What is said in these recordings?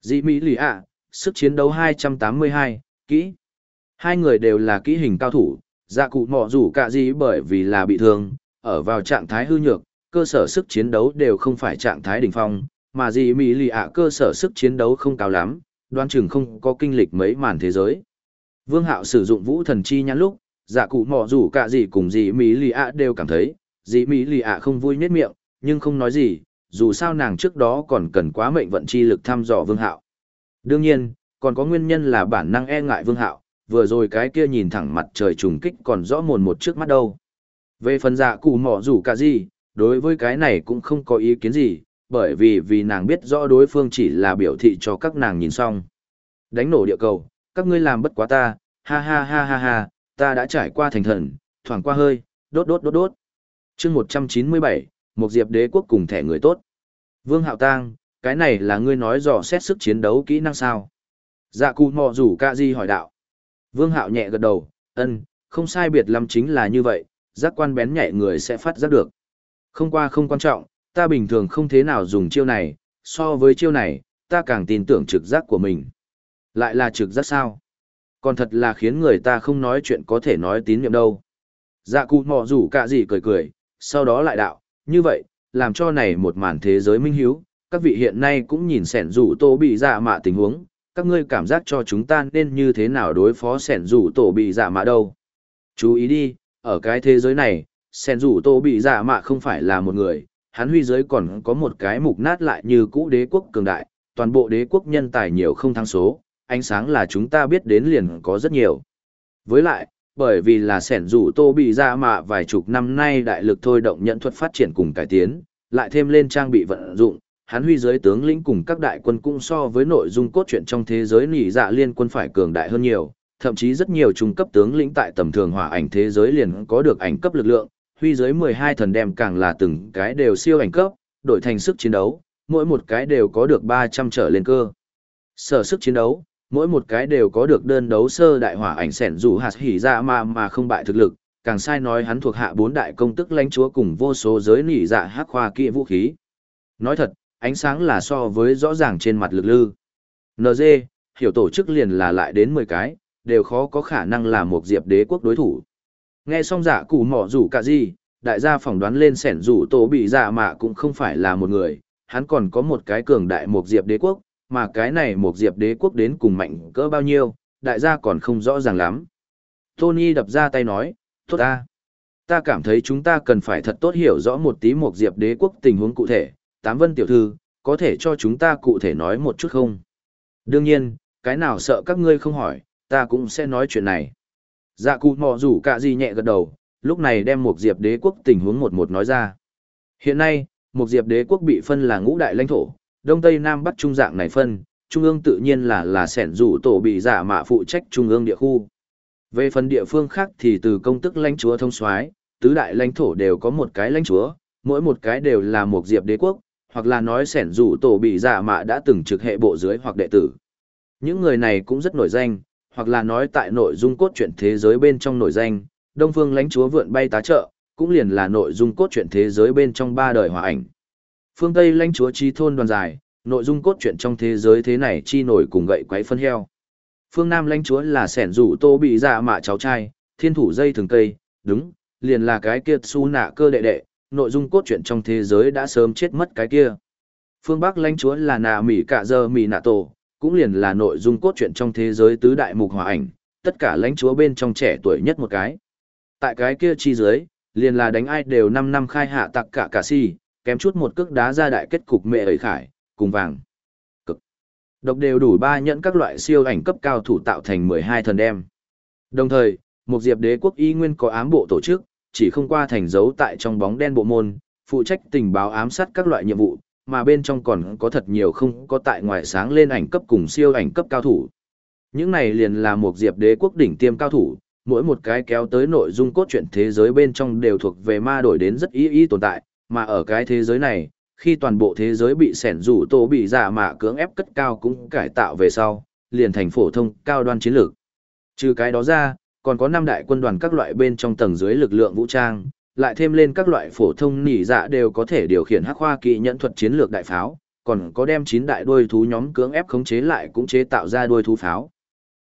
Dị Mỹ Lì ạ, sức chiến đấu 282, kỹ. Hai người đều là kỹ hình cao thủ, dạ cụ mọ rủ cả gì bởi vì là bị thương, ở vào trạng thái hư nhược, cơ sở sức chiến đấu đều không phải trạng thái đỉnh phong, mà dị Mỹ Lì ạ cơ sở sức chiến đấu không cao lắm, đoán chừng không có kinh lịch mấy màn thế giới. Vương Hạo sử dụng vũ thần chi nhãn lúc, dạ cụ mọ rủ cả gì cùng dị Mỹ Lì ạ đều cảm thấy, dị Mỹ Lì ạ không vui nhếch miệng, nhưng không nói gì, dù sao nàng trước đó còn cần quá mệnh vận chi lực thăm dò Vương Hạo. Đương nhiên, còn có nguyên nhân là bản năng e ngại Vương Hạo, vừa rồi cái kia nhìn thẳng mặt trời trùng kích còn rõ mồn một trước mắt đâu. Về phần dạ cụ mỏ rủ cả gì, đối với cái này cũng không có ý kiến gì, bởi vì vì nàng biết rõ đối phương chỉ là biểu thị cho các nàng nhìn xong. Đánh nổ địa cầu, các ngươi làm bất quá ta, ha ha ha ha ha, ta đã trải qua thành thần, thoảng qua hơi, đốt đốt đốt đốt. chương 197, một diệp đế quốc cùng thẻ người tốt. Vương Hạo Tang, cái này là ngươi nói dò xét sức chiến đấu kỹ năng sao? Dạ cụ mò rủ ca di hỏi đạo. Vương Hạo nhẹ gật đầu, ân, không sai biệt lắm chính là như vậy, giác quan bén nhạy người sẽ phát giác được. Không qua không quan trọng, ta bình thường không thế nào dùng chiêu này, so với chiêu này, ta càng tin tưởng trực giác của mình. Lại là trực giác sao? Còn thật là khiến người ta không nói chuyện có thể nói tín nhiệm đâu. Dạ cụ mò rủ cả gì cười cười, sau đó lại đạo, như vậy, làm cho này một màn thế giới minh hiếu, các vị hiện nay cũng nhìn sẻn rủ tổ bị dạ mạ tình huống, các ngươi cảm giác cho chúng ta nên như thế nào đối phó sẻn rủ tổ bị dạ mạ đâu. Chú ý đi, ở cái thế giới này, sẻn rủ tổ bị dạ mạ không phải là một người, hắn huy giới còn có một cái mục nát lại như cũ đế quốc cường đại, toàn bộ đế quốc nhân tài nhiều không thắng số, ánh sáng là chúng ta biết đến liền có rất nhiều. Với lại, bởi vì là sẻn rủ tô bị ra mạ vài chục năm nay đại lực thôi động nhận thuật phát triển cùng cải tiến, lại thêm lên trang bị vận dụng, hắn huy giới tướng lĩnh cùng các đại quân cũng so với nội dung cốt truyện trong thế giới nỉ dạ liên quân phải cường đại hơn nhiều, thậm chí rất nhiều trung cấp tướng lĩnh tại tầm thường hỏa ảnh thế giới liền có được ảnh cấp lực lượng, huy giới 12 thần đem càng là từng cái đều siêu ảnh cấp, đổi thành sức chiến đấu, mỗi một cái đều có được 300 trở lên cơ. Sở sức chiến đấu, mỗi một cái đều có được đơn đấu sơ đại hỏa ảnh sẻn dù hạt hỉ ra mà mà không bại thực lực, càng sai nói hắn thuộc hạ bốn đại công tức lãnh chúa cùng vô số giới nỉ dạ hắc khoa kỹ vũ khí. Nói thật, ánh sáng là so với rõ ràng trên mặt lực lư. NG, hiểu tổ chức liền là lại đến 10 cái, đều khó có khả năng là một diệp đế quốc đối thủ. Nghe xong giả cụ mỏ rủ cả gì, đại gia phỏng đoán lên sẻn rủ tổ bị dạ mạ cũng không phải là một người, hắn còn có một cái cường đại một diệp đế quốc, mà cái này một diệp đế quốc đến cùng mạnh cỡ bao nhiêu, đại gia còn không rõ ràng lắm. Tony đập ra tay nói, tốt ta. Ta cảm thấy chúng ta cần phải thật tốt hiểu rõ một tí một diệp đế quốc tình huống cụ thể, tám vân tiểu thư, có thể cho chúng ta cụ thể nói một chút không? Đương nhiên, cái nào sợ các ngươi không hỏi, ta cũng sẽ nói chuyện này. Dạ cụ mò rủ cả gì nhẹ gật đầu, lúc này đem một diệp đế quốc tình huống một một nói ra. Hiện nay, một diệp đế quốc bị phân là ngũ đại lãnh thổ, đông tây nam bắc trung dạng này phân, trung ương tự nhiên là là sẻn rủ tổ bị giả mạ phụ trách trung ương địa khu. Về phần địa phương khác thì từ công tức lãnh chúa thông soái, tứ đại lãnh thổ đều có một cái lãnh chúa, mỗi một cái đều là một diệp đế quốc, hoặc là nói sẻn rủ tổ bị giả mạ đã từng trực hệ bộ dưới hoặc đệ tử. Những người này cũng rất nổi danh, hoặc là nói tại nội dung cốt truyện thế giới bên trong nổi danh, Đông Phương lãnh chúa vượn bay tá trợ, cũng liền là nội dung cốt truyện thế giới bên trong ba đời hòa ảnh. Phương Tây lãnh chúa chi thôn đoàn dài, nội dung cốt truyện trong thế giới thế này chi nổi cùng gậy quấy phân heo. Phương Nam lãnh chúa là sẻn rủ tô bị dạ mạ cháu trai, thiên thủ dây thường cây, đúng, liền là cái kia su nạ cơ đệ đệ, nội dung cốt truyện trong thế giới đã sớm chết mất cái kia. Phương Bắc lãnh chúa là nà mỉ cả giờ mỉ nạ tổ, cũng liền là nội dung cốt truyện trong thế giới tứ đại mục hòa ảnh, tất cả lãnh chúa bên trong trẻ tuổi nhất một cái. Tại cái kia chi dưới, liền là đánh ai đều 5 năm khai hạ tặc cả cả si, kém chút một cước đá ra đại kết cục mẹ ấy khải, cùng vàng. Cực. Độc đều đủ ba nhẫn các loại siêu ảnh cấp cao thủ tạo thành 12 thần đem. Đồng thời, một diệp đế quốc y nguyên có ám bộ tổ chức, chỉ không qua thành dấu tại trong bóng đen bộ môn, phụ trách tình báo ám sát các loại nhiệm vụ, mà bên trong còn có thật nhiều không có tại ngoài sáng lên ảnh cấp cùng siêu ảnh cấp cao thủ. Những này liền là một diệp đế quốc đỉnh tiêm cao thủ, mỗi một cái kéo tới nội dung cốt truyện thế giới bên trong đều thuộc về ma đổi đến rất ý ý tồn tại, mà ở cái thế giới này, khi toàn bộ thế giới bị sẻn rủ tổ bị giả mạ cưỡng ép cất cao cũng cải tạo về sau, liền thành phổ thông cao đoan chiến lược. Trừ cái đó ra, còn có năm đại quân đoàn các loại bên trong tầng dưới lực lượng vũ trang, lại thêm lên các loại phổ thông nỉ dạ đều có thể điều khiển hắc hoa kỳ nhẫn thuật chiến lược đại pháo, còn có đem chín đại đuôi thú nhóm cưỡng ép khống chế lại cũng chế tạo ra đuôi thú pháo.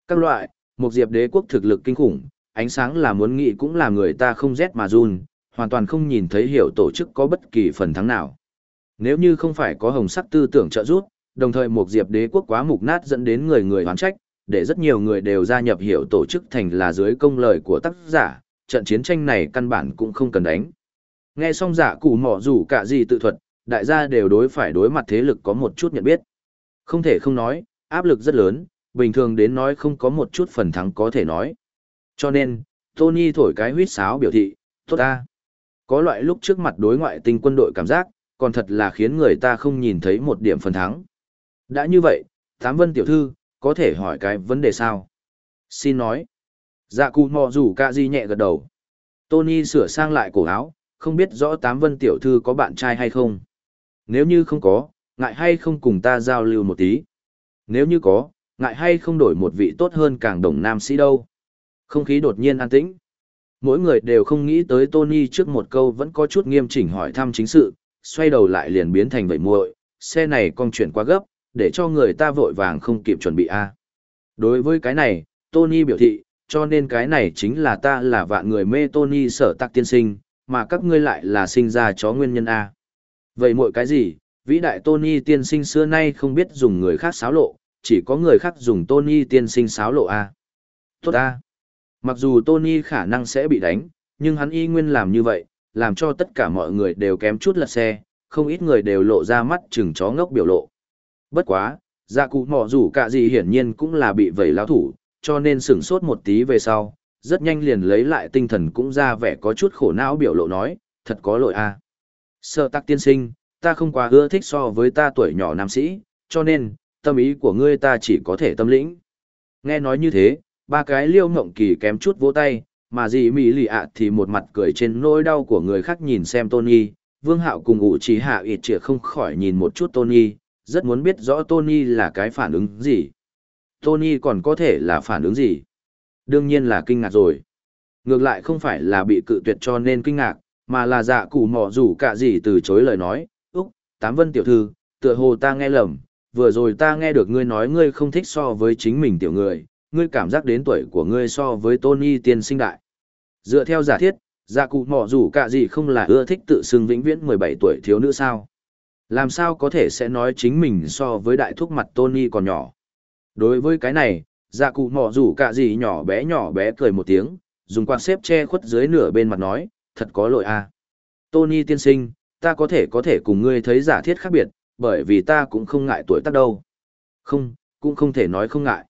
Các loại, một diệp đế quốc thực lực kinh khủng, ánh sáng là muốn nghĩ cũng là người ta không rét mà run, hoàn toàn không nhìn thấy hiểu tổ chức có bất kỳ phần thắng nào. Nếu như không phải có hồng sắc tư tưởng trợ giúp, đồng thời một diệp đế quốc quá mục nát dẫn đến người người hoán trách, để rất nhiều người đều gia nhập hiểu tổ chức thành là dưới công lời của tác giả, trận chiến tranh này căn bản cũng không cần đánh. Nghe xong giả cụ mỏ rủ cả gì tự thuật, đại gia đều đối phải đối mặt thế lực có một chút nhận biết. Không thể không nói, áp lực rất lớn, bình thường đến nói không có một chút phần thắng có thể nói. Cho nên, Tony thổi cái huýt sáo biểu thị, tốt ta. Có loại lúc trước mặt đối ngoại tinh quân đội cảm giác, còn thật là khiến người ta không nhìn thấy một điểm phần thắng. Đã như vậy, Tám Vân Tiểu Thư, có thể hỏi cái vấn đề sao? Xin nói. Dạ cụ mò rủ cả di nhẹ gật đầu. Tony sửa sang lại cổ áo, không biết rõ Tám Vân Tiểu Thư có bạn trai hay không. Nếu như không có, ngại hay không cùng ta giao lưu một tí. Nếu như có, ngại hay không đổi một vị tốt hơn càng đồng nam sĩ đâu. Không khí đột nhiên an tĩnh. Mỗi người đều không nghĩ tới Tony trước một câu vẫn có chút nghiêm chỉnh hỏi thăm chính sự, xoay đầu lại liền biến thành vậy muội, xe này con chuyển quá gấp, để cho người ta vội vàng không kịp chuẩn bị a. Đối với cái này, Tony biểu thị, cho nên cái này chính là ta là vạn người mê Tony sở tạc tiên sinh, mà các ngươi lại là sinh ra chó nguyên nhân a. Vậy muội cái gì, vĩ đại Tony tiên sinh xưa nay không biết dùng người khác xáo lộ, chỉ có người khác dùng Tony tiên sinh xáo lộ a. Tốt a. Mặc dù Tony khả năng sẽ bị đánh, nhưng hắn y nguyên làm như vậy, làm cho tất cả mọi người đều kém chút lật xe, không ít người đều lộ ra mắt chừng chó ngốc biểu lộ. Bất quá, dạ cụ mỏ rủ cả gì hiển nhiên cũng là bị vẩy lão thủ, cho nên sửng sốt một tí về sau, rất nhanh liền lấy lại tinh thần cũng ra vẻ có chút khổ não biểu lộ nói, thật có lỗi a. À. Sợ tắc tiên sinh, ta không quá ưa thích so với ta tuổi nhỏ nam sĩ, cho nên, tâm ý của ngươi ta chỉ có thể tâm lĩnh. Nghe nói như thế, ba cái liêu ngộng kỳ kém chút vỗ tay, mà gì mỹ lì ạ thì một mặt cười trên nỗi đau của người khác nhìn xem Tony, vương hạo cùng ủ trí hạ ịt trịa không khỏi nhìn một chút Tony, rất muốn biết rõ Tony là cái phản ứng gì. Tony còn có thể là phản ứng gì? Đương nhiên là kinh ngạc rồi. Ngược lại không phải là bị cự tuyệt cho nên kinh ngạc, mà là dạ cụ mỏ rủ cả gì từ chối lời nói. Úc, tám vân tiểu thư, tựa hồ ta nghe lầm, vừa rồi ta nghe được ngươi nói ngươi không thích so với chính mình tiểu người, ngươi cảm giác đến tuổi của ngươi so với Tony tiên sinh đại. Dựa theo giả thiết, dạ cụ mỏ rủ cả gì không là ưa thích tự xưng vĩnh viễn 17 tuổi thiếu nữ sao. Làm sao có thể sẽ nói chính mình so với đại thúc mặt Tony còn nhỏ. Đối với cái này, dạ cụ mỏ rủ cả gì nhỏ bé nhỏ bé cười một tiếng, dùng quạt xếp che khuất dưới nửa bên mặt nói, thật có lỗi a. À. Tony tiên sinh, ta có thể có thể cùng ngươi thấy giả thiết khác biệt, bởi vì ta cũng không ngại tuổi tác đâu. Không, cũng không thể nói không ngại.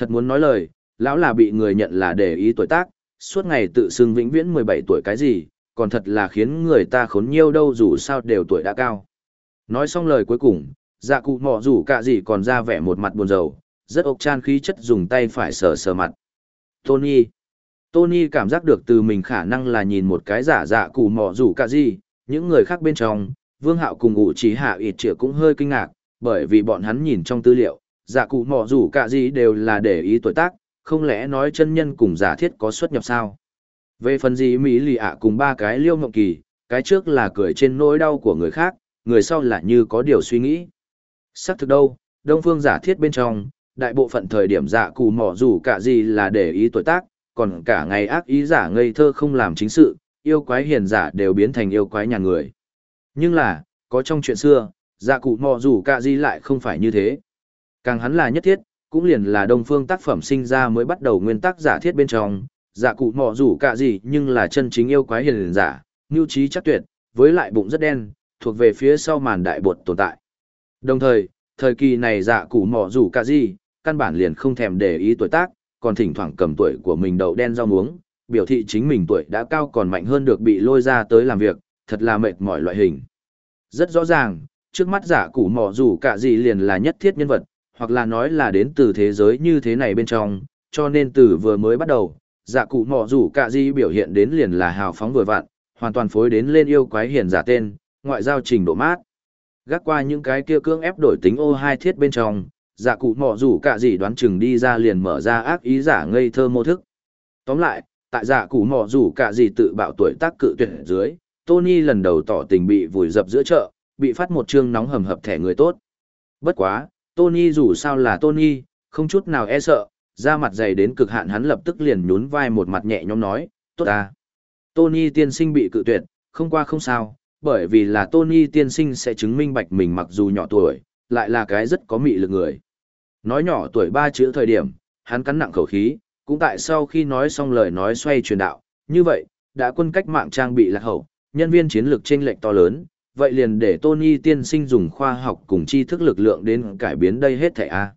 Thật muốn nói lời, lão là bị người nhận là để ý tuổi tác, suốt ngày tự xưng vĩnh viễn 17 tuổi cái gì, còn thật là khiến người ta khốn nhiêu đâu dù sao đều tuổi đã cao. Nói xong lời cuối cùng, dạ cụ mọ rủ cả gì còn ra vẻ một mặt buồn rầu, rất ốc chan khí chất dùng tay phải sờ sờ mặt. Tony. Tony cảm giác được từ mình khả năng là nhìn một cái giả dạ cụ mọ rủ cả gì, những người khác bên trong, vương hạo cùng ủ trí hạ ịt trịa cũng hơi kinh ngạc, bởi vì bọn hắn nhìn trong tư liệu, giả cụ mỏ rủ cả gì đều là để ý tuổi tác, không lẽ nói chân nhân cùng giả thiết có xuất nhập sao? Về phần gì Mỹ lì ạ cùng ba cái liêu mộng kỳ, cái trước là cười trên nỗi đau của người khác, người sau là như có điều suy nghĩ. Sắc thực đâu, đông phương giả thiết bên trong, đại bộ phận thời điểm giả cụ mỏ rủ cả gì là để ý tuổi tác, còn cả ngày ác ý giả ngây thơ không làm chính sự, yêu quái hiền giả đều biến thành yêu quái nhà người. Nhưng là, có trong chuyện xưa, giả cụ mò rủ cả gì lại không phải như thế. Càng hắn là nhất thiết, cũng liền là đông phương tác phẩm sinh ra mới bắt đầu nguyên tắc giả thiết bên trong, giả cụ mỏ rủ cả gì nhưng là chân chính yêu quái hiền giả, nhu trí chắc tuyệt, với lại bụng rất đen, thuộc về phía sau màn đại bột tồn tại. Đồng thời, thời kỳ này giả cụ mỏ rủ cả gì, căn bản liền không thèm để ý tuổi tác, còn thỉnh thoảng cầm tuổi của mình đậu đen rau muống, biểu thị chính mình tuổi đã cao còn mạnh hơn được bị lôi ra tới làm việc, thật là mệt mỏi loại hình. Rất rõ ràng, trước mắt giả cụ mỏ rủ cả gì liền là nhất thiết nhân vật, hoặc là nói là đến từ thế giới như thế này bên trong, cho nên từ vừa mới bắt đầu, dạ cụ mỏ rủ cả gì biểu hiện đến liền là hào phóng vừa vặn, hoàn toàn phối đến lên yêu quái hiền giả tên, ngoại giao trình độ mát. Gác qua những cái kia cưỡng ép đổi tính ô hai thiết bên trong, dạ cụ mỏ rủ cả gì đoán chừng đi ra liền mở ra ác ý giả ngây thơ mô thức. Tóm lại, tại dạ cụ mỏ rủ cả gì tự bạo tuổi tác cự tuyệt dưới, Tony lần đầu tỏ tình bị vùi dập giữa chợ, bị phát một chương nóng hầm hập thẻ người tốt. Bất quá, Tony dù sao là Tony, không chút nào e sợ, da mặt dày đến cực hạn hắn lập tức liền nhún vai một mặt nhẹ nhõm nói, tốt ta. Tony tiên sinh bị cự tuyệt, không qua không sao, bởi vì là Tony tiên sinh sẽ chứng minh bạch mình mặc dù nhỏ tuổi, lại là cái rất có mị lực người. Nói nhỏ tuổi ba chữ thời điểm, hắn cắn nặng khẩu khí, cũng tại sau khi nói xong lời nói xoay truyền đạo, như vậy, đã quân cách mạng trang bị lạc hậu, nhân viên chiến lược chênh lệch to lớn, vậy liền để Tony tiên sinh dùng khoa học cùng tri thức lực lượng đến cải biến đây hết thảy a.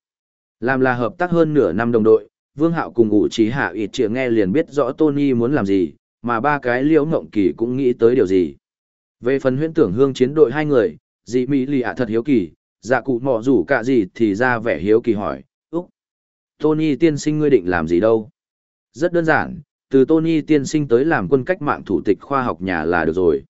Làm là hợp tác hơn nửa năm đồng đội, Vương Hạo cùng ngụ trí hạ ịt trịa nghe liền biết rõ Tony muốn làm gì, mà ba cái liễu ngộng kỳ cũng nghĩ tới điều gì. Về phần huyễn tưởng hương chiến đội hai người, dị mỹ lì ạ thật hiếu kỳ, dạ cụ mọ rủ cả gì thì ra vẻ hiếu kỳ hỏi, Úc, Tony tiên sinh ngươi định làm gì đâu? Rất đơn giản, từ Tony tiên sinh tới làm quân cách mạng thủ tịch khoa học nhà là được rồi.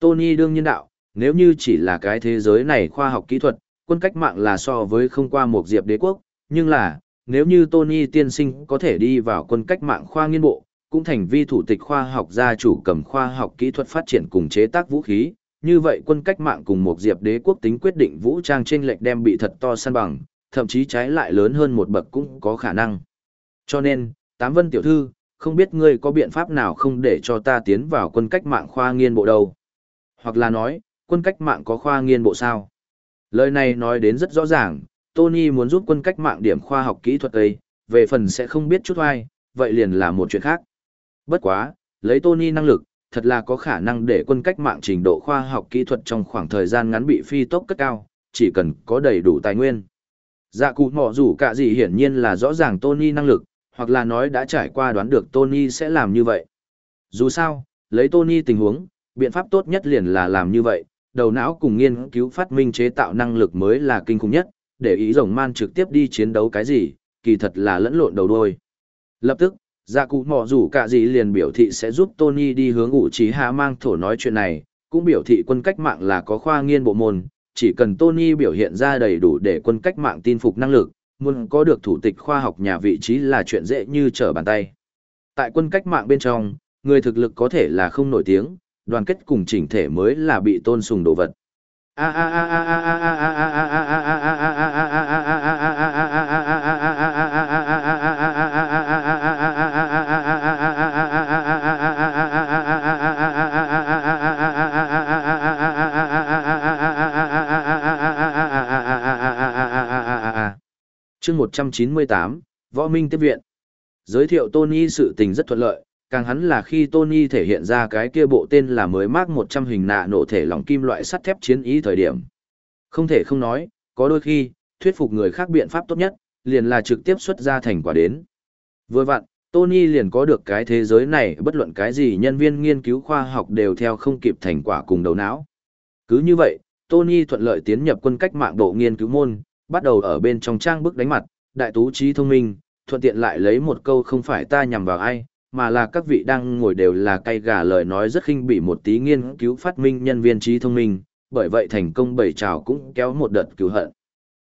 Tony đương nhiên đạo, nếu như chỉ là cái thế giới này khoa học kỹ thuật, quân cách mạng là so với không qua một diệp đế quốc, nhưng là, nếu như Tony tiên sinh có thể đi vào quân cách mạng khoa nghiên bộ, cũng thành vi thủ tịch khoa học gia chủ cầm khoa học kỹ thuật phát triển cùng chế tác vũ khí, như vậy quân cách mạng cùng một diệp đế quốc tính quyết định vũ trang trên lệch đem bị thật to săn bằng, thậm chí trái lại lớn hơn một bậc cũng có khả năng. Cho nên, Tám Vân tiểu thư, không biết ngươi có biện pháp nào không để cho ta tiến vào quân cách mạng khoa nghiên bộ đâu? Hoặc là nói, quân cách mạng có khoa nghiên bộ sao? Lời này nói đến rất rõ ràng, Tony muốn giúp quân cách mạng điểm khoa học kỹ thuật ấy, về phần sẽ không biết chút oai, vậy liền là một chuyện khác. Bất quá, lấy Tony năng lực, thật là có khả năng để quân cách mạng trình độ khoa học kỹ thuật trong khoảng thời gian ngắn bị phi tốc cất cao, chỉ cần có đầy đủ tài nguyên. Dạ cụ mỏ rủ cả gì hiển nhiên là rõ ràng Tony năng lực, hoặc là nói đã trải qua đoán được Tony sẽ làm như vậy. Dù sao, lấy Tony tình huống, biện pháp tốt nhất liền là làm như vậy, đầu não cùng nghiên cứu phát minh chế tạo năng lực mới là kinh khủng nhất, để ý rồng man trực tiếp đi chiến đấu cái gì, kỳ thật là lẫn lộn đầu đôi. Lập tức, Dạ cụ mò rủ cả gì liền biểu thị sẽ giúp Tony đi hướng ủ trí hạ mang thổ nói chuyện này, cũng biểu thị quân cách mạng là có khoa nghiên bộ môn, chỉ cần Tony biểu hiện ra đầy đủ để quân cách mạng tin phục năng lực, muốn có được thủ tịch khoa học nhà vị trí là chuyện dễ như trở bàn tay. Tại quân cách mạng bên trong, người thực lực có thể là không nổi tiếng, đoàn kết cùng chỉnh thể mới là bị tôn sùng đồ vật. chương 198, Võ Minh tiếp viện. Giới thiệu Tony sự tình rất thuận lợi, càng hắn là khi Tony thể hiện ra cái kia bộ tên là mới mác 100 hình nạ nổ thể lỏng kim loại sắt thép chiến ý thời điểm. Không thể không nói, có đôi khi, thuyết phục người khác biện pháp tốt nhất, liền là trực tiếp xuất ra thành quả đến. Vừa vặn, Tony liền có được cái thế giới này bất luận cái gì nhân viên nghiên cứu khoa học đều theo không kịp thành quả cùng đầu não. Cứ như vậy, Tony thuận lợi tiến nhập quân cách mạng bộ nghiên cứu môn, bắt đầu ở bên trong trang bức đánh mặt, đại tú trí thông minh, thuận tiện lại lấy một câu không phải ta nhằm vào ai, mà là các vị đang ngồi đều là cay gà lời nói rất khinh bỉ một tí nghiên cứu phát minh nhân viên trí thông minh, bởi vậy thành công bảy trào cũng kéo một đợt cứu hận.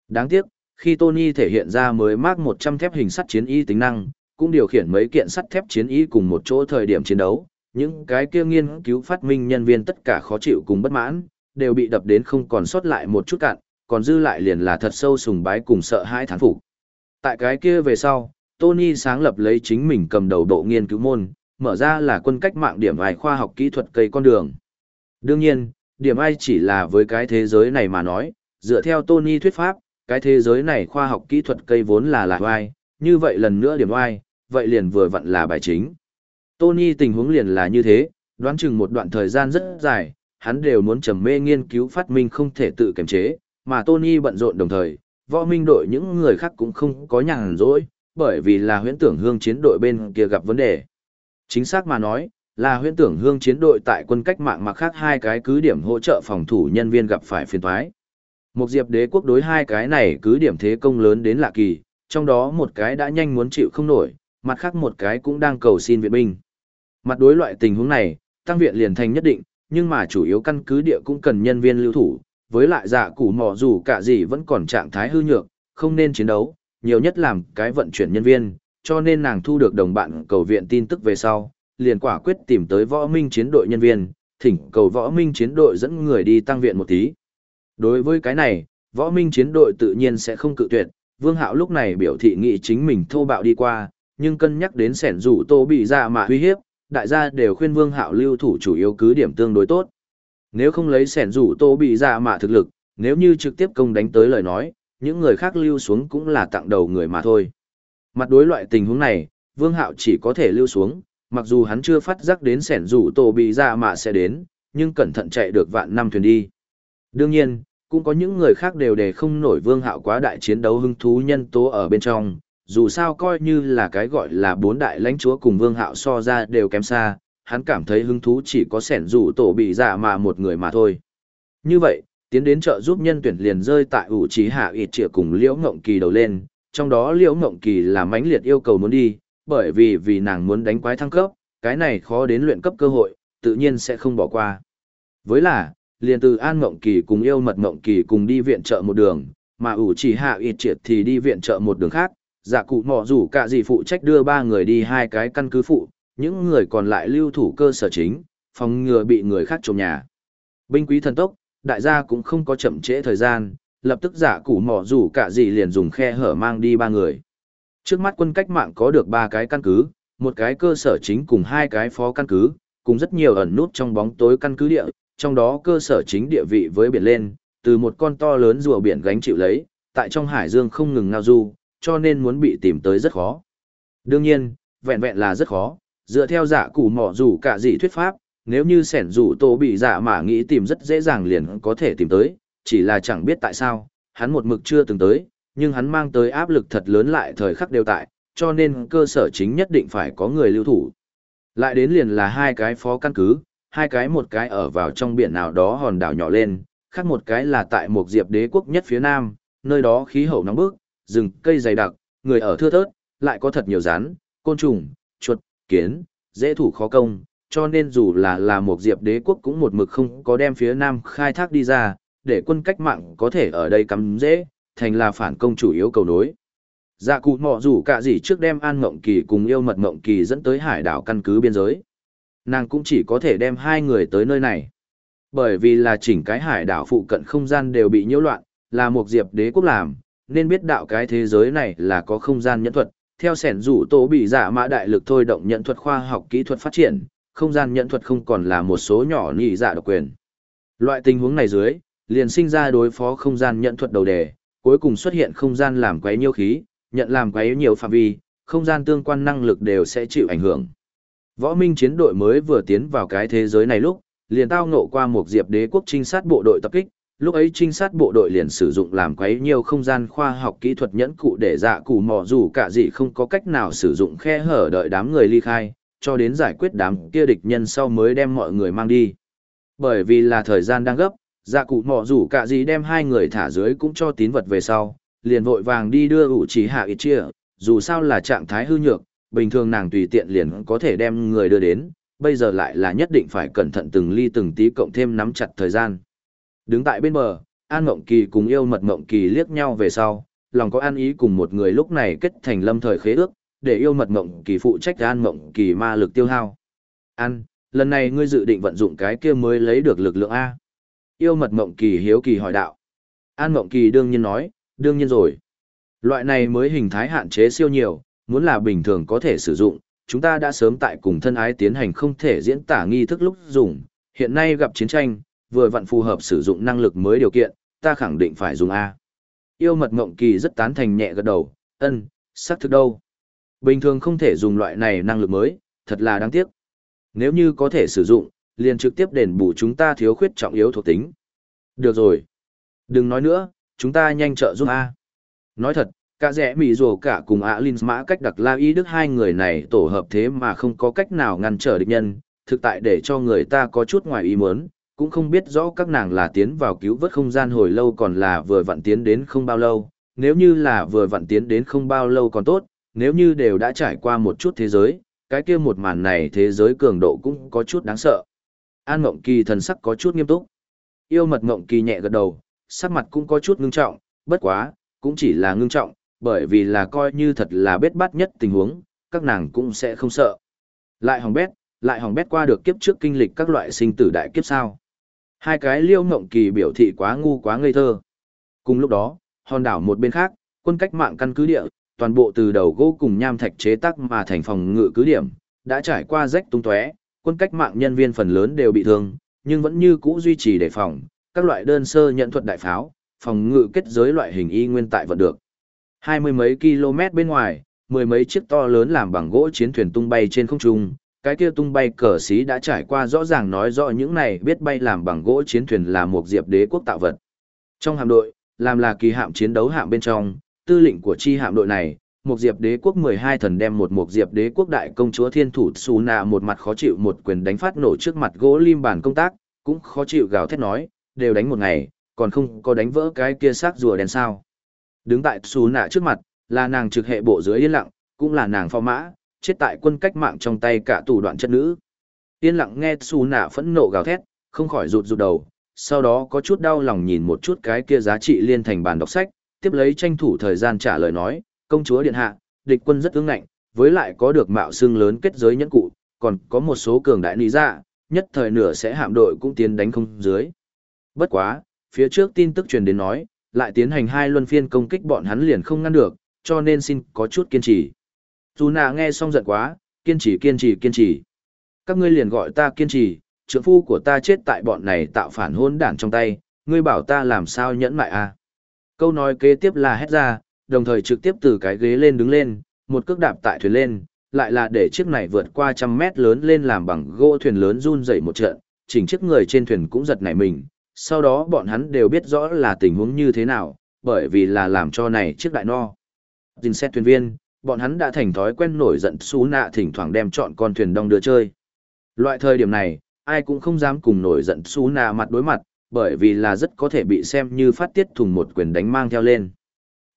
Đáng tiếc, khi Tony thể hiện ra mới mác 100 thép hình sắt chiến y tính năng, cũng điều khiển mấy kiện sắt thép chiến y cùng một chỗ thời điểm chiến đấu, những cái kia nghiên cứu phát minh nhân viên tất cả khó chịu cùng bất mãn, đều bị đập đến không còn sót lại một chút cạn, còn dư lại liền là thật sâu sùng bái cùng sợ hãi thán phục. Tại cái kia về sau, Tony sáng lập lấy chính mình cầm đầu độ nghiên cứu môn, mở ra là quân cách mạng điểm ai khoa học kỹ thuật cây con đường. Đương nhiên, điểm ai chỉ là với cái thế giới này mà nói, dựa theo Tony thuyết pháp, cái thế giới này khoa học kỹ thuật cây vốn là là Ai, như vậy lần nữa điểm Ai, vậy liền vừa vặn là bài chính. Tony tình huống liền là như thế, đoán chừng một đoạn thời gian rất dài, hắn đều muốn trầm mê nghiên cứu phát minh không thể tự kiềm chế, mà Tony bận rộn đồng thời, võ minh đội những người khác cũng không có nhàn rỗi, bởi vì là huyễn tưởng hương chiến đội bên kia gặp vấn đề. Chính xác mà nói, là huyễn tưởng hương chiến đội tại quân cách mạng mặc khác hai cái cứ điểm hỗ trợ phòng thủ nhân viên gặp phải phiền toái. Một diệp đế quốc đối hai cái này cứ điểm thế công lớn đến lạ kỳ, trong đó một cái đã nhanh muốn chịu không nổi, mặt khác một cái cũng đang cầu xin viện binh. Mặt đối loại tình huống này, tăng viện liền thành nhất định, nhưng mà chủ yếu căn cứ địa cũng cần nhân viên lưu thủ, với lại dạ củ mỏ dù cả gì vẫn còn trạng thái hư nhược, không nên chiến đấu, nhiều nhất làm cái vận chuyển nhân viên, cho nên nàng thu được đồng bạn cầu viện tin tức về sau, liền quả quyết tìm tới võ minh chiến đội nhân viên, thỉnh cầu võ minh chiến đội dẫn người đi tăng viện một tí. Đối với cái này, võ minh chiến đội tự nhiên sẽ không cự tuyệt, Vương Hạo lúc này biểu thị nghị chính mình thô bạo đi qua, nhưng cân nhắc đến sẻn rủ tô bị dạ ra mà uy hiếp, đại gia đều khuyên Vương Hạo lưu thủ chủ yếu cứ điểm tương đối tốt. Nếu không lấy sẻn rủ tô bị dạ ra mà thực lực, nếu như trực tiếp công đánh tới lời nói, những người khác lưu xuống cũng là tặng đầu người mà thôi. Mặt đối loại tình huống này, Vương Hạo chỉ có thể lưu xuống, mặc dù hắn chưa phát giác đến sẻn rủ tổ bị ra mà sẽ đến, nhưng cẩn thận chạy được vạn năm thuyền đi. Đương nhiên, cũng có những người khác đều để không nổi Vương Hạo quá đại chiến đấu hứng thú nhân tố ở bên trong, dù sao coi như là cái gọi là bốn đại lãnh chúa cùng Vương Hạo so ra đều kém xa, hắn cảm thấy hứng thú chỉ có sẻn rủ tổ bị dạ mà một người mà thôi. Như vậy, tiến đến trợ giúp nhân tuyển liền rơi tại ủ trí hạ ịt trịa cùng liễu ngộng kỳ đầu lên, trong đó liễu ngộng kỳ là mãnh liệt yêu cầu muốn đi, bởi vì vì nàng muốn đánh quái thăng cấp, cái này khó đến luyện cấp cơ hội, tự nhiên sẽ không bỏ qua. Với là, liền từ an ngộng kỳ cùng yêu mật ngộng kỳ cùng đi viện trợ một đường, mà ủ chỉ hạ ịt triệt thì đi viện trợ một đường khác dạ cụ mỏ rủ cả gì phụ trách đưa ba người đi hai cái căn cứ phụ, những người còn lại lưu thủ cơ sở chính, phòng ngừa bị người khác trộm nhà. Binh quý thần tốc đại gia cũng không có chậm trễ thời gian, lập tức giả củ mỏ rủ cả gì liền dùng khe hở mang đi ba người. Trước mắt quân cách mạng có được ba cái căn cứ, một cái cơ sở chính cùng hai cái phó căn cứ, cùng rất nhiều ẩn nút trong bóng tối căn cứ địa, trong đó cơ sở chính địa vị với biển lên, từ một con to lớn rùa biển gánh chịu lấy, tại trong hải dương không ngừng ngao du, cho nên muốn bị tìm tới rất khó. Đương nhiên, vẹn vẹn là rất khó, dựa theo giả củ mỏ rủ cả gì thuyết pháp, nếu như sẻn rủ tổ bị dạ mà nghĩ tìm rất dễ dàng liền có thể tìm tới, chỉ là chẳng biết tại sao, hắn một mực chưa từng tới, nhưng hắn mang tới áp lực thật lớn lại thời khắc đều tại, cho nên cơ sở chính nhất định phải có người lưu thủ. Lại đến liền là hai cái phó căn cứ, hai cái một cái ở vào trong biển nào đó hòn đảo nhỏ lên, khác một cái là tại một diệp đế quốc nhất phía nam, nơi đó khí hậu nóng bức, rừng cây dày đặc, người ở thưa thớt, lại có thật nhiều rắn, côn trùng, chuột, kiến, dễ thủ khó công, cho nên dù là là một diệp đế quốc cũng một mực không có đem phía nam khai thác đi ra, để quân cách mạng có thể ở đây cắm dễ, thành là phản công chủ yếu cầu nối. Dạ cụ mọ rủ cả gì trước đem An Ngộng Kỳ cùng yêu mật Ngộng Kỳ dẫn tới hải đảo căn cứ biên giới. Nàng cũng chỉ có thể đem hai người tới nơi này. Bởi vì là chỉnh cái hải đảo phụ cận không gian đều bị nhiễu loạn, là một diệp đế quốc làm, nên biết đạo cái thế giới này là có không gian nhẫn thuật. Theo sẻn rủ tổ bị giả mã đại lực thôi động nhận thuật khoa học kỹ thuật phát triển, không gian nhận thuật không còn là một số nhỏ nhị dạ độc quyền. Loại tình huống này dưới, liền sinh ra đối phó không gian nhận thuật đầu đề, cuối cùng xuất hiện không gian làm quấy nhiêu khí, nhận làm quấy nhiều phạm vi, không gian tương quan năng lực đều sẽ chịu ảnh hưởng. Võ Minh chiến đội mới vừa tiến vào cái thế giới này lúc, liền tao ngộ qua một diệp đế quốc trinh sát bộ đội tập kích, lúc ấy trinh sát bộ đội liền sử dụng làm quấy nhiều không gian khoa học kỹ thuật nhẫn cụ để dạ cụ mò dù cả gì không có cách nào sử dụng khe hở đợi đám người ly khai, cho đến giải quyết đám kia địch nhân sau mới đem mọi người mang đi. Bởi vì là thời gian đang gấp, dạ cụ mọ rủ cả gì đem hai người thả dưới cũng cho tín vật về sau, liền vội vàng đi đưa ủ trí hạ ít chia, dù sao là trạng thái hư nhược, bình thường nàng tùy tiện liền có thể đem người đưa đến, bây giờ lại là nhất định phải cẩn thận từng ly từng tí cộng thêm nắm chặt thời gian. Đứng tại bên bờ, An Ngộng Kỳ cùng yêu mật Ngộng Kỳ liếc nhau về sau, lòng có an ý cùng một người lúc này kết thành lâm thời khế ước, để yêu mật mộng kỳ phụ trách an mộng kỳ ma lực tiêu hao. An, lần này ngươi dự định vận dụng cái kia mới lấy được lực lượng A. Yêu mật mộng kỳ hiếu kỳ hỏi đạo. An mộng kỳ đương nhiên nói, đương nhiên rồi. Loại này mới hình thái hạn chế siêu nhiều, muốn là bình thường có thể sử dụng, chúng ta đã sớm tại cùng thân ái tiến hành không thể diễn tả nghi thức lúc dùng, hiện nay gặp chiến tranh, vừa vặn phù hợp sử dụng năng lực mới điều kiện, ta khẳng định phải dùng A. Yêu mật mộng kỳ rất tán thành nhẹ gật đầu, ân, xác thực đâu. Bình thường không thể dùng loại này năng lực mới, thật là đáng tiếc. Nếu như có thể sử dụng, liền trực tiếp đền bù chúng ta thiếu khuyết trọng yếu thuộc tính. Được rồi. Đừng nói nữa, chúng ta nhanh trợ giúp A. Nói thật, cả rẽ mỹ rồ cả cùng ạ Linh mã cách đặc la y đức hai người này tổ hợp thế mà không có cách nào ngăn trở địch nhân, thực tại để cho người ta có chút ngoài ý muốn, cũng không biết rõ các nàng là tiến vào cứu vớt không gian hồi lâu còn là vừa vặn tiến đến không bao lâu, nếu như là vừa vặn tiến đến không bao lâu còn tốt, nếu như đều đã trải qua một chút thế giới, cái kia một màn này thế giới cường độ cũng có chút đáng sợ. An Mộng Kỳ thần sắc có chút nghiêm túc. Yêu mật Mộng Kỳ nhẹ gật đầu, sắc mặt cũng có chút ngưng trọng, bất quá, cũng chỉ là ngưng trọng, bởi vì là coi như thật là bết bát nhất tình huống, các nàng cũng sẽ không sợ. Lại hỏng bét, lại hỏng bét qua được kiếp trước kinh lịch các loại sinh tử đại kiếp sao. Hai cái liêu Mộng Kỳ biểu thị quá ngu quá ngây thơ. Cùng lúc đó, hòn đảo một bên khác, quân cách mạng căn cứ địa, toàn bộ từ đầu gỗ cùng nham thạch chế tác mà thành phòng ngự cứ điểm, đã trải qua rách tung tóe, quân cách mạng nhân viên phần lớn đều bị thương, nhưng vẫn như cũ duy trì đề phòng, các loại đơn sơ nhận thuật đại pháo, phòng ngự kết giới loại hình y nguyên tại vẫn được. Hai mươi mấy km bên ngoài, mười mấy chiếc to lớn làm bằng gỗ chiến thuyền tung bay trên không trung, cái kia tung bay cờ xí đã trải qua rõ ràng nói rõ những này biết bay làm bằng gỗ chiến thuyền là một diệp đế quốc tạo vật. Trong hạm đội, làm là kỳ hạm chiến đấu hạm bên trong, tư lệnh của chi hạm đội này, một diệp đế quốc 12 thần đem một một diệp đế quốc đại công chúa thiên thủ Su Na một mặt khó chịu một quyền đánh phát nổ trước mặt gỗ lim bàn công tác, cũng khó chịu gào thét nói, đều đánh một ngày, còn không có đánh vỡ cái kia xác rùa đen sao. Đứng tại Su Na trước mặt, là nàng trực hệ bộ dưới yên lặng, cũng là nàng phò mã, chết tại quân cách mạng trong tay cả tù đoạn chất nữ. Yên lặng nghe Su Na phẫn nộ gào thét, không khỏi rụt rụt đầu, sau đó có chút đau lòng nhìn một chút cái kia giá trị liên thành bàn đọc sách, tiếp lấy tranh thủ thời gian trả lời nói, công chúa điện hạ, địch quân rất ương ngạnh, với lại có được mạo xương lớn kết giới nhẫn cụ, còn có một số cường đại lý ra, nhất thời nửa sẽ hạm đội cũng tiến đánh không dưới. Bất quá, phía trước tin tức truyền đến nói, lại tiến hành hai luân phiên công kích bọn hắn liền không ngăn được, cho nên xin có chút kiên trì. Dù nà nghe xong giận quá, kiên trì kiên trì kiên trì. Các ngươi liền gọi ta kiên trì, trưởng phu của ta chết tại bọn này tạo phản hôn đản trong tay, ngươi bảo ta làm sao nhẫn mại à. Câu nói kế tiếp là hét ra, đồng thời trực tiếp từ cái ghế lên đứng lên, một cước đạp tại thuyền lên, lại là để chiếc này vượt qua trăm mét lớn lên làm bằng gỗ thuyền lớn run dậy một trận, chỉnh chiếc người trên thuyền cũng giật nảy mình, sau đó bọn hắn đều biết rõ là tình huống như thế nào, bởi vì là làm cho này chiếc đại no. Dình xét thuyền viên, bọn hắn đã thành thói quen nổi giận xú nạ thỉnh thoảng đem chọn con thuyền đông đưa chơi. Loại thời điểm này, ai cũng không dám cùng nổi giận xú nạ mặt đối mặt, bởi vì là rất có thể bị xem như phát tiết thùng một quyền đánh mang theo lên.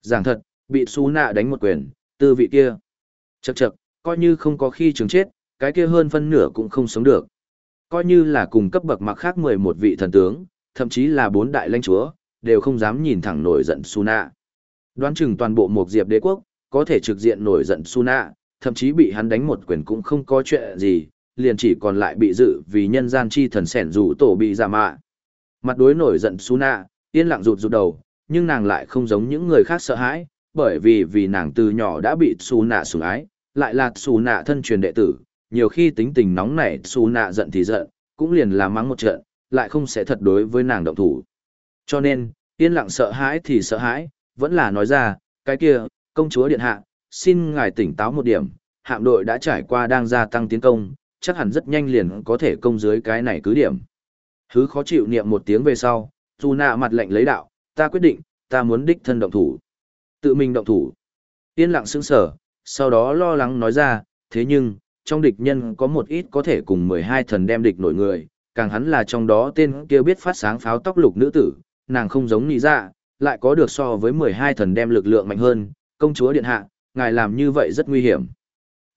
Giảng thật, bị xú nạ đánh một quyền, tư vị kia. Chậc chậc, coi như không có khi trường chết, cái kia hơn phân nửa cũng không sống được. Coi như là cùng cấp bậc mặc khác 11 vị thần tướng, thậm chí là bốn đại lãnh chúa, đều không dám nhìn thẳng nổi giận Suna. Đoán chừng toàn bộ một diệp đế quốc, có thể trực diện nổi giận Suna, thậm chí bị hắn đánh một quyền cũng không có chuyện gì, liền chỉ còn lại bị dự vì nhân gian chi thần sẻn rủ tổ bị giả mạ. Mặt đối nổi giận Suna, yên lặng rụt rụt đầu, nhưng nàng lại không giống những người khác sợ hãi, bởi vì vì nàng từ nhỏ đã bị Suna sủng ái, lại là Suna thân truyền đệ tử, nhiều khi tính tình nóng nảy Suna giận thì giận, cũng liền là mắng một trận, lại không sẽ thật đối với nàng động thủ. Cho nên, yên lặng sợ hãi thì sợ hãi, vẫn là nói ra, cái kia, công chúa điện hạ, xin ngài tỉnh táo một điểm, hạm đội đã trải qua đang gia tăng tiến công, chắc hẳn rất nhanh liền có thể công dưới cái này cứ điểm. Hứ khó chịu niệm một tiếng về sau, dù nạ mặt lệnh lấy đạo, ta quyết định, ta muốn đích thân động thủ. Tự mình động thủ. Yên lặng sững sở, sau đó lo lắng nói ra, thế nhưng, trong địch nhân có một ít có thể cùng 12 thần đem địch nổi người, càng hắn là trong đó tên kia biết phát sáng pháo tóc lục nữ tử, nàng không giống nị dạ, lại có được so với 12 thần đem lực lượng mạnh hơn, công chúa điện hạ, ngài làm như vậy rất nguy hiểm.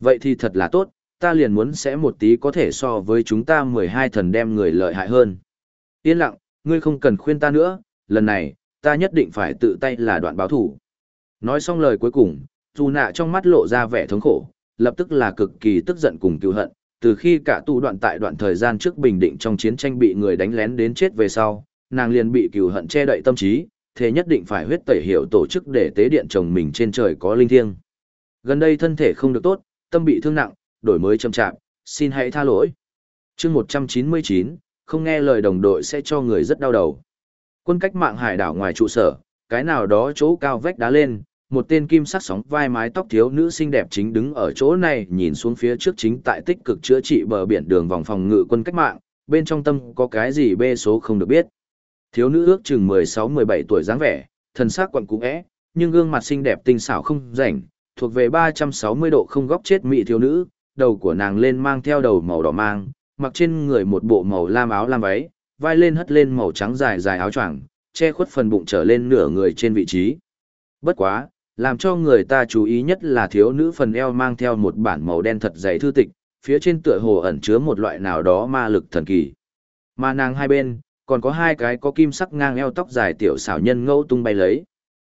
Vậy thì thật là tốt, ta liền muốn sẽ một tí có thể so với chúng ta 12 thần đem người lợi hại hơn. Yên lặng, ngươi không cần khuyên ta nữa, lần này, ta nhất định phải tự tay là đoạn báo thủ. Nói xong lời cuối cùng, dù nạ trong mắt lộ ra vẻ thống khổ, lập tức là cực kỳ tức giận cùng cứu hận, từ khi cả tu đoạn tại đoạn thời gian trước bình định trong chiến tranh bị người đánh lén đến chết về sau, nàng liền bị cừu hận che đậy tâm trí, thế nhất định phải huyết tẩy hiểu tổ chức để tế điện chồng mình trên trời có linh thiêng. Gần đây thân thể không được tốt, tâm bị thương nặng, đổi mới chậm chạp, xin hãy tha lỗi. chương 199, không nghe lời đồng đội sẽ cho người rất đau đầu. Quân cách mạng hải đảo ngoài trụ sở, cái nào đó chỗ cao vách đá lên, một tên kim sắc sóng vai mái tóc thiếu nữ xinh đẹp chính đứng ở chỗ này nhìn xuống phía trước chính tại tích cực chữa trị bờ biển đường vòng phòng ngự quân cách mạng, bên trong tâm có cái gì bê số không được biết. Thiếu nữ ước chừng 16-17 tuổi dáng vẻ, thân xác quặn cũ é, nhưng gương mặt xinh đẹp tinh xảo không rảnh, thuộc về 360 độ không góc chết mị thiếu nữ, đầu của nàng lên mang theo đầu màu đỏ mang, mặc trên người một bộ màu lam áo lam váy, vai lên hất lên màu trắng dài dài áo choàng, che khuất phần bụng trở lên nửa người trên vị trí. Bất quá, làm cho người ta chú ý nhất là thiếu nữ phần eo mang theo một bản màu đen thật dày thư tịch, phía trên tựa hồ ẩn chứa một loại nào đó ma lực thần kỳ. Mà nàng hai bên, còn có hai cái có kim sắc ngang eo tóc dài tiểu xảo nhân ngẫu tung bay lấy.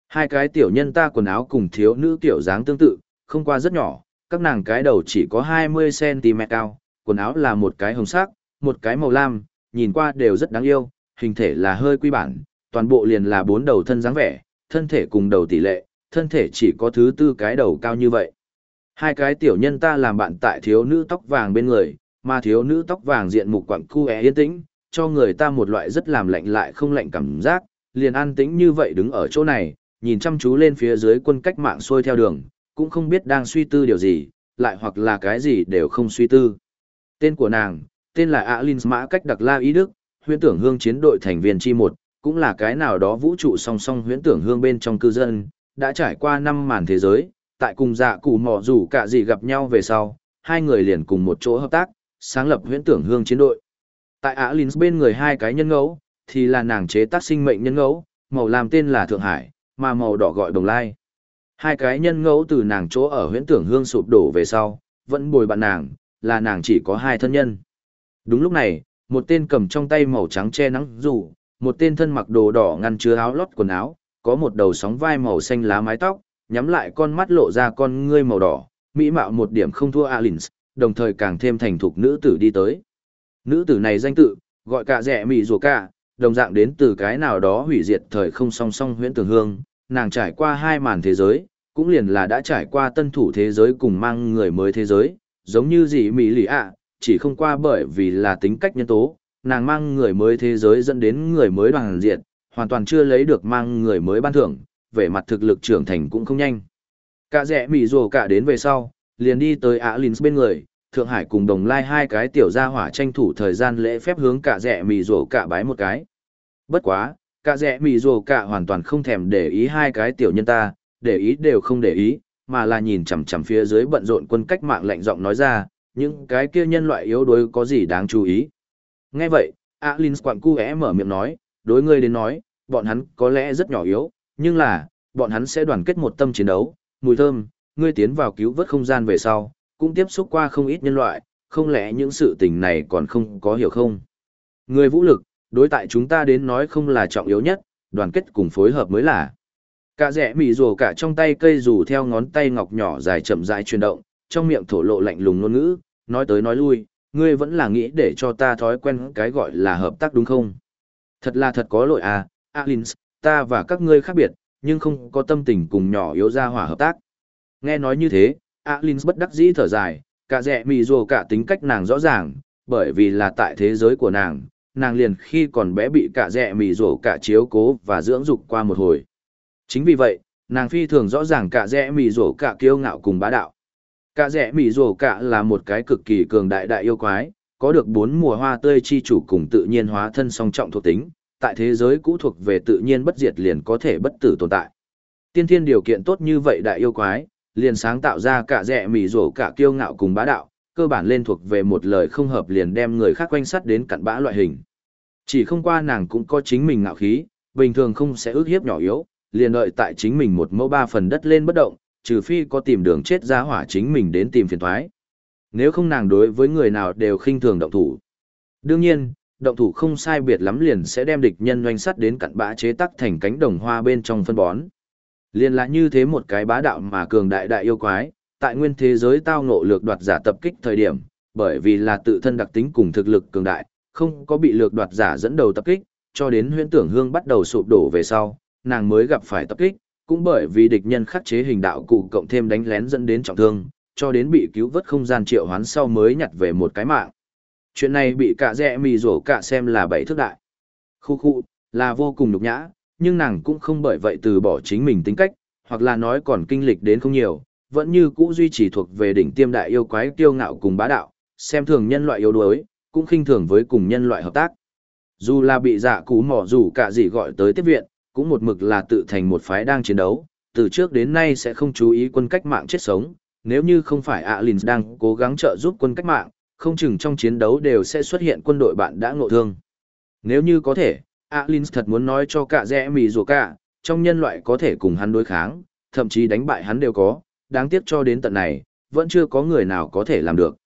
Hai cái tiểu nhân ta quần áo cùng thiếu nữ tiểu dáng tương tự, không qua rất nhỏ, các nàng cái đầu chỉ có 20cm cao, quần áo là một cái hồng sắc, một cái màu lam, nhìn qua đều rất đáng yêu, hình thể là hơi quy bản, toàn bộ liền là bốn đầu thân dáng vẻ, thân thể cùng đầu tỷ lệ, thân thể chỉ có thứ tư cái đầu cao như vậy. Hai cái tiểu nhân ta làm bạn tại thiếu nữ tóc vàng bên người, mà thiếu nữ tóc vàng diện mục quặng cu é yên tĩnh, cho người ta một loại rất làm lạnh lại không lạnh cảm giác, liền an tĩnh như vậy đứng ở chỗ này, nhìn chăm chú lên phía dưới quân cách mạng xuôi theo đường, cũng không biết đang suy tư điều gì, lại hoặc là cái gì đều không suy tư. Tên của nàng, tên là Alin Mã cách đặc la ý đức, huyễn tưởng hương chiến đội thành viên chi một, cũng là cái nào đó vũ trụ song song huyễn tưởng hương bên trong cư dân, đã trải qua năm màn thế giới, tại cùng dạ cụ mò rủ cả gì gặp nhau về sau, hai người liền cùng một chỗ hợp tác, sáng lập huyễn tưởng hương chiến đội. Tại Alin bên người hai cái nhân ngẫu, thì là nàng chế tác sinh mệnh nhân ngẫu, màu làm tên là Thượng Hải, mà màu đỏ gọi Đồng Lai. Hai cái nhân ngẫu từ nàng chỗ ở huyễn tưởng hương sụp đổ về sau, vẫn bồi bạn nàng, là nàng chỉ có hai thân nhân. Đúng lúc này, một tên cầm trong tay màu trắng che nắng dù, một tên thân mặc đồ đỏ ngăn chứa áo lót quần áo, có một đầu sóng vai màu xanh lá mái tóc, nhắm lại con mắt lộ ra con ngươi màu đỏ, mỹ mạo một điểm không thua Alins, đồng thời càng thêm thành thục nữ tử đi tới. Nữ tử này danh tự, gọi cả rẻ mị rùa cả, đồng dạng đến từ cái nào đó hủy diệt thời không song song huyễn tường hương, nàng trải qua hai màn thế giới, cũng liền là đã trải qua tân thủ thế giới cùng mang người mới thế giới, giống như gì mỹ lì ạ, chỉ không qua bởi vì là tính cách nhân tố, nàng mang người mới thế giới dẫn đến người mới đoàn diệt, hoàn toàn chưa lấy được mang người mới ban thưởng, về mặt thực lực trưởng thành cũng không nhanh. Cả rẻ mỉ rồ cả đến về sau, liền đi tới Á Linh bên người, Thượng Hải cùng đồng lai hai cái tiểu gia hỏa tranh thủ thời gian lễ phép hướng cả rẻ mỉ rồ cả bái một cái. Bất quá, cả rẻ mỉ rồ cả hoàn toàn không thèm để ý hai cái tiểu nhân ta, để ý đều không để ý, mà là nhìn chằm chằm phía dưới bận rộn quân cách mạng lạnh giọng nói ra, những cái kia nhân loại yếu đuối có gì đáng chú ý. Nghe vậy, Alin quặng cu é mở miệng nói, đối ngươi đến nói, bọn hắn có lẽ rất nhỏ yếu, nhưng là, bọn hắn sẽ đoàn kết một tâm chiến đấu, mùi thơm, ngươi tiến vào cứu vớt không gian về sau, cũng tiếp xúc qua không ít nhân loại, không lẽ những sự tình này còn không có hiểu không? Người vũ lực, đối tại chúng ta đến nói không là trọng yếu nhất, đoàn kết cùng phối hợp mới là. Cả rẻ mỉ rùa cả trong tay cây rủ theo ngón tay ngọc nhỏ dài chậm rãi chuyển động, trong miệng thổ lộ lạnh lùng ngôn ngữ, nói tới nói lui, ngươi vẫn là nghĩ để cho ta thói quen cái gọi là hợp tác đúng không? Thật là thật có lỗi à, Alins, ta và các ngươi khác biệt, nhưng không có tâm tình cùng nhỏ yếu ra hỏa hợp tác. Nghe nói như thế, Alins bất đắc dĩ thở dài, cả rẻ mì rồ cả tính cách nàng rõ ràng, bởi vì là tại thế giới của nàng, nàng liền khi còn bé bị cả rẻ mì rồ cả chiếu cố và dưỡng dục qua một hồi. Chính vì vậy, nàng phi thường rõ ràng cả rẻ mì rổ cả kiêu ngạo cùng bá đạo. Cả rẻ mì rổ cả là một cái cực kỳ cường đại đại yêu quái, có được bốn mùa hoa tươi chi chủ cùng tự nhiên hóa thân song trọng thuộc tính, tại thế giới cũ thuộc về tự nhiên bất diệt liền có thể bất tử tồn tại. Tiên thiên điều kiện tốt như vậy đại yêu quái, liền sáng tạo ra cả rẻ mì rổ cả kiêu ngạo cùng bá đạo, cơ bản lên thuộc về một lời không hợp liền đem người khác quanh sắt đến cặn bã loại hình. Chỉ không qua nàng cũng có chính mình ngạo khí, bình thường không sẽ ước hiếp nhỏ yếu, liền đợi tại chính mình một mẫu ba phần đất lên bất động, trừ phi có tìm đường chết ra hỏa chính mình đến tìm phiền thoái. Nếu không nàng đối với người nào đều khinh thường động thủ. Đương nhiên, động thủ không sai biệt lắm liền sẽ đem địch nhân doanh sắt đến cặn bã chế tắc thành cánh đồng hoa bên trong phân bón. Liên là như thế một cái bá đạo mà cường đại đại yêu quái, tại nguyên thế giới tao ngộ lược đoạt giả tập kích thời điểm, bởi vì là tự thân đặc tính cùng thực lực cường đại, không có bị lược đoạt giả dẫn đầu tập kích, cho đến huyễn tưởng hương bắt đầu sụp đổ về sau, nàng mới gặp phải tập kích, cũng bởi vì địch nhân khắc chế hình đạo cụ cộng thêm đánh lén dẫn đến trọng thương, cho đến bị cứu vớt không gian triệu hoán sau mới nhặt về một cái mạng. Chuyện này bị cả rẽ mì rổ cả xem là bảy thước đại. Khu khu, là vô cùng nhục nhã, nhưng nàng cũng không bởi vậy từ bỏ chính mình tính cách, hoặc là nói còn kinh lịch đến không nhiều, vẫn như cũ duy trì thuộc về đỉnh tiêm đại yêu quái kiêu ngạo cùng bá đạo, xem thường nhân loại yếu đuối, cũng khinh thường với cùng nhân loại hợp tác. Dù là bị dạ cú mỏ dù cả gì gọi tới tiếp viện, cũng một mực là tự thành một phái đang chiến đấu, từ trước đến nay sẽ không chú ý quân cách mạng chết sống, nếu như không phải Alins đang cố gắng trợ giúp quân cách mạng, không chừng trong chiến đấu đều sẽ xuất hiện quân đội bạn đã ngộ thương. Nếu như có thể, Alins thật muốn nói cho cả rẽ mì rùa cả, trong nhân loại có thể cùng hắn đối kháng, thậm chí đánh bại hắn đều có, đáng tiếc cho đến tận này, vẫn chưa có người nào có thể làm được.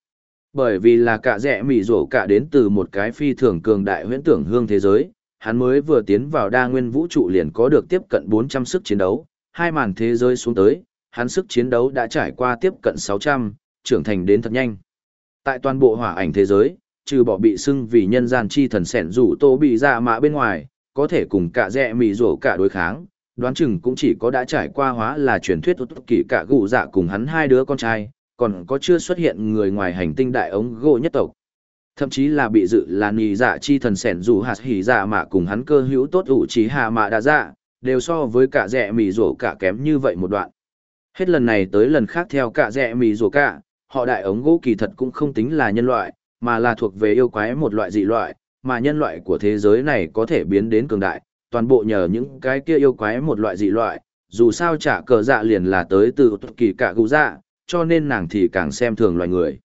Bởi vì là cả rẽ mì rổ cả đến từ một cái phi thường cường đại huyễn tưởng hương thế giới, hắn mới vừa tiến vào đa nguyên vũ trụ liền có được tiếp cận 400 sức chiến đấu, hai màn thế giới xuống tới, hắn sức chiến đấu đã trải qua tiếp cận 600, trưởng thành đến thật nhanh. Tại toàn bộ hỏa ảnh thế giới, trừ bỏ bị xưng vì nhân gian chi thần sẻn rủ tô bị dạ ra mã bên ngoài, có thể cùng cả dẹ mì rổ cả đối kháng, đoán chừng cũng chỉ có đã trải qua hóa là truyền thuyết tốt kỳ cả gụ dạ cùng hắn hai đứa con trai, còn có chưa xuất hiện người ngoài hành tinh đại ống gỗ nhất tộc. Thậm chí là bị dự là nì dạ chi thần sẻn dù hạt hỉ dạ mà cùng hắn cơ hữu tốt ủ trí hạ mạ đã dạ, đều so với cả rẻ mì rổ cả kém như vậy một đoạn. Hết lần này tới lần khác theo cả rẻ mì rổ cả, họ đại ống gỗ kỳ thật cũng không tính là nhân loại, mà là thuộc về yêu quái một loại dị loại, mà nhân loại của thế giới này có thể biến đến cường đại, toàn bộ nhờ những cái kia yêu quái một loại dị loại, dù sao trả cờ dạ liền là tới từ kỳ cả gù dạ, cho nên nàng thì càng xem thường loài người.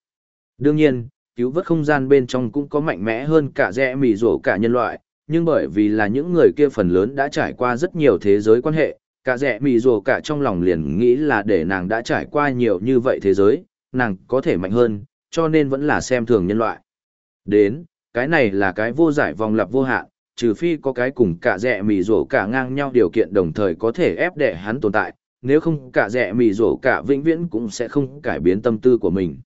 Đương nhiên, cứu vớt không gian bên trong cũng có mạnh mẽ hơn cả rẽ mì rổ cả nhân loại, nhưng bởi vì là những người kia phần lớn đã trải qua rất nhiều thế giới quan hệ, cả rẽ mì rổ cả trong lòng liền nghĩ là để nàng đã trải qua nhiều như vậy thế giới, nàng có thể mạnh hơn, cho nên vẫn là xem thường nhân loại. Đến, cái này là cái vô giải vòng lặp vô hạn, trừ phi có cái cùng cả rẽ mì rổ cả ngang nhau điều kiện đồng thời có thể ép để hắn tồn tại, nếu không cả rẽ mì rổ cả vĩnh viễn cũng sẽ không cải biến tâm tư của mình.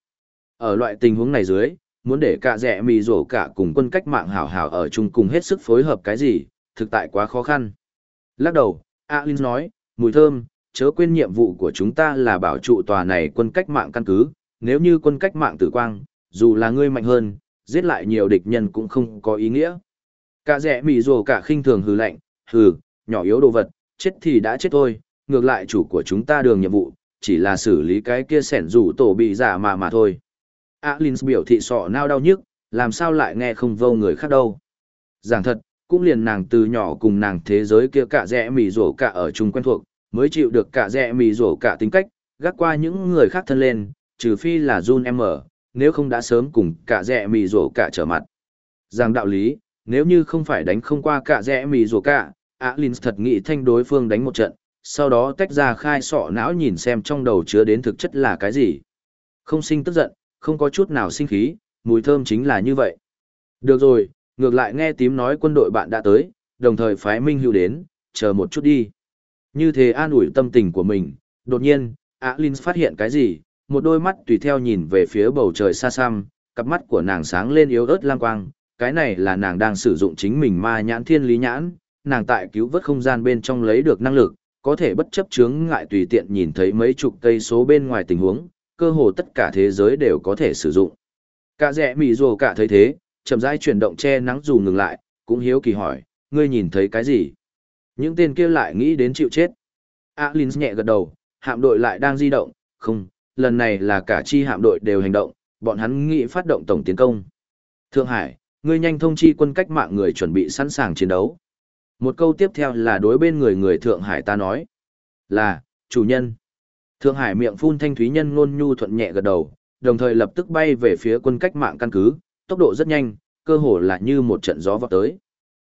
Ở loại tình huống này dưới, muốn để cả rẻ mì rổ cả cùng quân cách mạng hảo hảo ở chung cùng hết sức phối hợp cái gì, thực tại quá khó khăn. Lắc đầu, Alin nói, mùi thơm, chớ quên nhiệm vụ của chúng ta là bảo trụ tòa này quân cách mạng căn cứ, nếu như quân cách mạng tử quang, dù là ngươi mạnh hơn, giết lại nhiều địch nhân cũng không có ý nghĩa. Cả rẻ mì rồ cả khinh thường hừ lạnh, hừ, nhỏ yếu đồ vật, chết thì đã chết thôi, ngược lại chủ của chúng ta đường nhiệm vụ, chỉ là xử lý cái kia sẻn rủ tổ bị giả mà mà thôi. Alins biểu thị sọ nao đau nhức, làm sao lại nghe không vô người khác đâu. Giảng thật, cũng liền nàng từ nhỏ cùng nàng thế giới kia cả rẽ mì rổ cả ở chung quen thuộc, mới chịu được cả rẽ mì rổ cả tính cách, gác qua những người khác thân lên, trừ phi là Jun M, nếu không đã sớm cùng cả rẽ mì rổ cả trở mặt. Giảng đạo lý, nếu như không phải đánh không qua cả rẽ mì rổ cả, Alins thật nghĩ thanh đối phương đánh một trận, sau đó tách ra khai sọ não nhìn xem trong đầu chứa đến thực chất là cái gì. Không sinh tức giận, không có chút nào sinh khí, mùi thơm chính là như vậy. Được rồi, ngược lại nghe tím nói quân đội bạn đã tới, đồng thời phái Minh Hữu đến, chờ một chút đi. Như thế an ủi tâm tình của mình, đột nhiên, Alin phát hiện cái gì, một đôi mắt tùy theo nhìn về phía bầu trời xa xăm, cặp mắt của nàng sáng lên yếu ớt lang quang, cái này là nàng đang sử dụng chính mình ma nhãn thiên lý nhãn, nàng tại cứu vớt không gian bên trong lấy được năng lực, có thể bất chấp chướng ngại tùy tiện nhìn thấy mấy chục cây số bên ngoài tình huống, cơ hồ tất cả thế giới đều có thể sử dụng. Cả rẻ mì rồ cả thấy thế, chậm rãi chuyển động che nắng dù ngừng lại, cũng hiếu kỳ hỏi, ngươi nhìn thấy cái gì? Những tên kia lại nghĩ đến chịu chết. Alins nhẹ gật đầu, hạm đội lại đang di động, không, lần này là cả chi hạm đội đều hành động, bọn hắn nghĩ phát động tổng tiến công. Thượng Hải, ngươi nhanh thông chi quân cách mạng người chuẩn bị sẵn sàng chiến đấu. Một câu tiếp theo là đối bên người người Thượng Hải ta nói. Là, chủ nhân. Thượng Hải miệng phun thanh thúy nhân ngôn nhu thuận nhẹ gật đầu, đồng thời lập tức bay về phía quân cách mạng căn cứ, tốc độ rất nhanh, cơ hồ là như một trận gió vọt tới.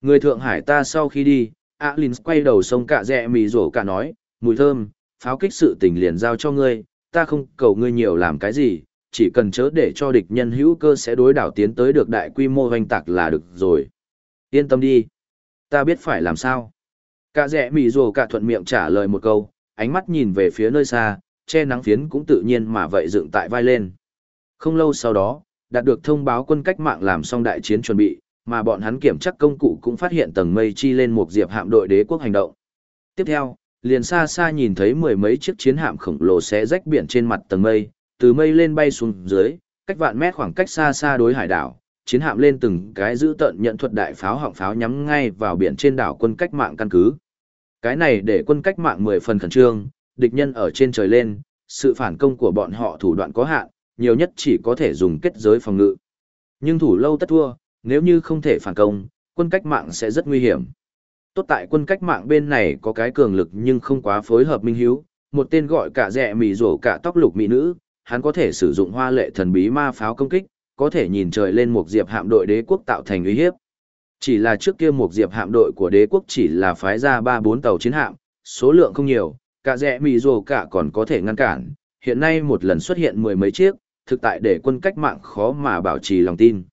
Người Thượng Hải ta sau khi đi, Alins quay đầu sông cả rẽ mì rổ cả nói, mùi thơm, pháo kích sự tình liền giao cho ngươi, ta không cầu ngươi nhiều làm cái gì, chỉ cần chớ để cho địch nhân hữu cơ sẽ đối đảo tiến tới được đại quy mô hoành tạc là được rồi. Yên tâm đi. Ta biết phải làm sao. Cả rẽ mì rồ cả thuận miệng trả lời một câu, ánh mắt nhìn về phía nơi xa, che nắng phiến cũng tự nhiên mà vậy dựng tại vai lên. Không lâu sau đó, đạt được thông báo quân cách mạng làm xong đại chiến chuẩn bị, mà bọn hắn kiểm chắc công cụ cũng phát hiện tầng mây chi lên một diệp hạm đội đế quốc hành động. Tiếp theo, liền xa xa nhìn thấy mười mấy chiếc chiến hạm khổng lồ xé rách biển trên mặt tầng mây, từ mây lên bay xuống dưới, cách vạn mét khoảng cách xa xa đối hải đảo, chiến hạm lên từng cái giữ tận nhận thuật đại pháo họng pháo nhắm ngay vào biển trên đảo quân cách mạng căn cứ. Cái này để quân cách mạng mười phần khẩn trương, địch nhân ở trên trời lên, sự phản công của bọn họ thủ đoạn có hạn, nhiều nhất chỉ có thể dùng kết giới phòng ngự. Nhưng thủ lâu tất thua, nếu như không thể phản công, quân cách mạng sẽ rất nguy hiểm. Tốt tại quân cách mạng bên này có cái cường lực nhưng không quá phối hợp minh hiếu, một tên gọi cả rẻ mì rổ cả tóc lục mỹ nữ, hắn có thể sử dụng hoa lệ thần bí ma pháo công kích, có thể nhìn trời lên một diệp hạm đội đế quốc tạo thành uy hiếp. Chỉ là trước kia một diệp hạm đội của đế quốc chỉ là phái ra 3-4 tàu chiến hạm, số lượng không nhiều, cả rẽ mì rồ cả còn có thể ngăn cản, hiện nay một lần xuất hiện mười mấy chiếc, thực tại để quân cách mạng khó mà bảo trì lòng tin.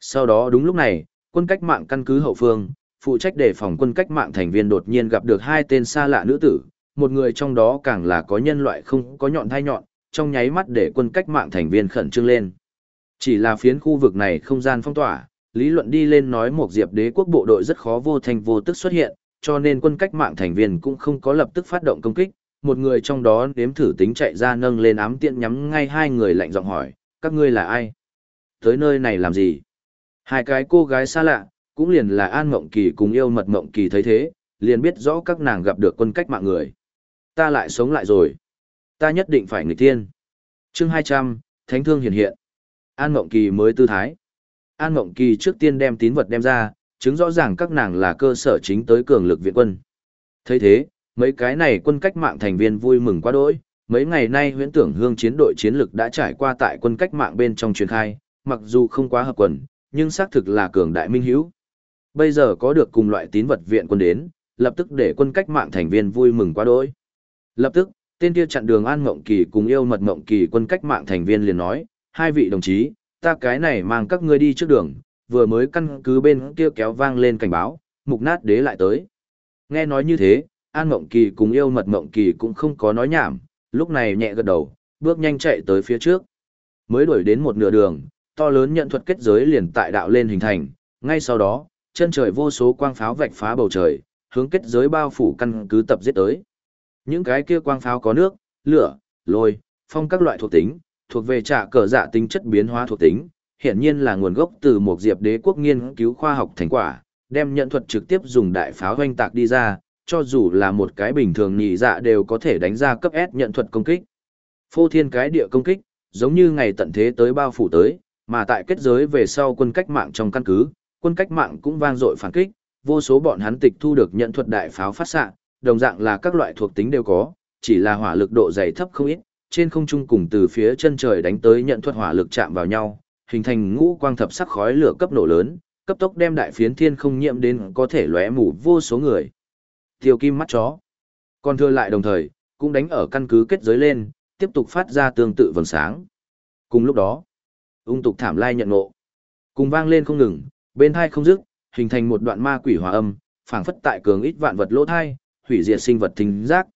Sau đó đúng lúc này, quân cách mạng căn cứ hậu phương, phụ trách đề phòng quân cách mạng thành viên đột nhiên gặp được hai tên xa lạ nữ tử, một người trong đó càng là có nhân loại không có nhọn thai nhọn, trong nháy mắt để quân cách mạng thành viên khẩn trương lên. Chỉ là phiến khu vực này không gian phong tỏa, lý luận đi lên nói một diệp đế quốc bộ đội rất khó vô thành vô tức xuất hiện, cho nên quân cách mạng thành viên cũng không có lập tức phát động công kích, một người trong đó nếm thử tính chạy ra nâng lên ám tiện nhắm ngay hai người lạnh giọng hỏi, các ngươi là ai? Tới nơi này làm gì? Hai cái cô gái xa lạ, cũng liền là An Mộng Kỳ cùng yêu mật Mộng Kỳ thấy thế, liền biết rõ các nàng gặp được quân cách mạng người. Ta lại sống lại rồi. Ta nhất định phải người tiên. chương 200, Thánh Thương hiện hiện. An Mộng Kỳ mới tư thái. An Mộng Kỳ trước tiên đem tín vật đem ra, chứng rõ ràng các nàng là cơ sở chính tới cường lực viện quân. thấy thế, mấy cái này quân cách mạng thành viên vui mừng quá đỗi. Mấy ngày nay huyễn tưởng hương chiến đội chiến lực đã trải qua tại quân cách mạng bên trong truyền khai, mặc dù không quá hợp quần, nhưng xác thực là cường đại minh hữu. Bây giờ có được cùng loại tín vật viện quân đến, lập tức để quân cách mạng thành viên vui mừng quá đỗi. Lập tức, tên kia chặn đường An Mộng Kỳ cùng yêu mật Mộng Kỳ quân cách mạng thành viên liền nói, hai vị đồng chí, ta cái này mang các ngươi đi trước đường, vừa mới căn cứ bên kia kéo vang lên cảnh báo, mục nát đế lại tới. Nghe nói như thế, An Mộng Kỳ cùng yêu mật Mộng Kỳ cũng không có nói nhảm, lúc này nhẹ gật đầu, bước nhanh chạy tới phía trước. Mới đuổi đến một nửa đường, to lớn nhận thuật kết giới liền tại đạo lên hình thành, ngay sau đó, chân trời vô số quang pháo vạch phá bầu trời, hướng kết giới bao phủ căn cứ tập giết tới. Những cái kia quang pháo có nước, lửa, lôi, phong các loại thuộc tính, thuộc về trả cờ dạ tính chất biến hóa thuộc tính, hiển nhiên là nguồn gốc từ một diệp đế quốc nghiên cứu khoa học thành quả, đem nhận thuật trực tiếp dùng đại pháo hoanh tạc đi ra, cho dù là một cái bình thường nhị dạ đều có thể đánh ra cấp S nhận thuật công kích. Phô thiên cái địa công kích, giống như ngày tận thế tới bao phủ tới, mà tại kết giới về sau quân cách mạng trong căn cứ, quân cách mạng cũng vang dội phản kích, vô số bọn hắn tịch thu được nhận thuật đại pháo phát xạ, đồng dạng là các loại thuộc tính đều có, chỉ là hỏa lực độ dày thấp không ít, trên không trung cùng từ phía chân trời đánh tới nhận thuật hỏa lực chạm vào nhau, hình thành ngũ quang thập sắc khói lửa cấp nổ lớn, cấp tốc đem đại phiến thiên không nhiễm đến có thể lóe mù vô số người. Tiêu kim mắt chó. Còn thưa lại đồng thời, cũng đánh ở căn cứ kết giới lên, tiếp tục phát ra tương tự vầng sáng. Cùng lúc đó, ung tục thảm lai nhận ngộ. Cùng vang lên không ngừng, bên thai không dứt, hình thành một đoạn ma quỷ hòa âm, phảng phất tại cường ít vạn vật lỗ thai, hủy diệt sinh vật thính giác.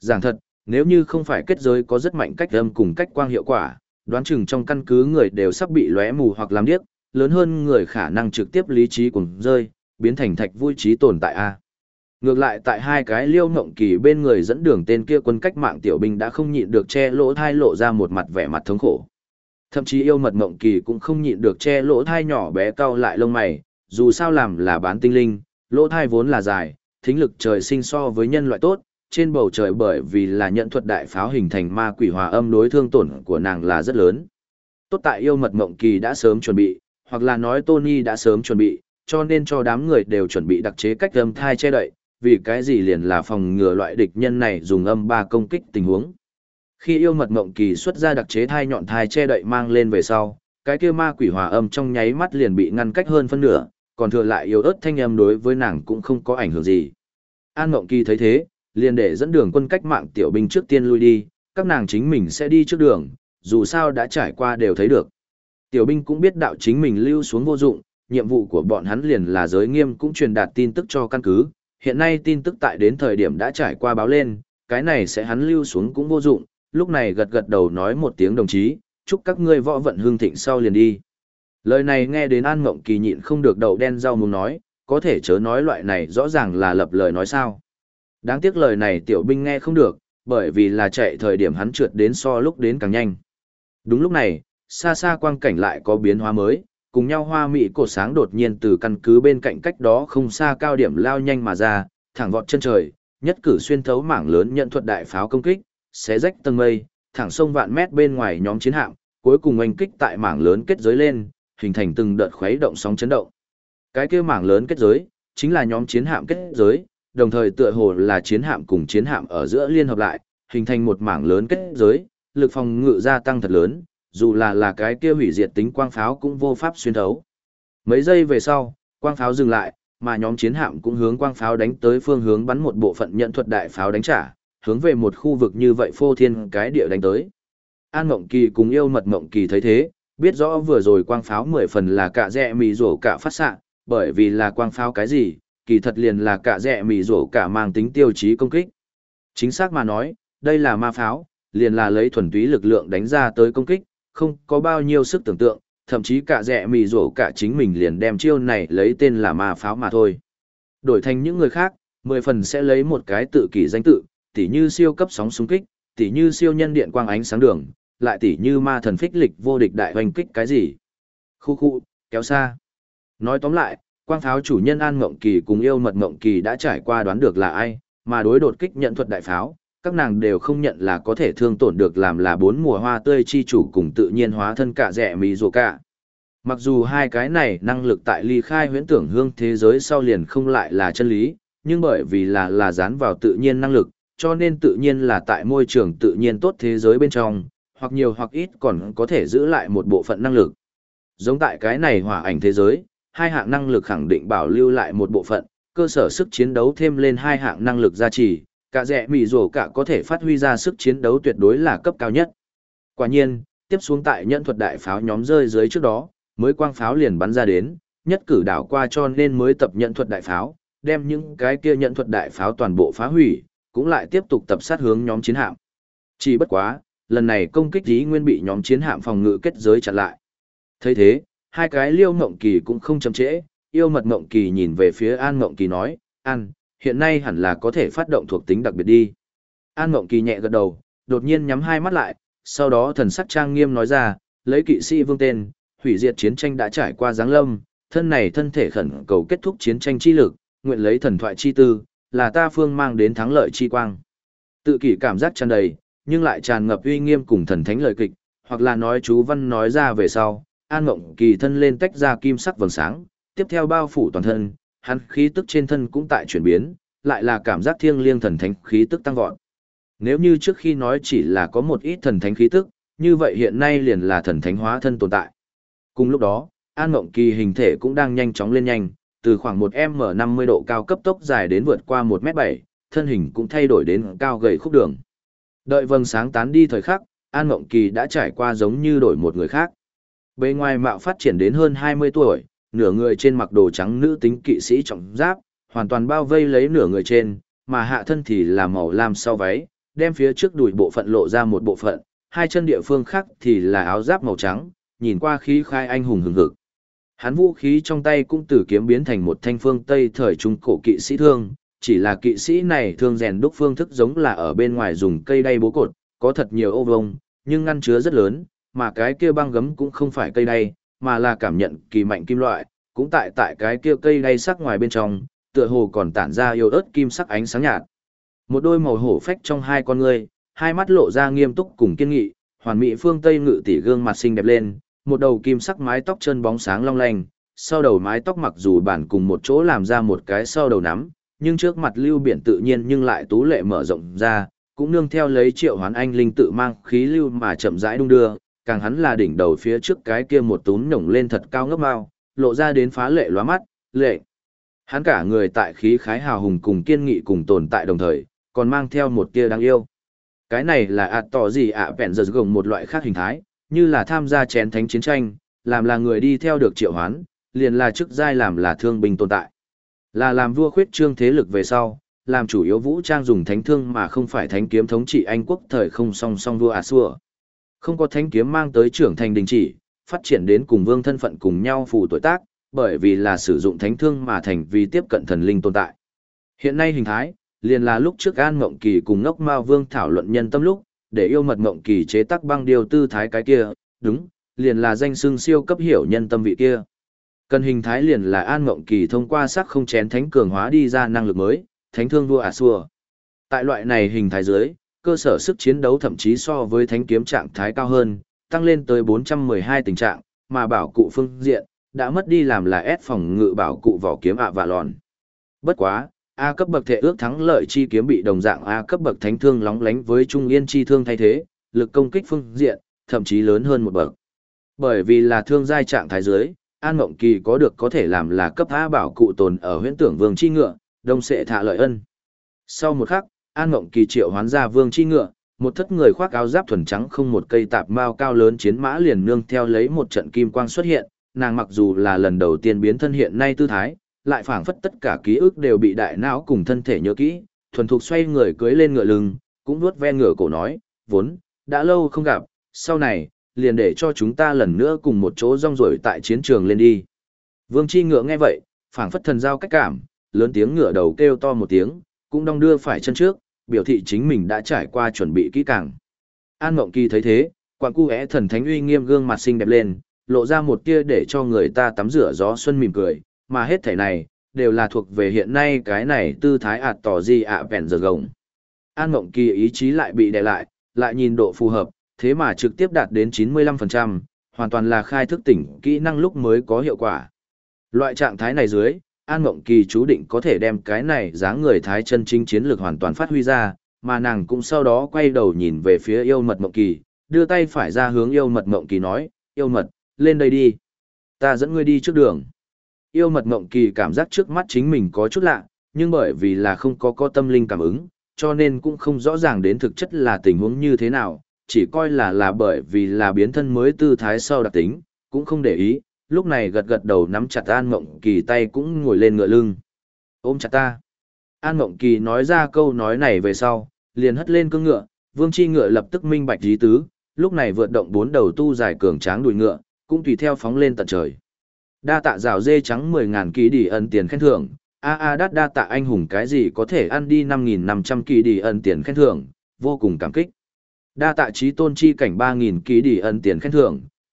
Giảng thật, nếu như không phải kết giới có rất mạnh cách âm cùng cách quang hiệu quả, đoán chừng trong căn cứ người đều sắp bị lóe mù hoặc làm điếc, lớn hơn người khả năng trực tiếp lý trí cùng rơi, biến thành thạch vui trí tồn tại a. Ngược lại tại hai cái liêu ngộng kỳ bên người dẫn đường tên kia quân cách mạng tiểu binh đã không nhịn được che lỗ thai lộ ra một mặt vẻ mặt thống khổ. Thậm chí yêu mật ngộng kỳ cũng không nhịn được che lỗ thai nhỏ bé cau lại lông mày, dù sao làm là bán tinh linh, lỗ thai vốn là dài, thính lực trời sinh so với nhân loại tốt, trên bầu trời bởi vì là nhận thuật đại pháo hình thành ma quỷ hòa âm đối thương tổn của nàng là rất lớn. Tốt tại yêu mật mộng kỳ đã sớm chuẩn bị, hoặc là nói Tony đã sớm chuẩn bị, cho nên cho đám người đều chuẩn bị đặc chế cách âm thai che đậy, vì cái gì liền là phòng ngừa loại địch nhân này dùng âm ba công kích tình huống. Khi yêu mật mộng kỳ xuất ra đặc chế thai nhọn thai che đậy mang lên về sau, cái kia ma quỷ hòa âm trong nháy mắt liền bị ngăn cách hơn phân nửa, còn thừa lại yếu ớt thanh âm đối với nàng cũng không có ảnh hưởng gì. An Mộng Kỳ thấy thế, liền để dẫn đường quân cách mạng tiểu binh trước tiên lui đi, các nàng chính mình sẽ đi trước đường, dù sao đã trải qua đều thấy được. Tiểu binh cũng biết đạo chính mình lưu xuống vô dụng, nhiệm vụ của bọn hắn liền là giới nghiêm cũng truyền đạt tin tức cho căn cứ, hiện nay tin tức tại đến thời điểm đã trải qua báo lên, cái này sẽ hắn lưu xuống cũng vô dụng, lúc này gật gật đầu nói một tiếng đồng chí, chúc các ngươi võ vận hương thịnh sau liền đi. Lời này nghe đến An Mộng Kỳ nhịn không được đầu đen rau muốn nói, có thể chớ nói loại này rõ ràng là lập lời nói sao. Đáng tiếc lời này tiểu binh nghe không được, bởi vì là chạy thời điểm hắn trượt đến so lúc đến càng nhanh. Đúng lúc này, xa xa quang cảnh lại có biến hóa mới, cùng nhau hoa mỹ cổ sáng đột nhiên từ căn cứ bên cạnh cách đó không xa cao điểm lao nhanh mà ra, thẳng vọt chân trời, nhất cử xuyên thấu mảng lớn nhận thuật đại pháo công kích, xé rách tầng mây, thẳng sông vạn mét bên ngoài nhóm chiến hạm, cuối cùng oanh kích tại mảng lớn kết giới lên, hình thành từng đợt khuấy động sóng chấn động. Cái kia mảng lớn kết giới, chính là nhóm chiến hạm kết giới, đồng thời tựa hồ là chiến hạm cùng chiến hạm ở giữa liên hợp lại, hình thành một mảng lớn kết giới, lực phòng ngự gia tăng thật lớn, dù là là cái kia hủy diệt tính quang pháo cũng vô pháp xuyên thấu. Mấy giây về sau, quang pháo dừng lại, mà nhóm chiến hạm cũng hướng quang pháo đánh tới phương hướng bắn một bộ phận nhận thuật đại pháo đánh trả, hướng về một khu vực như vậy phô thiên cái địa đánh tới. An Mộng Kỳ cùng yêu mật Mộng Kỳ thấy thế, biết rõ vừa rồi quang pháo mười phần là cả rẽ mì rổ cả phát xạ, bởi vì là quang pháo cái gì, kỳ thật liền là cả rẻ mì rổ cả mang tính tiêu chí công kích. Chính xác mà nói, đây là ma pháo, liền là lấy thuần túy lực lượng đánh ra tới công kích, không có bao nhiêu sức tưởng tượng, thậm chí cả rẻ mì rổ cả chính mình liền đem chiêu này lấy tên là ma pháo mà thôi. Đổi thành những người khác, mười phần sẽ lấy một cái tự kỷ danh tự, tỉ như siêu cấp sóng súng kích, tỉ như siêu nhân điện quang ánh sáng đường, lại tỉ như ma thần phích lịch vô địch đại hoành kích cái gì. Khu khu, kéo xa. Nói tóm lại, quang pháo chủ nhân An Ngộng Kỳ cùng yêu mật Ngộng Kỳ đã trải qua đoán được là ai, mà đối đột kích nhận thuật đại pháo, các nàng đều không nhận là có thể thương tổn được làm là bốn mùa hoa tươi chi chủ cùng tự nhiên hóa thân cả rẻ mì rùa cả. Mặc dù hai cái này năng lực tại ly khai huyễn tưởng hương thế giới sau liền không lại là chân lý, nhưng bởi vì là là dán vào tự nhiên năng lực, cho nên tự nhiên là tại môi trường tự nhiên tốt thế giới bên trong, hoặc nhiều hoặc ít còn có thể giữ lại một bộ phận năng lực. Giống tại cái này hỏa ảnh thế giới, hai hạng năng lực khẳng định bảo lưu lại một bộ phận, cơ sở sức chiến đấu thêm lên hai hạng năng lực gia trì, cả rẻ mì rổ cả có thể phát huy ra sức chiến đấu tuyệt đối là cấp cao nhất. Quả nhiên, tiếp xuống tại nhận thuật đại pháo nhóm rơi dưới trước đó, mới quang pháo liền bắn ra đến, nhất cử đảo qua cho nên mới tập nhận thuật đại pháo, đem những cái kia nhận thuật đại pháo toàn bộ phá hủy, cũng lại tiếp tục tập sát hướng nhóm chiến hạm. Chỉ bất quá, lần này công kích dí nguyên bị nhóm chiến hạm phòng ngự kết giới chặn lại. thấy thế, hai cái liêu mộng kỳ cũng không chậm trễ, yêu mật mộng kỳ nhìn về phía An mộng kỳ nói, An, hiện nay hẳn là có thể phát động thuộc tính đặc biệt đi. An mộng kỳ nhẹ gật đầu, đột nhiên nhắm hai mắt lại, sau đó thần sắc trang nghiêm nói ra, lấy kỵ sĩ vương tên, hủy diệt chiến tranh đã trải qua giáng lâm, thân này thân thể khẩn cầu kết thúc chiến tranh chi lực, nguyện lấy thần thoại chi tư, là ta phương mang đến thắng lợi chi quang. Tự kỷ cảm giác tràn đầy, nhưng lại tràn ngập uy nghiêm cùng thần thánh lời kịch, hoặc là nói chú văn nói ra về sau, An Mộng Kỳ thân lên tách ra kim sắc vầng sáng, tiếp theo bao phủ toàn thân, hắn khí tức trên thân cũng tại chuyển biến, lại là cảm giác thiêng liêng thần thánh khí tức tăng vọt. Nếu như trước khi nói chỉ là có một ít thần thánh khí tức, như vậy hiện nay liền là thần thánh hóa thân tồn tại. Cùng lúc đó, An Mộng Kỳ hình thể cũng đang nhanh chóng lên nhanh, từ khoảng 1m50 độ cao cấp tốc dài đến vượt qua 1m7, thân hình cũng thay đổi đến cao gầy khúc đường. Đợi vầng sáng tán đi thời khắc, An Mộng Kỳ đã trải qua giống như đổi một người khác. Bề ngoài mạo phát triển đến hơn 20 tuổi, nửa người trên mặc đồ trắng nữ tính kỵ sĩ trọng giáp, hoàn toàn bao vây lấy nửa người trên, mà hạ thân thì là màu lam sau váy, đem phía trước đùi bộ phận lộ ra một bộ phận, hai chân địa phương khác thì là áo giáp màu trắng, nhìn qua khí khai anh hùng hừng hực. Hắn vũ khí trong tay cũng từ kiếm biến thành một thanh phương Tây thời trung cổ kỵ sĩ thương, chỉ là kỵ sĩ này thường rèn đúc phương thức giống là ở bên ngoài dùng cây đay bố cột, có thật nhiều ô vông, nhưng ngăn chứa rất lớn, mà cái kia băng gấm cũng không phải cây đay, mà là cảm nhận kỳ mạnh kim loại, cũng tại tại cái kia cây đay sắc ngoài bên trong, tựa hồ còn tản ra yêu ớt kim sắc ánh sáng nhạt. Một đôi màu hổ phách trong hai con ngươi, hai mắt lộ ra nghiêm túc cùng kiên nghị, hoàn mỹ phương Tây ngự tỷ gương mặt xinh đẹp lên, một đầu kim sắc mái tóc chân bóng sáng long lanh, sau đầu mái tóc mặc dù bản cùng một chỗ làm ra một cái sau đầu nắm, nhưng trước mặt lưu biển tự nhiên nhưng lại tú lệ mở rộng ra, cũng nương theo lấy triệu hoán anh linh tự mang khí lưu mà chậm rãi đung đưa, càng hắn là đỉnh đầu phía trước cái kia một túm nhổng lên thật cao ngấp mau, lộ ra đến phá lệ lóa mắt, lệ. Hắn cả người tại khí khái hào hùng cùng kiên nghị cùng tồn tại đồng thời, còn mang theo một tia đáng yêu. Cái này là ạt tỏ gì ạ vẹn giật gồng một loại khác hình thái, như là tham gia chén thánh chiến tranh, làm là người đi theo được triệu hoán, liền là chức giai làm là thương binh tồn tại. Là làm vua khuyết trương thế lực về sau, làm chủ yếu vũ trang dùng thánh thương mà không phải thánh kiếm thống trị Anh quốc thời không song song vua Assur. Không có thánh kiếm mang tới trưởng thành đình chỉ, phát triển đến cùng vương thân phận cùng nhau phù tuổi tác, bởi vì là sử dụng thánh thương mà thành vì tiếp cận thần linh tồn tại. Hiện nay hình thái, liền là lúc trước An Ngộng Kỳ cùng Ngốc Mao Vương thảo luận nhân tâm lúc, để yêu mật Ngộng Kỳ chế tác băng điều tư thái cái kia, đúng, liền là danh xưng siêu cấp hiểu nhân tâm vị kia. Cần hình thái liền là An Ngộng Kỳ thông qua sắc không chén thánh cường hóa đi ra năng lực mới, thánh thương vua Assur. Tại loại này hình thái dưới, cơ sở sức chiến đấu thậm chí so với thánh kiếm trạng thái cao hơn, tăng lên tới 412 tình trạng, mà bảo cụ phương diện, đã mất đi làm là S phòng ngự bảo cụ vỏ kiếm ạ và lòn. Bất quá, A cấp bậc thể ước thắng lợi chi kiếm bị đồng dạng A cấp bậc thánh thương lóng lánh với trung yên chi thương thay thế, lực công kích phương diện, thậm chí lớn hơn một bậc. Bởi vì là thương giai trạng thái dưới, An Mộng Kỳ có được có thể làm là cấp A bảo cụ tồn ở huyễn tưởng vương chi ngựa, đông sẽ thạ lợi ân. Sau một khắc, An Ngộng Kỳ triệu hoán ra vương chi ngựa, một thất người khoác áo giáp thuần trắng không một cây tạp mao cao lớn chiến mã liền nương theo lấy một trận kim quang xuất hiện, nàng mặc dù là lần đầu tiên biến thân hiện nay tư thái, lại phảng phất tất cả ký ức đều bị đại não cùng thân thể nhớ kỹ, thuần thục xoay người cưới lên ngựa lưng, cũng vuốt ve ngựa cổ nói, vốn, đã lâu không gặp, sau này, liền để cho chúng ta lần nữa cùng một chỗ rong ruổi tại chiến trường lên đi. Vương Chi ngựa nghe vậy, phảng phất thần giao cách cảm, lớn tiếng ngựa đầu kêu to một tiếng, cũng đong đưa phải chân trước, biểu thị chính mình đã trải qua chuẩn bị kỹ càng. An Mộng Kỳ thấy thế, quặng cu é thần thánh uy nghiêm gương mặt xinh đẹp lên, lộ ra một tia để cho người ta tắm rửa gió xuân mỉm cười, mà hết thảy này, đều là thuộc về hiện nay cái này tư thái ạt tỏ gì ạ vẹn giờ gồng. An Mộng Kỳ ý chí lại bị đè lại, lại nhìn độ phù hợp, thế mà trực tiếp đạt đến 95%, hoàn toàn là khai thức tỉnh kỹ năng lúc mới có hiệu quả. Loại trạng thái này dưới, An Ngộng Kỳ chú định có thể đem cái này dáng người thái chân chính chiến lược hoàn toàn phát huy ra, mà nàng cũng sau đó quay đầu nhìn về phía yêu mật Ngộng Kỳ, đưa tay phải ra hướng yêu mật Ngộng Kỳ nói, yêu mật, lên đây đi. Ta dẫn ngươi đi trước đường. Yêu mật Ngộng Kỳ cảm giác trước mắt chính mình có chút lạ, nhưng bởi vì là không có có tâm linh cảm ứng, cho nên cũng không rõ ràng đến thực chất là tình huống như thế nào, chỉ coi là là bởi vì là biến thân mới tư thái sau đặc tính, cũng không để ý, lúc này gật gật đầu nắm chặt An Mộng Kỳ tay cũng ngồi lên ngựa lưng. Ôm chặt ta. An Mộng Kỳ nói ra câu nói này về sau, liền hất lên cương ngựa, Vương Chi ngựa lập tức minh bạch lý tứ, lúc này vượt động bốn đầu tu dài cường tráng đùi ngựa, cũng tùy theo phóng lên tận trời. Đa tạ rào dê trắng 10.000 ký đi ân tiền khen thưởng, a a đắt đa tạ anh hùng cái gì có thể ăn đi 5.500 ký đi ân tiền khen thưởng, vô cùng cảm kích. Đa tạ trí tôn chi cảnh 3.000 ký đi ân tiền khen thưởng,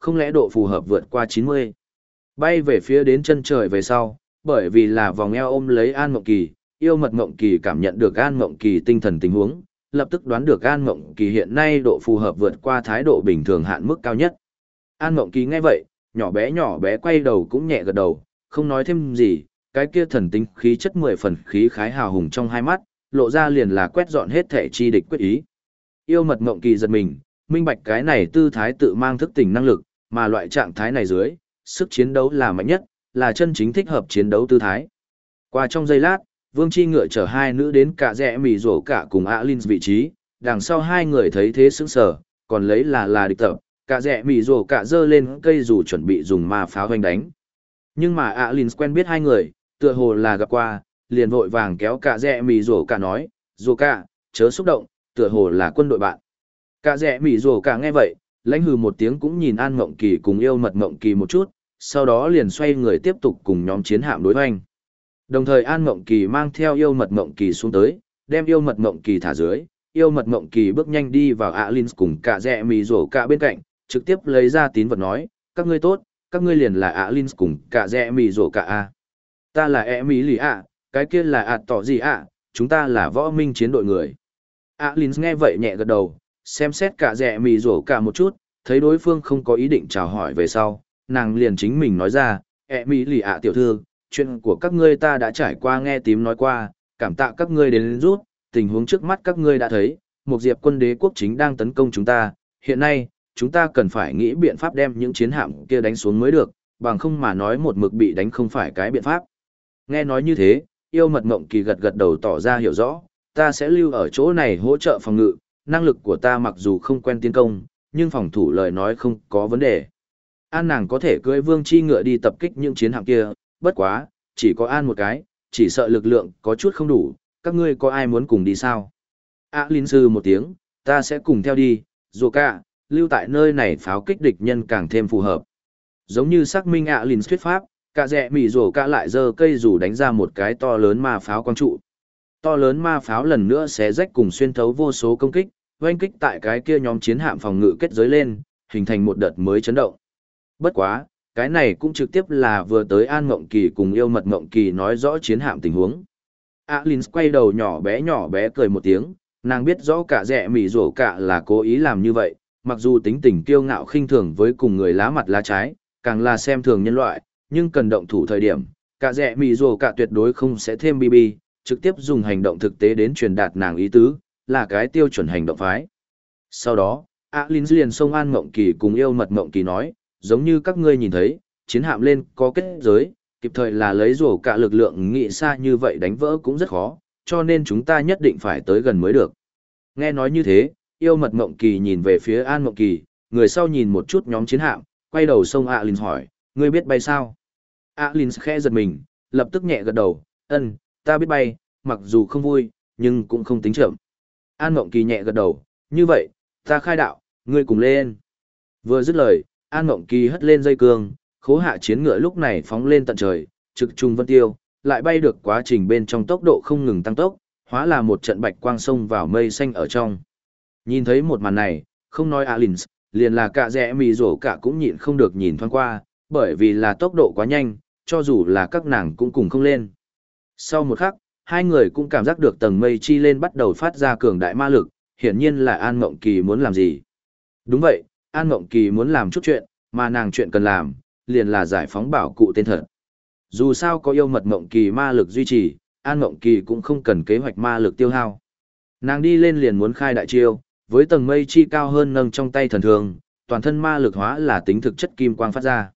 không lẽ độ phù hợp vượt qua 90. Bay về phía đến chân trời về sau, bởi vì là vòng eo ôm lấy An Mộng Kỳ, yêu mật Mộng Kỳ cảm nhận được An Mộng Kỳ tinh thần tình huống, lập tức đoán được An Mộng Kỳ hiện nay độ phù hợp vượt qua thái độ bình thường hạn mức cao nhất. An Mộng Kỳ nghe vậy, nhỏ bé nhỏ bé quay đầu cũng nhẹ gật đầu, không nói thêm gì, cái kia thần tinh khí chất mười phần khí khái hào hùng trong hai mắt, lộ ra liền là quét dọn hết thể chi địch quyết ý. Yêu mật Mộng Kỳ giật mình, minh bạch cái này tư thái tự mang thức tỉnh năng lực, mà loại trạng thái này dưới, sức chiến đấu là mạnh nhất, là chân chính thích hợp chiến đấu tư thái. Qua trong giây lát, Vương Chi ngựa chở hai nữ đến cả rẽ mì rổ cả cùng Alin vị trí, đằng sau hai người thấy thế sững sờ, còn lấy là là địch tập, cả rẽ mì rổ cả dơ lên cây dù chuẩn bị dùng ma pháo hoành đánh. Nhưng mà Alin quen biết hai người, tựa hồ là gặp qua, liền vội vàng kéo cả rẽ mì rổ cả nói, rổ cả, chớ xúc động, tựa hồ là quân đội bạn. Cả rẽ mì rổ cả nghe vậy, lãnh hừ một tiếng cũng nhìn An Ngộng Kỳ cùng yêu mật Ngộng Kỳ một chút, sau đó liền xoay người tiếp tục cùng nhóm chiến hạm đối hoành. Đồng thời An Ngộng Kỳ mang theo yêu mật Ngộng Kỳ xuống tới, đem yêu mật Ngộng Kỳ thả dưới, yêu mật Ngộng Kỳ bước nhanh đi vào Alin cùng cả rẽ mì rổ cả bên cạnh, trực tiếp lấy ra tín vật nói, các ngươi tốt, các ngươi liền là Alin cùng cả rẽ mì rổ cả a. Ta là e mỹ lì ạ, cái kia là ạt tỏ gì ạ, chúng ta là võ minh chiến đội người. Alin nghe vậy nhẹ gật đầu, xem xét cả rẻ mì rổ cả một chút, thấy đối phương không có ý định chào hỏi về sau, nàng liền chính mình nói ra, ẹ mỹ lì ạ tiểu thư, chuyện của các ngươi ta đã trải qua nghe tím nói qua, cảm tạ các ngươi đến rút, tình huống trước mắt các ngươi đã thấy, một diệp quân đế quốc chính đang tấn công chúng ta, hiện nay, chúng ta cần phải nghĩ biện pháp đem những chiến hạm kia đánh xuống mới được, bằng không mà nói một mực bị đánh không phải cái biện pháp. Nghe nói như thế, yêu mật mộng kỳ gật gật đầu tỏ ra hiểu rõ, ta sẽ lưu ở chỗ này hỗ trợ phòng ngự, năng lực của ta mặc dù không quen tiến công, nhưng phòng thủ lời nói không có vấn đề. An nàng có thể cưỡi vương chi ngựa đi tập kích những chiến hạm kia, bất quá, chỉ có An một cái, chỉ sợ lực lượng có chút không đủ, các ngươi có ai muốn cùng đi sao? À Linh Sư một tiếng, ta sẽ cùng theo đi, dù cả, lưu tại nơi này pháo kích địch nhân càng thêm phù hợp. Giống như xác minh ạ à Linh thuyết pháp, cả rẽ mỉ rổ cả lại giơ cây rủ đánh ra một cái to lớn ma pháo quang trụ. To lớn ma pháo lần nữa sẽ rách cùng xuyên thấu vô số công kích, oanh kích tại cái kia nhóm chiến hạm phòng ngự kết giới lên, hình thành một đợt mới chấn động. Bất quá, cái này cũng trực tiếp là vừa tới An Ngộng Kỳ cùng yêu mật Ngộng Kỳ nói rõ chiến hạm tình huống. Alin quay đầu nhỏ bé nhỏ bé cười một tiếng, nàng biết rõ cả rẻ mỉ rổ cả là cố ý làm như vậy, mặc dù tính tình kiêu ngạo khinh thường với cùng người lá mặt lá trái, càng là xem thường nhân loại, nhưng cần động thủ thời điểm, cả rẻ mỉ rổ cả tuyệt đối không sẽ thêm BB, trực tiếp dùng hành động thực tế đến truyền đạt nàng ý tứ, là cái tiêu chuẩn hành động phái. Sau đó, Alin liền xông An Mộng Kỳ cùng yêu mật Mộng Kỳ nói, giống như các ngươi nhìn thấy, chiến hạm lên có kết giới, kịp thời là lấy rổ cả lực lượng nghị xa như vậy đánh vỡ cũng rất khó, cho nên chúng ta nhất định phải tới gần mới được. Nghe nói như thế, yêu mật Mộng Kỳ nhìn về phía An Mộng Kỳ, người sau nhìn một chút nhóm chiến hạm, quay đầu xông Alin hỏi, ngươi biết bay sao? Alin khẽ giật mình, lập tức nhẹ gật đầu, ân, ta biết bay, mặc dù không vui, nhưng cũng không tính chậm. An Mộng Kỳ nhẹ gật đầu, như vậy, ta khai đạo, ngươi cùng lên. Vừa dứt lời, An Mộng Kỳ hất lên dây cương, khố hạ chiến ngựa lúc này phóng lên tận trời, trực trung vân tiêu, lại bay được quá trình bên trong tốc độ không ngừng tăng tốc, hóa là một trận bạch quang sông vào mây xanh ở trong. Nhìn thấy một màn này, không nói Alins, liền là cả rẽ mì rổ cả cũng nhịn không được nhìn thoáng qua, bởi vì là tốc độ quá nhanh, cho dù là các nàng cũng cùng không lên. Sau một khắc, hai người cũng cảm giác được tầng mây chi lên bắt đầu phát ra cường đại ma lực, hiển nhiên là An Ngộng Kỳ muốn làm gì. Đúng vậy, An Ngộng Kỳ muốn làm chút chuyện, mà nàng chuyện cần làm, liền là giải phóng bảo cụ tên thật. Dù sao có yêu mật Ngộng Kỳ ma lực duy trì, An Ngộng Kỳ cũng không cần kế hoạch ma lực tiêu hao. Nàng đi lên liền muốn khai đại chiêu, với tầng mây chi cao hơn nâng trong tay thần thường, toàn thân ma lực hóa là tính thực chất kim quang phát ra.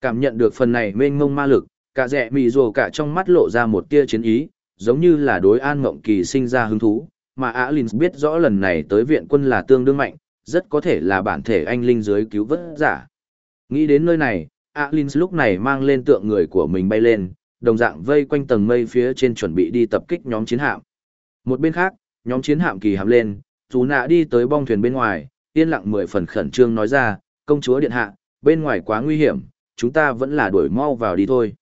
Cảm nhận được phần này mênh mông ma lực, cả rẻ mì rồ cả trong mắt lộ ra một tia chiến ý, giống như là đối An Mộng Kỳ sinh ra hứng thú, mà Alins biết rõ lần này tới viện quân là tương đương mạnh, rất có thể là bản thể anh linh dưới cứu vớt giả. Nghĩ đến nơi này, Alins lúc này mang lên tượng người của mình bay lên, đồng dạng vây quanh tầng mây phía trên chuẩn bị đi tập kích nhóm chiến hạm. Một bên khác, nhóm chiến hạm kỳ hạm lên, dù nạ đi tới bong thuyền bên ngoài, yên lặng mười phần khẩn trương nói ra, công chúa điện hạ, bên ngoài quá nguy hiểm, chúng ta vẫn là đuổi mau vào đi thôi.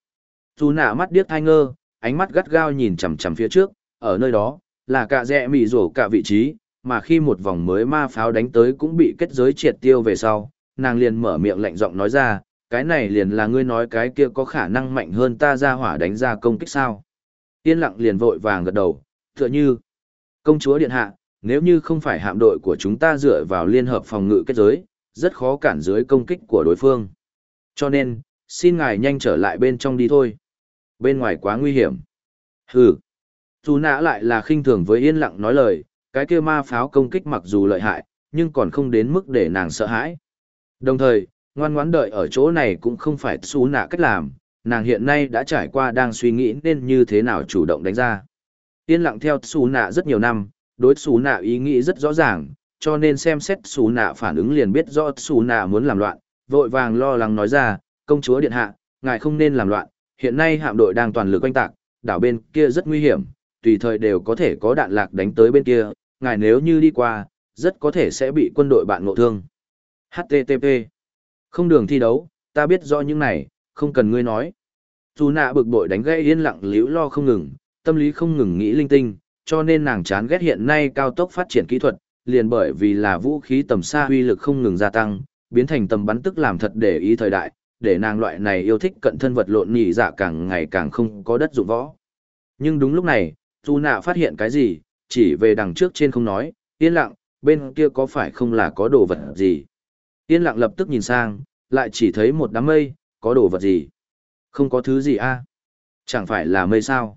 Dù nạ mắt điếc thai ngơ, ánh mắt gắt gao nhìn chằm chằm phía trước, ở nơi đó, là cả rẽ mì rổ cả vị trí, mà khi một vòng mới ma pháo đánh tới cũng bị kết giới triệt tiêu về sau, nàng liền mở miệng lạnh giọng nói ra, cái này liền là ngươi nói cái kia có khả năng mạnh hơn ta ra hỏa đánh ra công kích sao. Yên lặng liền vội vàng gật đầu, tựa như, công chúa điện hạ, nếu như không phải hạm đội của chúng ta dựa vào liên hợp phòng ngự kết giới, rất khó cản dưới công kích của đối phương. Cho nên, xin ngài nhanh trở lại bên trong đi thôi. Bên ngoài quá nguy hiểm. Hừ. Dù nã lại là khinh thường với yên lặng nói lời, cái kia ma pháo công kích mặc dù lợi hại, nhưng còn không đến mức để nàng sợ hãi. Đồng thời, ngoan ngoãn đợi ở chỗ này cũng không phải xú nạ cách làm, nàng hiện nay đã trải qua đang suy nghĩ nên như thế nào chủ động đánh ra. Yên lặng theo xú nạ rất nhiều năm, đối xú nạ ý nghĩ rất rõ ràng, cho nên xem xét xú nạ phản ứng liền biết rõ xú nạ muốn làm loạn, vội vàng lo lắng nói ra, công chúa điện hạ, ngài không nên làm loạn, hiện nay hạm đội đang toàn lực quanh tạc, đảo bên kia rất nguy hiểm, tùy thời đều có thể có đạn lạc đánh tới bên kia, ngài nếu như đi qua, rất có thể sẽ bị quân đội bạn ngộ thương. HTTP Không đường thi đấu, ta biết rõ những này, không cần ngươi nói. Dù nạ bực bội đánh gây yên lặng liễu lo không ngừng, tâm lý không ngừng nghĩ linh tinh, cho nên nàng chán ghét hiện nay cao tốc phát triển kỹ thuật, liền bởi vì là vũ khí tầm xa uy lực không ngừng gia tăng, biến thành tầm bắn tức làm thật để ý thời đại, để nàng loại này yêu thích cận thân vật lộn nhị dạ càng ngày càng không có đất dụng võ. Nhưng đúng lúc này, dù nạ phát hiện cái gì, chỉ về đằng trước trên không nói, yên lặng, bên kia có phải không là có đồ vật gì. Yên lặng lập tức nhìn sang, lại chỉ thấy một đám mây, có đồ vật gì. Không có thứ gì a Chẳng phải là mây sao?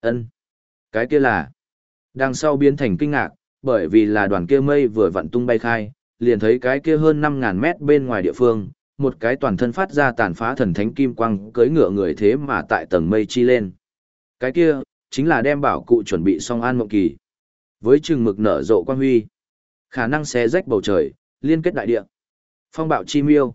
ân Cái kia là... Đằng sau biến thành kinh ngạc, bởi vì là đoàn kia mây vừa vặn tung bay khai, liền thấy cái kia hơn 5.000 mét bên ngoài địa phương, một cái toàn thân phát ra tàn phá thần thánh kim quang cưới ngựa người thế mà tại tầng mây chi lên. Cái kia, chính là đem bảo cụ chuẩn bị xong an mộng kỳ. Với chừng mực nở rộ quang huy, khả năng xé rách bầu trời, liên kết đại địa. Phong bạo chi miêu.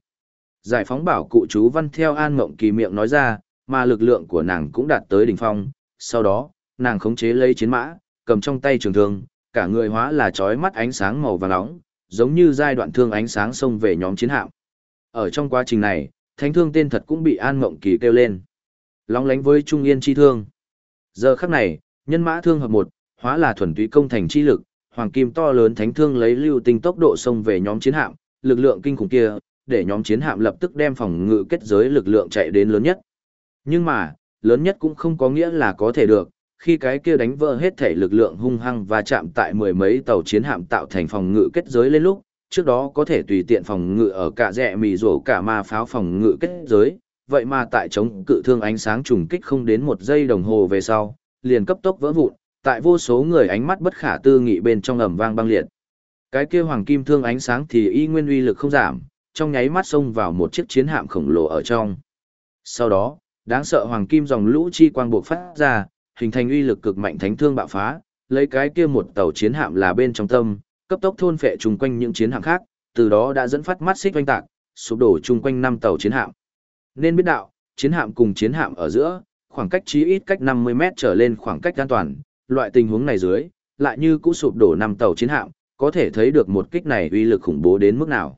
Giải phóng bảo cụ chú văn theo an mộng kỳ miệng nói ra, mà lực lượng của nàng cũng đạt tới đỉnh phong. Sau đó, nàng khống chế lấy chiến mã, cầm trong tay trường thương, cả người hóa là chói mắt ánh sáng màu vàng nóng, giống như giai đoạn thương ánh sáng xông về nhóm chiến hạm. Ở trong quá trình này, thánh thương tên thật cũng bị An Mộng Kỳ kêu lên. Lóng lánh với Trung Yên chi thương. Giờ khắc này, nhân mã thương hợp một, hóa là thuần túy công thành chi lực, hoàng kim to lớn thánh thương lấy lưu tinh tốc độ xông về nhóm chiến hạm, lực lượng kinh khủng kia, để nhóm chiến hạm lập tức đem phòng ngự kết giới lực lượng chạy đến lớn nhất. Nhưng mà, lớn nhất cũng không có nghĩa là có thể được, khi cái kia đánh vỡ hết thể lực lượng hung hăng và chạm tại mười mấy tàu chiến hạm tạo thành phòng ngự kết giới lên lúc, trước đó có thể tùy tiện phòng ngự ở cả rẽ mì rổ cả ma pháo phòng ngự kết giới, vậy mà tại chống cự thương ánh sáng trùng kích không đến một giây đồng hồ về sau, liền cấp tốc vỡ vụn, tại vô số người ánh mắt bất khả tư nghị bên trong ầm vang băng liệt. Cái kia hoàng kim thương ánh sáng thì y nguyên uy lực không giảm, trong nháy mắt xông vào một chiếc chiến hạm khổng lồ ở trong. Sau đó, đáng sợ hoàng kim dòng lũ chi quang buộc phát ra, hình thành uy lực cực mạnh thánh thương bạo phá, lấy cái kia một tàu chiến hạm là bên trong tâm, cấp tốc thôn phệ chung quanh những chiến hạm khác, từ đó đã dẫn phát mắt xích oanh tạc, sụp đổ chung quanh năm tàu chiến hạm. Nên biết đạo, chiến hạm cùng chiến hạm ở giữa, khoảng cách chí ít cách 50 mét trở lên khoảng cách an toàn, loại tình huống này dưới, lại như cũ sụp đổ năm tàu chiến hạm, có thể thấy được một kích này uy lực khủng bố đến mức nào.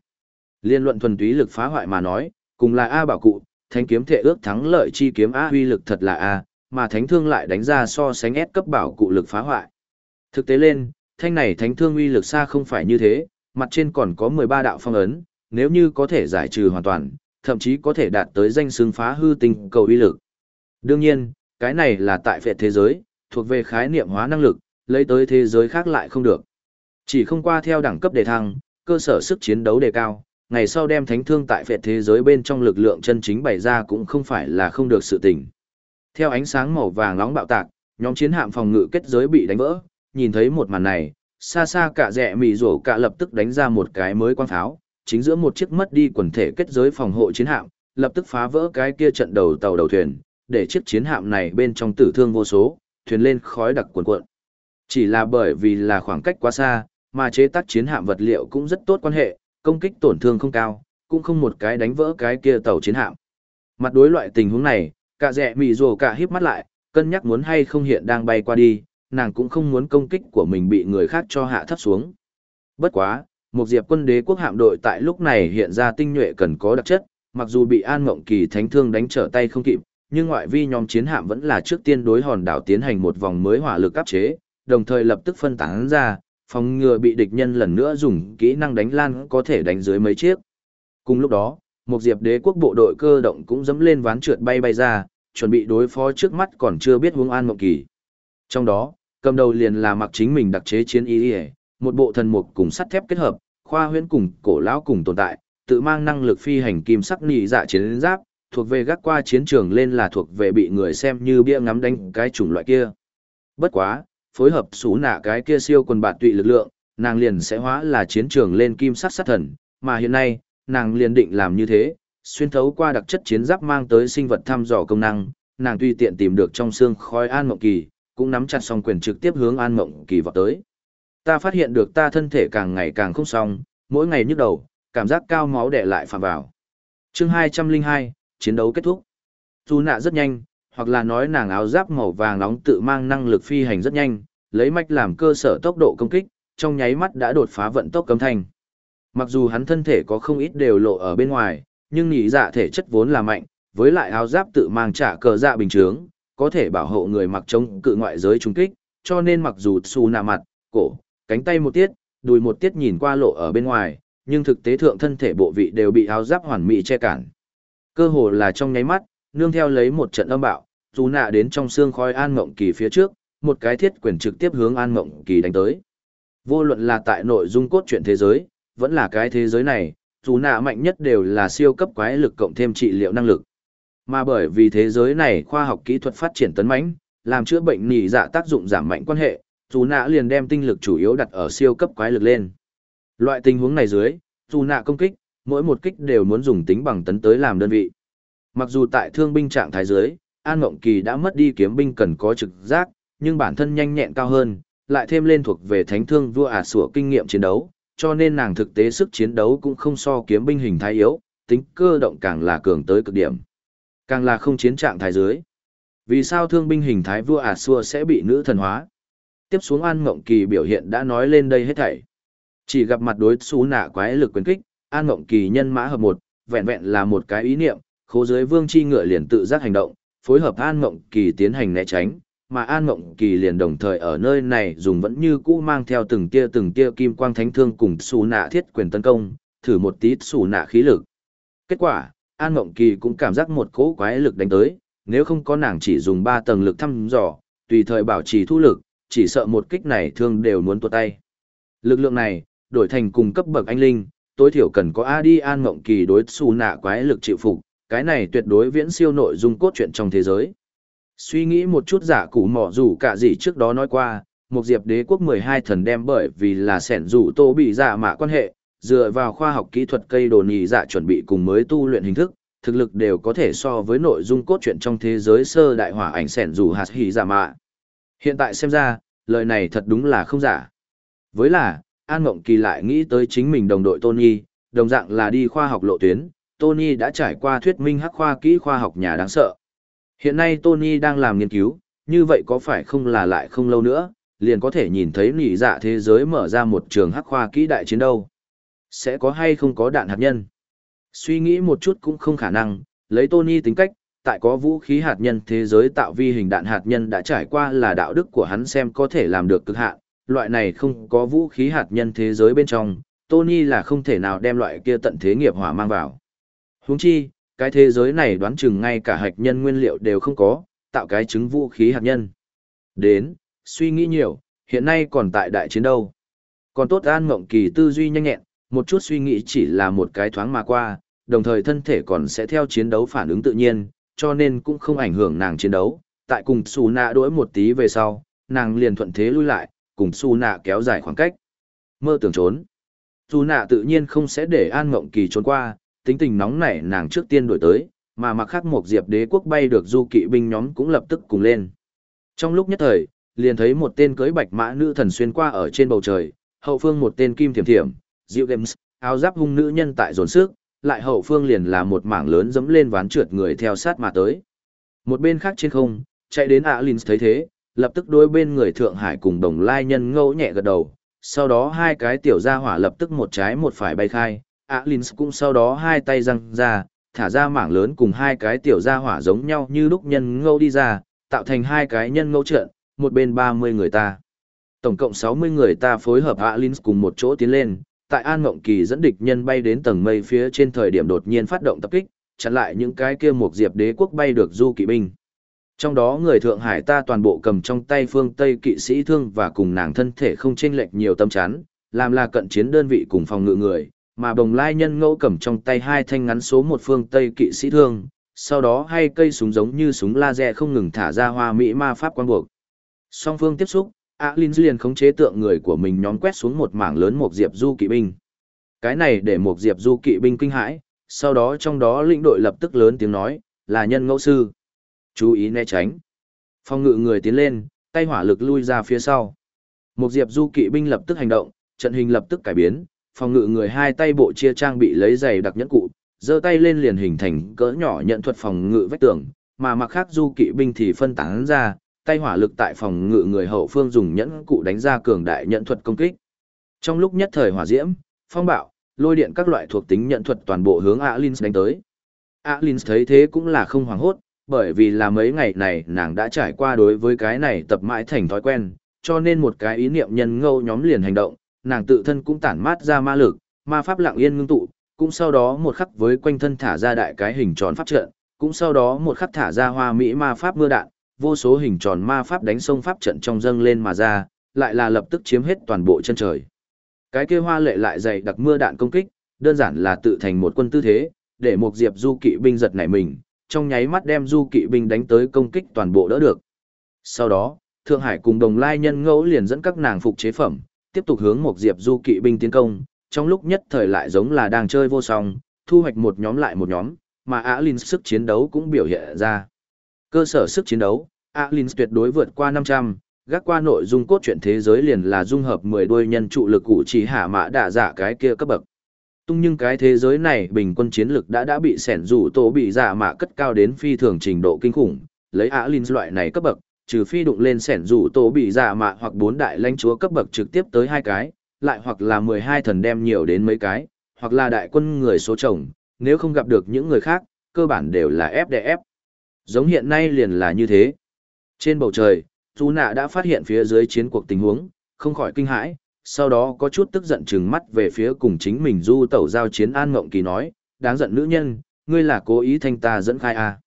Liên luận thuần túy lực phá hoại mà nói, cùng là A bảo cụ, thánh kiếm thể ước thắng lợi chi kiếm A uy lực thật là A, mà thánh thương lại đánh ra so sánh S cấp bảo cụ lực phá hoại. Thực tế lên, thanh này thánh thương uy lực xa không phải như thế, mặt trên còn có 13 đạo phong ấn, nếu như có thể giải trừ hoàn toàn, thậm chí có thể đạt tới danh xưng phá hư tinh cầu uy lực. Đương nhiên, cái này là tại phệ thế giới, thuộc về khái niệm hóa năng lực, lấy tới thế giới khác lại không được. Chỉ không qua theo đẳng cấp đề thăng, cơ sở sức chiến đấu đề cao, ngày sau đem thánh thương tại phệ thế giới bên trong lực lượng chân chính bày ra cũng không phải là không được sự tình. Theo ánh sáng màu vàng nóng bạo tạc, nhóm chiến hạm phòng ngự kết giới bị đánh vỡ, nhìn thấy một màn này, xa xa cả rẻ mì rổ cả lập tức đánh ra một cái mới quang pháo, chính giữa một chiếc mất đi quần thể kết giới phòng hộ chiến hạm, lập tức phá vỡ cái kia trận đầu tàu đầu thuyền, để chiếc chiến hạm này bên trong tử thương vô số, thuyền lên khói đặc cuồn cuộn. Chỉ là bởi vì là khoảng cách quá xa, mà chế tác chiến hạm vật liệu cũng rất tốt quan hệ, công kích tổn thương không cao, cũng không một cái đánh vỡ cái kia tàu chiến hạm. Mặt đối loại tình huống này, cả rẻ mì rồ cả híp mắt lại, cân nhắc muốn hay không hiện đang bay qua đi, nàng cũng không muốn công kích của mình bị người khác cho hạ thấp xuống. Bất quá, một diệp quân đế quốc hạm đội tại lúc này hiện ra tinh nhuệ cần có đặc chất, mặc dù bị An Mộng Kỳ thánh thương đánh trở tay không kịp, nhưng ngoại vi nhóm chiến hạm vẫn là trước tiên đối hòn đảo tiến hành một vòng mới hỏa lực áp chế, đồng thời lập tức phân tán ra, phòng ngừa bị địch nhân lần nữa dùng kỹ năng đánh lan có thể đánh dưới mấy chiếc. Cùng lúc đó, một diệp đế quốc bộ đội cơ động cũng dẫm lên ván trượt bay bay ra, chuẩn bị đối phó trước mắt còn chưa biết hướng an mộng kỳ. Trong đó, cầm đầu liền là mặc chính mình đặc chế chiến y một bộ thần mục cùng sắt thép kết hợp, khoa huyễn cùng cổ lão cùng tồn tại, tự mang năng lực phi hành kim sắc nị dạ chiến giáp, thuộc về gác qua chiến trường lên là thuộc về bị người xem như bia ngắm đánh cái chủng loại kia. Bất quá, phối hợp xú nạ cái kia siêu quần bạt tụy lực lượng, nàng liền sẽ hóa là chiến trường lên kim sắc sát thần, mà hiện nay, nàng liền định làm như thế, xuyên thấu qua đặc chất chiến giáp mang tới sinh vật thăm dò công năng, nàng tùy tiện tìm được trong xương khói an mộng kỳ, cũng nắm chặt song quyền trực tiếp hướng an mộng kỳ vọt tới. Ta phát hiện được ta thân thể càng ngày càng không xong, mỗi ngày nhức đầu, cảm giác cao máu đè lại phạm vào. Chương 202, chiến đấu kết thúc. Dù nạ rất nhanh, hoặc là nói nàng áo giáp màu vàng nóng tự mang năng lực phi hành rất nhanh, lấy mạch làm cơ sở tốc độ công kích, trong nháy mắt đã đột phá vận tốc cấm thanh. Mặc dù hắn thân thể có không ít đều lộ ở bên ngoài, nhưng nhị dạ thể chất vốn là mạnh, với lại áo giáp tự mang trả cờ dạ bình thường, có thể bảo hộ người mặc chống cự ngoại giới trung kích, cho nên mặc dù su nạ mặt, cổ, cánh tay một tiết, đùi một tiết nhìn qua lộ ở bên ngoài, nhưng thực tế thượng thân thể bộ vị đều bị áo giáp hoàn mỹ che cản. Cơ hồ là trong nháy mắt, nương theo lấy một trận âm bạo, xù nạ đến trong xương khói An Mộng Kỳ phía trước, một cái thiết quyền trực tiếp hướng An Mộng Kỳ đánh tới. Vô luận là tại nội dung cốt truyện thế giới, vẫn là cái thế giới này, dù nạ mạnh nhất đều là siêu cấp quái lực cộng thêm trị liệu năng lực. Mà bởi vì thế giới này khoa học kỹ thuật phát triển tấn mãnh, làm chữa bệnh nỉ dạ tác dụng giảm mạnh quan hệ, dù nạ liền đem tinh lực chủ yếu đặt ở siêu cấp quái lực lên. Loại tình huống này dưới, dù nạ công kích, mỗi một kích đều muốn dùng tính bằng tấn tới làm đơn vị. Mặc dù tại thương binh trạng thái dưới, An Mộng Kỳ đã mất đi kiếm binh cần có trực giác, nhưng bản thân nhanh nhẹn cao hơn, lại thêm lên thuộc về thánh thương vua ả sủa kinh nghiệm chiến đấu, cho nên nàng thực tế sức chiến đấu cũng không so kiếm binh hình thái yếu, tính cơ động càng là cường tới cực điểm. Càng là không chiến trạng thái dưới. Vì sao thương binh hình thái vua ả xua sẽ bị nữ thần hóa? Tiếp xuống An Ngộng Kỳ biểu hiện đã nói lên đây hết thảy. Chỉ gặp mặt đối xú nạ quái lực quyền kích, An Ngộng Kỳ nhân mã hợp một, vẹn vẹn là một cái ý niệm, khố dưới vương chi ngựa liền tự giác hành động, phối hợp An Ngộng Kỳ tiến hành né tránh, mà An Ngộng Kỳ liền đồng thời ở nơi này dùng vẫn như cũ mang theo từng tia từng tia kim quang thánh thương cùng xù nạ thiết quyền tấn công, thử một tí xù nạ khí lực. Kết quả, An Mộng Kỳ cũng cảm giác một cỗ quái lực đánh tới, nếu không có nàng chỉ dùng 3 tầng lực thăm dò, tùy thời bảo trì thu lực, chỉ sợ một kích này thương đều muốn tuột tay. Lực lượng này, đổi thành cùng cấp bậc anh linh, tối thiểu cần có Adi An Mộng Kỳ đối xù nạ quái lực chịu phục, cái này tuyệt đối viễn siêu nội dung cốt truyện trong thế giới. Suy nghĩ một chút giả cụ mỏ dù cả gì trước đó nói qua, một diệp đế quốc 12 thần đem bởi vì là sẻn rủ tô bị giả mạ quan hệ, dựa vào khoa học kỹ thuật cây đồ nhị dạ chuẩn bị cùng mới tu luyện hình thức, thực lực đều có thể so với nội dung cốt truyện trong thế giới sơ đại hỏa ảnh sẻn dù hạt hỉ giả mạ. Hiện tại xem ra, lời này thật đúng là không giả. Với là, An Mộng Kỳ lại nghĩ tới chính mình đồng đội Tony, đồng dạng là đi khoa học lộ tuyến, Tony đã trải qua thuyết minh hắc khoa kỹ khoa học nhà đáng sợ. Hiện nay Tony đang làm nghiên cứu, như vậy có phải không là lại không lâu nữa, liền có thể nhìn thấy nỉ dạ thế giới mở ra một trường hắc khoa kỹ đại chiến đâu. Sẽ có hay không có đạn hạt nhân? Suy nghĩ một chút cũng không khả năng, lấy Tony tính cách, tại có vũ khí hạt nhân thế giới tạo vi hình đạn hạt nhân đã trải qua là đạo đức của hắn xem có thể làm được cực hạn, loại này không có vũ khí hạt nhân thế giới bên trong, Tony là không thể nào đem loại kia tận thế nghiệp hỏa mang vào. Huống chi, cái thế giới này đoán chừng ngay cả hạt nhân nguyên liệu đều không có, tạo cái trứng vũ khí hạt nhân. Đến, suy nghĩ nhiều, hiện nay còn tại đại chiến đâu. Còn tốt An Mộng Kỳ tư duy nhanh nhẹn, một chút suy nghĩ chỉ là một cái thoáng mà qua, đồng thời thân thể còn sẽ theo chiến đấu phản ứng tự nhiên, cho nên cũng không ảnh hưởng nàng chiến đấu. Tại cùng Su Nạ đuổi một tí về sau, nàng liền thuận thế lui lại, cùng Su Nạ kéo dài khoảng cách. Mơ tưởng trốn. Su Nạ tự nhiên không sẽ để An Ngộng Kỳ trốn qua, tính tình nóng nảy nàng trước tiên đuổi tới, mà mặc khắc một diệp đế quốc bay được du kỵ binh nhóm cũng lập tức cùng lên. Trong lúc nhất thời, liền thấy một tên cưới bạch mã nữ thần xuyên qua ở trên bầu trời, hậu phương một tên kim thiểm thiểm, Diệu games, áo giáp hung nữ nhân tại dồn sức, lại hậu phương liền là một mảng lớn dẫm lên ván trượt người theo sát mà tới. Một bên khác trên không, chạy đến Alins thấy thế, lập tức đối bên người Thượng Hải cùng đồng lai nhân ngẫu nhẹ gật đầu, sau đó hai cái tiểu gia hỏa lập tức một trái một phải bay khai, Alins cũng sau đó hai tay răng ra, thả ra mảng lớn cùng hai cái tiểu gia hỏa giống nhau như lúc nhân ngẫu đi ra, tạo thành hai cái nhân ngẫu trận, một bên 30 người ta. Tổng cộng 60 người ta phối hợp Alins cùng một chỗ tiến lên, tại An Ngộng Kỳ dẫn địch nhân bay đến tầng mây phía trên thời điểm đột nhiên phát động tập kích, chặn lại những cái kia một diệp đế quốc bay được du kỵ binh. Trong đó người Thượng Hải ta toàn bộ cầm trong tay phương Tây kỵ sĩ thương và cùng nàng thân thể không chênh lệch nhiều tâm chán, làm là cận chiến đơn vị cùng phòng ngự người, mà bồng lai nhân ngẫu cầm trong tay hai thanh ngắn số một phương Tây kỵ sĩ thương, sau đó hai cây súng giống như súng laser không ngừng thả ra hoa mỹ ma pháp quan buộc. Song phương tiếp xúc, Alin liền khống chế tượng người của mình nhóm quét xuống một mảng lớn một diệp du kỵ binh. Cái này để một diệp du kỵ binh kinh hãi, sau đó trong đó lĩnh đội lập tức lớn tiếng nói, là nhân ngẫu sư. Chú ý né tránh. Phong ngự người tiến lên, tay hỏa lực lui ra phía sau. Một diệp du kỵ binh lập tức hành động, trận hình lập tức cải biến, phòng ngự người hai tay bộ chia trang bị lấy giày đặc nhẫn cụ, giơ tay lên liền hình thành cỡ nhỏ nhận thuật phòng ngự vách tường, mà mặc khác du kỵ binh thì phân tán ra, tay hỏa lực tại phòng ngự người hậu phương dùng nhẫn cụ đánh ra cường đại nhận thuật công kích. Trong lúc nhất thời hỏa diễm, phong bạo, lôi điện các loại thuộc tính nhận thuật toàn bộ hướng Alins đánh tới. Alins thấy thế cũng là không hoảng hốt, bởi vì là mấy ngày này nàng đã trải qua đối với cái này tập mãi thành thói quen, cho nên một cái ý niệm nhân ngâu nhóm liền hành động, nàng tự thân cũng tản mát ra ma lực, ma pháp lặng yên ngưng tụ, cũng sau đó một khắc với quanh thân thả ra đại cái hình tròn pháp trận, cũng sau đó một khắc thả ra hoa mỹ ma pháp mưa đạn, vô số hình tròn ma pháp đánh sông pháp trận trong dâng lên mà ra, lại là lập tức chiếm hết toàn bộ chân trời. Cái kia hoa lệ lại dày đặc mưa đạn công kích, đơn giản là tự thành một quân tư thế, để một diệp du kỵ binh giật nảy mình, trong nháy mắt đem du kỵ binh đánh tới công kích toàn bộ đỡ được. Sau đó, Thượng Hải cùng đồng lai nhân ngẫu liền dẫn các nàng phục chế phẩm, tiếp tục hướng một diệp du kỵ binh tiến công, trong lúc nhất thời lại giống là đang chơi vô song, thu hoạch một nhóm lại một nhóm, mà Alin sức chiến đấu cũng biểu hiện ra. Cơ sở sức chiến đấu, Alin tuyệt đối vượt qua 500, gác qua nội dung cốt truyện thế giới liền là dung hợp 10 đôi nhân trụ lực cụ chỉ hạ mã đả giả dạ cái kia cấp bậc. Tung nhưng cái thế giới này bình quân chiến lực đã đã bị sẻn rủ tổ bị giả mạ cất cao đến phi thường trình độ kinh khủng, lấy Alin loại này cấp bậc, trừ phi đụng lên sẻn rủ tổ bị giả mạ hoặc bốn đại lãnh chúa cấp bậc trực tiếp tới hai cái, lại hoặc là 12 thần đem nhiều đến mấy cái, hoặc là đại quân người số chồng, nếu không gặp được những người khác, cơ bản đều là FDF. Giống hiện nay liền là như thế. Trên bầu trời, Chú Nạ đã phát hiện phía dưới chiến cuộc tình huống, không khỏi kinh hãi, sau đó có chút tức giận trừng mắt về phía cùng chính mình du tẩu giao chiến An Ngộng Kỳ nói, đáng giận nữ nhân, ngươi là cố ý thanh ta dẫn khai à.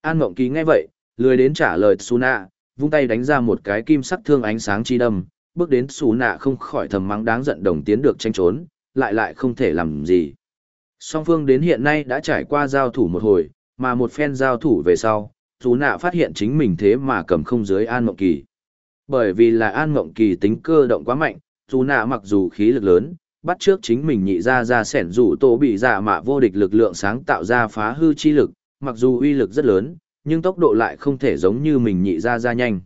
An Ngộng Kỳ nghe vậy, lười đến trả lời Su Nạ, vung tay đánh ra một cái kim sắc thương ánh sáng chi đâm, bước đến Su Nạ không khỏi thầm mắng đáng giận đồng tiến được tranh trốn, lại lại không thể làm gì. Song phương đến hiện nay đã trải qua giao thủ một hồi, mà một phen giao thủ về sau, Tú Nạ phát hiện chính mình thế mà cầm không dưới An Mộng Kỳ. Bởi vì là An Mộng Kỳ tính cơ động quá mạnh, dù nạ mặc dù khí lực lớn, bắt trước chính mình nhị ra ra sẻn rủ tổ bị giả mạ vô địch lực lượng sáng tạo ra phá hư chi lực, mặc dù uy lực rất lớn, nhưng tốc độ lại không thể giống như mình nhị ra ra nhanh.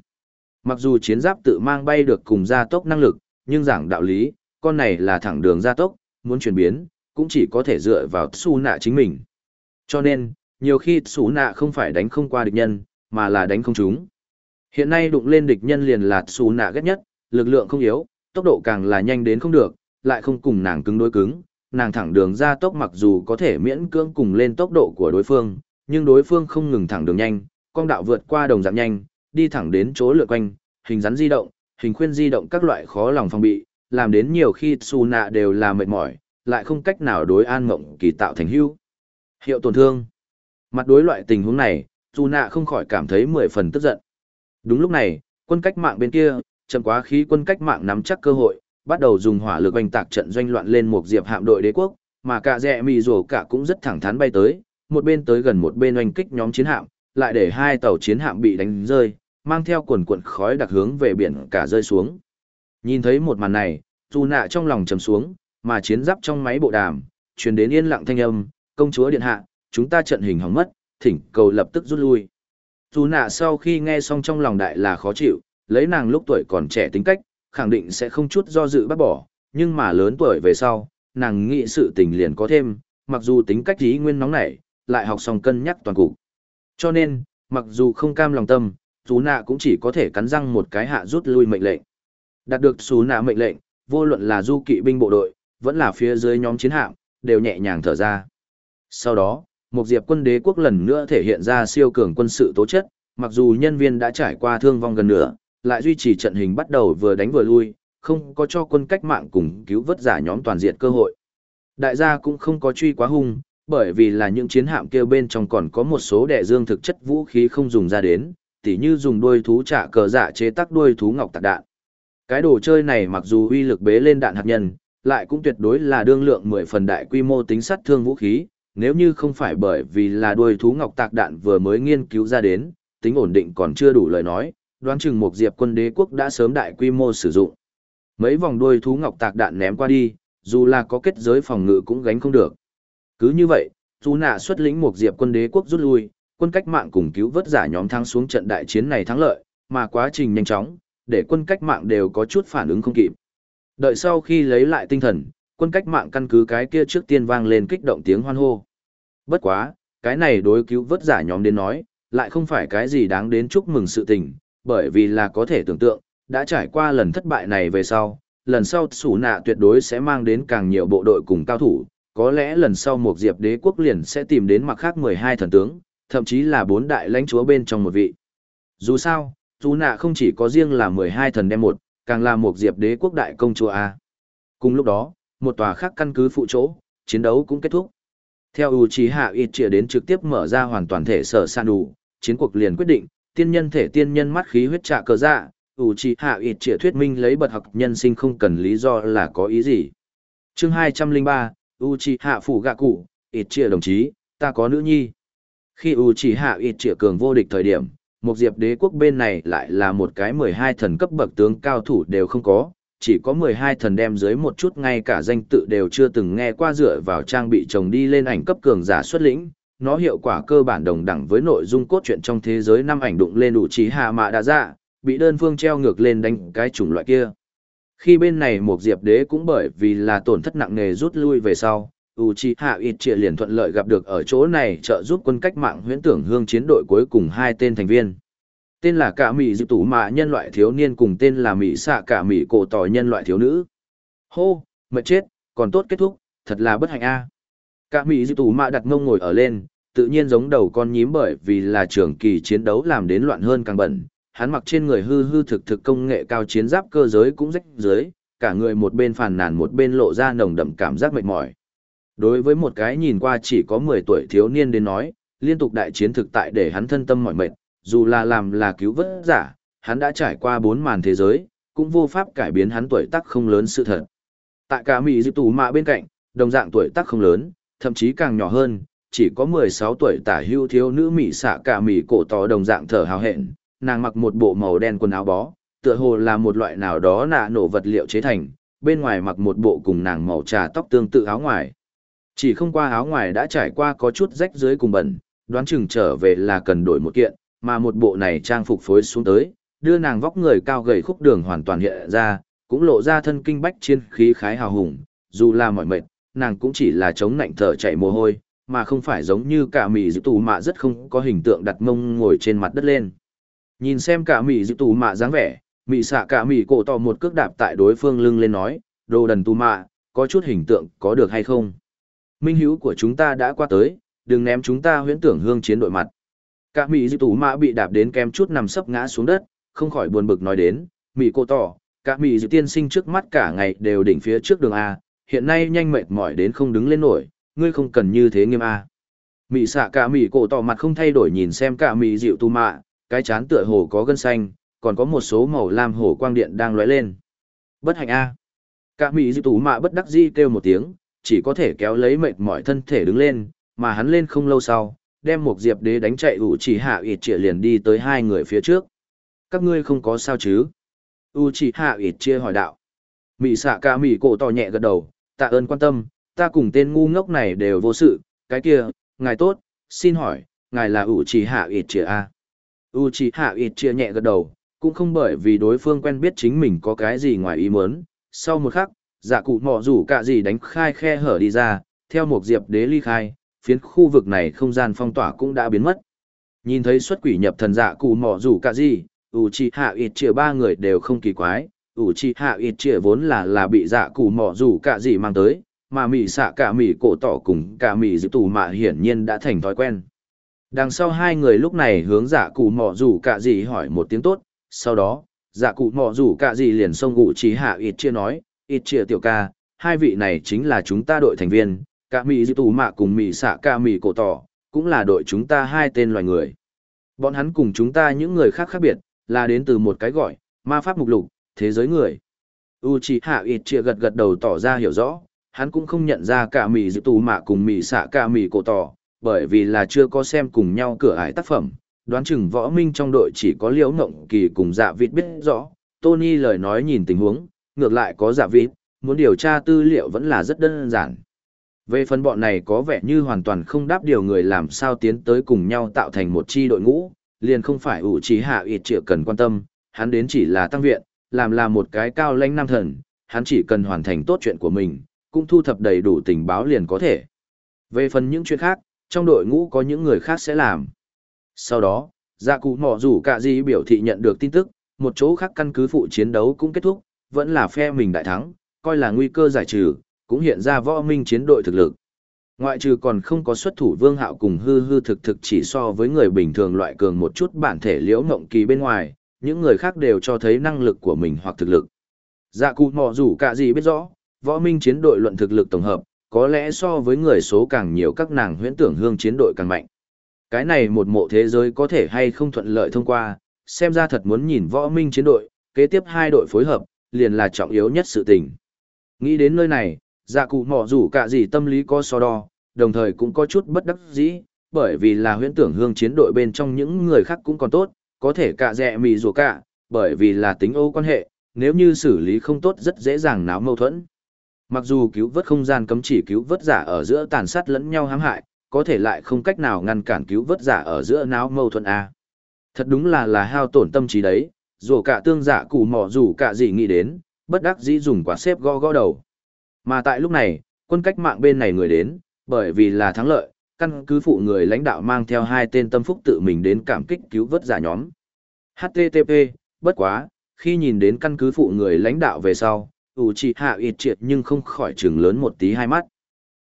Mặc dù chiến giáp tự mang bay được cùng gia tốc năng lực, nhưng giảng đạo lý, con này là thẳng đường gia tốc, muốn chuyển biến, cũng chỉ có thể dựa vào su nạ chính mình. Cho nên, nhiều khi xù nạ không phải đánh không qua địch nhân, mà là đánh không chúng. Hiện nay đụng lên địch nhân liền là xù nạ ghét nhất, lực lượng không yếu, tốc độ càng là nhanh đến không được, lại không cùng nàng cứng đối cứng, nàng thẳng đường ra tốc mặc dù có thể miễn cưỡng cùng lên tốc độ của đối phương, nhưng đối phương không ngừng thẳng đường nhanh, con đạo vượt qua đồng dạng nhanh, đi thẳng đến chỗ lượt quanh, hình rắn di động, hình khuyên di động các loại khó lòng phòng bị, làm đến nhiều khi xù nạ đều là mệt mỏi, lại không cách nào đối an mộng kỳ tạo thành hưu. Hiệu tổn thương. Mặt đối loại tình huống này, dù nạ không khỏi cảm thấy mười phần tức giận. Đúng lúc này, quân cách mạng bên kia, chậm quá khí quân cách mạng nắm chắc cơ hội, bắt đầu dùng hỏa lực oanh tạc trận doanh loạn lên một diệp hạm đội đế quốc, mà cả rẻ mì rổ cả cũng rất thẳng thắn bay tới, một bên tới gần một bên oanh kích nhóm chiến hạm, lại để hai tàu chiến hạm bị đánh rơi, mang theo quần quần khói đặc hướng về biển cả rơi xuống. Nhìn thấy một màn này, dù nạ trong lòng trầm xuống, mà chiến giáp trong máy bộ đàm, truyền đến yên lặng thanh âm, công chúa điện hạ, chúng ta trận hình hỏng mất, thỉnh cầu lập tức rút lui. Dù nạ sau khi nghe xong trong lòng đại là khó chịu, lấy nàng lúc tuổi còn trẻ tính cách, khẳng định sẽ không chút do dự bắt bỏ, nhưng mà lớn tuổi về sau, nàng nghĩ sự tình liền có thêm, mặc dù tính cách ý nguyên nóng nảy, lại học xong cân nhắc toàn cục. Cho nên, mặc dù không cam lòng tâm, Sú nạ cũng chỉ có thể cắn răng một cái hạ rút lui mệnh lệnh. Đạt được Sú nạ mệnh lệnh, vô luận là du kỵ binh bộ đội, vẫn là phía dưới nhóm chiến hạm, đều nhẹ nhàng thở ra. Sau đó, một diệp quân đế quốc lần nữa thể hiện ra siêu cường quân sự tố chất, mặc dù nhân viên đã trải qua thương vong gần nửa, lại duy trì trận hình bắt đầu vừa đánh vừa lui, không có cho quân cách mạng cùng cứu vớt giả nhóm toàn diện cơ hội. Đại gia cũng không có truy quá hung, bởi vì là những chiến hạm kêu bên trong còn có một số đẻ dương thực chất vũ khí không dùng ra đến, tỉ như dùng đuôi thú trả cờ giả chế tác đuôi thú ngọc tạc đạn. Cái đồ chơi này mặc dù uy lực bế lên đạn hạt nhân, lại cũng tuyệt đối là đương lượng 10 phần đại quy mô tính sát thương vũ khí, nếu như không phải bởi vì là đuôi thú ngọc tạc đạn vừa mới nghiên cứu ra đến, tính ổn định còn chưa đủ lời nói, đoán chừng một diệp quân đế quốc đã sớm đại quy mô sử dụng. Mấy vòng đuôi thú ngọc tạc đạn ném qua đi, dù là có kết giới phòng ngự cũng gánh không được. Cứ như vậy, chú nạ xuất lĩnh một diệp quân đế quốc rút lui, quân cách mạng cùng cứu vớt giả nhóm thắng xuống trận đại chiến này thắng lợi, mà quá trình nhanh chóng, để quân cách mạng đều có chút phản ứng không kịp. Đợi sau khi lấy lại tinh thần, quân cách mạng căn cứ cái kia trước tiên vang lên kích động tiếng hoan hô. Bất quá, cái này đối cứu vớt giả nhóm đến nói, lại không phải cái gì đáng đến chúc mừng sự tình, bởi vì là có thể tưởng tượng, đã trải qua lần thất bại này về sau, lần sau sủ nạ tuyệt đối sẽ mang đến càng nhiều bộ đội cùng cao thủ, có lẽ lần sau một diệp đế quốc liền sẽ tìm đến mặt khác 12 thần tướng, thậm chí là bốn đại lãnh chúa bên trong một vị. Dù sao, sủ nạ không chỉ có riêng là 12 thần đem một, càng là một diệp đế quốc đại công chúa A. Cùng lúc đó, một tòa khác căn cứ phụ chỗ, chiến đấu cũng kết thúc. Theo Uchiha Itchia đến trực tiếp mở ra hoàn toàn thể sở san đủ, chiến cuộc liền quyết định, tiên nhân thể tiên nhân mắt khí huyết trạ cờ dạ, Uchiha Itchia thuyết minh lấy bật học nhân sinh không cần lý do là có ý gì. Chương 203, Uchiha phủ gạ cụ, Itchia đồng chí, ta có nữ nhi. Khi Uchiha Itchia cường vô địch thời điểm, một diệp đế quốc bên này lại là một cái 12 thần cấp bậc tướng cao thủ đều không có, chỉ có 12 thần đem dưới một chút ngay cả danh tự đều chưa từng nghe qua dựa vào trang bị chồng đi lên ảnh cấp cường giả xuất lĩnh. Nó hiệu quả cơ bản đồng đẳng với nội dung cốt truyện trong thế giới năm ảnh đụng lên đủ trí hạ mạ đã ra, dạ, bị đơn phương treo ngược lên đánh cái chủng loại kia. Khi bên này một diệp đế cũng bởi vì là tổn thất nặng nề rút lui về sau, Uchiha Itchia liền thuận lợi gặp được ở chỗ này trợ giúp quân cách mạng huyễn tưởng hương chiến đội cuối cùng hai tên thành viên. Tên là cả Mỹ dự tủ mạ nhân loại thiếu niên cùng tên là Mỹ xạ cả Mỹ cổ tỏi nhân loại thiếu nữ. Hô, mệt chết, còn tốt kết thúc, thật là bất hạnh a. Cả Mỹ dự tủ mạ đặt ngông ngồi ở lên, tự nhiên giống đầu con nhím bởi vì là trường kỳ chiến đấu làm đến loạn hơn càng bẩn. Hắn mặc trên người hư hư thực thực công nghệ cao chiến giáp cơ giới cũng rách dưới, cả người một bên phàn nàn một bên lộ ra nồng đậm cảm giác mệt mỏi. Đối với một cái nhìn qua chỉ có 10 tuổi thiếu niên đến nói, liên tục đại chiến thực tại để hắn thân tâm mỏi mệt, dù là làm là cứu vớt giả, hắn đã trải qua bốn màn thế giới, cũng vô pháp cải biến hắn tuổi tác không lớn sự thật. Tại cả Mỹ Diệp Tù Mạ bên cạnh, đồng dạng tuổi tác không lớn, thậm chí càng nhỏ hơn, chỉ có 16 tuổi tả hưu thiếu nữ Mỹ xạ cả Mỹ cổ tỏ đồng dạng thở hào hẹn, nàng mặc một bộ màu đen quần áo bó, tựa hồ là một loại nào đó nạ nổ vật liệu chế thành, bên ngoài mặc một bộ cùng nàng màu trà tóc tương tự áo ngoài. Chỉ không qua áo ngoài đã trải qua có chút rách dưới cùng bẩn, đoán chừng trở về là cần đổi một kiện, mà một bộ này trang phục phối xuống tới, đưa nàng vóc người cao gầy khúc đường hoàn toàn hiện ra, cũng lộ ra thân kinh bách chiến khí khái hào hùng, dù là mỏi mệt, nàng cũng chỉ là chống nạnh thở chạy mồ hôi, mà không phải giống như cả mì dự tù mạ rất không có hình tượng đặt mông ngồi trên mặt đất lên. Nhìn xem cả mì dự tù mạ dáng vẻ, mị xạ cả mì cổ tỏ một cước đạp tại đối phương lưng lên nói, đồ đần tù mạ, có chút hình tượng có được hay không? Minh hữu của chúng ta đã qua tới, đừng ném chúng ta huyễn tưởng hương chiến đội mặt. Cả mỹ dự tù mạ bị đạp đến kem chút nằm sấp ngã xuống đất, không khỏi buồn bực nói đến, Mỹ cô tỏ, cả mỹ dự tiên sinh trước mắt cả ngày đều đỉnh phía trước đường A, hiện nay nhanh mệt mỏi đến không đứng lên nổi, ngươi không cần như thế nghiêm A. Mỹ xạ cả mỹ cổ tỏ mặt không thay đổi nhìn xem cả mỹ dịu tù mạ, cái chán tựa hồ có gân xanh, còn có một số màu lam hổ quang điện đang lóe lên. Bất hạnh A. Cả mỹ dịu tù mạ bất đắc di kêu một tiếng, chỉ có thể kéo lấy mệt mỏi thân thể đứng lên, mà hắn lên không lâu sau, đem một diệp đế đánh chạy ủ chỉ hạ ịt trịa liền đi tới hai người phía trước. Các ngươi không có sao chứ? U chỉ hạ ịt chia hỏi đạo. mỹ xạ cả mỹ cổ tỏ nhẹ gật đầu, tạ ơn quan tâm, ta cùng tên ngu ngốc này đều vô sự, cái kia, ngài tốt, xin hỏi, ngài là ủ chỉ hạ ịt chia à? A. U chỉ hạ ịt chia nhẹ gật đầu, cũng không bởi vì đối phương quen biết chính mình có cái gì ngoài ý muốn. Sau một khắc, dạ cụ mọ rủ cả gì đánh khai khe hở đi ra, theo một diệp đế ly khai, phiến khu vực này không gian phong tỏa cũng đã biến mất. Nhìn thấy xuất quỷ nhập thần dạ cụ mỏ rủ cả gì, ủ trì hạ ít chĩa ba người đều không kỳ quái, ủ trì hạ ít chĩa vốn là là bị dạ cụ mỏ rủ cả gì mang tới, mà mỉ xạ cả mỉ cổ tỏ cùng cả mỉ dự tù mạ hiển nhiên đã thành thói quen. Đằng sau hai người lúc này hướng dạ cụ mỏ rủ cả gì hỏi một tiếng tốt, sau đó, dạ cụ mỏ rủ cả gì liền xông ủ trì hạ ít chia nói, ít chia tiểu ca, hai vị này chính là chúng ta đội thành viên, cả mỉ dị tù mạ cùng mỉ xạ cả mỉ cổ tỏ, cũng là đội chúng ta hai tên loài người. Bọn hắn cùng chúng ta những người khác khác biệt, là đến từ một cái gọi, ma pháp mục lục, thế giới người. Uchiha Itchia gật gật đầu tỏ ra hiểu rõ, hắn cũng không nhận ra cả mì dự tù mạ cùng mì xạ cả mì cổ tỏ, bởi vì là chưa có xem cùng nhau cửa ải tác phẩm, đoán chừng võ minh trong đội chỉ có liễu ngộng kỳ cùng dạ vịt biết rõ, Tony lời nói nhìn tình huống, ngược lại có dạ vịt, muốn điều tra tư liệu vẫn là rất đơn giản. Về phần bọn này có vẻ như hoàn toàn không đáp điều người làm sao tiến tới cùng nhau tạo thành một chi đội ngũ, liền không phải ủ trí hạ ịt trịa cần quan tâm, hắn đến chỉ là tăng viện, làm là một cái cao lãnh nam thần, hắn chỉ cần hoàn thành tốt chuyện của mình, cũng thu thập đầy đủ tình báo liền có thể. Về phần những chuyện khác, trong đội ngũ có những người khác sẽ làm. Sau đó, gia cụ mỏ rủ cả gì biểu thị nhận được tin tức, một chỗ khác căn cứ phụ chiến đấu cũng kết thúc, vẫn là phe mình đại thắng, coi là nguy cơ giải trừ, cũng hiện ra võ minh chiến đội thực lực. Ngoại trừ còn không có xuất thủ vương hạo cùng hư hư thực thực chỉ so với người bình thường loại cường một chút bản thể liễu ngộng kỳ bên ngoài, những người khác đều cho thấy năng lực của mình hoặc thực lực. Dạ cụ mò rủ cả gì biết rõ, võ minh chiến đội luận thực lực tổng hợp, có lẽ so với người số càng nhiều các nàng huyễn tưởng hương chiến đội càng mạnh. Cái này một mộ thế giới có thể hay không thuận lợi thông qua, xem ra thật muốn nhìn võ minh chiến đội, kế tiếp hai đội phối hợp, liền là trọng yếu nhất sự tình. Nghĩ đến nơi này, dạ cụ mò rủ cả gì tâm lý có so đo, đồng thời cũng có chút bất đắc dĩ, bởi vì là huyễn tưởng hương chiến đội bên trong những người khác cũng còn tốt, có thể cả dẹ mì rùa cả, bởi vì là tính ô quan hệ, nếu như xử lý không tốt rất dễ dàng náo mâu thuẫn. Mặc dù cứu vớt không gian cấm chỉ cứu vớt giả ở giữa tàn sát lẫn nhau hãm hại, có thể lại không cách nào ngăn cản cứu vớt giả ở giữa náo mâu thuẫn A. Thật đúng là là hao tổn tâm trí đấy, dù cả tương giả cụ mỏ rủ cả gì nghĩ đến, bất đắc dĩ dùng quả xếp gõ gõ đầu. Mà tại lúc này, quân cách mạng bên này người đến, bởi vì là thắng lợi, căn cứ phụ người lãnh đạo mang theo hai tên tâm phúc tự mình đến cảm kích cứu vớt giả nhóm. HTTP, bất quá, khi nhìn đến căn cứ phụ người lãnh đạo về sau, ủ trì hạ ịt triệt nhưng không khỏi trừng lớn một tí hai mắt.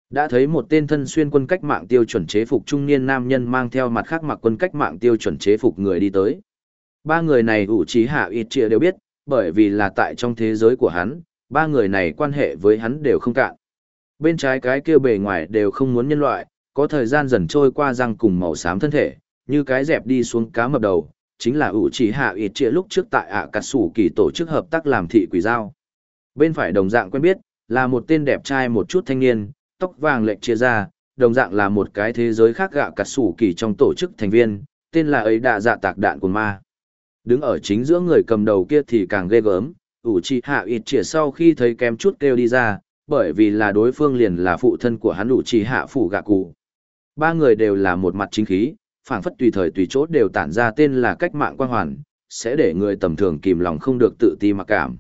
Đã thấy một tên thân xuyên quân cách mạng tiêu chuẩn chế phục trung niên nam nhân mang theo mặt khác mặc quân cách mạng tiêu chuẩn chế phục người đi tới. Ba người này ủ trí hạ ít trịa đều biết, bởi vì là tại trong thế giới của hắn, ba người này quan hệ với hắn đều không cạn. Bên trái cái kia bề ngoài đều không muốn nhân loại, có thời gian dần trôi qua răng cùng màu xám thân thể, như cái dẹp đi xuống cá mập đầu, chính là ủ chỉ hạ ịt trịa lúc trước tại ạ cắt sủ kỳ tổ chức hợp tác làm thị quỷ giao. Bên phải đồng dạng quen biết, là một tên đẹp trai một chút thanh niên, tóc vàng lệch chia ra, đồng dạng là một cái thế giới khác gạ cắt sủ kỳ trong tổ chức thành viên, tên là ấy đạ dạ tạc đạn của ma. Đứng ở chính giữa người cầm đầu kia thì càng ghê gớm, ủ trì hạ ít trịa sau khi thấy kém chút kêu đi ra, bởi vì là đối phương liền là phụ thân của hắn ủ trì hạ phủ gạ cụ. Ba người đều là một mặt chính khí, phảng phất tùy thời tùy chốt đều tản ra tên là cách mạng quan hoàn, sẽ để người tầm thường kìm lòng không được tự ti mặc cảm.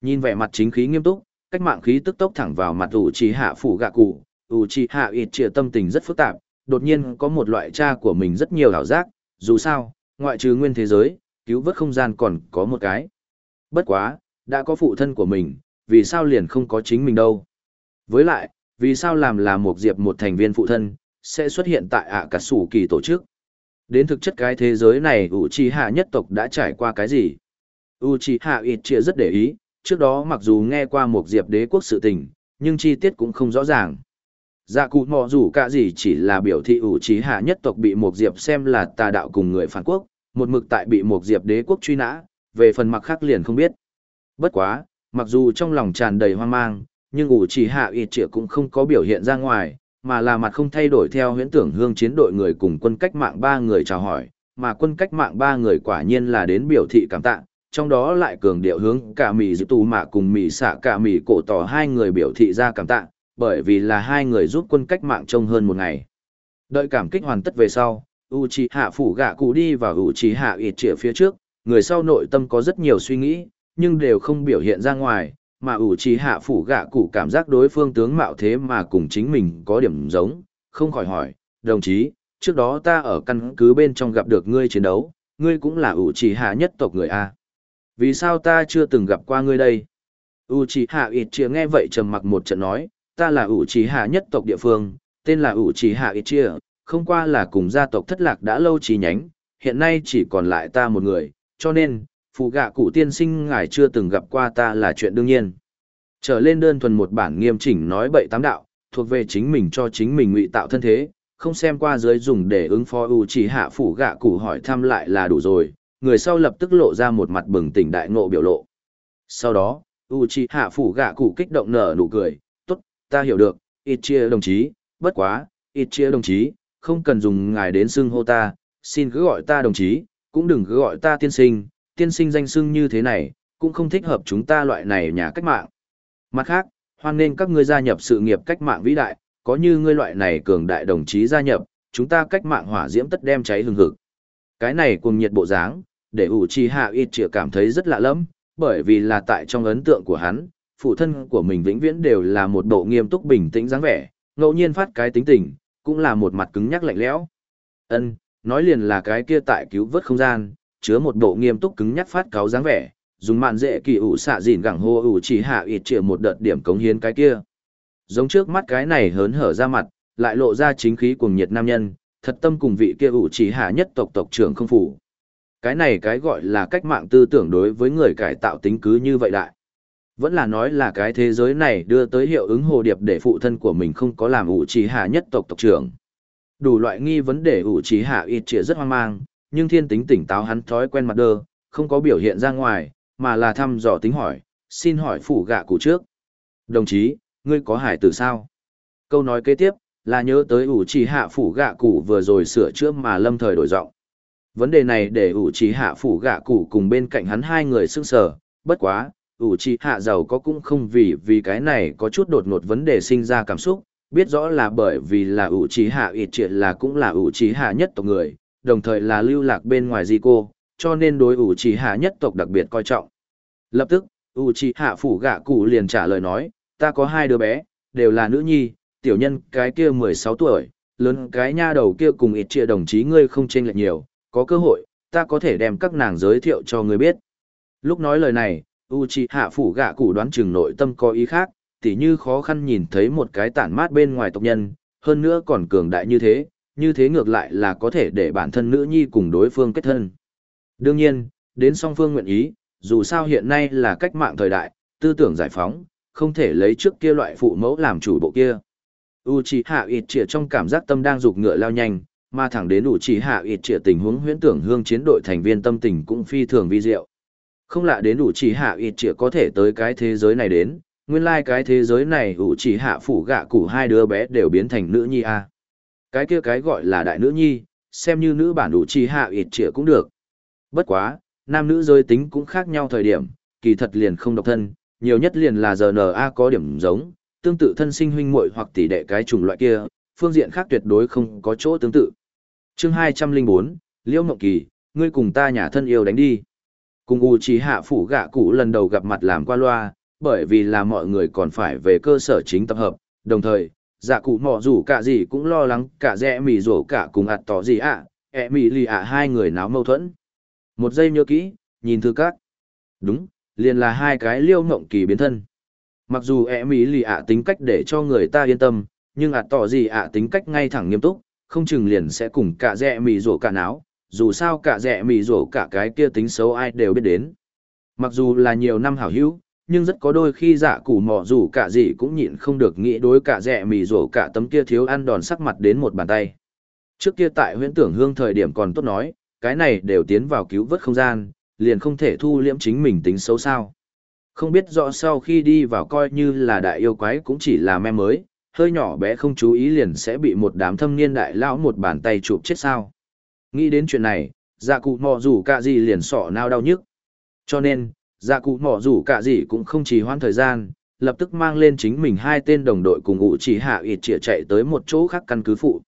Nhìn vẻ mặt chính khí nghiêm túc, cách mạng khí tức tốc thẳng vào mặt ủ trì hạ phủ gạ cụ, ủ trì hạ ít trịa tâm tình rất phức tạp, đột nhiên có một loại cha của mình rất nhiều ảo giác, dù sao, ngoại trừ nguyên thế giới, cứu vớt không gian còn có một cái. Bất quá, đã có phụ thân của mình, vì sao liền không có chính mình đâu. Với lại, vì sao làm là một diệp một thành viên phụ thân, sẽ xuất hiện tại ạ cả sủ kỳ tổ chức. Đến thực chất cái thế giới này Uchiha nhất tộc đã trải qua cái gì? Uchiha Itachi rất để ý, trước đó mặc dù nghe qua một diệp đế quốc sự tình, nhưng chi tiết cũng không rõ ràng. Dạ cụ mò dù cả gì chỉ là biểu thị Uchiha nhất tộc bị một diệp xem là tà đạo cùng người phản quốc, một mực tại bị một diệp đế quốc truy nã, về phần mặc khác liền không biết. Bất quá, mặc dù trong lòng tràn đầy hoang mang, nhưng ủ chỉ hạ y trịa cũng không có biểu hiện ra ngoài, mà là mặt không thay đổi theo huyễn tưởng hương chiến đội người cùng quân cách mạng ba người chào hỏi, mà quân cách mạng ba người quả nhiên là đến biểu thị cảm tạ, trong đó lại cường điệu hướng cả mì dự tù mạ cùng mì xạ cả mì cổ tỏ hai người biểu thị ra cảm tạ, bởi vì là hai người giúp quân cách mạng trông hơn một ngày. Đợi cảm kích hoàn tất về sau, Uchiha phủ gạ cụ đi vào Uchiha ịt trịa phía trước, người sau nội tâm có rất nhiều suy nghĩ, nhưng đều không biểu hiện ra ngoài, mà ủ trì hạ phủ gạ cụ cảm giác đối phương tướng mạo thế mà cùng chính mình có điểm giống, không khỏi hỏi, đồng chí, trước đó ta ở căn cứ bên trong gặp được ngươi chiến đấu, ngươi cũng là ủ trì hạ nhất tộc người A. Vì sao ta chưa từng gặp qua ngươi đây? ủ trì hạ ịt chia nghe vậy trầm mặc một trận nói, ta là ủ trì hạ nhất tộc địa phương, tên là ủ trì hạ ịt chia, không qua là cùng gia tộc thất lạc đã lâu trì nhánh, hiện nay chỉ còn lại ta một người, cho nên, phụ gạ cụ tiên sinh ngài chưa từng gặp qua ta là chuyện đương nhiên. Trở lên đơn thuần một bản nghiêm chỉnh nói bậy tám đạo, thuộc về chính mình cho chính mình ngụy tạo thân thế, không xem qua dưới dùng để ứng phó ưu chỉ hạ phủ gạ cụ hỏi thăm lại là đủ rồi, người sau lập tức lộ ra một mặt bừng tỉnh đại ngộ biểu lộ. Sau đó, ưu chỉ hạ phủ gạ cụ kích động nở nụ cười, tốt, ta hiểu được, ít chia đồng chí, bất quá, ít chia đồng chí, không cần dùng ngài đến xưng hô ta, xin cứ gọi ta đồng chí, cũng đừng cứ gọi ta tiên sinh, tiên sinh danh xưng như thế này, cũng không thích hợp chúng ta loại này nhà cách mạng. Mặt khác, hoan nên các ngươi gia nhập sự nghiệp cách mạng vĩ đại, có như ngươi loại này cường đại đồng chí gia nhập, chúng ta cách mạng hỏa diễm tất đem cháy hừng hực. Cái này cùng nhiệt bộ dáng, để ủ trì hạ ít chĩa cảm thấy rất lạ lẫm, bởi vì là tại trong ấn tượng của hắn, phụ thân của mình vĩnh viễn đều là một bộ nghiêm túc bình tĩnh dáng vẻ, ngẫu nhiên phát cái tính tình, cũng là một mặt cứng nhắc lạnh lẽo. Ân, nói liền là cái kia tại cứu vớt không gian, chứa một bộ nghiêm túc cứng nhắc phát cáo dáng vẻ, dùng mạn dễ kỳ ủ xạ dìn gẳng hô ủ chỉ hạ ít trịa một đợt điểm cống hiến cái kia. Giống trước mắt cái này hớn hở ra mặt, lại lộ ra chính khí cùng nhiệt nam nhân, thật tâm cùng vị kia ủ chỉ hạ nhất tộc tộc trưởng không phủ. Cái này cái gọi là cách mạng tư tưởng đối với người cải tạo tính cứ như vậy đại. Vẫn là nói là cái thế giới này đưa tới hiệu ứng hồ điệp để phụ thân của mình không có làm ủ chỉ hạ nhất tộc tộc trưởng. Đủ loại nghi vấn đề ủ chỉ hạ ít trịa rất hoang mang, nhưng thiên tính tỉnh táo hắn thói quen mặt đơ, không có biểu hiện ra ngoài, mà là thăm dò tính hỏi, xin hỏi phủ gạ cụ trước. Đồng chí, ngươi có hải tử sao? Câu nói kế tiếp, là nhớ tới ủ trì hạ phủ gạ cụ vừa rồi sửa chữa mà lâm thời đổi giọng vấn đề này để ủ trì hạ phủ gạ cụ cùng bên cạnh hắn hai người sưng sở bất quá ủ trì hạ giàu có cũng không vì vì cái này có chút đột ngột vấn đề sinh ra cảm xúc biết rõ là bởi vì là ủ trì hạ ịt triệt là cũng là ủ trì hạ nhất tộc người đồng thời là lưu lạc bên ngoài di cô cho nên đối ủ trì hạ nhất tộc đặc biệt coi trọng. Lập tức, ủ trì hạ phủ gạ cụ liền trả lời nói, ta có hai đứa bé, đều là nữ nhi, tiểu nhân cái kia 16 tuổi, lớn cái nha đầu kia cùng ít chia đồng chí ngươi không chênh lệch nhiều, có cơ hội, ta có thể đem các nàng giới thiệu cho ngươi biết. Lúc nói lời này, Uchiha phủ gạ cụ đoán chừng nội tâm có ý khác, tỉ như khó khăn nhìn thấy một cái tản mát bên ngoài tộc nhân, hơn nữa còn cường đại như thế, như thế ngược lại là có thể để bản thân nữ nhi cùng đối phương kết thân. Đương nhiên, đến song phương nguyện ý, dù sao hiện nay là cách mạng thời đại, tư tưởng giải phóng, không thể lấy trước kia loại phụ mẫu làm chủ bộ kia. Uchiha Itchia trong cảm giác tâm đang dục ngựa lao nhanh, mà thẳng đến Uchiha Itchia tình huống huyễn tưởng hương chiến đội thành viên tâm tình cũng phi thường vi diệu. Không lạ đến Uchiha Itchia có thể tới cái thế giới này đến, nguyên lai like cái thế giới này Uchiha phủ gạ củ hai đứa bé đều biến thành nữ nhi a. Cái kia cái gọi là đại nữ nhi, xem như nữ bản đủ chi hạ ịt Itchia cũng được. Bất quá, nam nữ giới tính cũng khác nhau thời điểm, kỳ thật liền không độc thân, nhiều nhất liền là GNA có điểm giống, tương tự thân sinh huynh muội hoặc tỷ đệ cái chủng loại kia, phương diện khác tuyệt đối không có chỗ tương tự. Chương 204, Liễu Mộng Kỳ, ngươi cùng ta nhà thân yêu đánh đi. Cùng U Trí Hạ phủ gạ cũ lần đầu gặp mặt làm qua loa, bởi vì là mọi người còn phải về cơ sở chính tập hợp, đồng thời, dạ cụ mò rủ cả gì cũng lo lắng cả rẽ mì rổ cả cùng ạt tỏ gì ạ, à, ẹ mì lì ạ hai người náo mâu thuẫn. Một giây nhớ kỹ, nhìn thư các. Đúng, liền là hai cái liêu mộng kỳ biến thân. Mặc dù ẹ mì lì ạ tính cách để cho người ta yên tâm, nhưng ạt tỏ gì ạ tính cách ngay thẳng nghiêm túc, không chừng liền sẽ cùng cả rẽ mì rổ cả náo, dù sao cả rẽ mì rổ cả cái kia tính xấu ai đều biết đến. Mặc dù là nhiều năm hảo hữu, nhưng rất có đôi khi dạ củ mỏ dù cả gì cũng nhịn không được nghĩ đối cả rẻ mì rổ cả tấm kia thiếu ăn đòn sắc mặt đến một bàn tay. Trước kia tại huyễn tưởng hương thời điểm còn tốt nói, cái này đều tiến vào cứu vớt không gian, liền không thể thu liễm chính mình tính xấu sao. Không biết rõ sau khi đi vào coi như là đại yêu quái cũng chỉ là me mới, hơi nhỏ bé không chú ý liền sẽ bị một đám thâm niên đại lão một bàn tay chụp chết sao. Nghĩ đến chuyện này, dạ cụ mò rủ cả gì liền sọ nao đau nhức. Cho nên, dạ cụ mỏ rủ cả gì cũng không trì hoãn thời gian, lập tức mang lên chính mình hai tên đồng đội cùng ngụ chỉ hạ ít chĩa chạy tới một chỗ khác căn cứ phụ.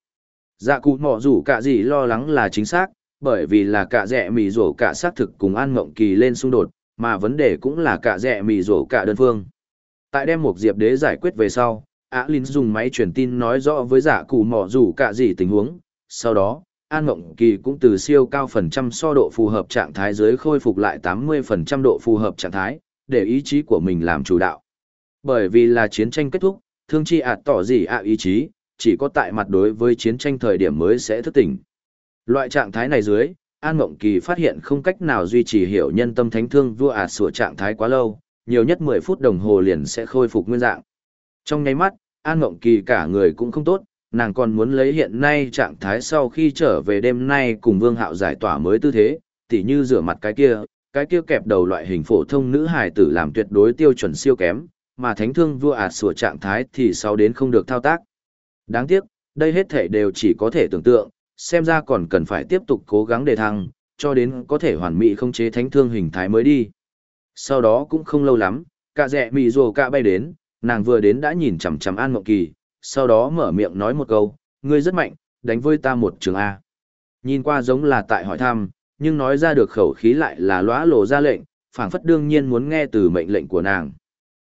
Dạ cụ mỏ rủ cả gì lo lắng là chính xác, bởi vì là cả rẽ mì rổ cả xác thực cùng an mộng kỳ lên xung đột, mà vấn đề cũng là cả rẽ mì rổ cả đơn phương. Tại đem một diệp đế giải quyết về sau, á linh dùng máy truyền tin nói rõ với dạ cụ mỏ rủ cả gì tình huống, sau đó An Mộng Kỳ cũng từ siêu cao phần trăm so độ phù hợp trạng thái dưới khôi phục lại 80% độ phù hợp trạng thái, để ý chí của mình làm chủ đạo. Bởi vì là chiến tranh kết thúc, thương chi ạt tỏ gì ạ ý chí, chỉ có tại mặt đối với chiến tranh thời điểm mới sẽ thức tỉnh. Loại trạng thái này dưới, An Mộng Kỳ phát hiện không cách nào duy trì hiểu nhân tâm thánh thương vua ạt sửa trạng thái quá lâu, nhiều nhất 10 phút đồng hồ liền sẽ khôi phục nguyên dạng. Trong nháy mắt, An Mộng Kỳ cả người cũng không tốt, nàng còn muốn lấy hiện nay trạng thái sau khi trở về đêm nay cùng vương hạo giải tỏa mới tư thế, tỉ như rửa mặt cái kia, cái kia kẹp đầu loại hình phổ thông nữ hài tử làm tuyệt đối tiêu chuẩn siêu kém, mà thánh thương vua ạt sửa trạng thái thì sau đến không được thao tác. Đáng tiếc, đây hết thể đều chỉ có thể tưởng tượng, xem ra còn cần phải tiếp tục cố gắng đề thăng, cho đến có thể hoàn mỹ không chế thánh thương hình thái mới đi. Sau đó cũng không lâu lắm, cả rẽ mì rồ cả bay đến, nàng vừa đến đã nhìn chằm chằm An Mộng Kỳ, sau đó mở miệng nói một câu, ngươi rất mạnh, đánh với ta một trường A. Nhìn qua giống là tại hỏi thăm, nhưng nói ra được khẩu khí lại là lóa lộ ra lệnh, phảng phất đương nhiên muốn nghe từ mệnh lệnh của nàng.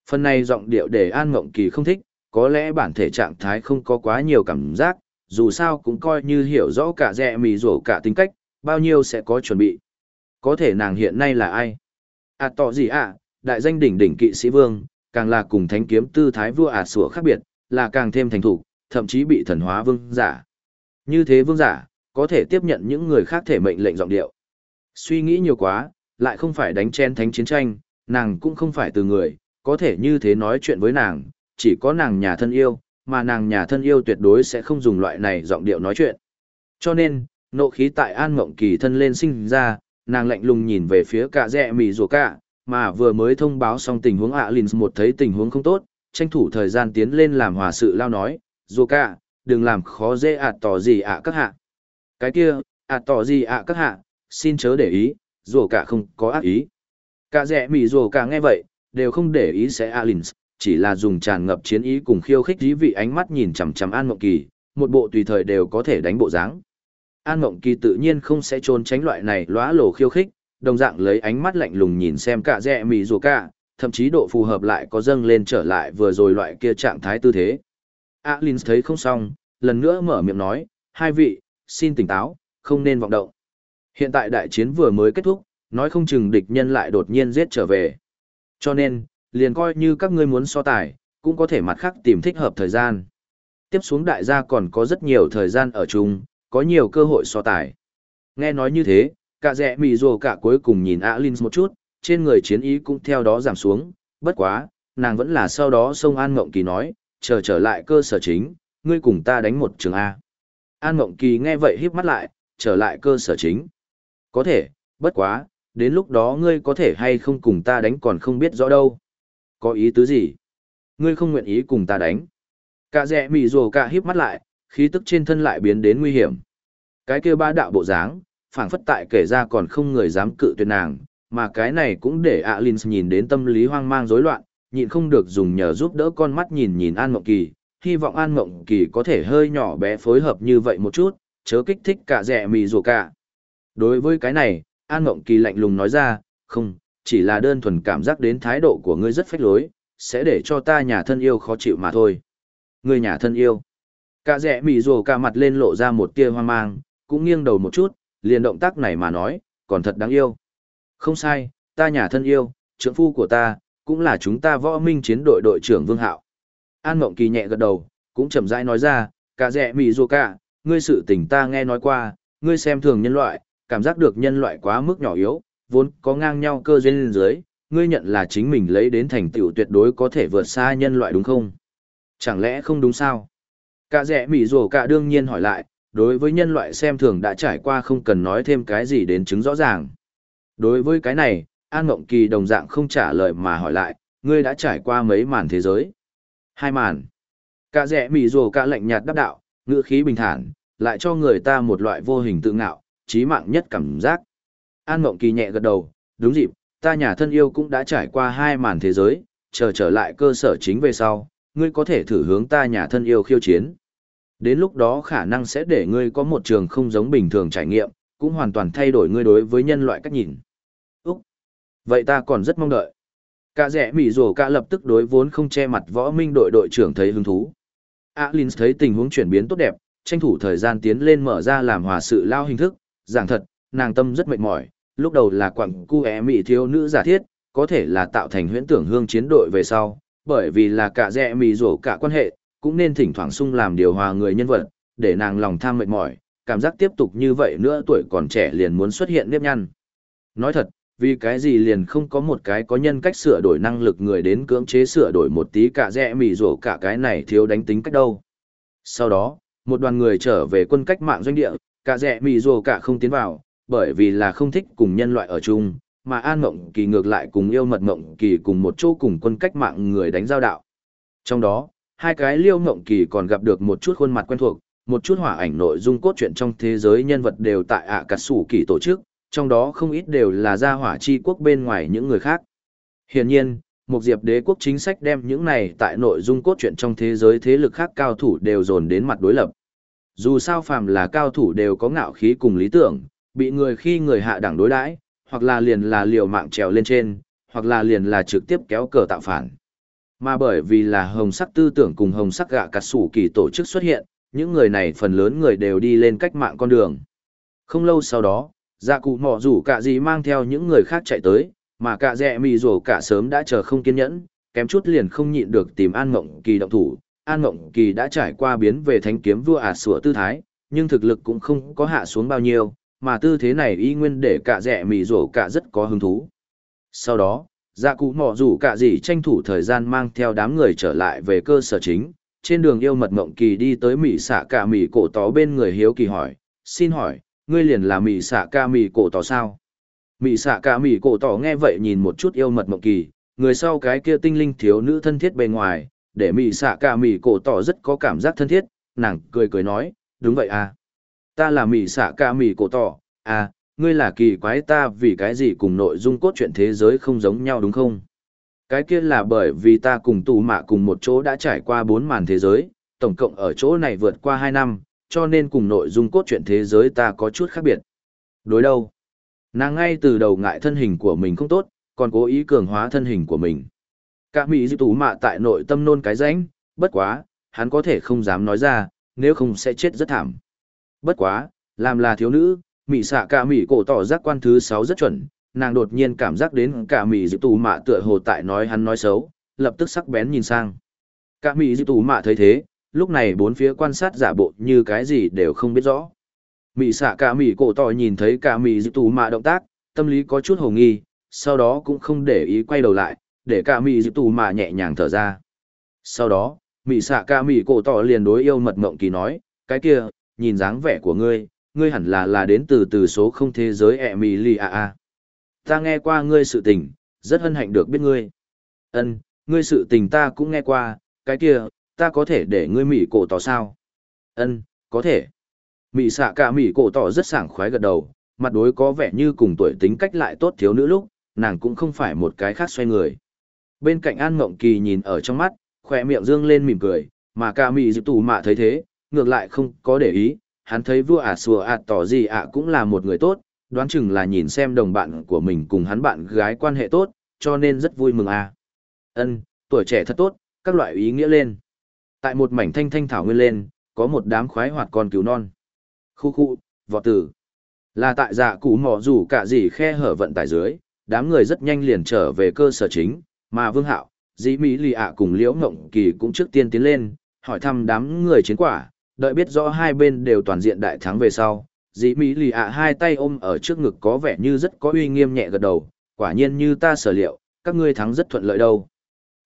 Phần này giọng điệu để An Ngộng Kỳ không thích, có lẽ bản thể trạng thái không có quá nhiều cảm giác, dù sao cũng coi như hiểu rõ cả dẹ mì rổ cả tính cách, bao nhiêu sẽ có chuẩn bị. Có thể nàng hiện nay là ai? À tỏ gì à, đại danh đỉnh đỉnh kỵ sĩ vương, càng là cùng thánh kiếm tư thái vua à sủa khác biệt, là càng thêm thành thục, thậm chí bị thần hóa vương giả. Như thế vương giả, có thể tiếp nhận những người khác thể mệnh lệnh giọng điệu. Suy nghĩ nhiều quá, lại không phải đánh chen thánh chiến tranh, nàng cũng không phải từ người, có thể như thế nói chuyện với nàng, chỉ có nàng nhà thân yêu, mà nàng nhà thân yêu tuyệt đối sẽ không dùng loại này giọng điệu nói chuyện. Cho nên, nộ khí tại An Mộng Kỳ thân lên sinh ra, nàng lạnh lùng nhìn về phía cả rẹ mì rùa cả, mà vừa mới thông báo xong tình huống ạ Linh một thấy tình huống không tốt, tranh thủ thời gian tiến lên làm hòa sự lao nói, dù cả, đừng làm khó dễ ạ tỏ gì ạ các hạ. Cái kia, ạ tỏ gì ạ các hạ, xin chớ để ý, dù cả không có ác ý. Cả rẻ mỉ dù cả nghe vậy, đều không để ý sẽ Alins, chỉ là dùng tràn ngập chiến ý cùng khiêu khích dí vị ánh mắt nhìn chằm chằm An Mộng Kỳ, một bộ tùy thời đều có thể đánh bộ dáng. An Mộng Kỳ tự nhiên không sẽ trốn tránh loại này lóa lổ khiêu khích, đồng dạng lấy ánh mắt lạnh lùng nhìn xem cả rẻ mỉ dù cả, thậm chí độ phù hợp lại có dâng lên trở lại vừa rồi loại kia trạng thái tư thế. Alin thấy không xong, lần nữa mở miệng nói, hai vị, xin tỉnh táo, không nên vọng động. Hiện tại đại chiến vừa mới kết thúc, nói không chừng địch nhân lại đột nhiên giết trở về. Cho nên, liền coi như các ngươi muốn so tài, cũng có thể mặt khác tìm thích hợp thời gian. Tiếp xuống đại gia còn có rất nhiều thời gian ở chung, có nhiều cơ hội so tài. Nghe nói như thế, cả rẽ mì rồ cả cuối cùng nhìn Alin một chút, trên người chiến ý cũng theo đó giảm xuống, bất quá, nàng vẫn là sau đó sông An Mộng Kỳ nói, chờ trở lại cơ sở chính, ngươi cùng ta đánh một trường A. An Mộng Kỳ nghe vậy híp mắt lại, trở lại cơ sở chính. Có thể, bất quá, đến lúc đó ngươi có thể hay không cùng ta đánh còn không biết rõ đâu. Có ý tứ gì? Ngươi không nguyện ý cùng ta đánh. Cả rẻ mỉ rồ cả híp mắt lại, khí tức trên thân lại biến đến nguy hiểm. Cái kia ba đạo bộ dáng, phảng phất tại kể ra còn không người dám cự tuyệt nàng, mà cái này cũng để Alin nhìn đến tâm lý hoang mang rối loạn, nhịn không được dùng nhờ giúp đỡ con mắt nhìn nhìn An Mộng Kỳ, hy vọng An Mộng Kỳ có thể hơi nhỏ bé phối hợp như vậy một chút, chớ kích thích cả rẻ mì rùa cả. Đối với cái này, An Mộng Kỳ lạnh lùng nói ra, không, chỉ là đơn thuần cảm giác đến thái độ của ngươi rất phách lối, sẽ để cho ta nhà thân yêu khó chịu mà thôi. Ngươi nhà thân yêu. Cả rẻ mì rùa cả mặt lên lộ ra một tia hoang mang, cũng nghiêng đầu một chút, liền động tác này mà nói, còn thật đáng yêu. Không sai, ta nhà thân yêu, trưởng phu của ta, cũng là chúng ta võ minh chiến đội đội trưởng Vương Hạo. An Mộng Kỳ nhẹ gật đầu, cũng chậm rãi nói ra, cả rẻ mì rùa cả, ngươi sự tình ta nghe nói qua, ngươi xem thường nhân loại, cảm giác được nhân loại quá mức nhỏ yếu, vốn có ngang nhau cơ duyên dưới, ngươi nhận là chính mình lấy đến thành tựu tuyệt đối có thể vượt xa nhân loại đúng không? Chẳng lẽ không đúng sao? Cả rẻ mỉ rổ cả đương nhiên hỏi lại, đối với nhân loại xem thường đã trải qua không cần nói thêm cái gì đến chứng rõ ràng. Đối với cái này, An Mộng Kỳ đồng dạng không trả lời mà hỏi lại, ngươi đã trải qua mấy màn thế giới? Hai màn. Cả rẻ mỉ rồ cả lạnh nhạt đáp đạo, ngữ khí bình thản, lại cho người ta một loại vô hình tự ngạo, trí mạng nhất cảm giác. An Mộng Kỳ nhẹ gật đầu, đúng dịp, ta nhà thân yêu cũng đã trải qua hai màn thế giới, chờ trở lại cơ sở chính về sau, ngươi có thể thử hướng ta nhà thân yêu khiêu chiến. Đến lúc đó khả năng sẽ để ngươi có một trường không giống bình thường trải nghiệm, cũng hoàn toàn thay đổi ngươi đối với nhân loại cách nhìn. Úc! Vậy ta còn rất mong đợi. Cả rẻ mỉ rổ cả lập tức đối vốn không che mặt võ minh đội đội trưởng thấy hứng thú. Alin thấy tình huống chuyển biến tốt đẹp, tranh thủ thời gian tiến lên mở ra làm hòa sự lao hình thức, giảng thật, nàng tâm rất mệt mỏi, lúc đầu là quặng cu é mị thiếu nữ giả thiết, có thể là tạo thành huyễn tưởng hương chiến đội về sau, bởi vì là cả rẻ mì rổ cả quan hệ, cũng nên thỉnh thoảng sung làm điều hòa người nhân vật, để nàng lòng tham mệt mỏi, cảm giác tiếp tục như vậy nữa tuổi còn trẻ liền muốn xuất hiện nếp nhăn. Nói thật, vì cái gì liền không có một cái có nhân cách sửa đổi năng lực người đến cưỡng chế sửa đổi một tí cả rẽ mì rổ cả cái này thiếu đánh tính cách đâu. Sau đó, một đoàn người trở về quân cách mạng doanh địa, cả rẽ mì rổ cả không tiến vào, bởi vì là không thích cùng nhân loại ở chung, mà An Mộng Kỳ ngược lại cùng yêu mật Mộng Kỳ cùng một chỗ cùng quân cách mạng người đánh giao đạo. Trong đó, hai cái liêu Mộng Kỳ còn gặp được một chút khuôn mặt quen thuộc, một chút hỏa ảnh nội dung cốt truyện trong thế giới nhân vật đều tại ạ cà sủ kỳ tổ chức, trong đó không ít đều là gia hỏa chi quốc bên ngoài những người khác. Hiển nhiên, một diệp đế quốc chính sách đem những này tại nội dung cốt truyện trong thế giới thế lực khác cao thủ đều dồn đến mặt đối lập. Dù sao phàm là cao thủ đều có ngạo khí cùng lý tưởng, bị người khi người hạ đẳng đối đãi, hoặc là liền là liều mạng trèo lên trên, hoặc là liền là trực tiếp kéo cờ tạo phản. Mà bởi vì là hồng sắc tư tưởng cùng hồng sắc gạ cắt sủ kỳ tổ chức xuất hiện, những người này phần lớn người đều đi lên cách mạng con đường. Không lâu sau đó, dạ cụ mỏ rủ cả gì mang theo những người khác chạy tới, mà cả dẹ mì rổ cả sớm đã chờ không kiên nhẫn, kém chút liền không nhịn được tìm An Mộng Kỳ động thủ. An Mộng Kỳ đã trải qua biến về thánh kiếm vua ả à sủa tư thái, nhưng thực lực cũng không có hạ xuống bao nhiêu, mà tư thế này y nguyên để cả rẻ mì rổ cả rất có hứng thú. Sau đó, dạ cụ mỏ rủ cả gì tranh thủ thời gian mang theo đám người trở lại về cơ sở chính, trên đường yêu mật mộng kỳ đi tới mỉ xạ cả mỉ cổ tó bên người hiếu kỳ hỏi, xin hỏi, ngươi liền là mỉ xạ ca mỉ cổ tó sao? Mỉ xạ cả mỉ cổ tó nghe vậy nhìn một chút yêu mật mộng kỳ, người sau cái kia tinh linh thiếu nữ thân thiết bề ngoài, để mỉ xạ cả mỉ cổ tỏ rất có cảm giác thân thiết, nàng cười cười nói, đúng vậy à. Ta là mỉ xạ ca mỉ cổ tỏ, à, ngươi là kỳ quái ta vì cái gì cùng nội dung cốt truyện thế giới không giống nhau đúng không? Cái kia là bởi vì ta cùng tù mạ cùng một chỗ đã trải qua bốn màn thế giới, tổng cộng ở chỗ này vượt qua hai năm, cho nên cùng nội dung cốt truyện thế giới ta có chút khác biệt. Đối đâu? Nàng ngay từ đầu ngại thân hình của mình không tốt, còn cố ý cường hóa thân hình của mình. Cả mỹ Di tù mạ tại nội tâm nôn cái rãnh, bất quá, hắn có thể không dám nói ra, nếu không sẽ chết rất thảm. Bất quá, làm là thiếu nữ, mỹ xạ cả mỹ cổ tỏ giác quan thứ sáu rất chuẩn, nàng đột nhiên cảm giác đến cả mỹ dịu tù mạ tựa hồ tại nói hắn nói xấu, lập tức sắc bén nhìn sang. Cả mỹ dịu tù mạ thấy thế, lúc này bốn phía quan sát giả bộ như cái gì đều không biết rõ. Mỹ xạ cả mỹ cổ tỏ nhìn thấy cả mỹ dịu tù mạ động tác, tâm lý có chút hồ nghi, sau đó cũng không để ý quay đầu lại, để cả mỹ dịu tù mạ nhẹ nhàng thở ra. Sau đó, mỹ xạ cả mỹ cổ tỏ liền đối yêu mật mộng kỳ nói, cái kia, nhìn dáng vẻ của ngươi, ngươi hẳn là là đến từ từ số không thế giới ẹ mỹ lì A A. Ta nghe qua ngươi sự tình, rất hân hạnh được biết ngươi. Ân, ngươi sự tình ta cũng nghe qua, cái kia, ta có thể để ngươi mỉ cổ tỏ sao? Ân, có thể. Mỉ xạ cả mỉ cổ tỏ rất sảng khoái gật đầu, mặt đối có vẻ như cùng tuổi tính cách lại tốt thiếu nữ lúc, nàng cũng không phải một cái khác xoay người. Bên cạnh An Ngộng Kỳ nhìn ở trong mắt, khỏe miệng dương lên mỉm cười, mà cả mỉ dịp tù mạ thấy thế, ngược lại không có để ý, hắn thấy vua ả à sùa ạt tỏ gì ạ cũng là một người tốt, đoán chừng là nhìn xem đồng bạn của mình cùng hắn bạn gái quan hệ tốt, cho nên rất vui mừng à. Ân, tuổi trẻ thật tốt, các loại ý nghĩa lên. Tại một mảnh thanh thanh thảo nguyên lên, có một đám khoái hoạt con cứu non. Khu khu, vọt tử. Là tại dạ cụ mỏ rủ cả gì khe hở vận tải dưới, đám người rất nhanh liền trở về cơ sở chính, mà Vương Hạo, Dĩ Mỹ Lì ạ cùng Liễu Ngộng Kỳ cũng trước tiên tiến lên, hỏi thăm đám người chiến quả, đợi biết rõ hai bên đều toàn diện đại thắng về sau. Dĩ Mỹ Lì ạ hai tay ôm ở trước ngực có vẻ như rất có uy nghiêm nhẹ gật đầu, quả nhiên như ta sở liệu, các ngươi thắng rất thuận lợi đâu.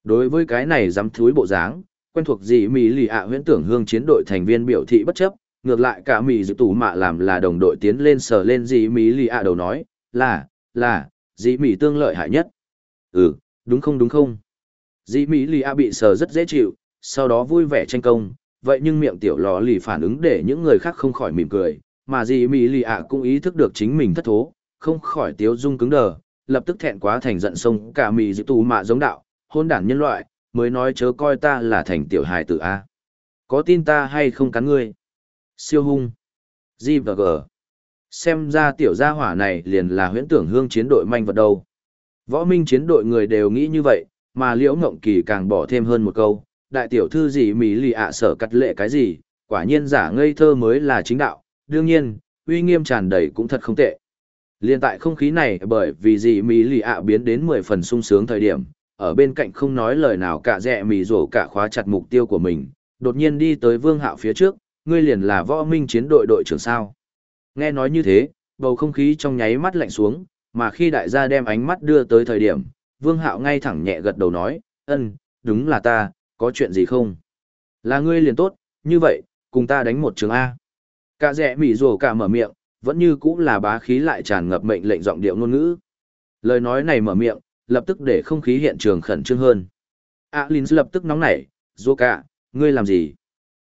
Đối với cái này dám thúi bộ dáng, quen thuộc Dĩ Mỹ Lì ạ huyễn tưởng hương chiến đội thành viên biểu thị bất chấp, ngược lại cả Mỹ dự tủ mạ làm là đồng đội tiến lên sở lên Dĩ Mỹ Lì ạ đầu nói, là, là, Dĩ Mỹ tương lợi hại nhất. Ừ, đúng không đúng không? Dĩ Mỹ Lì ạ bị sờ rất dễ chịu, sau đó vui vẻ tranh công, vậy nhưng miệng tiểu lò lì phản ứng để những người khác không khỏi mỉm cười, mà dì Mỹ Lì ạ cũng ý thức được chính mình thất thố, không khỏi tiếu dung cứng đờ, lập tức thẹn quá thành giận sông cả mỹ dịp tù mạ giống đạo, hôn đản nhân loại, mới nói chớ coi ta là thành tiểu hài tử A. Có tin ta hay không cắn ngươi? Siêu hung. G và G. Xem ra tiểu gia hỏa này liền là huyễn tưởng hương chiến đội manh vật đâu. Võ minh chiến đội người đều nghĩ như vậy, mà liễu ngộng kỳ càng bỏ thêm hơn một câu, đại tiểu thư gì mỹ lì ạ sở cắt lệ cái gì, quả nhiên giả ngây thơ mới là chính đạo, đương nhiên, uy nghiêm tràn đầy cũng thật không tệ. Liên tại không khí này bởi vì gì mỹ lì ạ biến đến mười phần sung sướng thời điểm, ở bên cạnh không nói lời nào cả rẻ mì rổ cả khóa chặt mục tiêu của mình, đột nhiên đi tới vương hạo phía trước, ngươi liền là võ minh chiến đội đội trưởng sao. Nghe nói như thế, bầu không khí trong nháy mắt lạnh xuống, mà khi đại gia đem ánh mắt đưa tới thời điểm, Vương Hạo ngay thẳng nhẹ gật đầu nói, ân, đúng là ta, có chuyện gì không? Là ngươi liền tốt, như vậy, cùng ta đánh một trường A. Cả rẻ mỉ rồ cả mở miệng, vẫn như cũng là bá khí lại tràn ngập mệnh lệnh giọng điệu ngôn ngữ. Lời nói này mở miệng, lập tức để không khí hiện trường khẩn trương hơn. Alin lập tức nóng nảy, rồ cả, ngươi làm gì?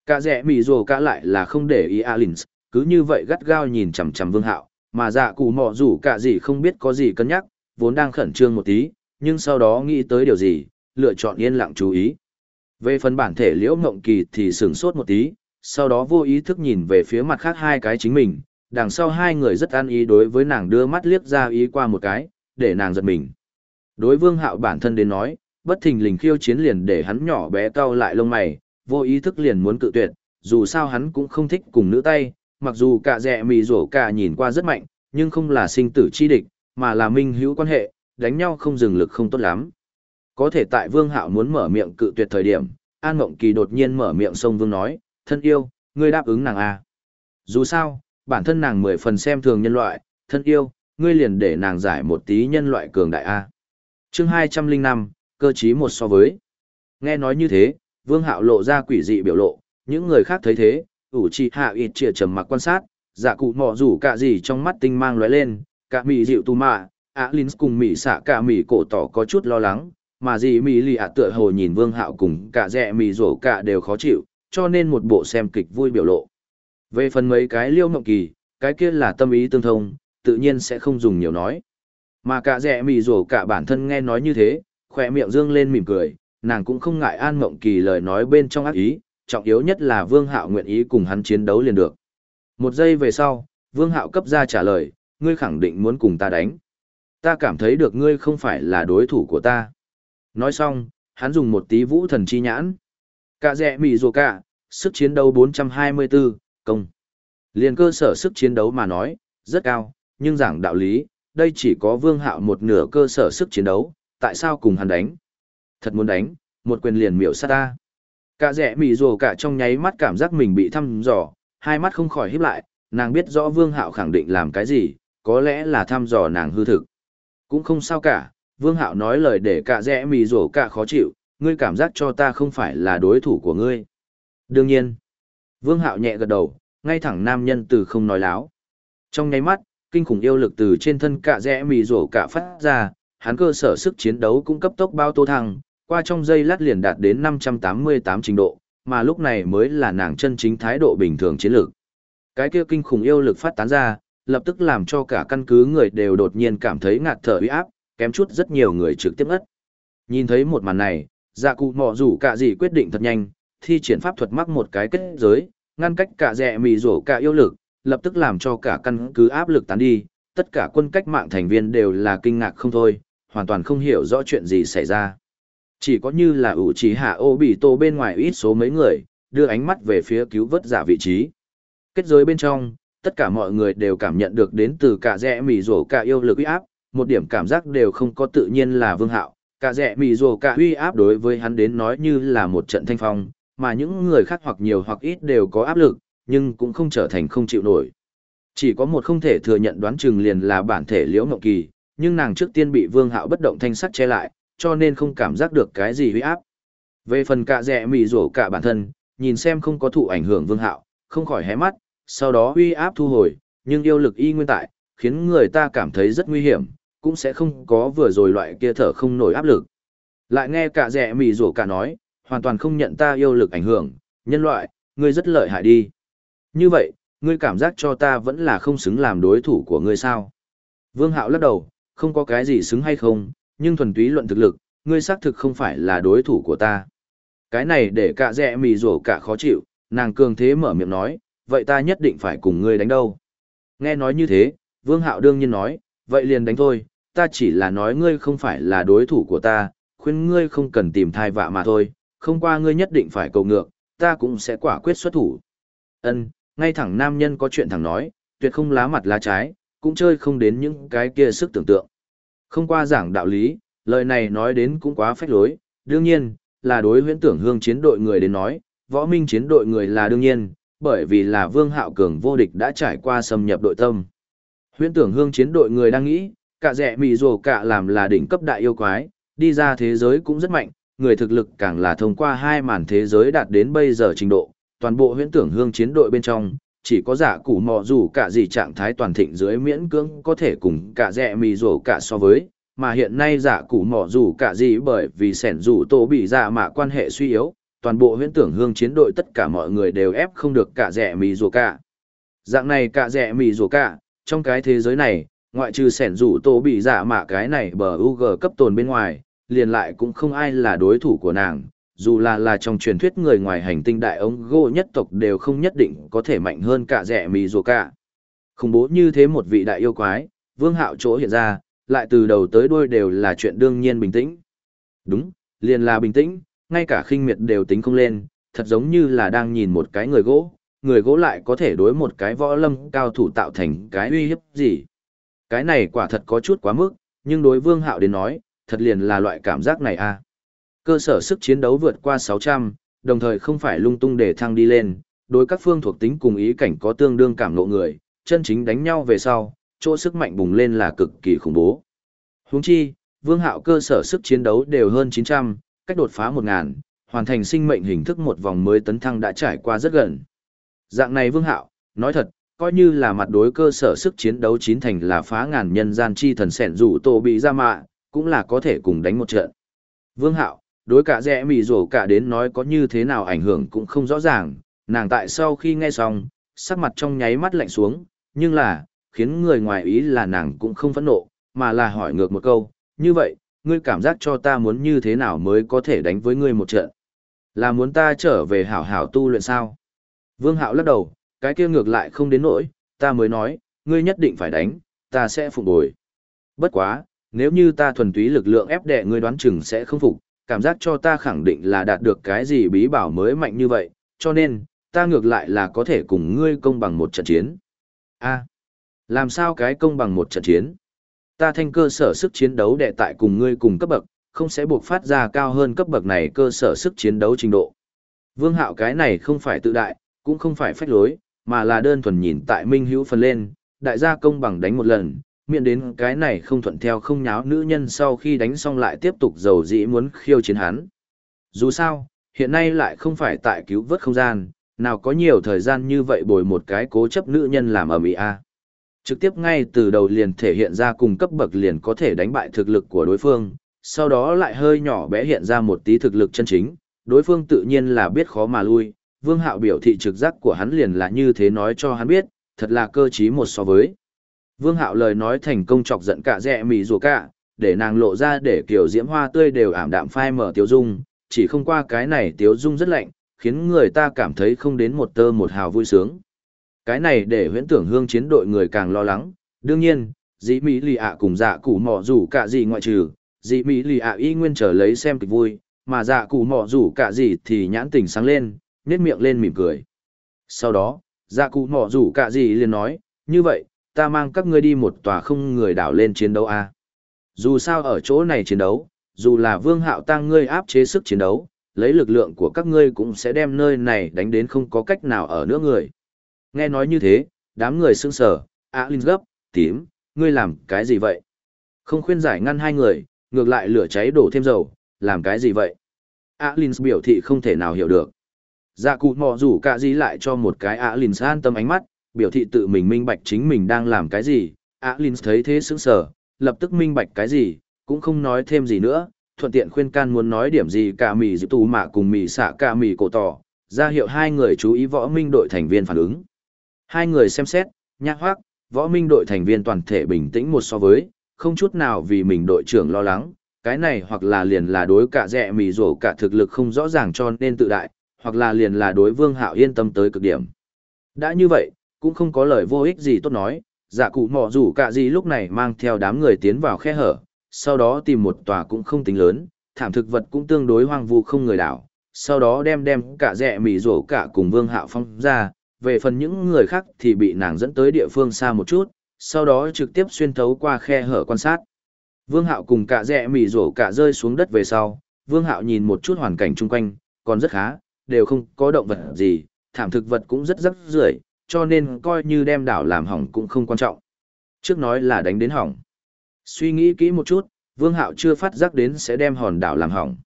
Cả rẻ mỉ rồ cả lại là không để ý Alin, cứ như vậy gắt gao nhìn chằm chằm Vương Hạo, mà dạ cụ mọ rủ cả gì không biết có gì cân nhắc, vốn đang khẩn trương một tí, nhưng sau đó nghĩ tới điều gì, lựa chọn yên lặng chú ý. Về phần bản thể liễu ngộng kỳ thì sửng sốt một tí, sau đó vô ý thức nhìn về phía mặt khác hai cái chính mình, đằng sau hai người rất an ý đối với nàng đưa mắt liếc ra ý qua một cái, để nàng giật mình. Đối vương hạo bản thân đến nói, bất thình lình khiêu chiến liền để hắn nhỏ bé cau lại lông mày, vô ý thức liền muốn cự tuyệt, dù sao hắn cũng không thích cùng nữ tay, mặc dù cả dẹ mì rổ cả nhìn qua rất mạnh, nhưng không là sinh tử chi địch, mà là minh hữu quan hệ, đánh nhau không dừng lực không tốt lắm. Có thể tại Vương Hạo muốn mở miệng cự tuyệt thời điểm, An Mộng Kỳ đột nhiên mở miệng sông Vương nói, thân yêu, ngươi đáp ứng nàng à. Dù sao, bản thân nàng mười phần xem thường nhân loại, thân yêu, ngươi liền để nàng giải một tí nhân loại cường đại a. À. Chương 205, cơ trí một so với. Nghe nói như thế, Vương Hạo lộ ra quỷ dị biểu lộ, những người khác thấy thế, ủ trì hạ ịt trịa trầm mặc quan sát, dạ cụ mọ rủ cả gì trong mắt tinh mang lóe lên, cả mị dịu tu mạ, ạ lín cùng mị xạ cả mị cổ tỏ có chút lo lắng, mà gì mị lì ạ tựa hồ nhìn vương hạo cùng cả dẹ mị rổ cả đều khó chịu, cho nên một bộ xem kịch vui biểu lộ. Về phần mấy cái liêu mộng kỳ, cái kia là tâm ý tương thông, tự nhiên sẽ không dùng nhiều nói. Mà cả rẻ mì rổ cả bản thân nghe nói như thế, khỏe miệng dương lên mỉm cười, nàng cũng không ngại an mộng kỳ lời nói bên trong ác ý, trọng yếu nhất là Vương Hạo nguyện ý cùng hắn chiến đấu liền được. Một giây về sau, Vương Hạo cấp ra trả lời, ngươi khẳng định muốn cùng ta đánh. Ta cảm thấy được ngươi không phải là đối thủ của ta. Nói xong, hắn dùng một tí vũ thần chi nhãn. Cả rẻ mì rổ cả, sức chiến đấu 424, công. Liền cơ sở sức chiến đấu mà nói, rất cao, nhưng giảng đạo lý, đây chỉ có vương hạo một nửa cơ sở sức chiến đấu, tại sao cùng hắn đánh? Thật muốn đánh, một quyền liền miểu sát ta. Cả rẻ mì rồ cả trong nháy mắt cảm giác mình bị thăm dò, hai mắt không khỏi híp lại, nàng biết rõ Vương Hạo khẳng định làm cái gì, có lẽ là thăm dò nàng hư thực. Cũng không sao cả, Vương Hạo nói lời để cả rẽ mì rổ cả khó chịu, ngươi cảm giác cho ta không phải là đối thủ của ngươi. Đương nhiên, Vương Hạo nhẹ gật đầu, ngay thẳng nam nhân từ không nói láo. Trong nháy mắt, kinh khủng yêu lực từ trên thân cả rẽ mì rổ cả phát ra, hắn cơ sở sức chiến đấu cũng cấp tốc bao tô thăng, qua trong giây lát liền đạt đến 588 trình độ, mà lúc này mới là nàng chân chính thái độ bình thường chiến lược. Cái kia kinh khủng yêu lực phát tán ra, lập tức làm cho cả căn cứ người đều đột nhiên cảm thấy ngạt thở uy áp, kém chút rất nhiều người trực tiếp ngất. Nhìn thấy một màn này, dạ cụ mọ rủ cả gì quyết định thật nhanh, thi triển pháp thuật mắc một cái kết giới, ngăn cách cả rẻ mì rổ cả yêu lực, lập tức làm cho cả căn cứ áp lực tán đi, tất cả quân cách mạng thành viên đều là kinh ngạc không thôi, hoàn toàn không hiểu rõ chuyện gì xảy ra. Chỉ có như là ủ trí hạ ô bị tô bên ngoài ít số mấy người, đưa ánh mắt về phía cứu vớt giả vị trí. Kết giới bên trong, tất cả mọi người đều cảm nhận được đến từ cả rẽ mì rổ cả yêu lực uy áp, một điểm cảm giác đều không có tự nhiên là vương hạo. Cả rẽ mì rổ cả uy áp đối với hắn đến nói như là một trận thanh phong, mà những người khác hoặc nhiều hoặc ít đều có áp lực, nhưng cũng không trở thành không chịu nổi. Chỉ có một không thể thừa nhận đoán chừng liền là bản thể liễu ngọc kỳ, nhưng nàng trước tiên bị vương hạo bất động thanh sắc che lại, cho nên không cảm giác được cái gì huy áp. Về phần cả rẻ mỉ rổ cả bản thân, nhìn xem không có thụ ảnh hưởng vương hạo, không khỏi hé mắt, sau đó huy áp thu hồi, nhưng yêu lực y nguyên tại, khiến người ta cảm thấy rất nguy hiểm, cũng sẽ không có vừa rồi loại kia thở không nổi áp lực. Lại nghe cả rẻ mỉ rổ cả nói, hoàn toàn không nhận ta yêu lực ảnh hưởng, nhân loại, ngươi rất lợi hại đi. Như vậy, ngươi cảm giác cho ta vẫn là không xứng làm đối thủ của ngươi sao? Vương Hạo lắc đầu, không có cái gì xứng hay không, nhưng thuần túy luận thực lực, ngươi xác thực không phải là đối thủ của ta. Cái này để cả rẻ mì rổ cả khó chịu, nàng cường thế mở miệng nói, vậy ta nhất định phải cùng ngươi đánh đâu. Nghe nói như thế, Vương Hạo đương nhiên nói, vậy liền đánh thôi, ta chỉ là nói ngươi không phải là đối thủ của ta, khuyên ngươi không cần tìm thai vạ mà thôi, không qua ngươi nhất định phải cầu ngược, ta cũng sẽ quả quyết xuất thủ. Ân, ngay thẳng nam nhân có chuyện thẳng nói, tuyệt không lá mặt lá trái, cũng chơi không đến những cái kia sức tưởng tượng. Không qua giảng đạo lý, lời này nói đến cũng quá phách lối, đương nhiên, là đối huyễn tưởng hương chiến đội người đến nói, võ minh chiến đội người là đương nhiên, bởi vì là vương hạo cường vô địch đã trải qua xâm nhập đội tâm. Huyễn tưởng hương chiến đội người đang nghĩ, cả rẻ mì rồ cả làm là đỉnh cấp đại yêu quái, đi ra thế giới cũng rất mạnh, người thực lực càng là thông qua hai màn thế giới đạt đến bây giờ trình độ, toàn bộ huyễn tưởng hương chiến đội bên trong, chỉ có giả củ mò dù cả gì trạng thái toàn thịnh dưới miễn cưỡng có thể cùng cả rẻ mì rổ cả so với, mà hiện nay giả củ mò dù cả gì bởi vì sẻn dù tổ bị giả mà quan hệ suy yếu, toàn bộ huyễn tưởng hương chiến đội tất cả mọi người đều ép không được cả rẻ mì rổ cả. Dạng này cả rẻ mì rổ cả, trong cái thế giới này, ngoại trừ sẻn rủ tổ bị giả mà cái này bờ UG cấp tồn bên ngoài, liền lại cũng không ai là đối thủ của nàng, dù là là trong truyền thuyết người ngoài hành tinh đại ống gỗ nhất tộc đều không nhất định có thể mạnh hơn cả rẻ mì dù cả. Khủng bố như thế một vị đại yêu quái, vương hạo chỗ hiện ra, lại từ đầu tới đuôi đều là chuyện đương nhiên bình tĩnh. Đúng, liền là bình tĩnh, ngay cả khinh miệt đều tính không lên, thật giống như là đang nhìn một cái người gỗ, người gỗ lại có thể đối một cái võ lâm cao thủ tạo thành cái uy hiếp gì. Cái này quả thật có chút quá mức, nhưng đối vương hạo đến nói, thật liền là loại cảm giác này à. Cơ sở sức chiến đấu vượt qua 600, đồng thời không phải lung tung để thăng đi lên, đối các phương thuộc tính cùng ý cảnh có tương đương cảm ngộ người, chân chính đánh nhau về sau, chỗ sức mạnh bùng lên là cực kỳ khủng bố. Huống chi, vương hạo cơ sở sức chiến đấu đều hơn 900, cách đột phá 1000, hoàn thành sinh mệnh hình thức một vòng mới tấn thăng đã trải qua rất gần. Dạng này vương hạo, nói thật, coi như là mặt đối cơ sở sức chiến đấu chín thành là phá ngàn nhân gian chi thần sẻn rủ tổ bị ra mạ, cũng là có thể cùng đánh một trận. Vương hạo, đối cả rẽ mì rổ cả đến nói có như thế nào ảnh hưởng cũng không rõ ràng, nàng tại sau khi nghe xong, sắc mặt trong nháy mắt lạnh xuống, nhưng là, khiến người ngoài ý là nàng cũng không phẫn nộ, mà là hỏi ngược một câu, như vậy, ngươi cảm giác cho ta muốn như thế nào mới có thể đánh với ngươi một trận? Là muốn ta trở về hảo hảo tu luyện sao? Vương Hạo lắc đầu, cái kia ngược lại không đến nỗi, ta mới nói, ngươi nhất định phải đánh, ta sẽ phục bồi. Bất quá, nếu như ta thuần túy lực lượng ép đệ ngươi đoán chừng sẽ không phục, cảm giác cho ta khẳng định là đạt được cái gì bí bảo mới mạnh như vậy, cho nên, ta ngược lại là có thể cùng ngươi công bằng một trận chiến. a làm sao cái công bằng một trận chiến? Ta thanh cơ sở sức chiến đấu đệ tại cùng ngươi cùng cấp bậc, không sẽ buộc phát ra cao hơn cấp bậc này cơ sở sức chiến đấu trình độ. Vương hạo cái này không phải tự đại, cũng không phải phách lối, mà là đơn thuần nhìn tại minh hữu phần lên, đại gia công bằng đánh một lần, miệng đến cái này không thuận theo không nháo nữ nhân sau khi đánh xong lại tiếp tục giàu dĩ muốn khiêu chiến hắn. Dù sao, hiện nay lại không phải tại cứu vớt không gian, nào có nhiều thời gian như vậy bồi một cái cố chấp nữ nhân làm ở Mỹ A. Trực tiếp ngay từ đầu liền thể hiện ra cùng cấp bậc liền có thể đánh bại thực lực của đối phương, sau đó lại hơi nhỏ bé hiện ra một tí thực lực chân chính, đối phương tự nhiên là biết khó mà lui, vương hạo biểu thị trực giác của hắn liền là như thế nói cho hắn biết, thật là cơ trí một so với. Vương Hạo lời nói thành công chọc giận cả rẻ mì rùa cả, để nàng lộ ra để kiểu diễm hoa tươi đều ảm đạm phai mở tiếu dung, chỉ không qua cái này tiếu dung rất lạnh, khiến người ta cảm thấy không đến một tơ một hào vui sướng. Cái này để huyễn tưởng hương chiến đội người càng lo lắng, đương nhiên, dĩ mỹ lì ạ cùng dạ cụ mỏ rủ cả gì ngoại trừ, dĩ mỹ lì ạ y nguyên trở lấy xem kịch vui, mà dạ cụ mỏ rủ cả gì thì nhãn tình sáng lên, nét miệng lên mỉm cười. Sau đó, dạ cụ mỏ rủ cả gì liền nói, như vậy, ta mang các ngươi đi một tòa không người đảo lên chiến đấu a à? Dù sao ở chỗ này chiến đấu, dù là vương hạo tăng ngươi áp chế sức chiến đấu, lấy lực lượng của các ngươi cũng sẽ đem nơi này đánh đến không có cách nào ở nữa người. Nghe nói như thế, đám người sững sờ, A linh gấp, tím, ngươi làm cái gì vậy? Không khuyên giải ngăn hai người, ngược lại lửa cháy đổ thêm dầu, làm cái gì vậy? a linh biểu thị không thể nào hiểu được. Dạ cụ mò rủ cả gì lại cho một cái Alin an tâm ánh mắt, biểu thị tự mình minh bạch chính mình đang làm cái gì. Alin thấy thế sững sờ, lập tức minh bạch cái gì, cũng không nói thêm gì nữa, thuận tiện khuyên can muốn nói điểm gì cả mì dự tù mạ cùng mì xạ cả mì cổ tỏ, ra hiệu hai người chú ý võ minh đội thành viên phản ứng. Hai người xem xét, nhạc hoác, võ minh đội thành viên toàn thể bình tĩnh một so với, không chút nào vì mình đội trưởng lo lắng, cái này hoặc là liền là đối cả rẻ mì rổ cả thực lực không rõ ràng cho nên tự đại, hoặc là liền là đối vương hạo yên tâm tới cực điểm. Đã như vậy, cũng không có lời vô ích gì tốt nói, dạ cụ mò rủ cả gì lúc này mang theo đám người tiến vào khe hở, sau đó tìm một tòa cũng không tính lớn, thảm thực vật cũng tương đối hoang vu không người đảo, sau đó đem đem cả rẻ mỉ rổ cả cùng vương hạo phong ra, về phần những người khác thì bị nàng dẫn tới địa phương xa một chút, sau đó trực tiếp xuyên thấu qua khe hở quan sát. Vương Hạo cùng cả rẽ mỉ rổ cả rơi xuống đất về sau, Vương Hạo nhìn một chút hoàn cảnh chung quanh, còn rất khá, đều không có động vật gì, thảm thực vật cũng rất rất rưởi, cho nên coi như đem đảo làm hỏng cũng không quan trọng. Trước nói là đánh đến hỏng. Suy nghĩ kỹ một chút, Vương Hạo chưa phát giác đến sẽ đem hòn đảo làm hỏng.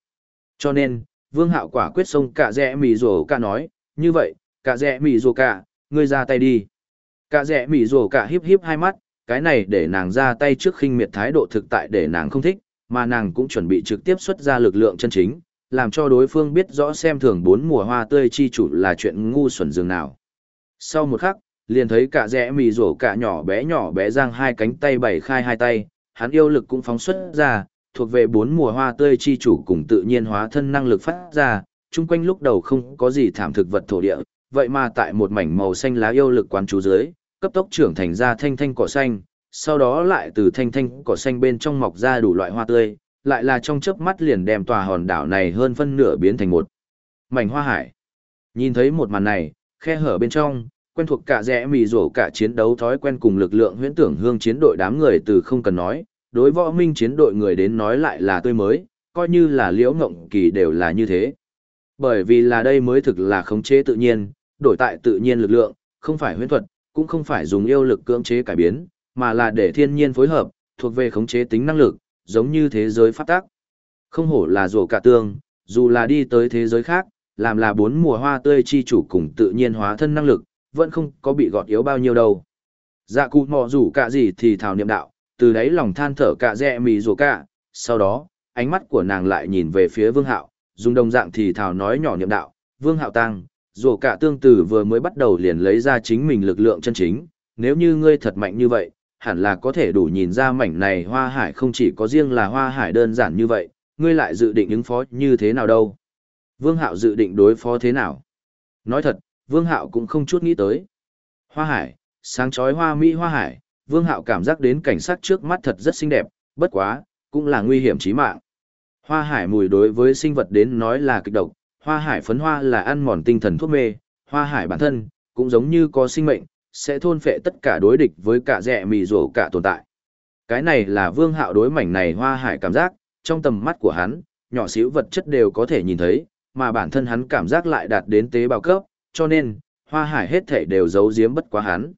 Cho nên, Vương Hạo quả quyết xông cả rẽ mì rổ cả nói, như vậy, cả rẽ mì rổ cả, ngươi ra tay đi. Cả rẽ mì rổ cả hiếp hiếp hai mắt, cái này để nàng ra tay trước khinh miệt thái độ thực tại để nàng không thích, mà nàng cũng chuẩn bị trực tiếp xuất ra lực lượng chân chính, làm cho đối phương biết rõ xem thường bốn mùa hoa tươi chi chủ là chuyện ngu xuẩn dường nào. Sau một khắc, liền thấy cả rẽ mì rổ cả nhỏ bé nhỏ bé giang hai cánh tay bảy khai hai tay, hắn yêu lực cũng phóng xuất ra, thuộc về bốn mùa hoa tươi chi chủ cùng tự nhiên hóa thân năng lực phát ra, chung quanh lúc đầu không có gì thảm thực vật thổ địa, vậy mà tại một mảnh màu xanh lá yêu lực quán chú dưới, cấp tốc trưởng thành ra thanh thanh cỏ xanh, sau đó lại từ thanh thanh cỏ xanh bên trong mọc ra đủ loại hoa tươi, lại là trong chớp mắt liền đem tòa hòn đảo này hơn phân nửa biến thành một mảnh hoa hải. Nhìn thấy một màn này, khe hở bên trong, quen thuộc cả rẽ mì rổ cả chiến đấu thói quen cùng lực lượng huyễn tưởng hương chiến đội đám người từ không cần nói, đối võ minh chiến đội người đến nói lại là tươi mới, coi như là liễu ngộng kỳ đều là như thế. Bởi vì là đây mới thực là khống chế tự nhiên, đổi tại tự nhiên lực lượng, không phải huyễn thuật, cũng không phải dùng yêu lực cưỡng chế cải biến, mà là để thiên nhiên phối hợp, thuộc về khống chế tính năng lực, giống như thế giới phát tác. Không hổ là rổ cả tương, dù là đi tới thế giới khác, làm là bốn mùa hoa tươi chi chủ cùng tự nhiên hóa thân năng lực, vẫn không có bị gọt yếu bao nhiêu đâu. Dạ cụ mò rủ cả gì thì thảo niệm đạo, từ đấy lòng than thở cả dẹ mì rổ cả, sau đó, ánh mắt của nàng lại nhìn về phía vương hạo, dùng đồng dạng thì thảo nói nhỏ niệm đạo, vương hạo tăng, rổ cả tương tử vừa mới bắt đầu liền lấy ra chính mình lực lượng chân chính, nếu như ngươi thật mạnh như vậy, hẳn là có thể đủ nhìn ra mảnh này hoa hải không chỉ có riêng là hoa hải đơn giản như vậy, ngươi lại dự định ứng phó như thế nào đâu. Vương Hạo dự định đối phó thế nào? Nói thật, Vương Hạo cũng không chút nghĩ tới. Hoa hải, sáng chói hoa mỹ hoa hải, Vương Hạo cảm giác đến cảnh sát trước mắt thật rất xinh đẹp, bất quá, cũng là nguy hiểm chí mạng. Hoa hải mùi đối với sinh vật đến nói là kịch độc, hoa hải phấn hoa là ăn mòn tinh thần thuốc mê, hoa hải bản thân, cũng giống như có sinh mệnh, sẽ thôn phệ tất cả đối địch với cả rẻ mì rổ cả tồn tại. Cái này là vương hạo đối mảnh này hoa hải cảm giác, trong tầm mắt của hắn, nhỏ xíu vật chất đều có thể nhìn thấy, mà bản thân hắn cảm giác lại đạt đến tế bào cấp, cho nên, hoa hải hết thể đều giấu giếm bất quá hắn.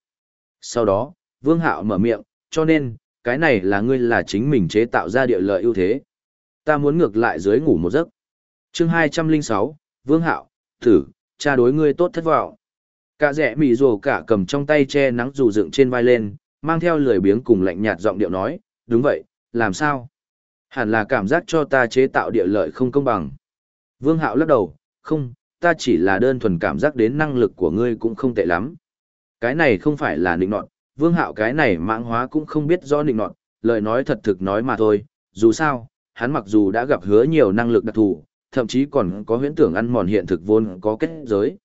Sau đó, vương hạo mở miệng, cho nên, cái này là ngươi là chính mình chế tạo ra địa lợi ưu thế. Ta muốn ngược lại dưới ngủ một giấc. chương 206, Vương Hạo, thử, cha đối ngươi tốt thất vọng. Cả rẻ mì rồ cả cầm trong tay che nắng dù dựng trên vai lên, mang theo lười biếng cùng lạnh nhạt giọng điệu nói, đúng vậy, làm sao? Hẳn là cảm giác cho ta chế tạo địa lợi không công bằng. Vương Hạo lắc đầu, không, ta chỉ là đơn thuần cảm giác đến năng lực của ngươi cũng không tệ lắm. Cái này không phải là nịnh nọt, Vương Hạo cái này mạng hóa cũng không biết rõ định nọt, lời nói thật thực nói mà thôi, dù sao, hắn mặc dù đã gặp hứa nhiều năng lực đặc thù, thậm chí còn có huyễn tưởng ăn mòn hiện thực vốn có kết giới.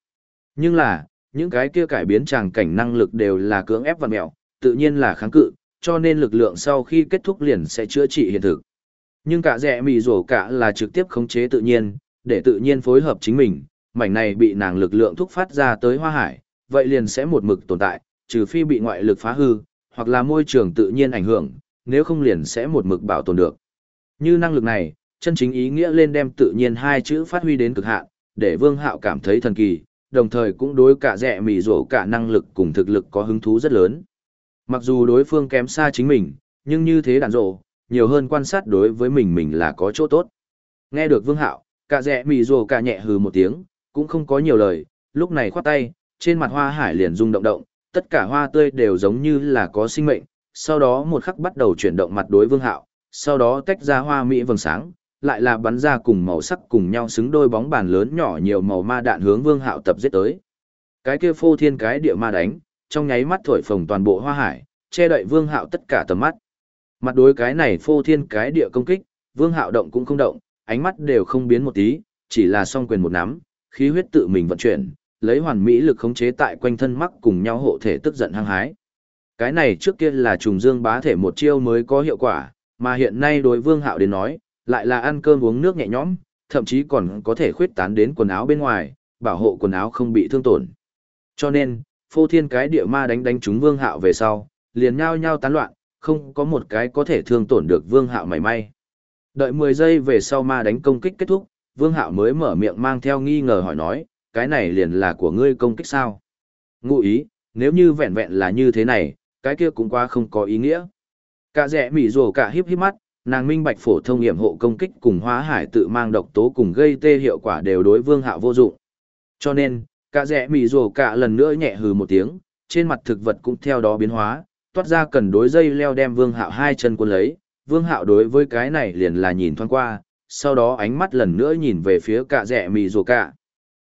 Nhưng là, những cái kia cải biến tràng cảnh năng lực đều là cưỡng ép vật mẹo, tự nhiên là kháng cự, cho nên lực lượng sau khi kết thúc liền sẽ chữa trị hiện thực. Nhưng cả rẻ mì rổ cả là trực tiếp khống chế tự nhiên, để tự nhiên phối hợp chính mình, mảnh này bị nàng lực lượng thúc phát ra tới hoa hải, vậy liền sẽ một mực tồn tại, trừ phi bị ngoại lực phá hư, hoặc là môi trường tự nhiên ảnh hưởng, nếu không liền sẽ một mực bảo tồn được. Như năng lực này, chân chính ý nghĩa lên đem tự nhiên hai chữ phát huy đến cực hạn, để Vương Hạo cảm thấy thần kỳ, đồng thời cũng đối cả rẻ mì rổ cả năng lực cùng thực lực có hứng thú rất lớn. Mặc dù đối phương kém xa chính mình, nhưng như thế đàn rổ, nhiều hơn quan sát đối với mình mình là có chỗ tốt. Nghe được Vương Hạo, cả rẻ mì rồ cả nhẹ hừ một tiếng, cũng không có nhiều lời, lúc này khoát tay, trên mặt hoa hải liền rung động động, tất cả hoa tươi đều giống như là có sinh mệnh, sau đó một khắc bắt đầu chuyển động mặt đối Vương Hạo, sau đó tách ra hoa mỹ vầng sáng, lại là bắn ra cùng màu sắc cùng nhau xứng đôi bóng bàn lớn nhỏ nhiều màu ma đạn hướng Vương Hạo tập giết tới. Cái kia phô thiên cái địa ma đánh, trong nháy mắt thổi phồng toàn bộ hoa hải, che đậy Vương Hạo tất cả tầm mắt. Mặt đối cái này phô thiên cái địa công kích, Vương Hạo động cũng không động, ánh mắt đều không biến một tí, chỉ là song quyền một nắm, khí huyết tự mình vận chuyển, lấy hoàn mỹ lực khống chế tại quanh thân mắc cùng nhau hộ thể tức giận hăng hái. Cái này trước kia là trùng dương bá thể một chiêu mới có hiệu quả, mà hiện nay đối Vương Hạo đến nói, lại là ăn cơm uống nước nhẹ nhõm, thậm chí còn có thể khuyết tán đến quần áo bên ngoài, bảo hộ quần áo không bị thương tổn. Cho nên, phô thiên cái địa ma đánh đánh chúng Vương Hạo về sau, liền nhao nhao tán loạn, không có một cái có thể thương tổn được Vương Hạo mảy may. Đợi 10 giây về sau ma đánh công kích kết thúc, Vương Hạo mới mở miệng mang theo nghi ngờ hỏi nói, cái này liền là của ngươi công kích sao? Ngụ ý, nếu như vẹn vẹn là như thế này, cái kia cũng quá không có ý nghĩa. Cả rẻ mỉ rồ cả hiếp hiếp mắt, nàng minh bạch phổ thông hiểm hộ công kích cùng hóa hải tự mang độc tố cùng gây tê hiệu quả đều đối vương hạo vô dụng. Cho nên, cả rẻ mỉ rồ cả lần nữa nhẹ hừ một tiếng, trên mặt thực vật cũng theo đó biến hóa, toát ra cần đối dây leo đem vương hạo hai chân cuốn lấy. Vương hạo đối với cái này liền là nhìn thoáng qua, sau đó ánh mắt lần nữa nhìn về phía cả rẽ mì rồ cả.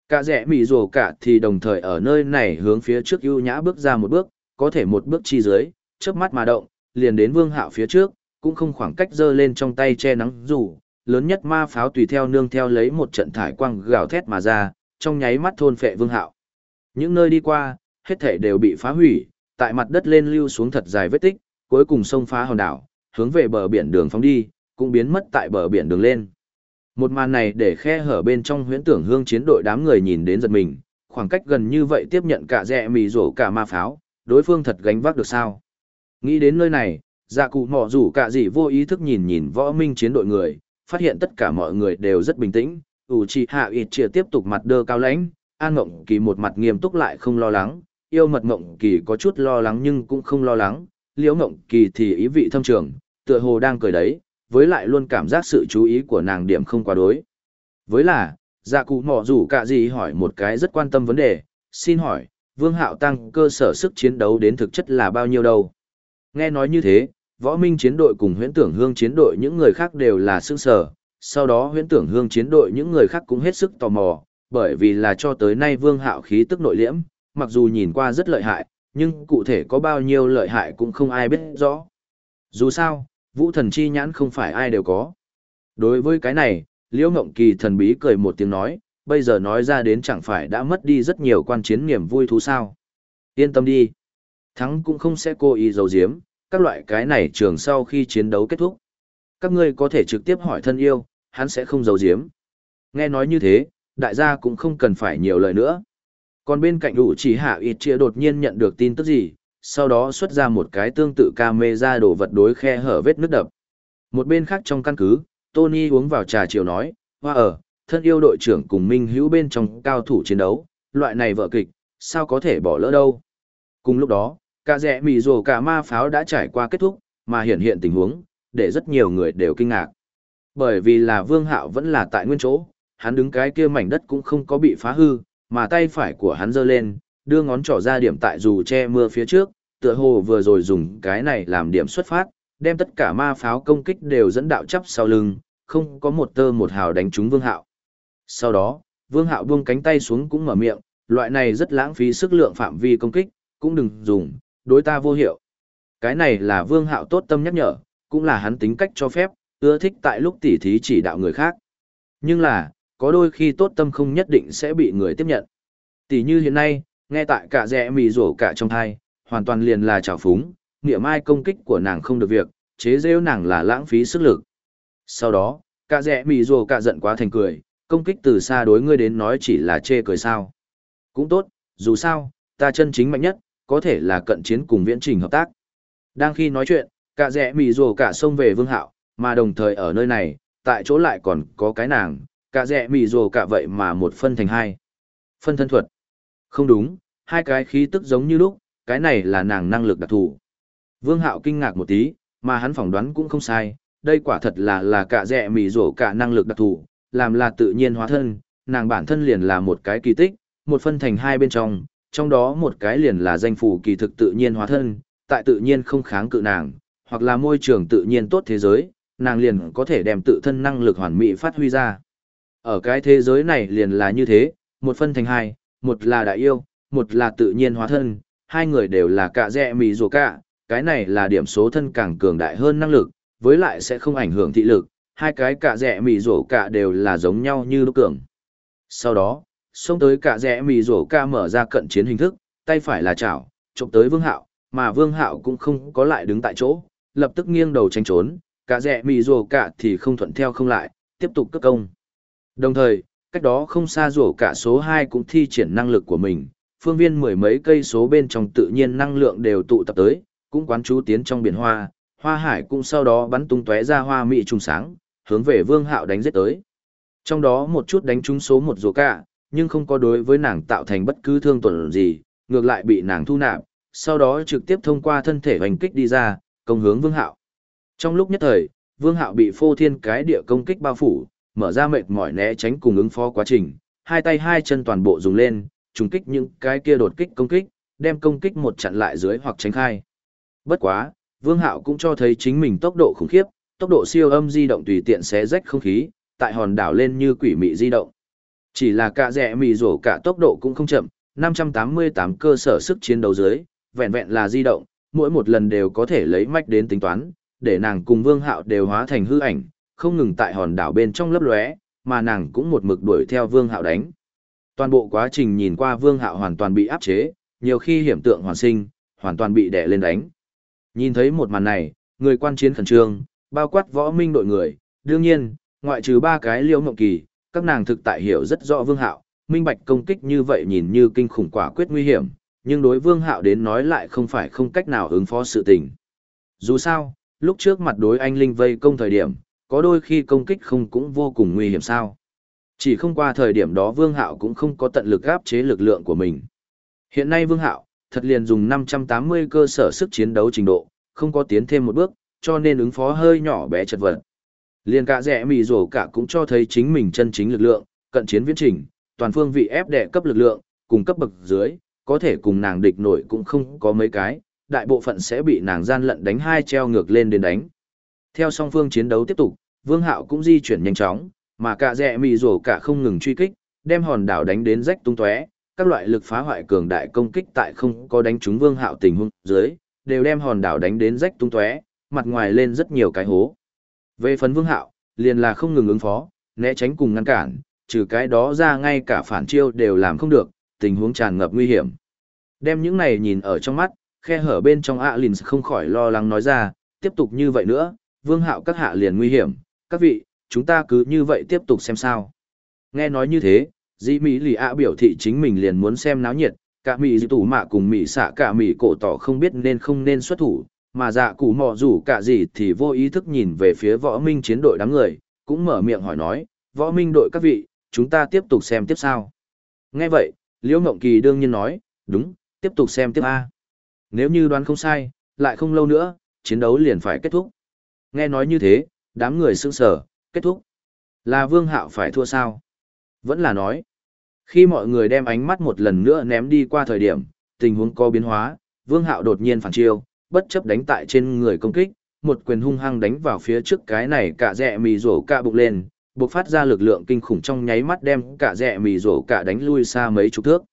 Cả rẽ mì rồ cả thì đồng thời ở nơi này hướng phía trước ưu nhã bước ra một bước, có thể một bước chi dưới, trước mắt mà động, liền đến vương hạo phía trước, cũng không khoảng cách giơ lên trong tay che nắng dù, lớn nhất ma pháo tùy theo nương theo lấy một trận thải quang gào thét mà ra, trong nháy mắt thôn phệ vương hạo. Những nơi đi qua, hết thể đều bị phá hủy, tại mặt đất lên lưu xuống thật dài vết tích, cuối cùng sông phá hòn đảo, hướng về bờ biển đường phóng đi, cũng biến mất tại bờ biển đường lên. Một màn này để khe hở bên trong huyễn tưởng hương chiến đội đám người nhìn đến giật mình, khoảng cách gần như vậy tiếp nhận cả rẻ mì rổ cả ma pháo, đối phương thật gánh vác được sao. Nghĩ đến nơi này, dạ cụ mỏ rủ cả gì vô ý thức nhìn nhìn võ minh chiến đội người, phát hiện tất cả mọi người đều rất bình tĩnh, ủ trì hạ ịt chia tiếp tục mặt đơ cao lãnh, an ngộng kỳ một mặt nghiêm túc lại không lo lắng, yêu mật ngộng kỳ có chút lo lắng nhưng cũng không lo lắng, liễu ngộng kỳ thì ý vị thâm trường, tựa hồ đang cười đấy, với lại luôn cảm giác sự chú ý của nàng điểm không quá đối. Với là, dạ cụ mỏ rủ cả gì hỏi một cái rất quan tâm vấn đề, xin hỏi, vương hạo tăng cơ sở sức chiến đấu đến thực chất là bao nhiêu đâu? Nghe nói như thế, võ minh chiến đội cùng huyễn tưởng hương chiến đội những người khác đều là sức sở, sau đó huyễn tưởng hương chiến đội những người khác cũng hết sức tò mò, bởi vì là cho tới nay vương hạo khí tức nội liễm, mặc dù nhìn qua rất lợi hại, nhưng cụ thể có bao nhiêu lợi hại cũng không ai biết rõ. Dù sao, vũ thần chi nhãn không phải ai đều có. Đối với cái này, Liễu Ngộng Kỳ thần bí cười một tiếng nói, bây giờ nói ra đến chẳng phải đã mất đi rất nhiều quan chiến niềm vui thú sao. Yên tâm đi. Thắng cũng không sẽ cố ý giấu giếm, các loại cái này trường sau khi chiến đấu kết thúc. Các ngươi có thể trực tiếp hỏi thân yêu, hắn sẽ không giấu giếm. Nghe nói như thế, đại gia cũng không cần phải nhiều lời nữa. Còn bên cạnh ủ chỉ hạ ít chia đột nhiên nhận được tin tức gì, sau đó xuất ra một cái tương tự camera đổ vật đối khe hở vết nước đập. Một bên khác trong căn cứ, Tony uống vào trà chiều nói, hoa ở, thân yêu đội trưởng cùng Minh hữu bên trong cao thủ chiến đấu, loại này vợ kịch, sao có thể bỏ lỡ đâu. Cùng lúc đó, Cả rẻ mì rồ cả ma pháo đã trải qua kết thúc, mà hiện hiện tình huống, để rất nhiều người đều kinh ngạc. Bởi vì là vương hạo vẫn là tại nguyên chỗ, hắn đứng cái kia mảnh đất cũng không có bị phá hư, mà tay phải của hắn giơ lên, đưa ngón trỏ ra điểm tại dù che mưa phía trước, tựa hồ vừa rồi dùng cái này làm điểm xuất phát, đem tất cả ma pháo công kích đều dẫn đạo chắp sau lưng, không có một tơ một hào đánh trúng vương hạo. Sau đó, vương hạo buông cánh tay xuống cũng mở miệng, loại này rất lãng phí sức lượng phạm vi công kích, cũng đừng dùng, đối ta vô hiệu. Cái này là vương hạo tốt tâm nhắc nhở, cũng là hắn tính cách cho phép, ưa thích tại lúc tỉ thí chỉ đạo người khác. Nhưng là, có đôi khi tốt tâm không nhất định sẽ bị người tiếp nhận. Tỷ như hiện nay, nghe tại cả rẽ mì rổ cả trong thai, hoàn toàn liền là trào phúng, nghĩa mai công kích của nàng không được việc, chế rêu nàng là lãng phí sức lực. Sau đó, cả rẽ mì rồ cả giận quá thành cười, công kích từ xa đối ngươi đến nói chỉ là chê cười sao. Cũng tốt, dù sao, ta chân chính mạnh nhất, có thể là cận chiến cùng viễn trình hợp tác. Đang khi nói chuyện, cả rẽ mì rồ cả sông về vương hạo, mà đồng thời ở nơi này, tại chỗ lại còn có cái nàng, cả rẽ mì rồ cả vậy mà một phân thành hai. Phân thân thuật. Không đúng, hai cái khí tức giống như lúc, cái này là nàng năng lực đặc thù. Vương Hạo kinh ngạc một tí, mà hắn phỏng đoán cũng không sai, đây quả thật là là cả rẻ mì rổ cả năng lực đặc thù, làm là tự nhiên hóa thân, nàng bản thân liền là một cái kỳ tích, một phân thành hai bên trong, trong đó một cái liền là danh phủ kỳ thực tự nhiên hóa thân, tại tự nhiên không kháng cự nàng, hoặc là môi trường tự nhiên tốt thế giới, nàng liền có thể đem tự thân năng lực hoàn mỹ phát huy ra. Ở cái thế giới này liền là như thế, một phân thành hai, một là đại yêu, một là tự nhiên hóa thân, hai người đều là cạ rẻ mì rùa cả, cái này là điểm số thân càng cường đại hơn năng lực, với lại sẽ không ảnh hưởng thị lực, hai cái cạ rẻ mì rùa cả đều là giống nhau như lúc cường. Sau đó, xông tới cạ rẽ mì rùa cạ mở ra cận chiến hình thức, tay phải là chảo, chụp tới vương hạo, mà vương hạo cũng không có lại đứng tại chỗ, lập tức nghiêng đầu tránh trốn, cạ rẽ mì rùa cả thì không thuận theo không lại, tiếp tục cất công. Đồng thời, cách đó không xa rùa cả số 2 cũng thi triển năng lực của mình, phương viên mười mấy cây số bên trong tự nhiên năng lượng đều tụ tập tới, cũng quán chú tiến trong biển hoa, hoa hải cũng sau đó bắn tung tóe ra hoa mị trùng sáng, hướng về vương hạo đánh giết tới. Trong đó một chút đánh trúng số một rùa cả, nhưng không có đối với nàng tạo thành bất cứ thương tổn gì, ngược lại bị nàng thu nạp, sau đó trực tiếp thông qua thân thể hành kích đi ra, công hướng vương hạo. Trong lúc nhất thời, vương hạo bị phô thiên cái địa công kích bao phủ, mở ra mệt mỏi né tránh cùng ứng phó quá trình, hai tay hai chân toàn bộ dùng lên, trùng kích những cái kia đột kích công kích, đem công kích một chặn lại dưới hoặc tránh khai. Bất quá, Vương Hạo cũng cho thấy chính mình tốc độ khủng khiếp, tốc độ siêu âm di động tùy tiện xé rách không khí, tại hòn đảo lên như quỷ mị di động. Chỉ là cả rẻ mì rổ cả tốc độ cũng không chậm, 588 cơ sở sức chiến đấu dưới, vẹn vẹn là di động, mỗi một lần đều có thể lấy mách đến tính toán, để nàng cùng Vương Hạo đều hóa thành hư ảnh, không ngừng tại hòn đảo bên trong lấp lóe, mà nàng cũng một mực đuổi theo Vương Hạo đánh. Toàn bộ quá trình nhìn qua Vương Hạo hoàn toàn bị áp chế, nhiều khi hiểm tượng hoàn sinh, hoàn toàn bị đè lên đánh. Nhìn thấy một màn này, người quan chiến khẩn trương, bao quát võ minh đội người, đương nhiên, ngoại trừ ba cái liễu ngộng kỳ, các nàng thực tại hiểu rất rõ Vương Hạo, minh bạch công kích như vậy nhìn như kinh khủng quả quyết nguy hiểm, nhưng đối Vương Hạo đến nói lại không phải không cách nào ứng phó sự tình. Dù sao, lúc trước mặt đối anh Linh vây công thời điểm, có đôi khi công kích không cũng vô cùng nguy hiểm sao. Chỉ không qua thời điểm đó Vương Hạo cũng không có tận lực áp chế lực lượng của mình. Hiện nay Vương Hạo, thật liền dùng 580 cơ sở sức chiến đấu trình độ, không có tiến thêm một bước, cho nên ứng phó hơi nhỏ bé chật vật. Liên cả rẻ mì rổ cả cũng cho thấy chính mình chân chính lực lượng, cận chiến viễn trình, toàn phương vị ép đệ cấp lực lượng, cùng cấp bậc dưới, có thể cùng nàng địch nổi cũng không có mấy cái, đại bộ phận sẽ bị nàng gian lận đánh hai treo ngược lên đến đánh. Theo song phương chiến đấu tiếp tục, Vương Hạo cũng di chuyển nhanh chóng, mà cả rẻ mì rổ cả không ngừng truy kích, đem hòn đảo đánh đến rách tung tóe, các loại lực phá hoại cường đại công kích tại không có đánh trúng Vương Hạo tình huống dưới, đều đem hòn đảo đánh đến rách tung tóe, mặt ngoài lên rất nhiều cái hố. Về phần Vương Hạo, liền là không ngừng ứng phó, né tránh cùng ngăn cản, trừ cái đó ra ngay cả phản chiêu đều làm không được, tình huống tràn ngập nguy hiểm. Đem những này nhìn ở trong mắt, khe hở bên trong Alin không khỏi lo lắng nói ra, tiếp tục như vậy nữa, Vương Hạo các hạ liền nguy hiểm, các vị, chúng ta cứ như vậy tiếp tục xem sao. Nghe nói như thế, dĩ mỹ lì ạ biểu thị chính mình liền muốn xem náo nhiệt, cả mỹ dì tủ mạ cùng mỹ xạ cả mỹ cổ tỏ không biết nên không nên xuất thủ, mà dạ cụ mò rủ cả gì thì vô ý thức nhìn về phía võ minh chiến đội đám người, cũng mở miệng hỏi nói, võ minh đội các vị, chúng ta tiếp tục xem tiếp sao. Nghe vậy, Liễu Ngộng Kỳ đương nhiên nói, đúng, tiếp tục xem tiếp A. Nếu như đoán không sai, lại không lâu nữa, chiến đấu liền phải kết thúc. Nghe nói như thế, đám người sững sờ, kết thúc. Là Vương Hạo phải thua sao? Vẫn là nói. Khi mọi người đem ánh mắt một lần nữa ném đi qua thời điểm, tình huống có biến hóa, Vương Hạo đột nhiên phản chiêu, bất chấp đánh tại trên người công kích, một quyền hung hăng đánh vào phía trước cái này cả rẹ mì rổ cả bụng lên, bộc phát ra lực lượng kinh khủng trong nháy mắt đem cả rẹ mì rổ cả đánh lui xa mấy chục thước.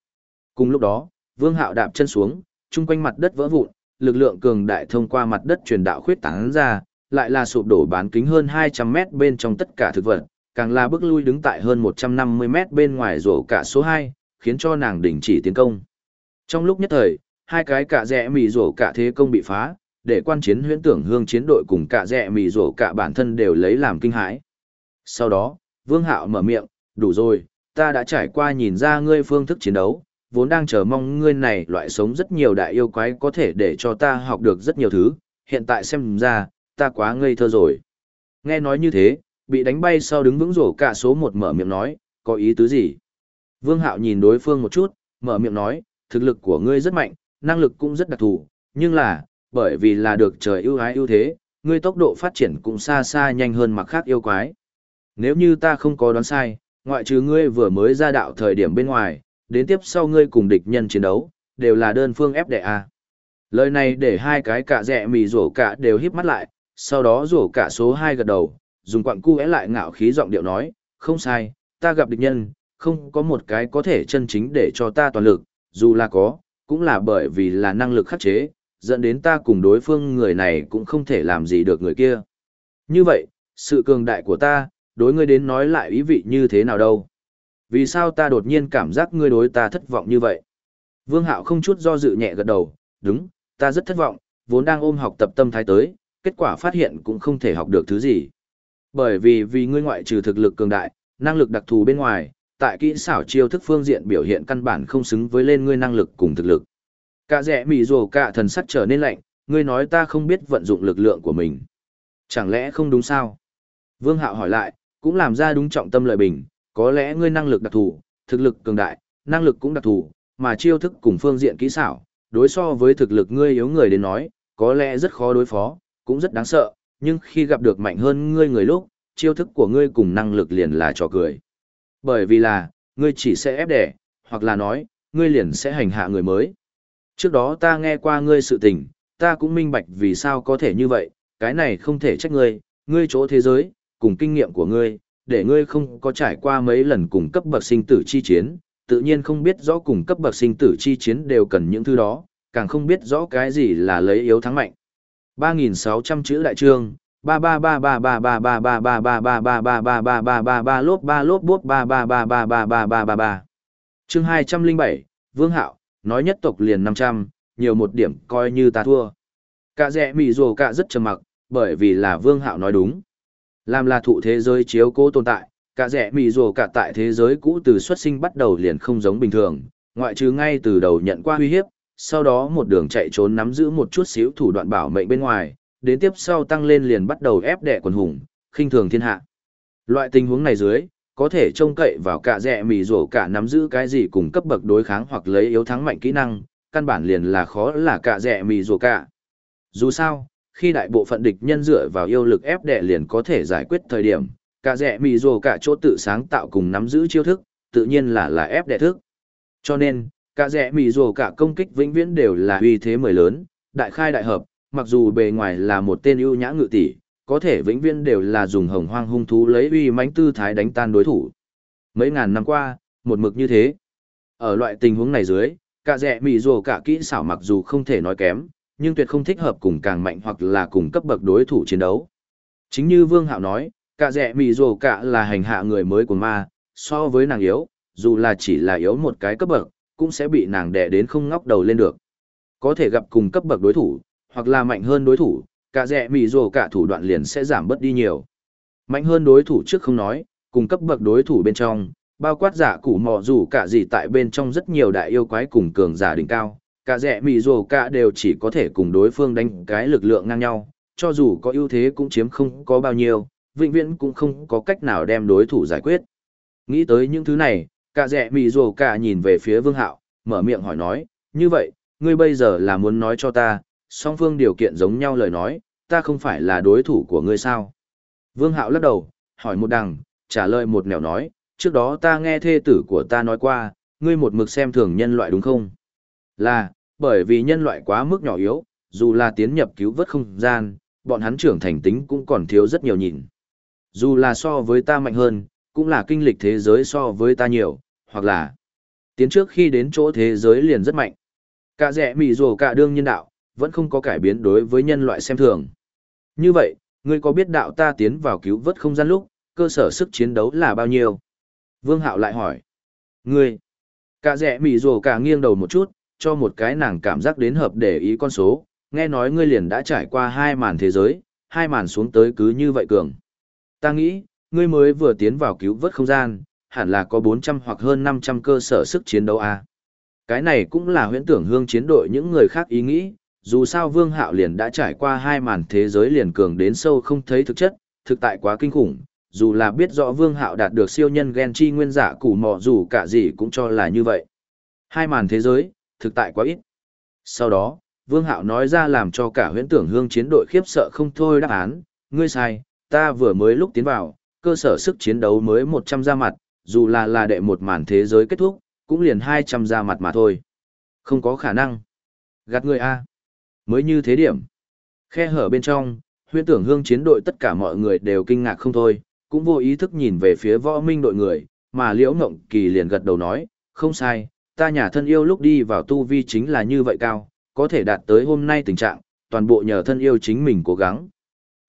Cùng lúc đó, Vương Hạo đạp chân xuống, chung quanh mặt đất vỡ vụn, lực lượng cường đại thông qua mặt đất truyền đạo khuyết tán ra, lại là sụp đổ bán kính hơn 200 mét bên trong tất cả thực vật, càng là bước lui đứng tại hơn 150 mét bên ngoài rổ cả số 2, khiến cho nàng đình chỉ tiến công. Trong lúc nhất thời, hai cái cả rẽ mì rổ cả thế công bị phá, để quan chiến huyễn tưởng hương chiến đội cùng cả rẽ mì rổ cả bản thân đều lấy làm kinh hãi. Sau đó, Vương Hạo mở miệng, đủ rồi, ta đã trải qua nhìn ra ngươi phương thức chiến đấu, vốn đang chờ mong ngươi này loại sống rất nhiều đại yêu quái có thể để cho ta học được rất nhiều thứ, hiện tại xem ra, ta quá ngây thơ rồi. Nghe nói như thế, bị đánh bay sau đứng vững rổ cả số một mở miệng nói, có ý tứ gì? Vương Hạo nhìn đối phương một chút, mở miệng nói, thực lực của ngươi rất mạnh, năng lực cũng rất đặc thù, nhưng là, bởi vì là được trời ưu ái ưu thế, ngươi tốc độ phát triển cũng xa xa nhanh hơn mặc khác yêu quái. Nếu như ta không có đoán sai, ngoại trừ ngươi vừa mới ra đạo thời điểm bên ngoài, đến tiếp sau ngươi cùng địch nhân chiến đấu, đều là đơn phương ép đệ A. Lời này để hai cái cả rẻ mì rổ cả đều híp mắt lại, sau đó rổ cả số 2 gật đầu, dùng quặng cu é lại ngạo khí giọng điệu nói, không sai, ta gặp địch nhân, không có một cái có thể chân chính để cho ta toàn lực, dù là có, cũng là bởi vì là năng lực khắc chế, dẫn đến ta cùng đối phương người này cũng không thể làm gì được người kia. Như vậy, sự cường đại của ta, đối ngươi đến nói lại ý vị như thế nào đâu. Vì sao ta đột nhiên cảm giác ngươi đối ta thất vọng như vậy? Vương Hạo không chút do dự nhẹ gật đầu, đúng, ta rất thất vọng, vốn đang ôm học tập tâm thái tới, kết quả phát hiện cũng không thể học được thứ gì. Bởi vì vì ngươi ngoại trừ thực lực cường đại, năng lực đặc thù bên ngoài, tại kỹ xảo chiêu thức phương diện biểu hiện căn bản không xứng với lên ngươi năng lực cùng thực lực. Cả rẻ mỉ rồ cả thần sắc trở nên lạnh, ngươi nói ta không biết vận dụng lực lượng của mình. Chẳng lẽ không đúng sao? Vương Hạo hỏi lại, cũng làm ra đúng trọng tâm lợi bình, có lẽ ngươi năng lực đặc thù, thực lực cường đại, năng lực cũng đặc thù, mà chiêu thức cùng phương diện kỹ xảo, đối so với thực lực ngươi yếu người đến nói, có lẽ rất khó đối phó, cũng rất đáng sợ, nhưng khi gặp được mạnh hơn ngươi người lúc, chiêu thức của ngươi cùng năng lực liền là trò cười. Bởi vì là, ngươi chỉ sẽ ép đẻ, hoặc là nói, ngươi liền sẽ hành hạ người mới. Trước đó ta nghe qua ngươi sự tình, ta cũng minh bạch vì sao có thể như vậy, cái này không thể trách ngươi, ngươi chỗ thế giới, cùng kinh nghiệm của ngươi, để ngươi không có trải qua mấy lần cùng cấp bậc sinh tử chi chiến, tự nhiên không biết rõ cùng cấp bậc sinh tử chi chiến đều cần những thứ đó, càng không biết rõ cái gì là lấy yếu thắng mạnh. 3.600 chữ đại trương, 33333333333333333 lốp 3 lốp bốp 333333333. Chương 207, Vương Hạo, nói nhất tộc liền 500, nhiều một điểm coi như ta thua. Cả rẻ mỉ rồ cả rất trầm mặc, bởi vì là Vương Hạo nói đúng. Làm là thụ thế giới chiếu cố tồn tại, cả rẻ mỉ rồ cả tại thế giới cũ từ xuất sinh bắt đầu liền không giống bình thường, ngoại trừ ngay từ đầu nhận qua uy hiếp, sau đó một đường chạy trốn nắm giữ một chút xíu thủ đoạn bảo mệnh bên ngoài, đến tiếp sau tăng lên liền bắt đầu ép đẻ quần hùng, khinh thường thiên hạ. Loại tình huống này dưới, có thể trông cậy vào cả rẻ mì rổ cả nắm giữ cái gì cùng cấp bậc đối kháng hoặc lấy yếu thắng mạnh kỹ năng, căn bản liền là khó là cả rẻ mì rổ cả. Dù sao, khi đại bộ phận địch nhân dựa vào yêu lực ép đẻ liền có thể giải quyết thời điểm, cả rẻ mì rổ cả chỗ tự sáng tạo cùng nắm giữ chiêu thức, tự nhiên là là ép đẻ thức. Cho nên, cả rẻ mì rồ cả công kích vĩnh viễn đều là uy thế mười lớn, đại khai đại hợp, mặc dù bề ngoài là một tên ưu nhã ngự tỷ, có thể vĩnh viễn đều là dùng hồng hoang hung thú lấy uy mãnh tư thái đánh tan đối thủ. Mấy ngàn năm qua, một mực như thế. Ở loại tình huống này dưới, cả rẻ mì rồ cả kỹ xảo mặc dù không thể nói kém, nhưng tuyệt không thích hợp cùng càng mạnh hoặc là cùng cấp bậc đối thủ chiến đấu. Chính như Vương Hạo nói, cả rẻ mì rồ cả là hành hạ người mới của ma, so với nàng yếu, dù là chỉ là yếu một cái cấp bậc, cũng sẽ bị nàng đè đến không ngóc đầu lên được. Có thể gặp cùng cấp bậc đối thủ, hoặc là mạnh hơn đối thủ, cả rẻ mì rồ cả thủ đoạn liền sẽ giảm bớt đi nhiều. Mạnh hơn đối thủ trước không nói, cùng cấp bậc đối thủ bên trong, bao quát giả củ mò dù cả gì tại bên trong rất nhiều đại yêu quái cùng cường giả đỉnh cao, cả rẻ mì rồ cả đều chỉ có thể cùng đối phương đánh cái lực lượng ngang nhau, cho dù có ưu thế cũng chiếm không có bao nhiêu, vĩnh viễn cũng không có cách nào đem đối thủ giải quyết. Nghĩ tới những thứ này, cả rẻ mì rồ cả nhìn về phía vương hạo, mở miệng hỏi nói, như vậy, ngươi bây giờ là muốn nói cho ta, song phương điều kiện giống nhau lời nói, ta không phải là đối thủ của ngươi sao? Vương hạo lắc đầu, hỏi một đằng, trả lời một nẻo nói, trước đó ta nghe thê tử của ta nói qua, ngươi một mực xem thường nhân loại đúng không? Là, bởi vì nhân loại quá mức nhỏ yếu, dù là tiến nhập cứu vớt không gian, bọn hắn trưởng thành tính cũng còn thiếu rất nhiều nhìn. Dù là so với ta mạnh hơn, cũng là kinh lịch thế giới so với ta nhiều, hoặc là tiến trước khi đến chỗ thế giới liền rất mạnh. Cả rẻ mì rồ cả đương nhân đạo, vẫn không có cải biến đối với nhân loại xem thường. Như vậy, ngươi có biết đạo ta tiến vào cứu vớt không gian lúc, cơ sở sức chiến đấu là bao nhiêu? Vương Hạo lại hỏi. Ngươi, cả rẻ mỉ rồ cả nghiêng đầu một chút, cho một cái nàng cảm giác đến hợp để ý con số, nghe nói ngươi liền đã trải qua hai màn thế giới, hai màn xuống tới cứ như vậy cường. Ta nghĩ, ngươi mới vừa tiến vào cứu vớt không gian, hẳn là có 400 hoặc hơn 500 cơ sở sức chiến đấu a. À? Cái này cũng là huyễn tưởng hương chiến đội những người khác ý nghĩ, dù sao Vương Hạo liền đã trải qua hai màn thế giới liền cường đến sâu không thấy thực chất, thực tại quá kinh khủng, dù là biết rõ Vương Hạo đạt được siêu nhân gen chi nguyên giả củ mò dù cả gì cũng cho là như vậy. Hai màn thế giới, thực tại quá ít. Sau đó, Vương Hạo nói ra làm cho cả huyễn tưởng hương chiến đội khiếp sợ không thôi đáp án, ngươi sai, ta vừa mới lúc tiến vào, cơ sở sức chiến đấu mới 100 ra mặt, dù là là đệ một màn thế giới kết thúc, cũng liền 200 ra mặt mà thôi. Không có khả năng. Gạt người A. Mới như thế điểm. Khe hở bên trong, huyễn tưởng hương chiến đội tất cả mọi người đều kinh ngạc không thôi, cũng vô ý thức nhìn về phía võ minh đội người, mà liễu ngộng kỳ liền gật đầu nói, không sai, ta nhà thân yêu lúc đi vào tu vi chính là như vậy cao, có thể đạt tới hôm nay tình trạng, toàn bộ nhờ thân yêu chính mình cố gắng.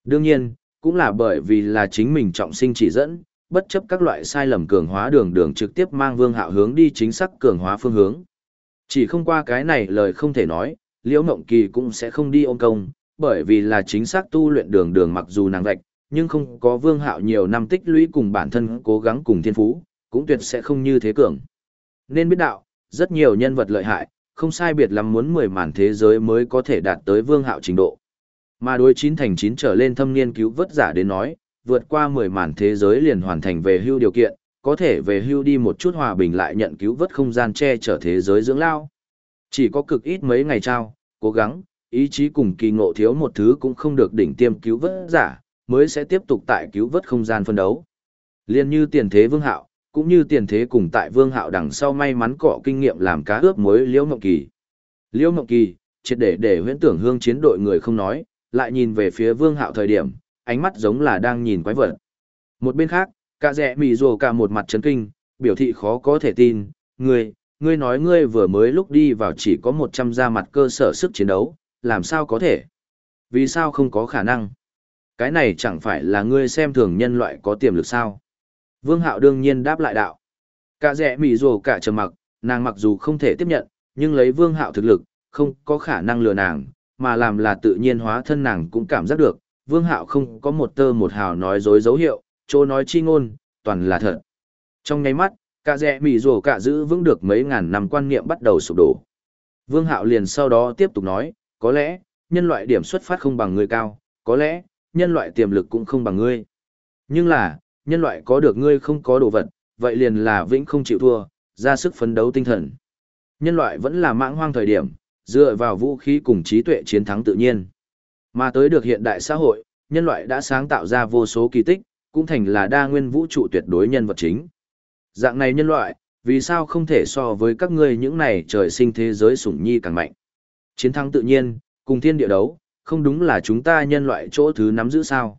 Đương nhiên, cũng là bởi vì là chính mình trọng sinh chỉ dẫn, bất chấp các loại sai lầm cường hóa đường đường trực tiếp mang vương hạo hướng đi chính xác cường hóa phương hướng. Chỉ không qua cái này lời không thể nói, liễu mộng kỳ cũng sẽ không đi ôm công, bởi vì là chính xác tu luyện đường đường mặc dù nàng gạch, nhưng không có vương hạo nhiều năm tích lũy cùng bản thân cố gắng cùng thiên phú, cũng tuyệt sẽ không như thế cường. Nên biết đạo, rất nhiều nhân vật lợi hại, không sai biệt lắm muốn mười màn thế giới mới có thể đạt tới vương hạo trình độ. Mà đối chín thành chín trở lên thâm niên cứu vớt giả đến nói, vượt qua mười màn thế giới liền hoàn thành về hưu điều kiện, có thể về hưu đi một chút hòa bình lại nhận cứu vớt không gian che chở thế giới dưỡng lao. Chỉ có cực ít mấy ngày trao, cố gắng, ý chí cùng kỳ ngộ thiếu một thứ cũng không được đỉnh tiêm cứu vớt giả, mới sẽ tiếp tục tại cứu vớt không gian phân đấu. Liên như tiền thế vương hạo, cũng như tiền thế cùng tại vương hạo đằng sau may mắn cọ kinh nghiệm làm cá ướp muối liễu mộng kỳ. Liễu mộng kỳ, triệt để để huyễn tưởng hương chiến đội người không nói, lại nhìn về phía vương hạo thời điểm, ánh mắt giống là đang nhìn quái vật. Một bên khác, cả rẻ mì rồ cả một mặt chấn kinh, biểu thị khó có thể tin, ngươi, ngươi nói ngươi vừa mới lúc đi vào chỉ có 100 ra mặt cơ sở sức chiến đấu, làm sao có thể? Vì sao không có khả năng? Cái này chẳng phải là ngươi xem thường nhân loại có tiềm lực sao? Vương Hạo đương nhiên đáp lại đạo. Cả rẻ mì rồ cả trầm mặc, nàng mặc dù không thể tiếp nhận, nhưng lấy Vương Hạo thực lực, không có khả năng lừa nàng, mà làm là tự nhiên hóa thân nàng cũng cảm giác được. Vương Hạo không có một tơ một hào nói dối dấu hiệu, chỗ nói chi ngôn, toàn là thật. Trong nháy mắt, cả rẻ mỉ rồ cả giữ vững được mấy ngàn năm quan niệm bắt đầu sụp đổ. Vương Hạo liền sau đó tiếp tục nói, có lẽ, nhân loại điểm xuất phát không bằng người cao, có lẽ, nhân loại tiềm lực cũng không bằng ngươi. Nhưng là, nhân loại có được ngươi không có đồ vật, vậy liền là vĩnh không chịu thua, ra sức phấn đấu tinh thần. Nhân loại vẫn là mãng hoang thời điểm, dựa vào vũ khí cùng trí tuệ chiến thắng tự nhiên. Mà tới được hiện đại xã hội, nhân loại đã sáng tạo ra vô số kỳ tích, cũng thành là đa nguyên vũ trụ tuyệt đối nhân vật chính. Dạng này nhân loại, vì sao không thể so với các ngươi những này trời sinh thế giới sủng nhi càng mạnh? Chiến thắng tự nhiên, cùng thiên địa đấu, không đúng là chúng ta nhân loại chỗ thứ nắm giữ sao?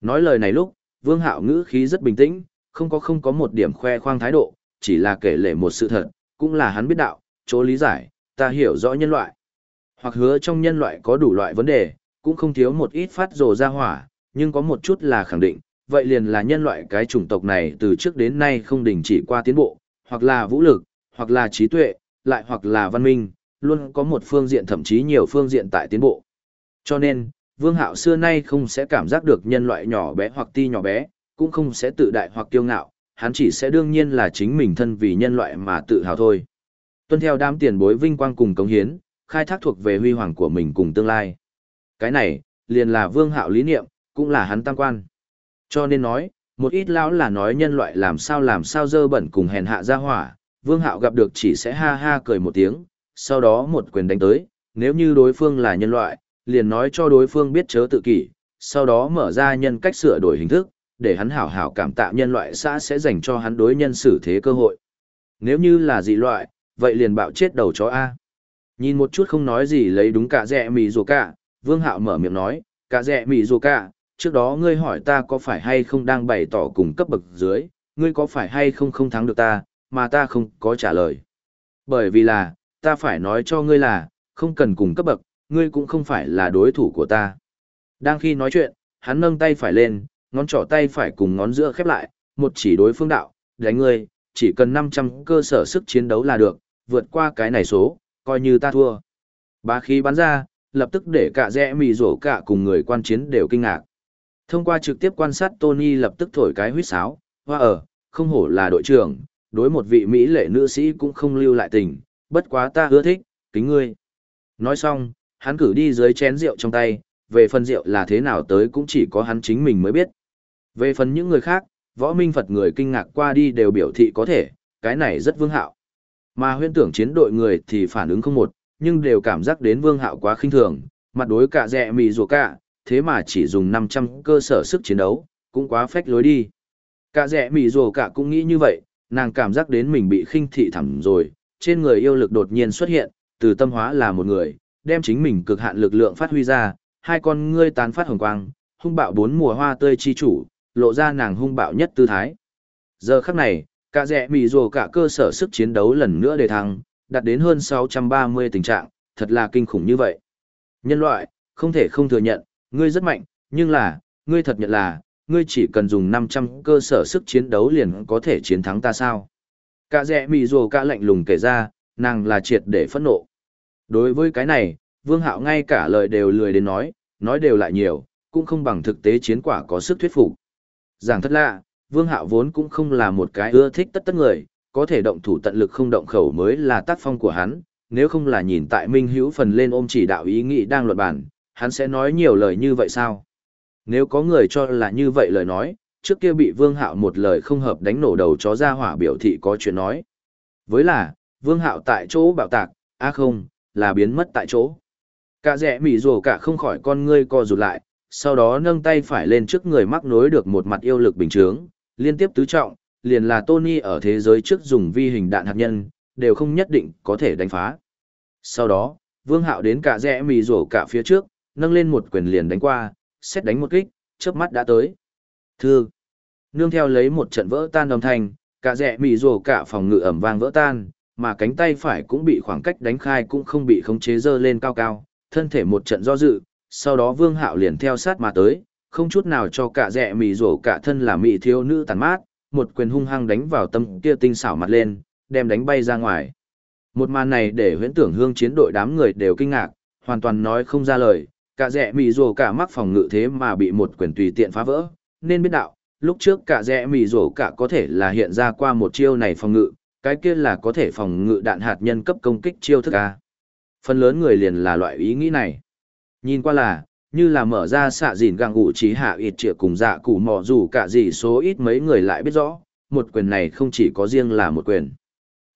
Nói lời này lúc, Vương Hạo ngữ khí rất bình tĩnh, không có không có một điểm khoe khoang thái độ, chỉ là kể lể một sự thật, cũng là hắn biết đạo, chỗ lý giải, ta hiểu rõ nhân loại. Hoặc hứa trong nhân loại có đủ loại vấn đề, cũng không thiếu một ít phát rồ ra hỏa, nhưng có một chút là khẳng định, vậy liền là nhân loại cái chủng tộc này từ trước đến nay không đình chỉ qua tiến bộ, hoặc là vũ lực, hoặc là trí tuệ, lại hoặc là văn minh, luôn có một phương diện thậm chí nhiều phương diện tại tiến bộ. Cho nên, Vương Hạo xưa nay không sẽ cảm giác được nhân loại nhỏ bé hoặc ti nhỏ bé, cũng không sẽ tự đại hoặc kiêu ngạo, hắn chỉ sẽ đương nhiên là chính mình thân vì nhân loại mà tự hào thôi. Tuân theo đám tiền bối vinh quang cùng cống hiến, khai thác thuộc về huy hoàng của mình cùng tương lai. Cái này, liền là Vương Hạo lý niệm, cũng là hắn tăng quan. Cho nên nói, một ít lão là nói nhân loại làm sao làm sao dơ bẩn cùng hèn hạ ra hỏa, Vương Hạo gặp được chỉ sẽ ha ha cười một tiếng, sau đó một quyền đánh tới, nếu như đối phương là nhân loại, liền nói cho đối phương biết chớ tự kỷ, sau đó mở ra nhân cách sửa đổi hình thức, để hắn hảo hảo cảm tạ nhân loại xã sẽ dành cho hắn đối nhân xử thế cơ hội. Nếu như là dị loại, vậy liền bạo chết đầu chó A. Nhìn một chút không nói gì lấy đúng cả rẻ mì rùa cả, Vương Hạo mở miệng nói, cả rẻ mì dù cả, trước đó ngươi hỏi ta có phải hay không đang bày tỏ cùng cấp bậc dưới, ngươi có phải hay không không thắng được ta, mà ta không có trả lời. Bởi vì là, ta phải nói cho ngươi là, không cần cùng cấp bậc, ngươi cũng không phải là đối thủ của ta. Đang khi nói chuyện, hắn nâng tay phải lên, ngón trỏ tay phải cùng ngón giữa khép lại, một chỉ đối phương đạo, đánh ngươi, chỉ cần 500 cơ sở sức chiến đấu là được, vượt qua cái này số, coi như ta thua. Bá khí bắn ra, lập tức để cả rẽ mì rổ cả cùng người quan chiến đều kinh ngạc. Thông qua trực tiếp quan sát Tony lập tức thổi cái huýt sáo, hoa ở, không hổ là đội trưởng, đối một vị Mỹ lệ nữ sĩ cũng không lưu lại tình, bất quá ta ưa thích, kính ngươi. Nói xong, hắn cử đi dưới chén rượu trong tay, về phần rượu là thế nào tới cũng chỉ có hắn chính mình mới biết. Về phần những người khác, võ minh Phật người kinh ngạc qua đi đều biểu thị có thể, cái này rất vương hạo. Mà huyên tưởng chiến đội người thì phản ứng không một, nhưng đều cảm giác đến vương hạo quá khinh thường, mặt đối cả rẻ mì rùa cả, thế mà chỉ dùng 500 cơ sở sức chiến đấu, cũng quá phách lối đi. Cả rẻ mì rùa cả cũng nghĩ như vậy, nàng cảm giác đến mình bị khinh thị thẳm rồi, trên người yêu lực đột nhiên xuất hiện, từ tâm hóa là một người, đem chính mình cực hạn lực lượng phát huy ra, hai con ngươi tán phát hồng quang, hung bạo bốn mùa hoa tươi chi chủ, lộ ra nàng hung bạo nhất tư thái. Giờ khắc này, cả rẻ mì rùa cả cơ sở sức chiến đấu lần nữa đề thăng, đạt đến hơn 630 tình trạng, thật là kinh khủng như vậy. Nhân loại, không thể không thừa nhận, ngươi rất mạnh, nhưng là, ngươi thật nhận là, ngươi chỉ cần dùng 500 cơ sở sức chiến đấu liền có thể chiến thắng ta sao. Cả rẻ mì rồ cả lạnh lùng kể ra, nàng là triệt để phẫn nộ. Đối với cái này, Vương Hạo ngay cả lời đều lười đến nói, nói đều lại nhiều, cũng không bằng thực tế chiến quả có sức thuyết phục. Giảng thật lạ, Vương Hạo vốn cũng không là một cái ưa thích tất tất người, có thể động thủ tận lực không động khẩu mới là tác phong của hắn, nếu không là nhìn tại Minh Hữu phần lên ôm chỉ đạo ý nghĩ đang luận bản, hắn sẽ nói nhiều lời như vậy sao? Nếu có người cho là như vậy lời nói, trước kia bị Vương Hạo một lời không hợp đánh nổ đầu chó ra hỏa biểu thị có chuyện nói. Với là, Vương Hạo tại chỗ bạo tạc, á không, là biến mất tại chỗ. Cả rẻ mỉ rồ cả không khỏi con ngươi co rụt lại, sau đó nâng tay phải lên trước người mắc nối được một mặt yêu lực bình chướng, liên tiếp tứ trọng, liền là Tony ở thế giới trước dùng vi hình đạn hạt nhân, đều không nhất định có thể đánh phá. Sau đó, Vương Hạo đến cả rẽ mì rổ cả phía trước, nâng lên một quyền liền đánh qua, xét đánh một kích, chớp mắt đã tới. Thư, nương theo lấy một trận vỡ tan đồng thanh, cả rẽ mì rổ cả phòng ngự ẩm vang vỡ tan, mà cánh tay phải cũng bị khoảng cách đánh khai cũng không bị khống chế dơ lên cao cao, thân thể một trận do dự, sau đó Vương Hạo liền theo sát mà tới, không chút nào cho cả rẻ mì rổ cả thân là mị thiếu nữ tàn mát, một quyền hung hăng đánh vào tâm kia tinh xảo mặt lên, đem đánh bay ra ngoài. Một màn này để huyễn tưởng hương chiến đội đám người đều kinh ngạc, hoàn toàn nói không ra lời, cả rẻ mì rồ cả mắc phòng ngự thế mà bị một quyền tùy tiện phá vỡ, nên biết đạo, lúc trước cả rẻ mì rổ cả có thể là hiện ra qua một chiêu này phòng ngự, cái kia là có thể phòng ngự đạn hạt nhân cấp công kích chiêu thức A. Phần lớn người liền là loại ý nghĩ này. Nhìn qua là, như là mở ra xạ dìn găng ủ trí hạ ít trịa cùng dạ cụ mò dù cả gì số ít mấy người lại biết rõ, một quyền này không chỉ có riêng là một quyền.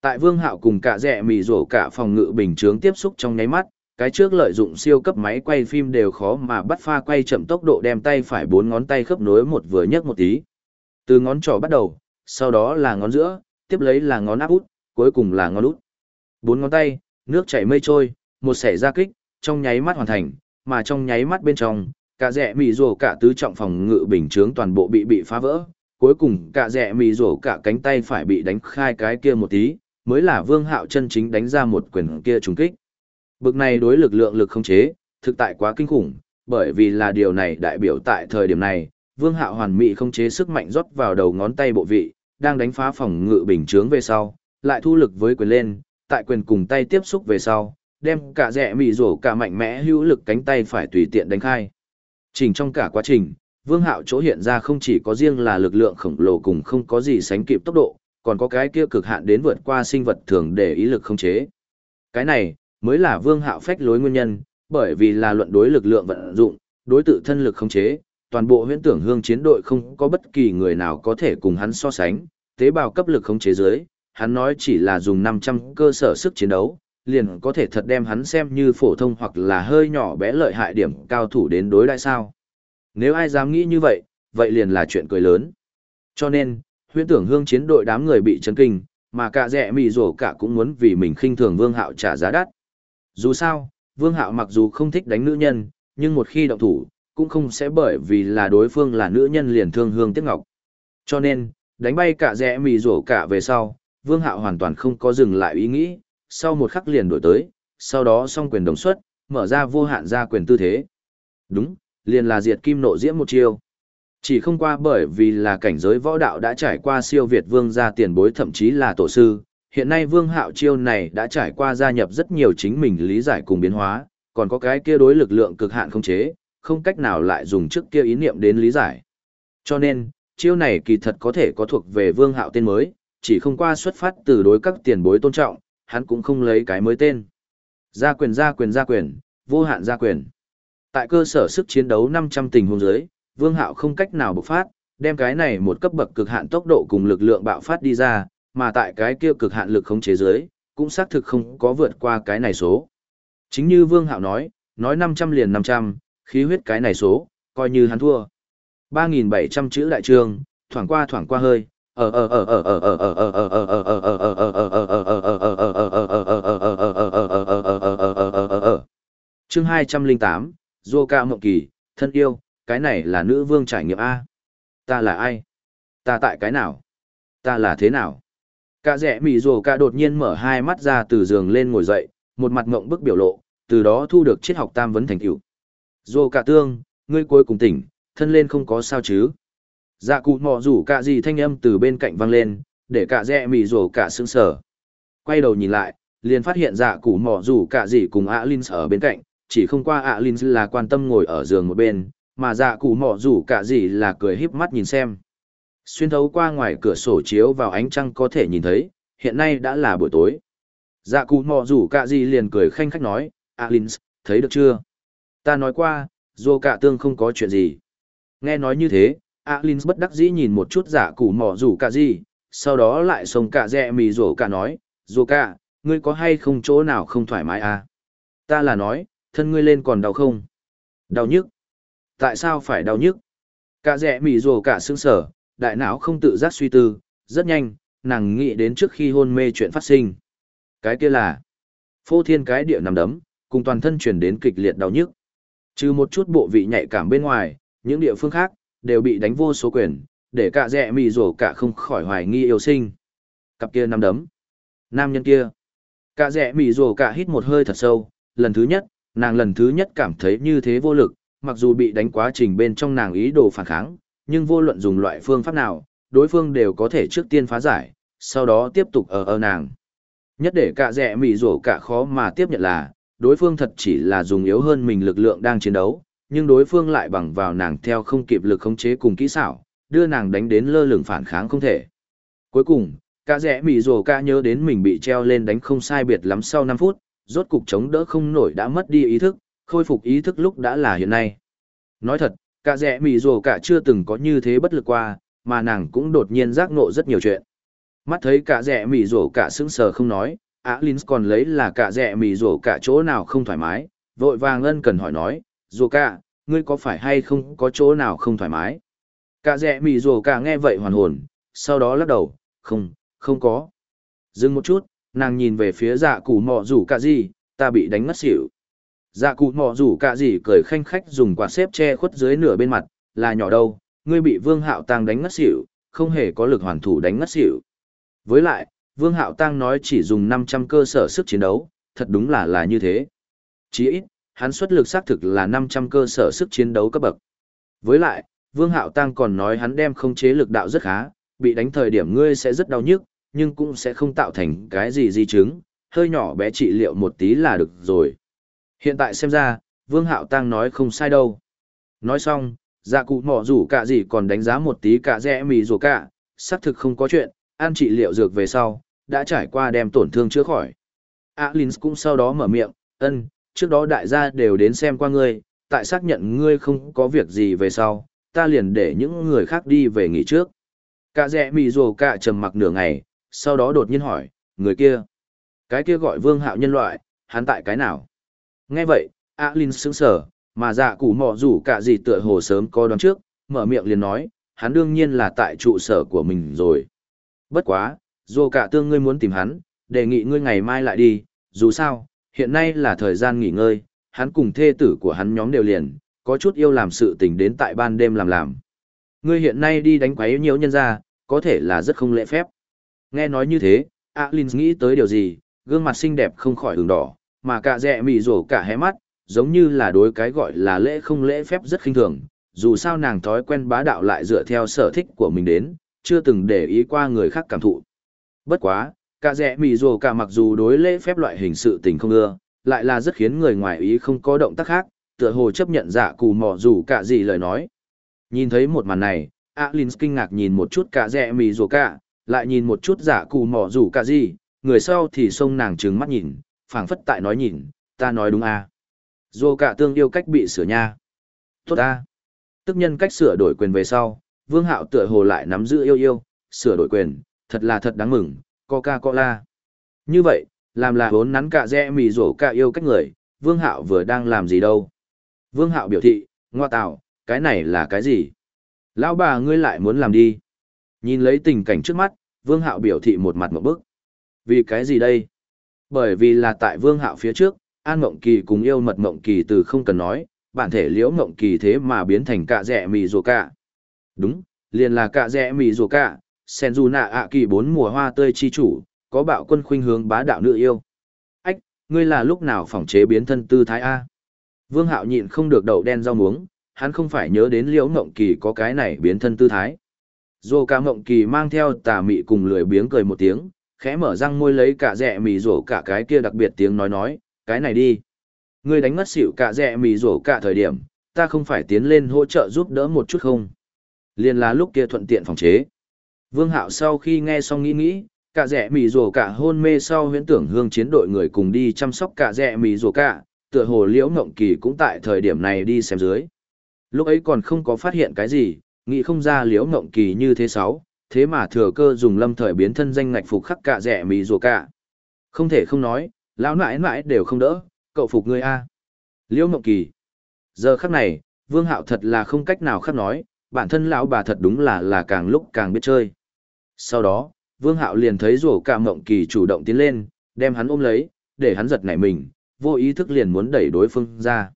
Tại vương hạo cùng cả rẻ mì rổ cả phòng ngự bình chướng tiếp xúc trong nháy mắt, cái trước lợi dụng siêu cấp máy quay phim đều khó mà bắt pha quay chậm tốc độ đem tay phải bốn ngón tay khớp nối một vừa nhấc một tí. Từ ngón trỏ bắt đầu, sau đó là ngón giữa, tiếp lấy là ngón áp út, cuối cùng là ngón út. Bốn ngón tay, nước chảy mây trôi, một sẻ ra kích, trong nháy mắt hoàn thành, mà trong nháy mắt bên trong, cả rẻ mì rổ cả tứ trọng phòng ngự bình chướng toàn bộ bị bị phá vỡ. Cuối cùng cả rẻ mì rổ cả cánh tay phải bị đánh khai cái kia một tí, mới là vương hạo chân chính đánh ra một quyền kia trùng kích. Bực này đối lực lượng lực không chế, thực tại quá kinh khủng, bởi vì là điều này đại biểu tại thời điểm này, vương hạo hoàn mỹ không chế sức mạnh rót vào đầu ngón tay bộ vị, đang đánh phá phòng ngự bình chướng về sau, lại thu lực với quyền lên, tại quyền cùng tay tiếp xúc về sau, đem cả rẻ mì rổ cả mạnh mẽ hữu lực cánh tay phải tùy tiện đánh khai. Trình trong cả quá trình, Vương Hạo chỗ hiện ra không chỉ có riêng là lực lượng khổng lồ cùng không có gì sánh kịp tốc độ, còn có cái kia cực hạn đến vượt qua sinh vật thường để ý lực không chế. Cái này mới là Vương Hạo phách lối nguyên nhân, bởi vì là luận đối lực lượng vận dụng, đối tự thân lực không chế, toàn bộ huyễn tưởng hương chiến đội không có bất kỳ người nào có thể cùng hắn so sánh, tế bào cấp lực không chế dưới, hắn nói chỉ là dùng 500 cơ sở sức chiến đấu, liền có thể thật đem hắn xem như phổ thông hoặc là hơi nhỏ bé lợi hại điểm cao thủ đến đối đại sao. Nếu ai dám nghĩ như vậy, vậy liền là chuyện cười lớn. Cho nên, huyễn tưởng hương chiến đội đám người bị chấn kinh, mà cả rẻ mì rổ cả cũng muốn vì mình khinh thường vương hạo trả giá đắt. Dù sao, vương hạo mặc dù không thích đánh nữ nhân, nhưng một khi động thủ, cũng không sẽ bởi vì là đối phương là nữ nhân liền thương hương tiếc ngọc. Cho nên, đánh bay cả rẽ mì rổ cả về sau, vương hạo hoàn toàn không có dừng lại ý nghĩ, sau một khắc liền đổi tới, sau đó song quyền đồng xuất, mở ra vô hạn gia quyền tư thế. Đúng, liền là diệt kim nộ diễm một chiêu. Chỉ không qua bởi vì là cảnh giới võ đạo đã trải qua siêu Việt vương gia tiền bối thậm chí là tổ sư, hiện nay vương hạo chiêu này đã trải qua gia nhập rất nhiều chính mình lý giải cùng biến hóa, còn có cái kia đối lực lượng cực hạn không chế, không cách nào lại dùng trước kia ý niệm đến lý giải. Cho nên, chiêu này kỳ thật có thể có thuộc về vương hạo tên mới, chỉ không qua xuất phát từ đối các tiền bối tôn trọng, hắn cũng không lấy cái mới tên. Gia quyền gia quyền gia quyền, vô hạn gia quyền. Tại cơ sở sức chiến đấu 500 tình huống dưới, Vương Hạo không cách nào bộc phát, đem cái này một cấp bậc cực hạn tốc độ cùng lực lượng bạo phát đi ra, mà tại cái kia cực hạn lực khống chế dưới, cũng xác thực không có vượt qua cái này số. Chính như Vương Hạo nói, nói 500 liền 500, khí huyết cái này số, coi như hắn thua. 3.700 chữ đại trường, thoảng qua thoảng qua hơi, Chương hai trăm linh tám, ở ở ở ở ở ở ở ở ở ở ở chương 208, Dô Ca Mộng Kỳ, thân yêu, cái này là nữ vương trải nghiệm A. Ta là ai? Ta tại cái nào? Ta là thế nào? Cả rẽ mị rồ cả đột nhiên mở hai mắt ra từ giường lên ngồi dậy, một mặt mộng bức biểu lộ, từ đó thu được triết học tam vấn thành tựu. Dô cả tương, ngươi cuối cùng tỉnh, thân lên không có sao chứ? Dạ cụ mò rủ cả gì thanh âm từ bên cạnh vang lên, để cả rẽ mì rổ cả sững sờ. Quay đầu nhìn lại, liền phát hiện dạ cụ mò rủ cả gì cùng ạ Linh ở bên cạnh, chỉ không qua ạ Linh là quan tâm ngồi ở giường một bên, mà dạ cụ mò rủ cả gì là cười híp mắt nhìn xem. Xuyên thấu qua ngoài cửa sổ chiếu vào ánh trăng có thể nhìn thấy, hiện nay đã là buổi tối. Dạ cụ mò rủ cả gì liền cười khanh khách nói, ạ Linh thấy được chưa? Ta nói qua, dô cả tương không có chuyện gì. Nghe nói như thế, Alins bất đắc dĩ nhìn một chút giả củ mỏ rủ cả gì, sau đó lại xông cả rẹ mì rổ cả nói, rổ cả, ngươi có hay không chỗ nào không thoải mái à? Ta là nói, thân ngươi lên còn đau không? Đau nhức? Tại sao phải đau nhức? Cả rẹ mì rổ cả sững sở, đại não không tự giác suy tư, rất nhanh, nàng nghĩ đến trước khi hôn mê chuyện phát sinh. Cái kia là, phô thiên cái địa nằm đấm, cùng toàn thân chuyển đến kịch liệt đau nhức. Trừ một chút bộ vị nhạy cảm bên ngoài, những địa phương khác, đều bị đánh vô số quyền, để cả rẻ mì rổ cả không khỏi hoài nghi yêu sinh. Cặp kia nắm đấm. Nam nhân kia. Cả rẻ mì rổ cả hít một hơi thật sâu, lần thứ nhất, nàng lần thứ nhất cảm thấy như thế vô lực, mặc dù bị đánh quá trình bên trong nàng ý đồ phản kháng, nhưng vô luận dùng loại phương pháp nào, đối phương đều có thể trước tiên phá giải, sau đó tiếp tục ở ở nàng. Nhất để cả rẻ mì rổ cả khó mà tiếp nhận là, đối phương thật chỉ là dùng yếu hơn mình lực lượng đang chiến đấu, nhưng đối phương lại bằng vào nàng theo không kịp lực khống chế cùng kỹ xảo, đưa nàng đánh đến lơ lửng phản kháng không thể. Cuối cùng, cả rẽ mỉ rồ ca nhớ đến mình bị treo lên đánh không sai biệt lắm sau 5 phút, rốt cục chống đỡ không nổi đã mất đi ý thức, khôi phục ý thức lúc đã là hiện nay. Nói thật, cả rẽ mỉ rồ cả chưa từng có như thế bất lực qua, mà nàng cũng đột nhiên giác ngộ rất nhiều chuyện. Mắt thấy cả rẽ mỉ rồ cả sững sờ không nói, Alins còn lấy là cả rẽ mỉ rồ cả chỗ nào không thoải mái, vội vàng ân cần hỏi nói, dù cả, ngươi có phải hay không có chỗ nào không thoải mái? Cả rẻ mì dù cả nghe vậy hoàn hồn, sau đó lắc đầu, không, không có. Dừng một chút, nàng nhìn về phía dạ cụ mọ rủ cả gì, ta bị đánh ngất xỉu. Dạ cụ mọ rủ cả gì cười khanh khách dùng quạt xếp che khuất dưới nửa bên mặt, là nhỏ đâu, ngươi bị vương hạo tăng đánh ngất xỉu, không hề có lực hoàn thủ đánh ngất xỉu. Với lại, vương hạo tăng nói chỉ dùng 500 cơ sở sức chiến đấu, thật đúng là là như thế. Chỉ ít, hắn xuất lực xác thực là 500 cơ sở sức chiến đấu cấp bậc. Với lại, Vương Hạo Tăng còn nói hắn đem không chế lực đạo rất khá, bị đánh thời điểm ngươi sẽ rất đau nhức, nhưng cũng sẽ không tạo thành cái gì di chứng, hơi nhỏ bé trị liệu một tí là được rồi. Hiện tại xem ra, Vương Hạo Tăng nói không sai đâu. Nói xong, dạ cụ mỏ rủ cả gì còn đánh giá một tí cả rẽ mì rủ cả, xác thực không có chuyện, ăn trị liệu dược về sau, đã trải qua đem tổn thương chữa khỏi. Alins cũng sau đó mở miệng, ân, trước đó đại gia đều đến xem qua ngươi, tại xác nhận ngươi không có việc gì về sau, ta liền để những người khác đi về nghỉ trước. Cả rẽ mì rồ cả trầm mặc nửa ngày, sau đó đột nhiên hỏi, người kia, cái kia gọi vương hạo nhân loại, hắn tại cái nào? Nghe vậy, Alin sững sờ, mà dạ củ mò rủ cả gì tựa hồ sớm có đoán trước, mở miệng liền nói, hắn đương nhiên là tại trụ sở của mình rồi. Bất quá, dù cả tương ngươi muốn tìm hắn, đề nghị ngươi ngày mai lại đi, dù sao, hiện nay là thời gian nghỉ ngơi, hắn cùng thê tử của hắn nhóm đều liền, có chút yêu làm sự tình đến tại ban đêm làm làm. Ngươi hiện nay đi đánh quấy nhiều nhân ra, có thể là rất không lễ phép. Nghe nói như thế, Alin nghĩ tới điều gì, gương mặt xinh đẹp không khỏi ửng đỏ, mà cả dẹ mị rổ cả hé mắt, giống như là đối cái gọi là lễ không lễ phép rất khinh thường, dù sao nàng thói quen bá đạo lại dựa theo sở thích của mình đến, chưa từng để ý qua người khác cảm thụ. Bất quá, cả rẻ mì rồ cả mặc dù đối lễ phép loại hình sự tình không ưa, lại là rất khiến người ngoài ý không có động tác khác, tựa hồ chấp nhận giả cù mò dù cả gì lời nói. Nhìn thấy một màn này, Alin kinh ngạc nhìn một chút cả rẻ mì rồ cả, lại nhìn một chút giả cù mò dù cả gì, người sau thì xông nàng trừng mắt nhìn, phảng phất tại nói nhìn, ta nói đúng à. Dù cả tương yêu cách bị sửa nha. Tốt à. Tức nhân cách sửa đổi quyền về sau, vương hạo tựa hồ lại nắm giữ yêu yêu, sửa đổi quyền, thật là thật đáng mừng, Coca-Cola. Như vậy, làm là hốn nắn cả dẹ mì rổ cả yêu cách người, vương hạo vừa đang làm gì đâu. Vương hạo biểu thị, ngoa tạo, cái này là cái gì? Lão bà ngươi lại muốn làm đi. Nhìn lấy tình cảnh trước mắt, vương hạo biểu thị một mặt một bức. Vì cái gì đây? Bởi vì là tại vương hạo phía trước, An Mộng Kỳ cùng yêu mật Mộng Kỳ từ không cần nói, bản thể liễu Mộng Kỳ thế mà biến thành cạ rẻ mì rùa cạ. Đúng, liền là cạ rẻ mì rùa cạ, sen dù nạ ạ kỳ bốn mùa hoa tươi chi chủ, có bạo quân khuynh hướng bá đạo nữ yêu. Ách, ngươi là lúc nào phòng chế biến thân tư thái A? Vương Hạo nhịn không được đầu đen rau muống, hắn không phải nhớ đến liễu ngộng Kỳ có cái này biến thân tư thái. Dù cả ngộng Kỳ mang theo tà mị cùng lười biếng cười một tiếng, khẽ mở răng môi lấy cả rẻ mì rổ cả cái kia đặc biệt tiếng nói nói, cái này đi. Ngươi đánh mất xỉu cả rẻ mì rổ cả thời điểm, ta không phải tiến lên hỗ trợ giúp đỡ một chút không? Liên là lúc kia thuận tiện phòng chế. Vương Hạo sau khi nghe xong nghĩ nghĩ, cả rẻ mì rổ cả hôn mê sau huyễn tưởng hương chiến đội người cùng đi chăm sóc cả rẻ mì rổ cả, tựa hồ liễu ngộng kỳ cũng tại thời điểm này đi xem dưới. Lúc ấy còn không có phát hiện cái gì, nghĩ không ra liễu ngộng kỳ như thế sáu, thế mà thừa cơ dùng lâm thời biến thân danh ngạch phục khắc cả rẻ mì rổ cả. Không thể không nói, lão nãi nãi đều không đỡ, cậu phục ngươi a. Liễu ngộng Kỳ. Giờ khắc này, Vương Hạo thật là không cách nào khắc nói, bản thân lão bà thật đúng là là càng lúc càng biết chơi. Sau đó, Vương Hạo liền thấy rổ cả Mộng Kỳ chủ động tiến lên, đem hắn ôm lấy, để hắn giật nảy mình, vô ý thức liền muốn đẩy đối phương ra.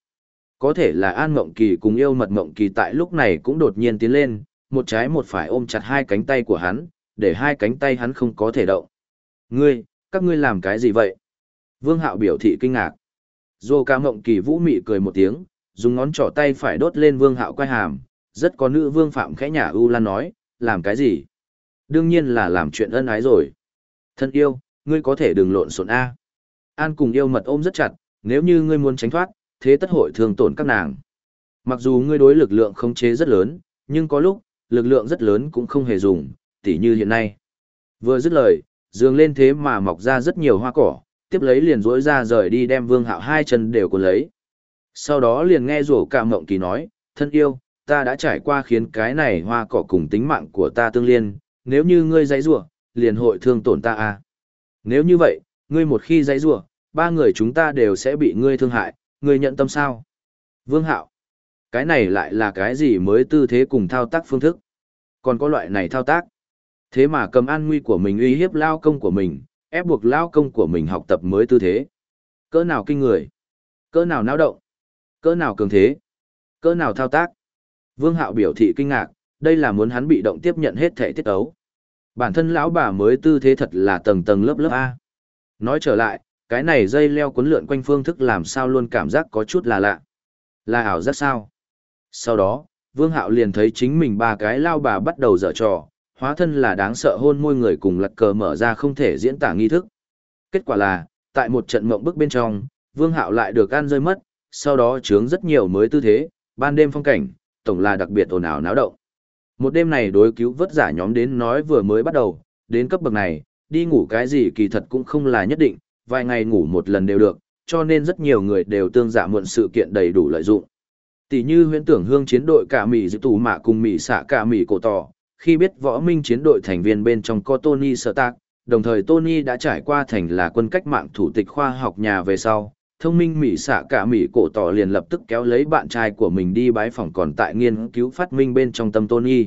Có thể là An Mộng Kỳ cùng yêu mật Mộng Kỳ tại lúc này cũng đột nhiên tiến lên, một trái một phải ôm chặt hai cánh tay của hắn, để hai cánh tay hắn không có thể động. Ngươi, các ngươi làm cái gì vậy? Vương Hạo biểu thị kinh ngạc. Dô ca mộng kỳ vũ mị cười một tiếng, dùng ngón trỏ tay phải đốt lên Vương Hạo quay hàm, rất có nữ vương phạm khẽ nhả U Lan nói, làm cái gì? Đương nhiên là làm chuyện ân ái rồi. Thân yêu, ngươi có thể đừng lộn xộn A. An cùng yêu mật ôm rất chặt, nếu như ngươi muốn tránh thoát, thế tất hội thường tổn các nàng. Mặc dù ngươi đối lực lượng không chế rất lớn, nhưng có lúc, lực lượng rất lớn cũng không hề dùng, tỉ như hiện nay. Vừa dứt lời, dường lên thế mà mọc ra rất nhiều hoa cỏ, tiếp lấy liền rỗi ra rời đi đem vương hạo hai chân đều cuốn lấy. Sau đó liền nghe rổ cả mộng kỳ nói, thân yêu, ta đã trải qua khiến cái này hoa cỏ cùng tính mạng của ta tương liên, nếu như ngươi dãy rủa liền hội thương tổn ta à. Nếu như vậy, ngươi một khi dãy rủa ba người chúng ta đều sẽ bị ngươi thương hại, ngươi nhận tâm sao? Vương hạo, cái này lại là cái gì mới tư thế cùng thao tác phương thức? Còn có loại này thao tác? Thế mà cầm an nguy của mình uy hiếp lao công của mình, ép buộc lao công của mình học tập mới tư thế. Cỡ nào kinh người? Cỡ nào náo động? Cỡ nào cường thế? Cỡ nào thao tác? Vương Hạo biểu thị kinh ngạc, đây là muốn hắn bị động tiếp nhận hết thể tiết ấu. Bản thân lão bà mới tư thế thật là tầng tầng lớp lớp A. Nói trở lại, cái này dây leo cuốn lượn quanh phương thức làm sao luôn cảm giác có chút là lạ. Là ảo giác sao? Sau đó, Vương Hạo liền thấy chính mình ba cái lao bà bắt đầu dở trò, hóa thân là đáng sợ hôn môi người cùng lật cờ mở ra không thể diễn tả nghi thức. Kết quả là, tại một trận mộng bức bên trong, Vương Hạo lại được ăn rơi mất, sau đó chướng rất nhiều mới tư thế, ban đêm phong cảnh, tổng là đặc biệt ồn ào náo động. Một đêm này đối cứu vớt giả nhóm đến nói vừa mới bắt đầu, đến cấp bậc này, đi ngủ cái gì kỳ thật cũng không là nhất định, vài ngày ngủ một lần đều được, cho nên rất nhiều người đều tương giả muộn sự kiện đầy đủ lợi dụng. Tỷ như huyễn tưởng hương chiến đội cả Mỹ dự tù mạ cùng Mỹ xạ cả Mỹ cổ tỏ, khi biết võ minh chiến đội thành viên bên trong có Tony Stark, đồng thời Tony đã trải qua thành là quân cách mạng thủ tịch khoa học nhà về sau. Thông minh Mỹ xạ cả Mỹ cổ tỏ liền lập tức kéo lấy bạn trai của mình đi bái phòng còn tại nghiên cứu phát minh bên trong tâm Tony.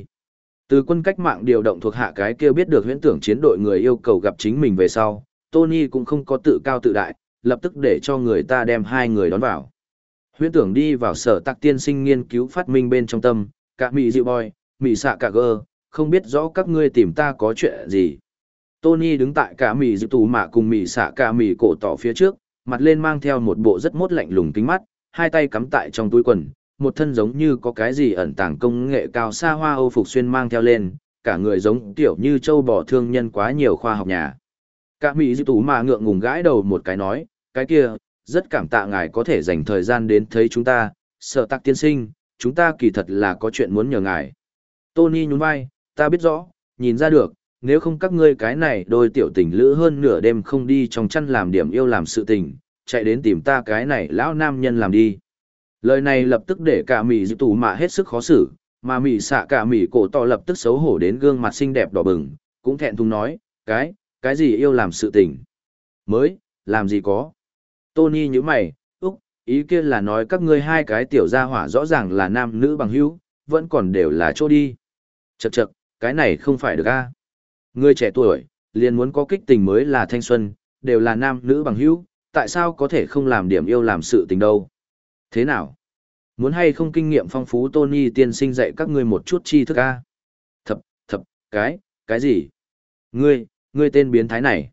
Từ quân cách mạng điều động thuộc hạ cái kia biết được huyễn tưởng chiến đội người yêu cầu gặp chính mình về sau, Tony cũng không có tự cao tự đại, lập tức để cho người ta đem hai người đón vào. Huyễn tưởng đi vào sở tạc tiên sinh nghiên cứu phát minh bên trong tâm, cả Mỹ dịu boy, Mỹ xạ cả gơ, không biết rõ các ngươi tìm ta có chuyện gì. Tony đứng tại cả Mỹ dịu tù mạ cùng Mỹ xạ cả Mỹ cổ tỏ phía trước, mặt lên mang theo một bộ rất mốt lạnh lùng kính mắt, hai tay cắm tại trong túi quần, một thân giống như có cái gì ẩn tàng công nghệ cao xa hoa âu phục xuyên mang theo lên, cả người giống tiểu như châu bò thương nhân quá nhiều khoa học nhà. Cả mỹ dư Tú mà ngượng ngùng gãi đầu một cái nói, cái kia, rất cảm tạ ngài có thể dành thời gian đến thấy chúng ta, sợ tắc tiên sinh, chúng ta kỳ thật là có chuyện muốn nhờ ngài. Tony nhún vai, ta biết rõ, nhìn ra được, nếu không các ngươi cái này đôi tiểu tình lữ hơn nửa đêm không đi trong chăn làm điểm yêu làm sự tình, chạy đến tìm ta cái này lão nam nhân làm đi. Lời này lập tức để cả mỉ dư tù mạ hết sức khó xử, mà mỉ xạ cả mỉ cổ to lập tức xấu hổ đến gương mặt xinh đẹp đỏ bừng, cũng thẹn thùng nói, cái, cái gì yêu làm sự tình? Mới, làm gì có? Tony như mày, úc, ý kia là nói các ngươi hai cái tiểu gia hỏa rõ ràng là nam nữ bằng hữu, vẫn còn đều là chỗ đi. Chật chật, cái này không phải được a. Người trẻ tuổi, liền muốn có kích tình mới là thanh xuân, đều là nam nữ bằng hữu, tại sao có thể không làm điểm yêu làm sự tình đâu? Thế nào? Muốn hay không kinh nghiệm phong phú Tony tiên sinh dạy các ngươi một chút chi thức a? Thập, thập, cái, cái gì? Ngươi, ngươi tên biến thái này.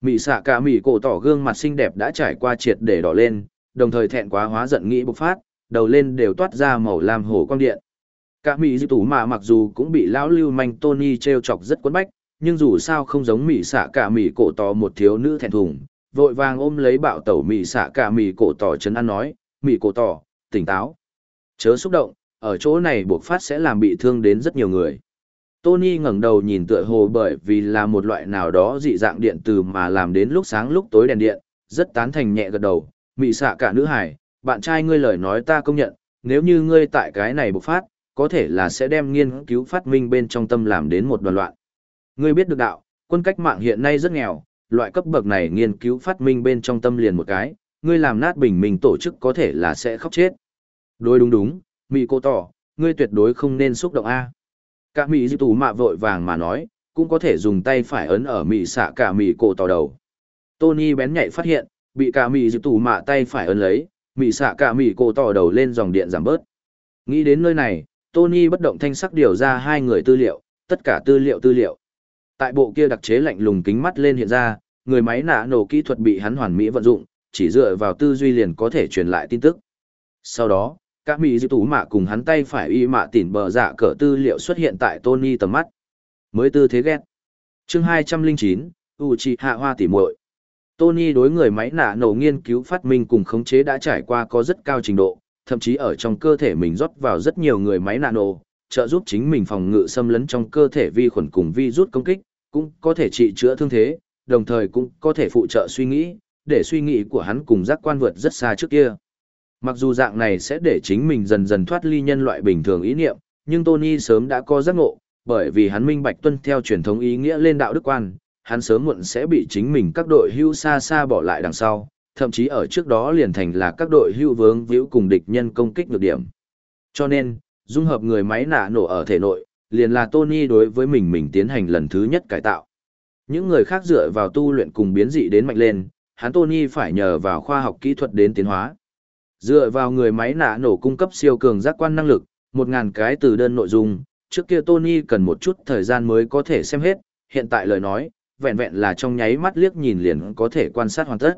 Mị xạ cả mị cổ tỏ gương mặt xinh đẹp đã trải qua triệt để đỏ lên, đồng thời thẹn quá hóa giận nghĩ bộc phát, đầu lên đều toát ra màu lam hổ quang điện. Cả mị dư tủ mà mặc dù cũng bị lão lưu manh Tony treo chọc rất quấn bách, nhưng dù sao không giống mỹ xạ cả mỹ cổ tỏ một thiếu nữ thẹn thùng, vội vàng ôm lấy bạo tẩu mỹ xạ cả mỹ cổ tỏ chấn an nói, mỹ cổ tỏ, tỉnh táo. Chớ xúc động, ở chỗ này buộc phát sẽ làm bị thương đến rất nhiều người. Tony ngẩng đầu nhìn tựa hồ bởi vì là một loại nào đó dị dạng điện từ mà làm đến lúc sáng lúc tối đèn điện, rất tán thành nhẹ gật đầu, mị xạ cả nữ hải, bạn trai ngươi lời nói ta công nhận, nếu như ngươi tại cái này bộc phát, có thể là sẽ đem nghiên cứu phát minh bên trong tâm làm đến một đoàn loạn. Ngươi biết được đạo, quân cách mạng hiện nay rất nghèo, loại cấp bậc này nghiên cứu phát minh bên trong tâm liền một cái, ngươi làm nát bình mình tổ chức có thể là sẽ khóc chết. Đối đúng đúng, mị cô tỏ, ngươi tuyệt đối không nên xúc động A. Cả mị dư tù mạ vội vàng mà nói, cũng có thể dùng tay phải ấn ở mị xạ cả mị cổ tỏ đầu. Tony bén nhạy phát hiện, bị cả mị dư tù mạ tay phải ấn lấy, mị xạ cả mị cổ tỏ đầu lên dòng điện giảm bớt. Nghĩ đến nơi này, Tony bất động thanh sắc điều ra hai người tư liệu, tất cả tư liệu tư liệu. Tại bộ kia đặc chế lạnh lùng kính mắt lên hiện ra, người máy nạ nổ kỹ thuật bị hắn hoàn mỹ vận dụng, chỉ dựa vào tư duy liền có thể truyền lại tin tức. Sau đó, các mỹ dư tủ mạ cùng hắn tay phải y mạ tỉn bờ dạ cỡ tư liệu xuất hiện tại Tony tầm mắt. Mới tư thế ghét. chương 209, Uchi hạ hoa tỉ muội Tony đối người máy nạ nổ nghiên cứu phát minh cùng khống chế đã trải qua có rất cao trình độ, thậm chí ở trong cơ thể mình rót vào rất nhiều người máy nạ nổ, trợ giúp chính mình phòng ngự xâm lấn trong cơ thể vi khuẩn cùng vi rút công kích, cũng có thể trị chữa thương thế, đồng thời cũng có thể phụ trợ suy nghĩ, để suy nghĩ của hắn cùng giác quan vượt rất xa trước kia. Mặc dù dạng này sẽ để chính mình dần dần thoát ly nhân loại bình thường ý niệm, nhưng Tony sớm đã có giác ngộ, bởi vì hắn minh bạch tuân theo truyền thống ý nghĩa lên đạo đức quan, hắn sớm muộn sẽ bị chính mình các đội hưu xa xa bỏ lại đằng sau, thậm chí ở trước đó liền thành là các đội hưu vướng víu cùng địch nhân công kích nhược điểm. Cho nên, dung hợp người máy nạ nổ ở thể nội, liền là Tony đối với mình mình tiến hành lần thứ nhất cải tạo. Những người khác dựa vào tu luyện cùng biến dị đến mạnh lên, hắn Tony phải nhờ vào khoa học kỹ thuật đến tiến hóa. Dựa vào người máy nạ nổ cung cấp siêu cường giác quan năng lực, một ngàn cái từ đơn nội dung, trước kia Tony cần một chút thời gian mới có thể xem hết, hiện tại lời nói, vẹn vẹn là trong nháy mắt liếc nhìn liền có thể quan sát hoàn tất.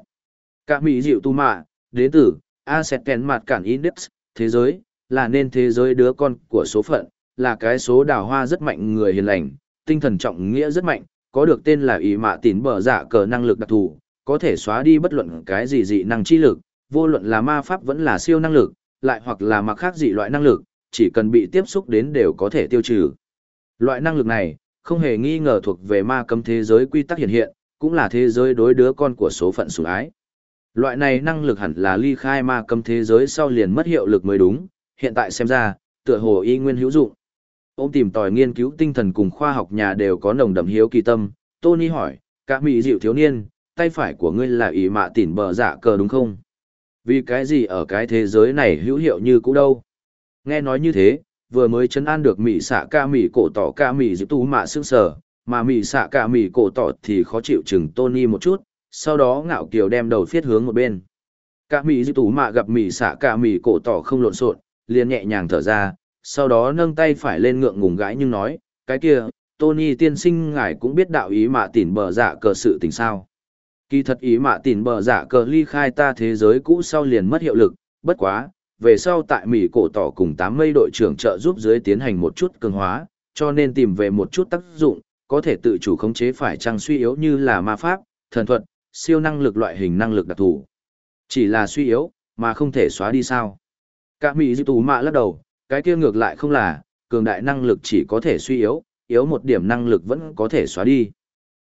Cả mỹ dịu tu mạ, đến từ, Aseten mặt cản index, thế giới, là nên thế giới đứa con của số phận, là cái số đào hoa rất mạnh người hiền lành, tinh thần trọng nghĩa rất mạnh, có được tên là ý mạ tín bờ dạ cờ năng lực đặc thù, có thể xóa đi bất luận cái gì dị năng chi lực, vô luận là ma pháp vẫn là siêu năng lực, lại hoặc là mặc khác dị loại năng lực, chỉ cần bị tiếp xúc đến đều có thể tiêu trừ. Loại năng lực này, không hề nghi ngờ thuộc về ma cấm thế giới quy tắc hiện hiện, cũng là thế giới đối đứa con của số phận sủng ái. Loại này năng lực hẳn là ly khai ma cấm thế giới sau liền mất hiệu lực mới đúng, hiện tại xem ra, tựa hồ y nguyên hữu dụng. Ông tìm tòi nghiên cứu tinh thần cùng khoa học nhà đều có nồng đậm hiếu kỳ tâm, Tony hỏi, cả mỹ dịu thiếu niên, tay phải của ngươi là ý mạ tỉn bờ dạ cờ đúng không? Vì cái gì ở cái thế giới này hữu hiệu như cũ đâu? Nghe nói như thế, vừa mới chấn an được mỹ xạ ca mỹ cổ tỏ ca mỹ dịu tú mạ sương sở, mà mỹ xạ ca mỹ cổ tỏ thì khó chịu chừng Tony một chút, sau đó ngạo kiều đem đầu phiết hướng một bên. cả mỹ dịu tú mạ gặp mỹ xạ ca mỹ cổ tỏ không lộn xộn, liền nhẹ nhàng thở ra, sau đó nâng tay phải lên ngượng ngùng gãi nhưng nói, cái kia, Tony tiên sinh ngài cũng biết đạo ý mạ tỉn bờ dạ cờ sự tình sao. Kỳ thật ý mạ tỉn bờ dạ cờ ly khai ta thế giới cũ sau liền mất hiệu lực, bất quá, về sau tại Mỹ cổ tỏ cùng tám mây đội trưởng trợ giúp dưới tiến hành một chút cường hóa, cho nên tìm về một chút tác dụng, có thể tự chủ khống chế phải trăng suy yếu như là ma pháp, thần thuật, siêu năng lực loại hình năng lực đặc thù. Chỉ là suy yếu, mà không thể xóa đi sao. Cả Mỹ dị tù mạ lắc đầu, cái kia ngược lại không là, cường đại năng lực chỉ có thể suy yếu, yếu một điểm năng lực vẫn có thể xóa đi.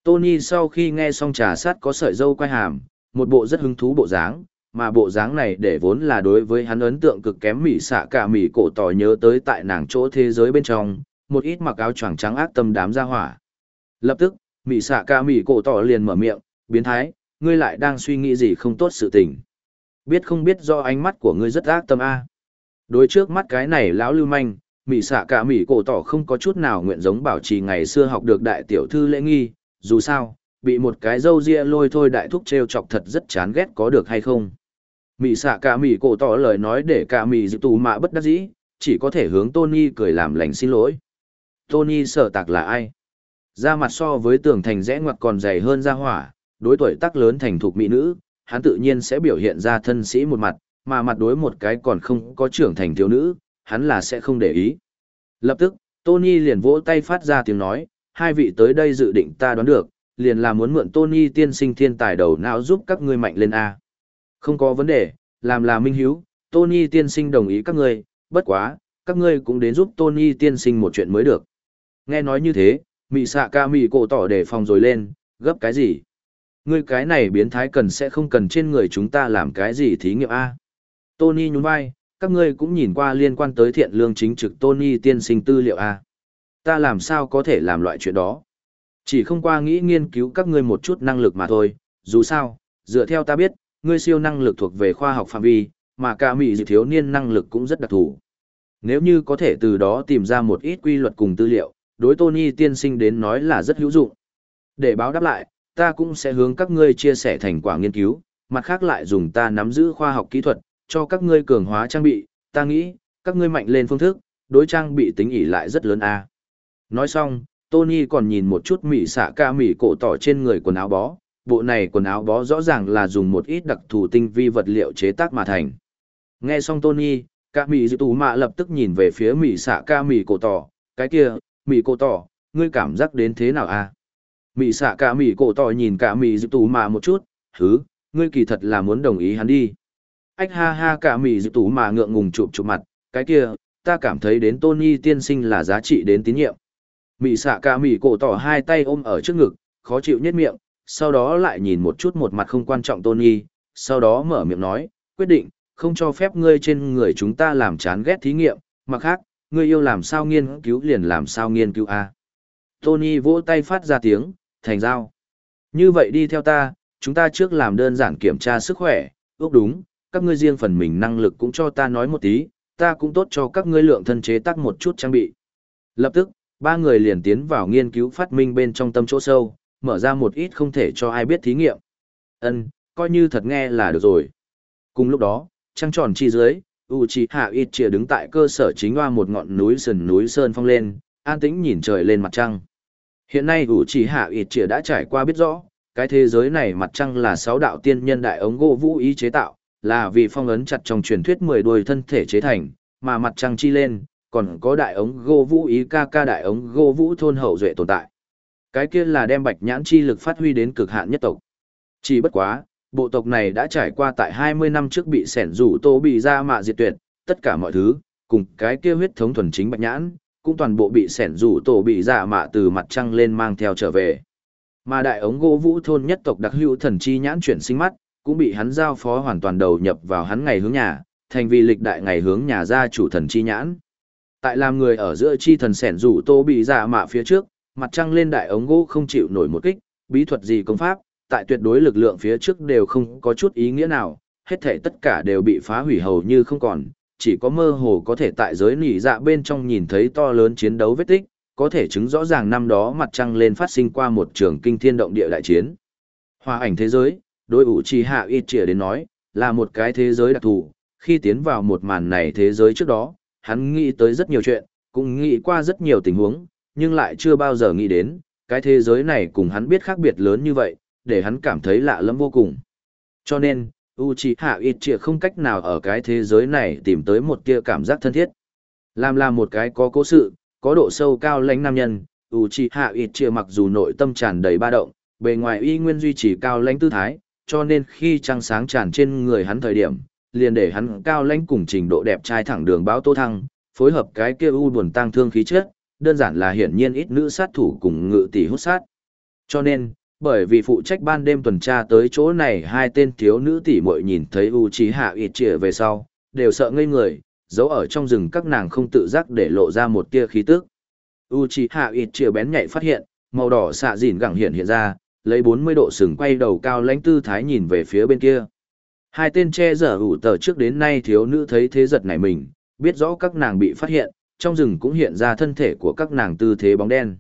Tony sau khi nghe xong trà sát có sợi dâu quay hàm, một bộ rất hứng thú bộ dáng, mà bộ dáng này để vốn là đối với hắn ấn tượng cực kém mỹ xạ cả mỉ cổ tỏ nhớ tới tại nàng chỗ thế giới bên trong, một ít mặc áo choàng trắng ác tâm đám ra hỏa. Lập tức, mỹ xạ cả mỉ cổ tỏ liền mở miệng, biến thái, ngươi lại đang suy nghĩ gì không tốt sự tình. Biết không biết do ánh mắt của ngươi rất ác tâm a. Đối trước mắt cái này lão lưu manh, Mị xạ cả mỉ cổ tỏ không có chút nào nguyện giống bảo trì ngày xưa học được đại tiểu thư lễ nghi, dù sao, bị một cái dâu ria lôi thôi đại thúc treo chọc thật rất chán ghét có được hay không. Mị xạ cả mị cổ tỏ lời nói để cả mị dự tù mạ bất đắc dĩ, chỉ có thể hướng Tony cười làm lành xin lỗi. Tony sợ tạc là ai? Da mặt so với tường thành rẽ ngoặt còn dày hơn da hỏa, đối tuổi tác lớn thành thục mỹ nữ, hắn tự nhiên sẽ biểu hiện ra thân sĩ một mặt, mà mặt đối một cái còn không có trưởng thành thiếu nữ, hắn là sẽ không để ý. Lập tức, Tony liền vỗ tay phát ra tiếng nói, hai vị tới đây dự định ta đoán được, liền là muốn mượn Tony tiên sinh thiên tài đầu não giúp các ngươi mạnh lên A. Không có vấn đề, làm là minh hiếu, Tony tiên sinh đồng ý các ngươi, bất quá, các ngươi cũng đến giúp Tony tiên sinh một chuyện mới được. Nghe nói như thế, mị xạ ca mị cổ tỏ để phòng rồi lên, gấp cái gì? Ngươi cái này biến thái cần sẽ không cần trên người chúng ta làm cái gì thí nghiệm A. Tony nhún vai, các ngươi cũng nhìn qua liên quan tới thiện lương chính trực Tony tiên sinh tư liệu A. Ta làm sao có thể làm loại chuyện đó? Chỉ không qua nghĩ nghiên cứu các ngươi một chút năng lực mà thôi, dù sao, dựa theo ta biết, ngươi siêu năng lực thuộc về khoa học phạm vi, mà cả mỹ Dị thiếu niên năng lực cũng rất đặc thù. Nếu như có thể từ đó tìm ra một ít quy luật cùng tư liệu, đối Tony tiên sinh đến nói là rất hữu dụng. Để báo đáp lại, ta cũng sẽ hướng các ngươi chia sẻ thành quả nghiên cứu, mặt khác lại dùng ta nắm giữ khoa học kỹ thuật, cho các ngươi cường hóa trang bị, ta nghĩ, các ngươi mạnh lên phương thức, đối trang bị tính ỉ lại rất lớn a. Nói xong, Tony còn nhìn một chút mỉ xạ ca mỉ cổ tỏ trên người quần áo bó, bộ này quần áo bó rõ ràng là dùng một ít đặc thù tinh vi vật liệu chế tác mà thành. Nghe xong Tony, ca mỉ dự tù mạ lập tức nhìn về phía mỉ xạ ca mỉ cổ tỏ, cái kia, mỉ cổ tỏ, ngươi cảm giác đến thế nào a? À? Mỉ xạ ca mỉ cổ tỏ nhìn ca mỉ dự tù mạ một chút, hứ, ngươi kỳ thật là muốn đồng ý hắn đi. Ách ha ha cả mì dự tủ mà ngượng ngùng chụp chụp mặt, cái kia, ta cảm thấy đến Tony tiên sinh là giá trị đến tín nhiệm. Mị xạ cả mị cổ tỏ hai tay ôm ở trước ngực, khó chịu nhất miệng, sau đó lại nhìn một chút một mặt không quan trọng Tony, sau đó mở miệng nói, quyết định, không cho phép ngươi trên người chúng ta làm chán ghét thí nghiệm, mặt khác, ngươi yêu làm sao nghiên cứu liền làm sao nghiên cứu a. Tony vỗ tay phát ra tiếng, thành giao. Như vậy đi theo ta, chúng ta trước làm đơn giản kiểm tra sức khỏe, ước đúng, các ngươi riêng phần mình năng lực cũng cho ta nói một tí, ta cũng tốt cho các ngươi lượng thân chế tác một chút trang bị. Lập tức, ba người liền tiến vào nghiên cứu phát minh bên trong tâm chỗ sâu, mở ra một ít không thể cho ai biết thí nghiệm. Ân, coi như thật nghe là được rồi. Cùng lúc đó, trăng tròn chi dưới, Uchiha Itchia đứng tại cơ sở chính hoa một ngọn núi sườn núi sơn phong lên, an tĩnh nhìn trời lên mặt trăng. Hiện nay Uchiha Itchia đã trải qua biết rõ, cái thế giới này mặt trăng là sáu đạo tiên nhân đại ống gỗ vũ ý chế tạo, là vì phong ấn chặt trong truyền thuyết mười đuôi thân thể chế thành, mà mặt trăng chi lên, còn có đại ống gô vũ ý ca ca đại ống gô vũ thôn hậu duệ tồn tại. Cái kia là đem bạch nhãn chi lực phát huy đến cực hạn nhất tộc. Chỉ bất quá, bộ tộc này đã trải qua tại 20 năm trước bị sẻn rủ tô bị ra mạ diệt tuyệt, tất cả mọi thứ, cùng cái kia huyết thống thuần chính bạch nhãn, cũng toàn bộ bị sẻn rủ tổ bị dạ mạ từ mặt trăng lên mang theo trở về. Mà đại ống gỗ vũ thôn nhất tộc đặc hữu thần chi nhãn chuyển sinh mắt, cũng bị hắn giao phó hoàn toàn đầu nhập vào hắn ngày hướng nhà, thành vì lịch đại ngày hướng nhà gia chủ thần chi nhãn. Tại làm người ở giữa chi thần sẻn rủ tô bị dạ mạ phía trước, mặt trăng lên đại ống gỗ không chịu nổi một kích, bí thuật gì công pháp, tại tuyệt đối lực lượng phía trước đều không có chút ý nghĩa nào, hết thể tất cả đều bị phá hủy hầu như không còn, chỉ có mơ hồ có thể tại giới nỉ dạ bên trong nhìn thấy to lớn chiến đấu vết tích, có thể chứng rõ ràng năm đó mặt trăng lên phát sinh qua một trường kinh thiên động địa đại chiến. Hòa ảnh thế giới, đối ủ trì hạ ít trịa đến nói, là một cái thế giới đặc thù, khi tiến vào một màn này thế giới trước đó, hắn nghĩ tới rất nhiều chuyện, cũng nghĩ qua rất nhiều tình huống, nhưng lại chưa bao giờ nghĩ đến, cái thế giới này cùng hắn biết khác biệt lớn như vậy, để hắn cảm thấy lạ lẫm vô cùng. Cho nên, Uchiha Itchia không cách nào ở cái thế giới này tìm tới một tia cảm giác thân thiết. Làm là một cái có cố sự, có độ sâu cao lãnh nam nhân, Uchiha Itchia mặc dù nội tâm tràn đầy ba động, bề ngoài y nguyên duy trì cao lãnh tư thái, cho nên khi trăng sáng tràn trên người hắn thời điểm, liền để hắn cao lãnh cùng trình độ đẹp trai thẳng đường báo tô thăng, phối hợp cái kia u buồn tang thương khí chất, đơn giản là hiển nhiên ít nữ sát thủ cùng ngự tỷ hút sát. Cho nên, bởi vì phụ trách ban đêm tuần tra tới chỗ này hai tên thiếu nữ tỷ muội nhìn thấy u trí hạ ịt trịa về sau, đều sợ ngây người, giấu ở trong rừng các nàng không tự giác để lộ ra một tia khí tức. Uchiha Itchia bén nhạy phát hiện, màu đỏ xạ dìn gẳng hiện hiện ra, lấy 40 độ sừng quay đầu cao lãnh tư thái nhìn về phía bên kia. Hai tên che dở ủ tờ trước đến nay thiếu nữ thấy thế giật nảy mình, biết rõ các nàng bị phát hiện, trong rừng cũng hiện ra thân thể của các nàng tư thế bóng đen.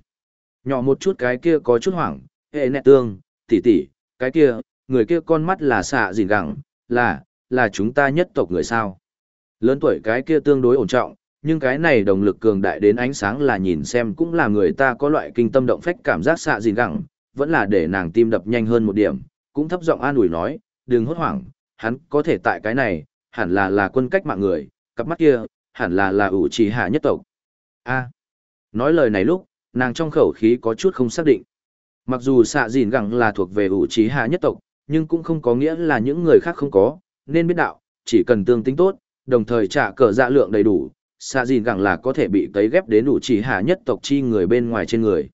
Nhỏ một chút cái kia có chút hoảng, hệ nẹ tương, tỷ tỷ, cái kia, người kia con mắt là xạ gì gẳng, là, là chúng ta nhất tộc người sao. Lớn tuổi cái kia tương đối ổn trọng, nhưng cái này đồng lực cường đại đến ánh sáng là nhìn xem cũng là người ta có loại kinh tâm động phách cảm giác xạ gì gẳng, vẫn là để nàng tim đập nhanh hơn một điểm, cũng thấp giọng an ủi nói, đừng hốt hoảng, hắn có thể tại cái này, hẳn là là quân cách mạng người, cặp mắt kia, hẳn là là ủ trì hạ nhất tộc. a nói lời này lúc, nàng trong khẩu khí có chút không xác định. Mặc dù xạ dìn gẳng là thuộc về ủ trì hạ nhất tộc, nhưng cũng không có nghĩa là những người khác không có, nên biết đạo, chỉ cần tương tính tốt, đồng thời trả cờ dạ lượng đầy đủ, xạ dìn gẳng là có thể bị tấy ghép đến ủ chỉ hạ nhất tộc chi người bên ngoài trên người.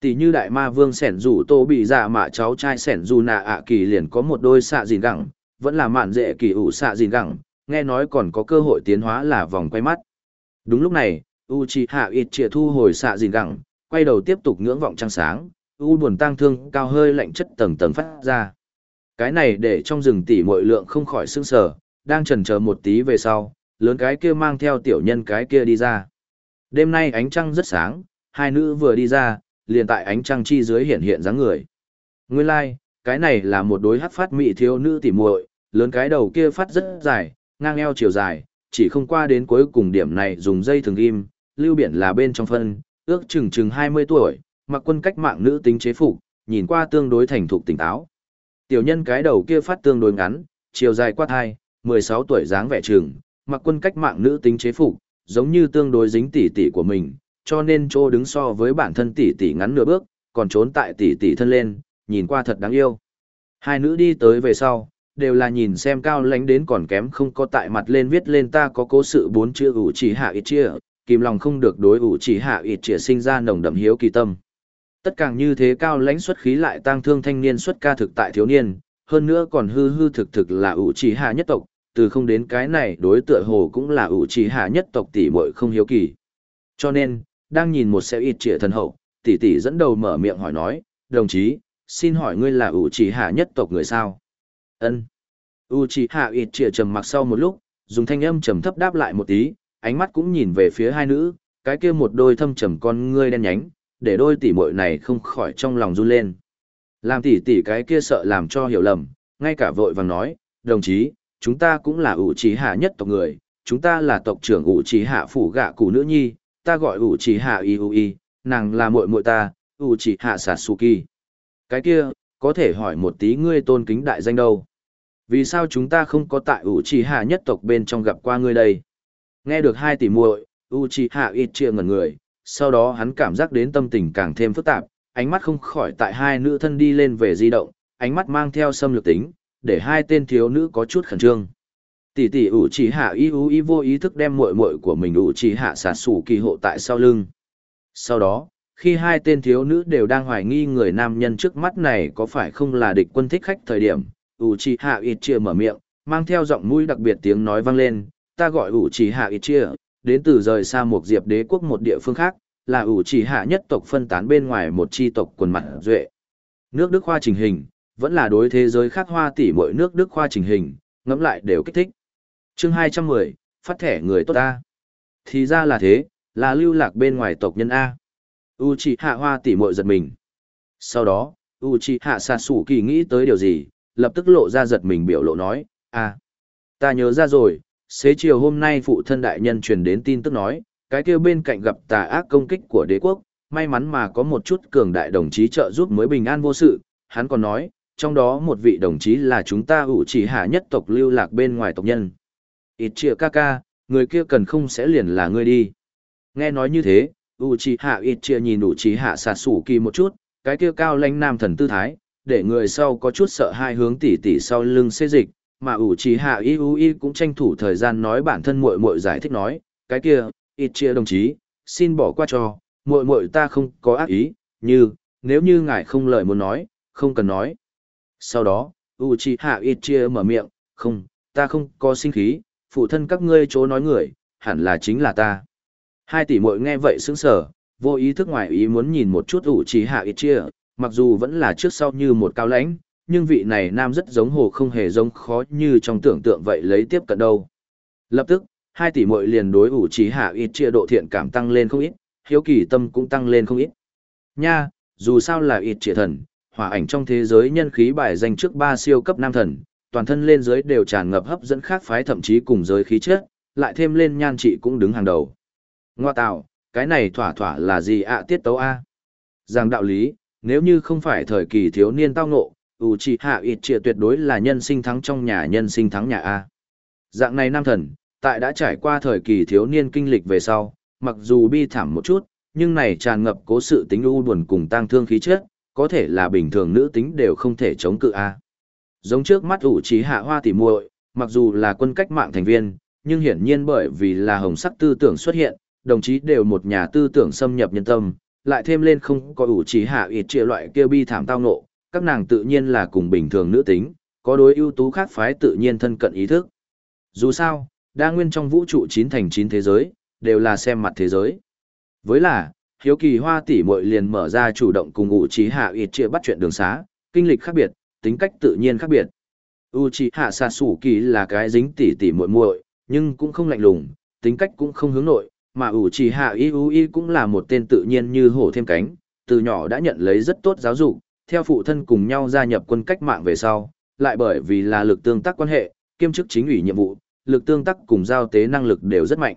Tỷ như đại ma vương sẻn rủ tô bị dạ mạ cháu trai sẻn dù nạ ạ kỳ liền có một đôi xạ dìn gẳng, vẫn là mạn dễ kỳ ủ xạ dìn gẳng, nghe nói còn có cơ hội tiến hóa là vòng quay mắt. Đúng lúc này, Uchiha Itchia thu hồi xạ dìn gẳng, quay đầu tiếp tục ngưỡng vọng trăng sáng, u buồn tang thương cao hơi lạnh chất tầng tầng phát ra. Cái này để trong rừng tỷ muội lượng không khỏi sưng sờ, đang chần chờ một tí về sau, lớn cái kia mang theo tiểu nhân cái kia đi ra. Đêm nay ánh trăng rất sáng, hai nữ vừa đi ra, liền tại ánh trăng chi dưới hiện hiện dáng người. Nguyên lai, like, cái này là một đối hắc phát mị thiếu nữ tỉ muội, lớn cái đầu kia phát rất dài, ngang eo chiều dài, chỉ không qua đến cuối cùng điểm này dùng dây thường ghim, lưu biển là bên trong phân, ước chừng chừng 20 tuổi, mặc quân cách mạng nữ tính chế phục, nhìn qua tương đối thành thục tỉnh táo. Tiểu nhân cái đầu kia phát tương đối ngắn, chiều dài quát hai, 16 tuổi dáng vẻ trường, mặc quân cách mạng nữ tính chế phục, giống như tương đối dính tỉ tỉ của mình, cho nên chỗ đứng so với bản thân tỷ tỷ ngắn nửa bước, còn trốn tại tỷ tỷ thân lên, nhìn qua thật đáng yêu. Hai nữ đi tới về sau, đều là nhìn xem cao lãnh đến còn kém không có tại mặt lên viết lên ta có cố sự bốn chữ ủ chỉ hạ ít chia, kìm lòng không được đối ủ chỉ hạ ít chia sinh ra nồng đậm hiếu kỳ tâm. Tất càng như thế cao lãnh xuất khí lại tang thương thanh niên xuất ca thực tại thiếu niên, hơn nữa còn hư hư thực thực là ủ chỉ hạ nhất tộc, từ không đến cái này đối tựa hồ cũng là ủ chỉ hạ nhất tộc tỷ muội không hiếu kỳ. Cho nên, đang nhìn một xe ít trịa thần hậu, tỷ tỷ dẫn đầu mở miệng hỏi nói, đồng chí, xin hỏi ngươi là ủ trì hạ nhất tộc người sao? Ân. U trì hạ ít trịa trầm mặc sau một lúc, dùng thanh âm trầm thấp đáp lại một tí, ánh mắt cũng nhìn về phía hai nữ, cái kia một đôi thâm trầm con ngươi đen nhánh, để đôi tỷ muội này không khỏi trong lòng run lên. Làm tỷ tỷ cái kia sợ làm cho hiểu lầm, ngay cả vội vàng nói, đồng chí, chúng ta cũng là ủ trì hạ nhất tộc người, chúng ta là tộc trưởng ủ trí hạ phủ gạ cụ nữ nhi, ta gọi ủ chỉ hạ y u y, nàng là muội muội ta, ủ chỉ hạ Satsuki. Cái kia, có thể hỏi một tí ngươi tôn kính đại danh đâu? Vì sao chúng ta không có tại ủ chỉ hạ nhất tộc bên trong gặp qua ngươi đây? Nghe được hai tỷ muội, Uchiha Itchia ngẩn người, sau đó hắn cảm giác đến tâm tình càng thêm phức tạp, ánh mắt không khỏi tại hai nữ thân đi lên về di động, ánh mắt mang theo xâm lược tính, để hai tên thiếu nữ có chút khẩn trương. Tỷ tỷ ủ chỉ hạ y u y vô ý thức đem muội muội của mình ủ chỉ hạ xà xù kỳ hộ tại sau lưng. Sau đó, khi hai tên thiếu nữ đều đang hoài nghi người nam nhân trước mắt này có phải không là địch quân thích khách thời điểm, ủ chỉ hạ ít chia mở miệng, mang theo giọng mũi đặc biệt tiếng nói vang lên, ta gọi ủ chỉ hạ ít chia, đến từ rời xa một diệp đế quốc một địa phương khác, là ủ chỉ hạ nhất tộc phân tán bên ngoài một chi tộc quần mặt duệ. Nước Đức Hoa trình hình, vẫn là đối thế giới khác hoa tỷ mọi nước Đức Hoa trình hình, ngẫm lại đều kích thích chương 210, phát thẻ người tốt A. Thì ra là thế, là lưu lạc bên ngoài tộc nhân A. U chị hạ hoa tỷ mội giật mình. Sau đó, U chị hạ xà sủ kỳ nghĩ tới điều gì, lập tức lộ ra giật mình biểu lộ nói, a ta nhớ ra rồi, xế chiều hôm nay phụ thân đại nhân truyền đến tin tức nói, cái kêu bên cạnh gặp tà ác công kích của đế quốc, may mắn mà có một chút cường đại đồng chí trợ giúp mới bình an vô sự, hắn còn nói, trong đó một vị đồng chí là chúng ta ủ chỉ hạ nhất tộc lưu lạc bên ngoài tộc nhân. Ít chia ca ca, người kia cần không sẽ liền là ngươi đi. Nghe nói như thế, ủ chỉ hạ ít chia nhìn ủ chỉ hạ xạ sủ kỳ một chút, cái kia cao lãnh nam thần tư thái, để người sau có chút sợ hai hướng tỉ tỉ sau lưng xê dịch, mà ủ chỉ hạ y u y cũng tranh thủ thời gian nói bản thân muội muội giải thích nói, cái kia, ít chia đồng chí, xin bỏ qua cho, muội muội ta không có ác ý, như, nếu như ngài không lời muốn nói, không cần nói. Sau đó, u chị hạ ít chia mở miệng, không, ta không có sinh khí, phụ thân các ngươi chỗ nói người, hẳn là chính là ta. Hai tỷ muội nghe vậy sững sờ, vô ý thức ngoài ý muốn nhìn một chút ủ trí hạ ít chia, mặc dù vẫn là trước sau như một cao lãnh, nhưng vị này nam rất giống hồ không hề giống khó như trong tưởng tượng vậy lấy tiếp cận đâu. Lập tức, hai tỷ muội liền đối ủ trí hạ ít chia độ thiện cảm tăng lên không ít, hiếu kỳ tâm cũng tăng lên không ít. Nha, dù sao là Itchia thần, hỏa ảnh trong thế giới nhân khí bài danh trước ba siêu cấp nam thần, toàn thân lên dưới đều tràn ngập hấp dẫn khác phái thậm chí cùng giới khí chất, lại thêm lên nhan trị cũng đứng hàng đầu. Ngoa tạo, cái này thỏa thỏa là gì ạ tiết tấu A? Rằng đạo lý, nếu như không phải thời kỳ thiếu niên tao ngộ, ủ chỉ hạ ịt trịa tuyệt đối là nhân sinh thắng trong nhà nhân sinh thắng nhà A. Dạng này nam thần, tại đã trải qua thời kỳ thiếu niên kinh lịch về sau, mặc dù bi thảm một chút, nhưng này tràn ngập cố sự tính u buồn cùng tang thương khí chất, có thể là bình thường nữ tính đều không thể chống cự a. Giống trước mắt ủ trí hạ hoa tỉ muội, mặc dù là quân cách mạng thành viên, nhưng hiển nhiên bởi vì là hồng sắc tư tưởng xuất hiện, đồng chí đều một nhà tư tưởng xâm nhập nhân tâm, lại thêm lên không có ủ trí hạ ít chia loại kia bi thảm tao nộ, các nàng tự nhiên là cùng bình thường nữ tính, có đối ưu tú khác phái tự nhiên thân cận ý thức. Dù sao, đa nguyên trong vũ trụ chín thành chín thế giới, đều là xem mặt thế giới. Với là, hiếu kỳ hoa tỷ muội liền mở ra chủ động cùng ủ trí hạ ít chia bắt chuyện đường xá kinh lịch khác biệt tính cách tự nhiên khác biệt u Sasuke hạ sủ là cái dính tỉ tỉ muội muội nhưng cũng không lạnh lùng tính cách cũng không hướng nội mà u trí hạ cũng là một tên tự nhiên như hổ thêm cánh từ nhỏ đã nhận lấy rất tốt giáo dục theo phụ thân cùng nhau gia nhập quân cách mạng về sau lại bởi vì là lực tương tác quan hệ kiêm chức chính ủy nhiệm vụ lực tương tác cùng giao tế năng lực đều rất mạnh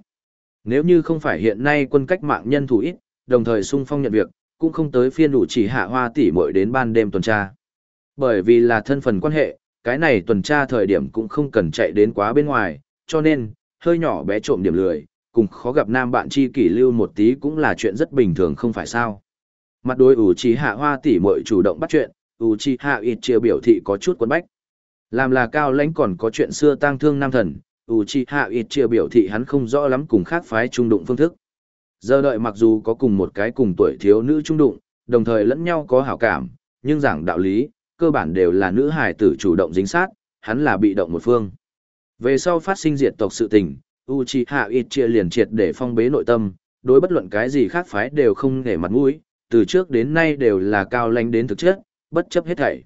nếu như không phải hiện nay quân cách mạng nhân thủ ít đồng thời sung phong nhận việc, cũng không tới phiên đủ chỉ hạ hoa tỷ muội đến ban đêm tuần tra. Bởi vì là thân phần quan hệ, cái này tuần tra thời điểm cũng không cần chạy đến quá bên ngoài, cho nên, hơi nhỏ bé trộm điểm lười, cùng khó gặp nam bạn chi kỷ lưu một tí cũng là chuyện rất bình thường không phải sao. Mặt đối ủ trí hạ hoa tỷ muội chủ động bắt chuyện, ủ trí hạ ít chia biểu thị có chút quấn bách. Làm là cao lãnh còn có chuyện xưa tang thương nam thần, ủ chỉ hạ ít chia biểu thị hắn không rõ lắm cùng khác phái trung đụng phương thức. Giờ đợi mặc dù có cùng một cái cùng tuổi thiếu nữ trung đụng, đồng thời lẫn nhau có hảo cảm, nhưng giảng đạo lý, cơ bản đều là nữ hải tử chủ động dính sát, hắn là bị động một phương. Về sau phát sinh diệt tộc sự tình, Uchiha Itchia liền triệt để phong bế nội tâm, đối bất luận cái gì khác phái đều không để mặt mũi, từ trước đến nay đều là cao lãnh đến thực chất, bất chấp hết thảy.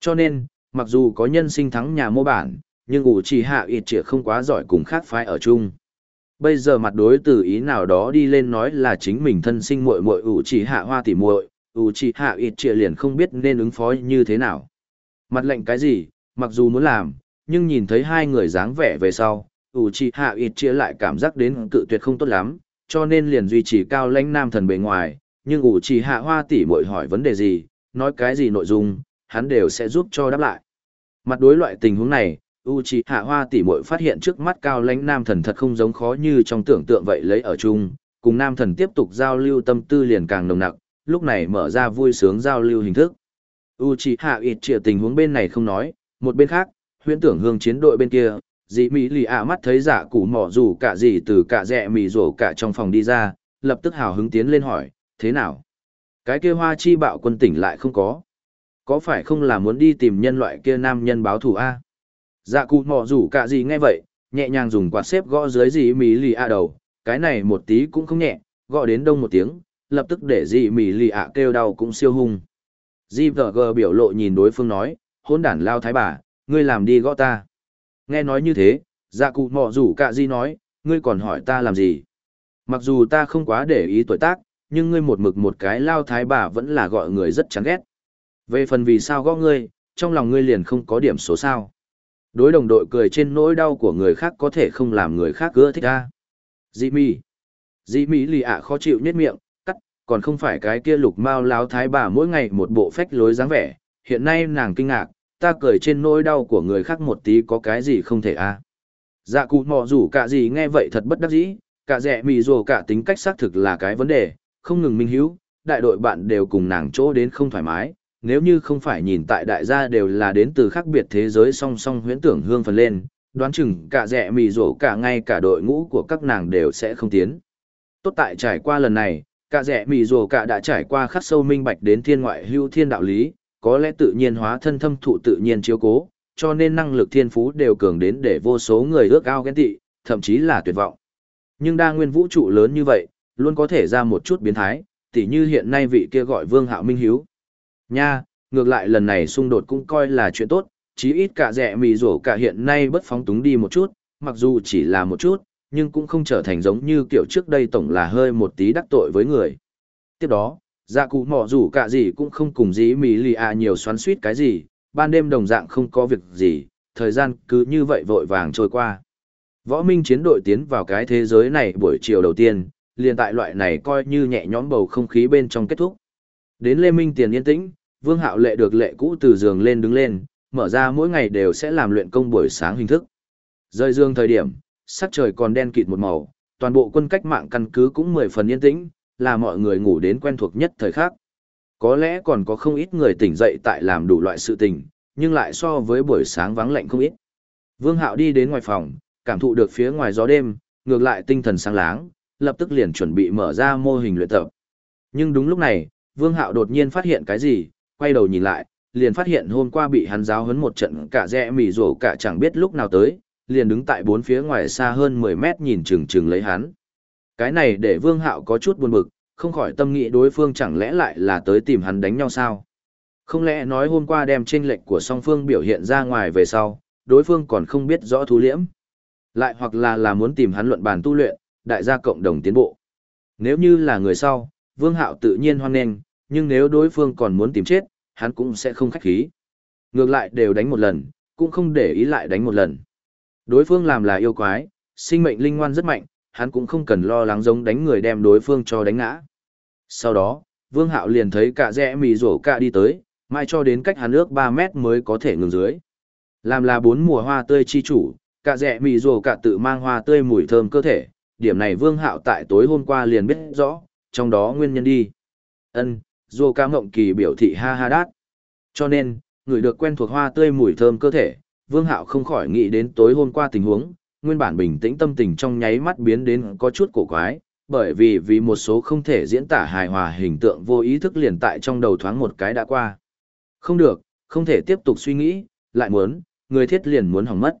Cho nên, mặc dù có nhân sinh thắng nhà mô bản, nhưng Uchiha Itchia không quá giỏi cùng khác phái ở chung. Bây giờ mặt đối từ ý nào đó đi lên nói là chính mình thân sinh muội muội Uchiha hạ hoa tỉ muội, ủ chỉ hạ ít trịa liền không biết nên ứng phó như thế nào. Mặt lệnh cái gì, mặc dù muốn làm, nhưng nhìn thấy hai người dáng vẻ về sau, ủ chỉ hạ ít trịa lại cảm giác đến cự tuyệt không tốt lắm, cho nên liền duy trì cao lãnh nam thần bề ngoài, nhưng ủ chỉ hạ hoa tỉ muội hỏi vấn đề gì, nói cái gì nội dung, hắn đều sẽ giúp cho đáp lại. Mặt đối loại tình huống này, Uchiha Hoa tỷ muội phát hiện trước mắt cao lãnh nam thần thật không giống khó như trong tưởng tượng vậy lấy ở chung, cùng nam thần tiếp tục giao lưu tâm tư liền càng nồng nặc, lúc này mở ra vui sướng giao lưu hình thức. Uchiha ít trịa tình huống bên này không nói, một bên khác, huyễn tưởng hương chiến đội bên kia, dị mỹ lì ạ mắt thấy giả củ mỏ rủ cả gì từ cả rẹ mì rổ cả trong phòng đi ra, lập tức hào hứng tiến lên hỏi, thế nào? Cái kia hoa chi bạo quân tỉnh lại không có. Có phải không là muốn đi tìm nhân loại kia nam nhân báo thù A? Dạ cụ mò rủ cả gì nghe vậy, nhẹ nhàng dùng quạt xếp gõ dưới dị mỹ lì ạ đầu, cái này một tí cũng không nhẹ, gõ đến đông một tiếng, lập tức để dị mỉ lì ạ kêu đau cũng siêu hung. Di vợ gờ biểu lộ nhìn đối phương nói, hôn đản lao thái bà, ngươi làm đi gõ ta. Nghe nói như thế, dạ cụ mò rủ cả Di nói, ngươi còn hỏi ta làm gì. Mặc dù ta không quá để ý tuổi tác, nhưng ngươi một mực một cái lao thái bà vẫn là gọi người rất chán ghét. Về phần vì sao gõ ngươi, trong lòng ngươi liền không có điểm số sao. Đối đồng đội cười trên nỗi đau của người khác có thể không làm người khác gỡ thích ta. Dị mi. Dị mi lì ạ khó chịu nhất miệng, còn không phải cái kia lục mao láo thái bà mỗi ngày một bộ phách lối dáng vẻ, hiện nay nàng kinh ngạc, ta cười trên nỗi đau của người khác một tí có cái gì không thể a Dạ cụ mò rủ cả gì nghe vậy thật bất đắc dĩ, cả rẻ mì rồ cả tính cách xác thực là cái vấn đề, không ngừng minh hiếu, đại đội bạn đều cùng nàng chỗ đến không thoải mái, nếu như không phải nhìn tại đại gia đều là đến từ khác biệt thế giới song song huyễn tưởng hương phần lên, đoán chừng cả rẻ mì rổ cả ngay cả đội ngũ của các nàng đều sẽ không tiến. Tốt tại trải qua lần này, cả rẻ mì rổ cả đã trải qua khắc sâu minh bạch đến thiên ngoại hưu thiên đạo lý, có lẽ tự nhiên hóa thân thâm thụ tự nhiên chiếu cố, cho nên năng lực thiên phú đều cường đến để vô số người ước ao ghen tị, thậm chí là tuyệt vọng. Nhưng đa nguyên vũ trụ lớn như vậy, luôn có thể ra một chút biến thái, tỉ như hiện nay vị kia gọi Vương Hạo Minh Hiếu. Nha, ngược lại lần này xung đột cũng coi là chuyện tốt, chí ít cả rẻ mì rổ cả hiện nay bất phóng túng đi một chút, mặc dù chỉ là một chút, nhưng cũng không trở thành giống như kiểu trước đây tổng là hơi một tí đắc tội với người. Tiếp đó, dạ cụ mỏ rủ cả gì cũng không cùng dí mì lì à nhiều xoắn suýt cái gì, ban đêm đồng dạng không có việc gì, thời gian cứ như vậy vội vàng trôi qua. Võ Minh chiến đội tiến vào cái thế giới này buổi chiều đầu tiên, liền tại loại này coi như nhẹ nhõm bầu không khí bên trong kết thúc. Đến Lê Minh tiền yên tĩnh, Vương Hạo Lệ được lệ cũ từ giường lên đứng lên, mở ra mỗi ngày đều sẽ làm luyện công buổi sáng hình thức. Rơi dương thời điểm, sắc trời còn đen kịt một màu, toàn bộ quân cách mạng căn cứ cũng mười phần yên tĩnh, là mọi người ngủ đến quen thuộc nhất thời khắc. Có lẽ còn có không ít người tỉnh dậy tại làm đủ loại sự tình, nhưng lại so với buổi sáng vắng lạnh không ít. Vương Hạo đi đến ngoài phòng, cảm thụ được phía ngoài gió đêm, ngược lại tinh thần sáng láng, lập tức liền chuẩn bị mở ra mô hình luyện tập. Nhưng đúng lúc này, Vương Hạo đột nhiên phát hiện cái gì, quay đầu nhìn lại, liền phát hiện hôm qua bị hắn giáo huấn một trận cả rẽ mỉ rổ cả chẳng biết lúc nào tới, liền đứng tại bốn phía ngoài xa hơn 10 mét nhìn chừng chừng lấy hắn. Cái này để Vương Hạo có chút buồn bực, không khỏi tâm nghĩ đối phương chẳng lẽ lại là tới tìm hắn đánh nhau sao? Không lẽ nói hôm qua đem chênh lệch của song phương biểu hiện ra ngoài về sau, đối phương còn không biết rõ thú liễm? Lại hoặc là là muốn tìm hắn luận bàn tu luyện, đại gia cộng đồng tiến bộ. Nếu như là người sau, Vương Hạo tự nhiên hoan nghênh, nhưng nếu đối phương còn muốn tìm chết, hắn cũng sẽ không khách khí. Ngược lại đều đánh một lần, cũng không để ý lại đánh một lần. Đối phương làm là yêu quái, sinh mệnh linh ngoan rất mạnh, hắn cũng không cần lo lắng giống đánh người đem đối phương cho đánh ngã. Sau đó, Vương Hạo liền thấy cả rẽ mì rổ cả đi tới, mai cho đến cách hắn ước 3 mét mới có thể ngừng dưới. Làm là bốn mùa hoa tươi chi chủ, cả rẽ mì rổ cả tự mang hoa tươi mùi thơm cơ thể, điểm này Vương Hạo tại tối hôm qua liền biết rõ, trong đó nguyên nhân đi. Ân, rổ cả ngộng kỳ biểu thị ha ha đát. Cho nên, người được quen thuộc hoa tươi mùi thơm cơ thể, Vương Hạo không khỏi nghĩ đến tối hôm qua tình huống, nguyên bản bình tĩnh tâm tình trong nháy mắt biến đến có chút cổ quái, bởi vì vì một số không thể diễn tả hài hòa hình tượng vô ý thức liền tại trong đầu thoáng một cái đã qua. Không được, không thể tiếp tục suy nghĩ, lại muốn, người thiết liền muốn hỏng mất.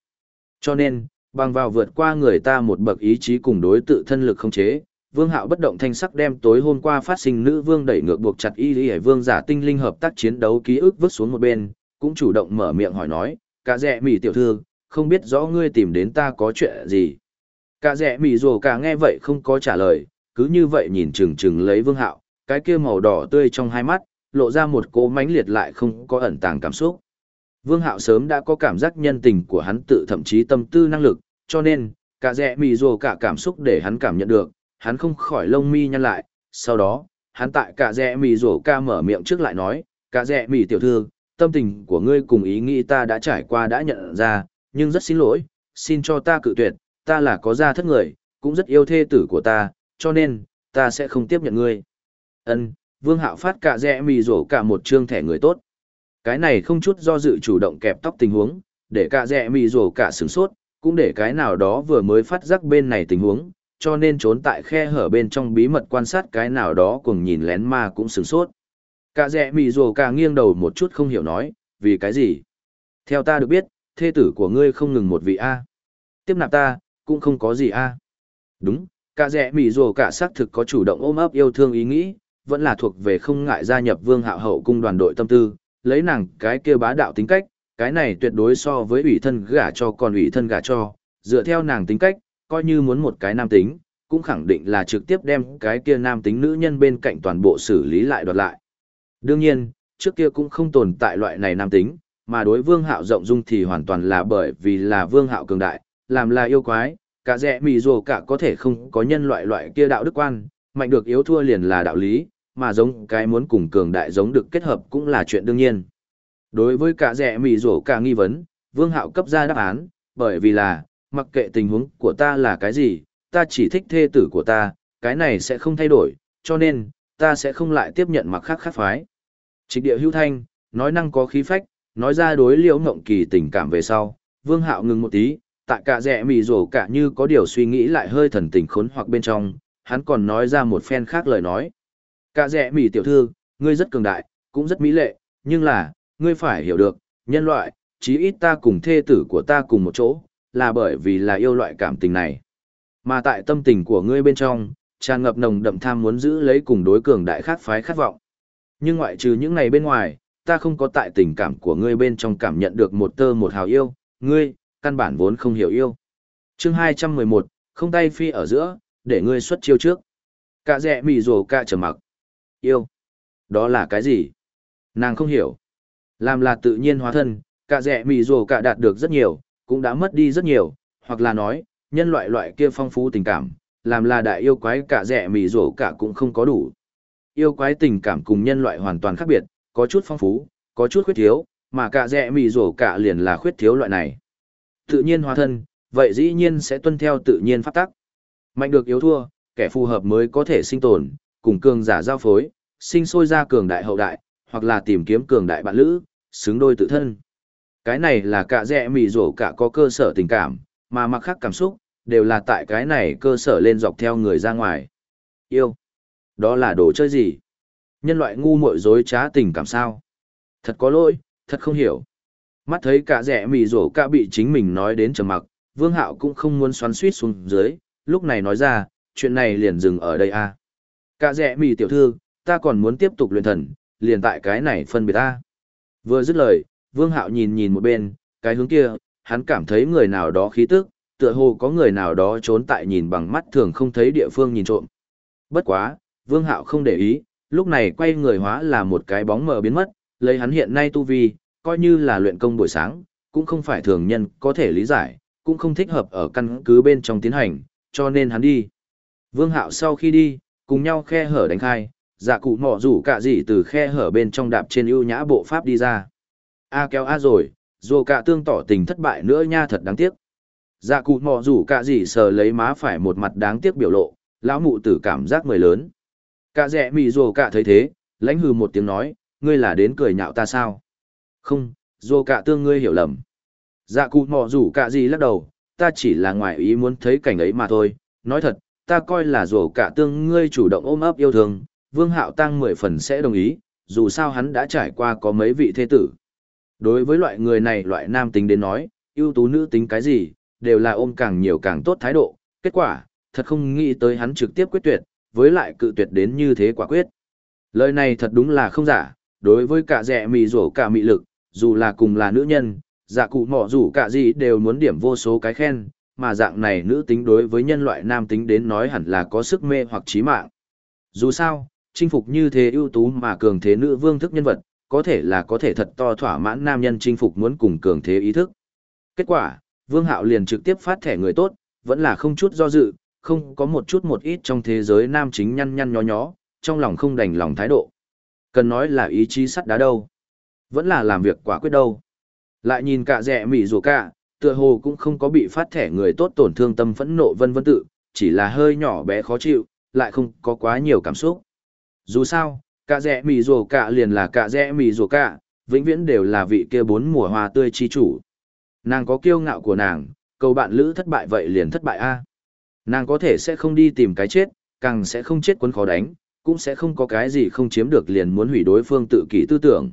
Cho nên, bằng vào vượt qua người ta một bậc ý chí cùng đối tự thân lực không chế, Vương Hạo bất động thanh sắc đem tối hôm qua phát sinh nữ vương đẩy ngược buộc chặt y y vương giả tinh linh hợp tác chiến đấu ký ức vứt xuống một bên, cũng chủ động mở miệng hỏi nói, "Cả rẻ mỉ tiểu thư, không biết rõ ngươi tìm đến ta có chuyện gì?" Cả rẻ mỉ rồ cả nghe vậy không có trả lời, cứ như vậy nhìn chừng chừng lấy Vương Hạo, cái kia màu đỏ tươi trong hai mắt, lộ ra một cỗ mãnh liệt lại không có ẩn tàng cảm xúc. Vương Hạo sớm đã có cảm giác nhân tình của hắn tự thậm chí tâm tư năng lực, cho nên, cả rẻ mỉ rồ cả cảm xúc để hắn cảm nhận được, hắn không khỏi lông mi nhăn lại, sau đó, hắn tại cả rẻ mỉ rồ ca mở miệng trước lại nói, cả rẻ mỉ tiểu thư, tâm tình của ngươi cùng ý nghĩ ta đã trải qua đã nhận ra, nhưng rất xin lỗi, xin cho ta cự tuyệt, ta là có gia thất người, cũng rất yêu thê tử của ta, cho nên, ta sẽ không tiếp nhận ngươi. Ân, Vương Hạo phát cả rẽ mì rổ cả một trương thẻ người tốt. Cái này không chút do dự chủ động kẹp tóc tình huống, để cả rẽ mì rổ cả sửng sốt, cũng để cái nào đó vừa mới phát giác bên này tình huống, cho nên trốn tại khe hở bên trong bí mật quan sát cái nào đó cùng nhìn lén ma cũng sửng sốt. Cả rẻ mì rồ, cả nghiêng đầu một chút không hiểu nói, vì cái gì? Theo ta được biết, thê tử của ngươi không ngừng một vị A. Tiếp nạp ta, cũng không có gì A. Đúng, cả rẻ mì rồ cả xác thực có chủ động ôm ấp yêu thương ý nghĩ, vẫn là thuộc về không ngại gia nhập vương hạo hậu cung đoàn đội tâm tư, lấy nàng cái kia bá đạo tính cách, cái này tuyệt đối so với ủy thân gả cho còn ủy thân gả cho, dựa theo nàng tính cách, coi như muốn một cái nam tính, cũng khẳng định là trực tiếp đem cái kia nam tính nữ nhân bên cạnh toàn bộ xử lý lại đoạt lại. Đương nhiên, trước kia cũng không tồn tại loại này nam tính, mà đối vương hạo rộng dung thì hoàn toàn là bởi vì là vương hạo cường đại, làm là yêu quái, cả rẻ mì rồ cả có thể không có nhân loại loại kia đạo đức quan, mạnh được yếu thua liền là đạo lý, mà giống cái muốn cùng cường đại giống được kết hợp cũng là chuyện đương nhiên. Đối với cả rẻ mì rổ cả nghi vấn, Vương Hạo cấp ra đáp án, bởi vì là, mặc kệ tình huống của ta là cái gì, ta chỉ thích thê tử của ta, cái này sẽ không thay đổi, cho nên, ta sẽ không lại tiếp nhận mặc khác khác phái. Trịch địa hưu thanh, nói năng có khí phách, nói ra đối liễu ngộng kỳ tình cảm về sau, Vương Hạo ngừng một tí, tại cả rẻ mì rổ cả như có điều suy nghĩ lại hơi thần tình khốn hoặc bên trong, hắn còn nói ra một phen khác lời nói. Cả rẻ mì tiểu thư, ngươi rất cường đại, cũng rất mỹ lệ, nhưng là, ngươi phải hiểu được, nhân loại, chí ít ta cùng thê tử của ta cùng một chỗ, là bởi vì là yêu loại cảm tình này. Mà tại tâm tình của ngươi bên trong, tràn ngập nồng đậm tham muốn giữ lấy cùng đối cường đại khác phái khát vọng. Nhưng ngoại trừ những này bên ngoài, ta không có tại tình cảm của ngươi bên trong cảm nhận được một tơ một hào yêu, ngươi, căn bản vốn không hiểu yêu. chương 211, không tay phi ở giữa, để ngươi xuất chiêu trước. Cả rẻ mì rồ cả trở mặc. Yêu. Đó là cái gì? Nàng không hiểu. Làm là tự nhiên hóa thân, cả rẻ mì rồ cả đạt được rất nhiều, cũng đã mất đi rất nhiều, hoặc là nói, nhân loại loại kia phong phú tình cảm, làm là đại yêu quái cả rẻ mì rồ cả cũng không có đủ. Yêu quái tình cảm cùng nhân loại hoàn toàn khác biệt, có chút phong phú, có chút khuyết thiếu, mà cả rẻ mì rổ cả liền là khuyết thiếu loại này. Tự nhiên hóa thân, vậy dĩ nhiên sẽ tuân theo tự nhiên pháp tắc. Mạnh được yếu thua, kẻ phù hợp mới có thể sinh tồn, cùng cường giả giao phối, sinh sôi ra cường đại hậu đại, hoặc là tìm kiếm cường đại bạn lữ, xứng đôi tự thân. Cái này là cả rẻ mì rổ cả có cơ sở tình cảm, mà mặc khác cảm xúc, đều là tại cái này cơ sở lên dọc theo người ra ngoài. Yêu. Đó là đồ chơi gì? Nhân loại ngu muội dối trá tình cảm sao? Thật có lỗi, thật không hiểu. Mắt thấy cả rẻ mì rổ cả bị chính mình nói đến trầm mặc, vương hạo cũng không muốn xoắn suýt xuống dưới, lúc này nói ra, chuyện này liền dừng ở đây a à. Cả rẻ mì tiểu thư, ta còn muốn tiếp tục luyện thần, liền tại cái này phân biệt ta. Vừa dứt lời, vương hạo nhìn nhìn một bên, cái hướng kia, hắn cảm thấy người nào đó khí tức, tựa hồ có người nào đó trốn tại nhìn bằng mắt thường không thấy địa phương nhìn trộm. Bất quá, vương hạo không để ý, lúc này quay người hóa là một cái bóng mờ biến mất, lấy hắn hiện nay tu vi, coi như là luyện công buổi sáng, cũng không phải thường nhân có thể lý giải, cũng không thích hợp ở căn cứ bên trong tiến hành, cho nên hắn đi. Vương Hạo sau khi đi, cùng nhau khe hở đánh khai, dạ cụ mỏ rủ cả gì từ khe hở bên trong đạp trên ưu nhã bộ pháp đi ra. A kéo A rồi, dù cả tương tỏ tình thất bại nữa nha thật đáng tiếc. Dạ cụ mỏ rủ cả gì sờ lấy má phải một mặt đáng tiếc biểu lộ, lão mụ tử cảm giác mười lớn. Cả rẻ mì rồ cả thấy thế, lãnh hừ một tiếng nói, ngươi là đến cười nhạo ta sao? Không, dù cả tương ngươi hiểu lầm. Dạ cụ mò rủ cả gì lắc đầu, ta chỉ là ngoài ý muốn thấy cảnh ấy mà thôi. Nói thật, ta coi là dù cả tương ngươi chủ động ôm ấp yêu thương, vương hạo tăng mười phần sẽ đồng ý, dù sao hắn đã trải qua có mấy vị thế tử. Đối với loại người này loại nam tính đến nói, ưu tú nữ tính cái gì, đều là ôm càng nhiều càng tốt thái độ. Kết quả, thật không nghĩ tới hắn trực tiếp quyết tuyệt, với lại cự tuyệt đến như thế quả quyết. Lời này thật đúng là không giả, đối với cả rẻ mì rổ cả mị lực, dù là cùng là nữ nhân, dạ cụ mỏ rủ cả gì đều muốn điểm vô số cái khen, mà dạng này nữ tính đối với nhân loại nam tính đến nói hẳn là có sức mê hoặc trí mạng. Dù sao, chinh phục như thế ưu tú mà cường thế nữ vương thức nhân vật, có thể là có thể thật to thỏa mãn nam nhân chinh phục muốn cùng cường thế ý thức. Kết quả, vương hạo liền trực tiếp phát thẻ người tốt, vẫn là không chút do dự, không có một chút một ít trong thế giới nam chính nhăn nhăn nhó nhó, trong lòng không đành lòng thái độ. Cần nói là ý chí sắt đá đâu. Vẫn là làm việc quả quyết đâu. Lại nhìn cả rẻ mỉ rùa cả, tựa hồ cũng không có bị phát thẻ người tốt tổn thương tâm phẫn nộ vân vân tự, chỉ là hơi nhỏ bé khó chịu, lại không có quá nhiều cảm xúc. Dù sao, cả rẻ mỉ rùa cả liền là cả rẻ mỉ rùa cả, vĩnh viễn đều là vị kia bốn mùa hoa tươi chi chủ. Nàng có kiêu ngạo của nàng, cầu bạn lữ thất bại vậy liền thất bại a. Nàng có thể sẽ không đi tìm cái chết, càng sẽ không chết quấn khó đánh, cũng sẽ không có cái gì không chiếm được liền muốn hủy đối phương tự kỷ tư tưởng.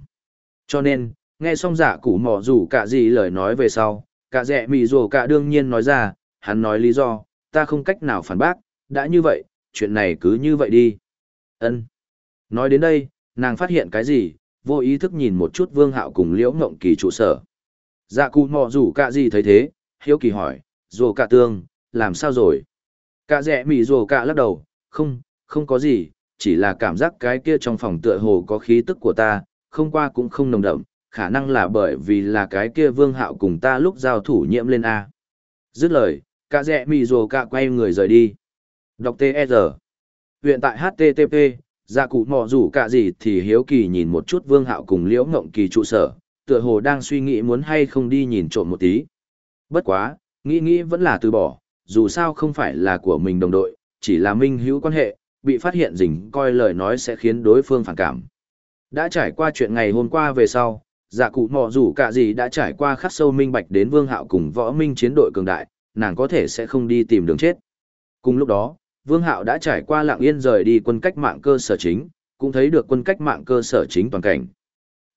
Cho nên, nghe xong giả củ mỏ rủ cả gì lời nói về sau, cả dẹ mì rồ cả đương nhiên nói ra, hắn nói lý do, ta không cách nào phản bác, đã như vậy, chuyện này cứ như vậy đi. ân Nói đến đây, nàng phát hiện cái gì, vô ý thức nhìn một chút vương hạo cùng liễu ngộng kỳ trụ sở. Dạ cụ mò rủ cả gì thấy thế, hiếu kỳ hỏi, rồ cả tương, làm sao rồi? Cả rẻ mỉ rồ cả lắc đầu, không, không có gì, chỉ là cảm giác cái kia trong phòng tựa hồ có khí tức của ta, không qua cũng không nồng đậm, khả năng là bởi vì là cái kia vương hạo cùng ta lúc giao thủ nhiễm lên A. Dứt lời, cả rẻ mỉ rồ cả quay người rời đi. Đọc T.E.R. Hiện tại HTTP, ra cụ mò rủ cả gì thì hiếu kỳ nhìn một chút vương hạo cùng liễu ngộng kỳ trụ sở, tựa hồ đang suy nghĩ muốn hay không đi nhìn trộm một tí. Bất quá, nghĩ nghĩ vẫn là từ bỏ, dù sao không phải là của mình đồng đội, chỉ là minh hữu quan hệ, bị phát hiện rình coi lời nói sẽ khiến đối phương phản cảm. Đã trải qua chuyện ngày hôm qua về sau, dạ cụ mò rủ cả gì đã trải qua khắc sâu minh bạch đến vương hạo cùng võ minh chiến đội cường đại, nàng có thể sẽ không đi tìm đường chết. Cùng lúc đó, vương hạo đã trải qua lạng yên rời đi quân cách mạng cơ sở chính, cũng thấy được quân cách mạng cơ sở chính toàn cảnh.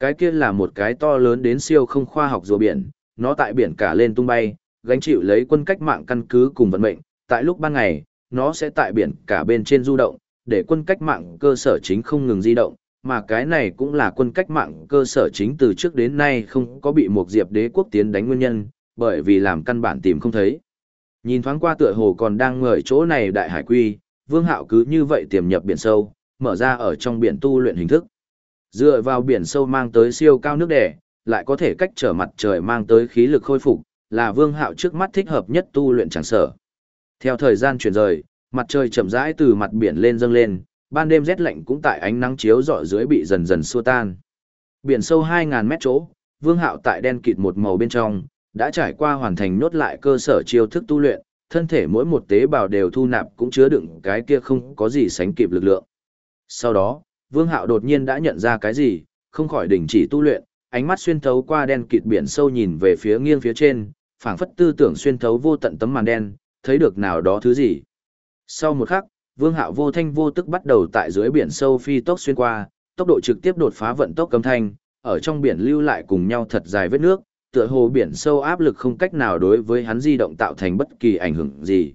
Cái kia là một cái to lớn đến siêu không khoa học rùa biển, nó tại biển cả lên tung bay, gánh chịu lấy quân cách mạng căn cứ cùng vận mệnh, tại lúc ban ngày, nó sẽ tại biển cả bên trên du động, để quân cách mạng cơ sở chính không ngừng di động, mà cái này cũng là quân cách mạng cơ sở chính từ trước đến nay không có bị một diệp đế quốc tiến đánh nguyên nhân, bởi vì làm căn bản tìm không thấy. Nhìn thoáng qua tựa hồ còn đang ngợi chỗ này đại hải quy, vương hạo cứ như vậy tiềm nhập biển sâu, mở ra ở trong biển tu luyện hình thức. Dựa vào biển sâu mang tới siêu cao nước đẻ, lại có thể cách trở mặt trời mang tới khí lực khôi phục, là vương hạo trước mắt thích hợp nhất tu luyện chẳng sở. Theo thời gian chuyển rời, mặt trời chậm rãi từ mặt biển lên dâng lên, ban đêm rét lạnh cũng tại ánh nắng chiếu rọi dưới bị dần dần xua tan. Biển sâu 2000 mét chỗ, vương hạo tại đen kịt một màu bên trong, đã trải qua hoàn thành nốt lại cơ sở chiêu thức tu luyện, thân thể mỗi một tế bào đều thu nạp cũng chứa đựng cái kia không có gì sánh kịp lực lượng. Sau đó, Vương Hạo đột nhiên đã nhận ra cái gì, không khỏi đình chỉ tu luyện, ánh mắt xuyên thấu qua đen kịt biển sâu nhìn về phía nghiêng phía trên, phảng phất tư tưởng xuyên thấu vô tận tấm màn đen, thấy được nào đó thứ gì. Sau một khắc, Vương Hạo vô thanh vô tức bắt đầu tại dưới biển sâu phi tốc xuyên qua, tốc độ trực tiếp đột phá vận tốc cấm thanh, ở trong biển lưu lại cùng nhau thật dài vết nước, tựa hồ biển sâu áp lực không cách nào đối với hắn di động tạo thành bất kỳ ảnh hưởng gì.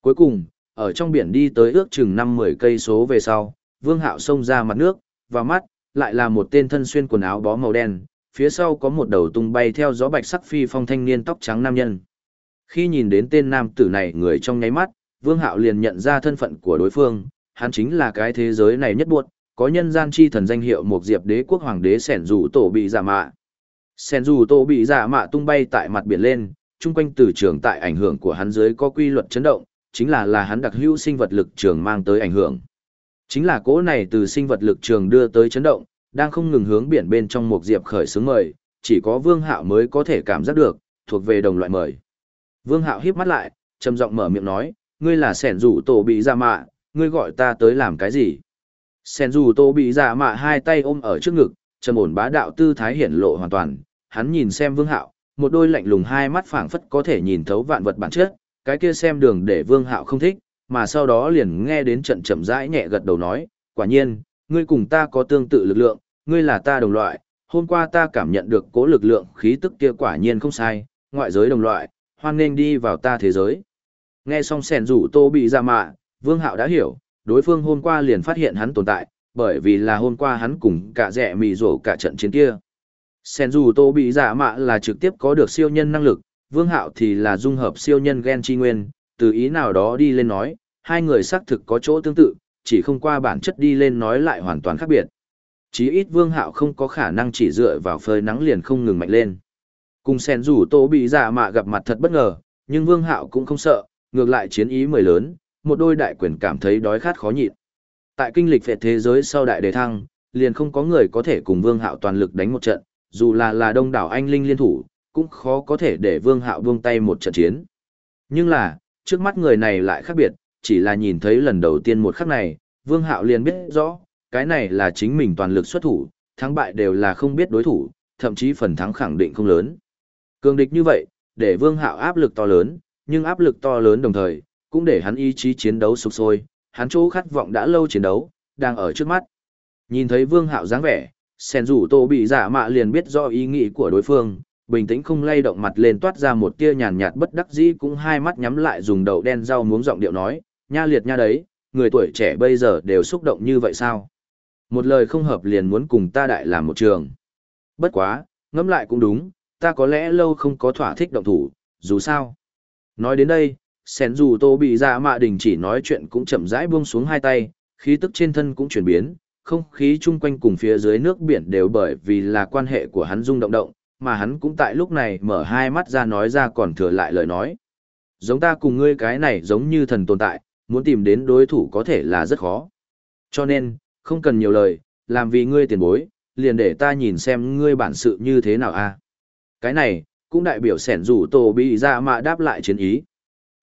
Cuối cùng, ở trong biển đi tới ước chừng 5-10 cây số về sau, Vương Hạo xông ra mặt nước, và mắt, lại là một tên thân xuyên quần áo bó màu đen, phía sau có một đầu tung bay theo gió bạch sắc phi phong thanh niên tóc trắng nam nhân. Khi nhìn đến tên nam tử này người trong nháy mắt, Vương Hạo liền nhận ra thân phận của đối phương, hắn chính là cái thế giới này nhất buộc, có nhân gian chi thần danh hiệu một diệp đế quốc hoàng đế sẻn rủ tổ bị giả mạ. Sẻn rủ tổ bị giả mạ tung bay tại mặt biển lên, chung quanh từ trường tại ảnh hưởng của hắn dưới có quy luật chấn động, chính là là hắn đặc hữu sinh vật lực trường mang tới ảnh hưởng. Chính là cỗ này từ sinh vật lực trường đưa tới chấn động, đang không ngừng hướng biển bên trong một diệp khởi xướng mời, chỉ có Vương Hạo mới có thể cảm giác được, thuộc về đồng loại mời. Vương Hạo híp mắt lại, trầm giọng mở miệng nói, ngươi là sẻn rủ tổ bị giả mạ, ngươi gọi ta tới làm cái gì? Sẻn rủ tổ bị giả mạ hai tay ôm ở trước ngực, trầm ổn bá đạo tư thái hiển lộ hoàn toàn, hắn nhìn xem Vương Hạo, một đôi lạnh lùng hai mắt phảng phất có thể nhìn thấu vạn vật bản chất, cái kia xem đường để Vương Hạo không thích, mà sau đó liền nghe đến trận chậm rãi nhẹ gật đầu nói, quả nhiên, ngươi cùng ta có tương tự lực lượng, ngươi là ta đồng loại, hôm qua ta cảm nhận được cố lực lượng khí tức kia quả nhiên không sai, ngoại giới đồng loại, hoan nên đi vào ta thế giới. Nghe xong sẻn rủ tô bị ra mạ, Vương Hạo đã hiểu, đối phương hôm qua liền phát hiện hắn tồn tại, bởi vì là hôm qua hắn cùng cả rẻ mì rổ cả trận chiến kia. Sẻn rủ tô bị giả mạ là trực tiếp có được siêu nhân năng lực, Vương Hạo thì là dung hợp siêu nhân gen chi nguyên, từ ý nào đó đi lên nói, hai người xác thực có chỗ tương tự, chỉ không qua bản chất đi lên nói lại hoàn toàn khác biệt. Chí ít Vương Hạo không có khả năng chỉ dựa vào phơi nắng liền không ngừng mạnh lên. Cùng sen rủ tô bị giả mạ gặp mặt thật bất ngờ, nhưng Vương Hạo cũng không sợ, ngược lại chiến ý mười lớn, một đôi đại quyền cảm thấy đói khát khó nhịn. Tại kinh lịch về thế giới sau đại đề thăng, liền không có người có thể cùng Vương Hạo toàn lực đánh một trận, dù là là đông đảo anh linh liên thủ, cũng khó có thể để Vương Hạo buông tay một trận chiến. Nhưng là, trước mắt người này lại khác biệt, chỉ là nhìn thấy lần đầu tiên một khắc này, Vương Hạo liền biết rõ, cái này là chính mình toàn lực xuất thủ, thắng bại đều là không biết đối thủ, thậm chí phần thắng khẳng định không lớn. Cường địch như vậy, để Vương Hạo áp lực to lớn, nhưng áp lực to lớn đồng thời, cũng để hắn ý chí chiến đấu sục sôi, hắn chỗ khát vọng đã lâu chiến đấu, đang ở trước mắt. Nhìn thấy Vương Hạo dáng vẻ, sen rủ tô bị giả mạ liền biết rõ ý nghĩ của đối phương, bình tĩnh không lay động mặt lên toát ra một tia nhàn nhạt bất đắc dĩ cũng hai mắt nhắm lại dùng đầu đen rau muống giọng điệu nói, nha liệt nha đấy, người tuổi trẻ bây giờ đều xúc động như vậy sao? Một lời không hợp liền muốn cùng ta đại làm một trường. Bất quá, ngẫm lại cũng đúng, ta có lẽ lâu không có thỏa thích động thủ, dù sao. Nói đến đây, sẻn dù tô bị ra mạ đình chỉ nói chuyện cũng chậm rãi buông xuống hai tay, khí tức trên thân cũng chuyển biến, không khí chung quanh cùng phía dưới nước biển đều bởi vì là quan hệ của hắn rung động động, mà hắn cũng tại lúc này mở hai mắt ra nói ra còn thừa lại lời nói. Giống ta cùng ngươi cái này giống như thần tồn tại, muốn tìm đến đối thủ có thể là rất khó. Cho nên, không cần nhiều lời, làm vì ngươi tiền bối, liền để ta nhìn xem ngươi bản sự như thế nào a cái này cũng đại biểu sẻn rủ tổ bị dạ ra mà đáp lại chiến ý.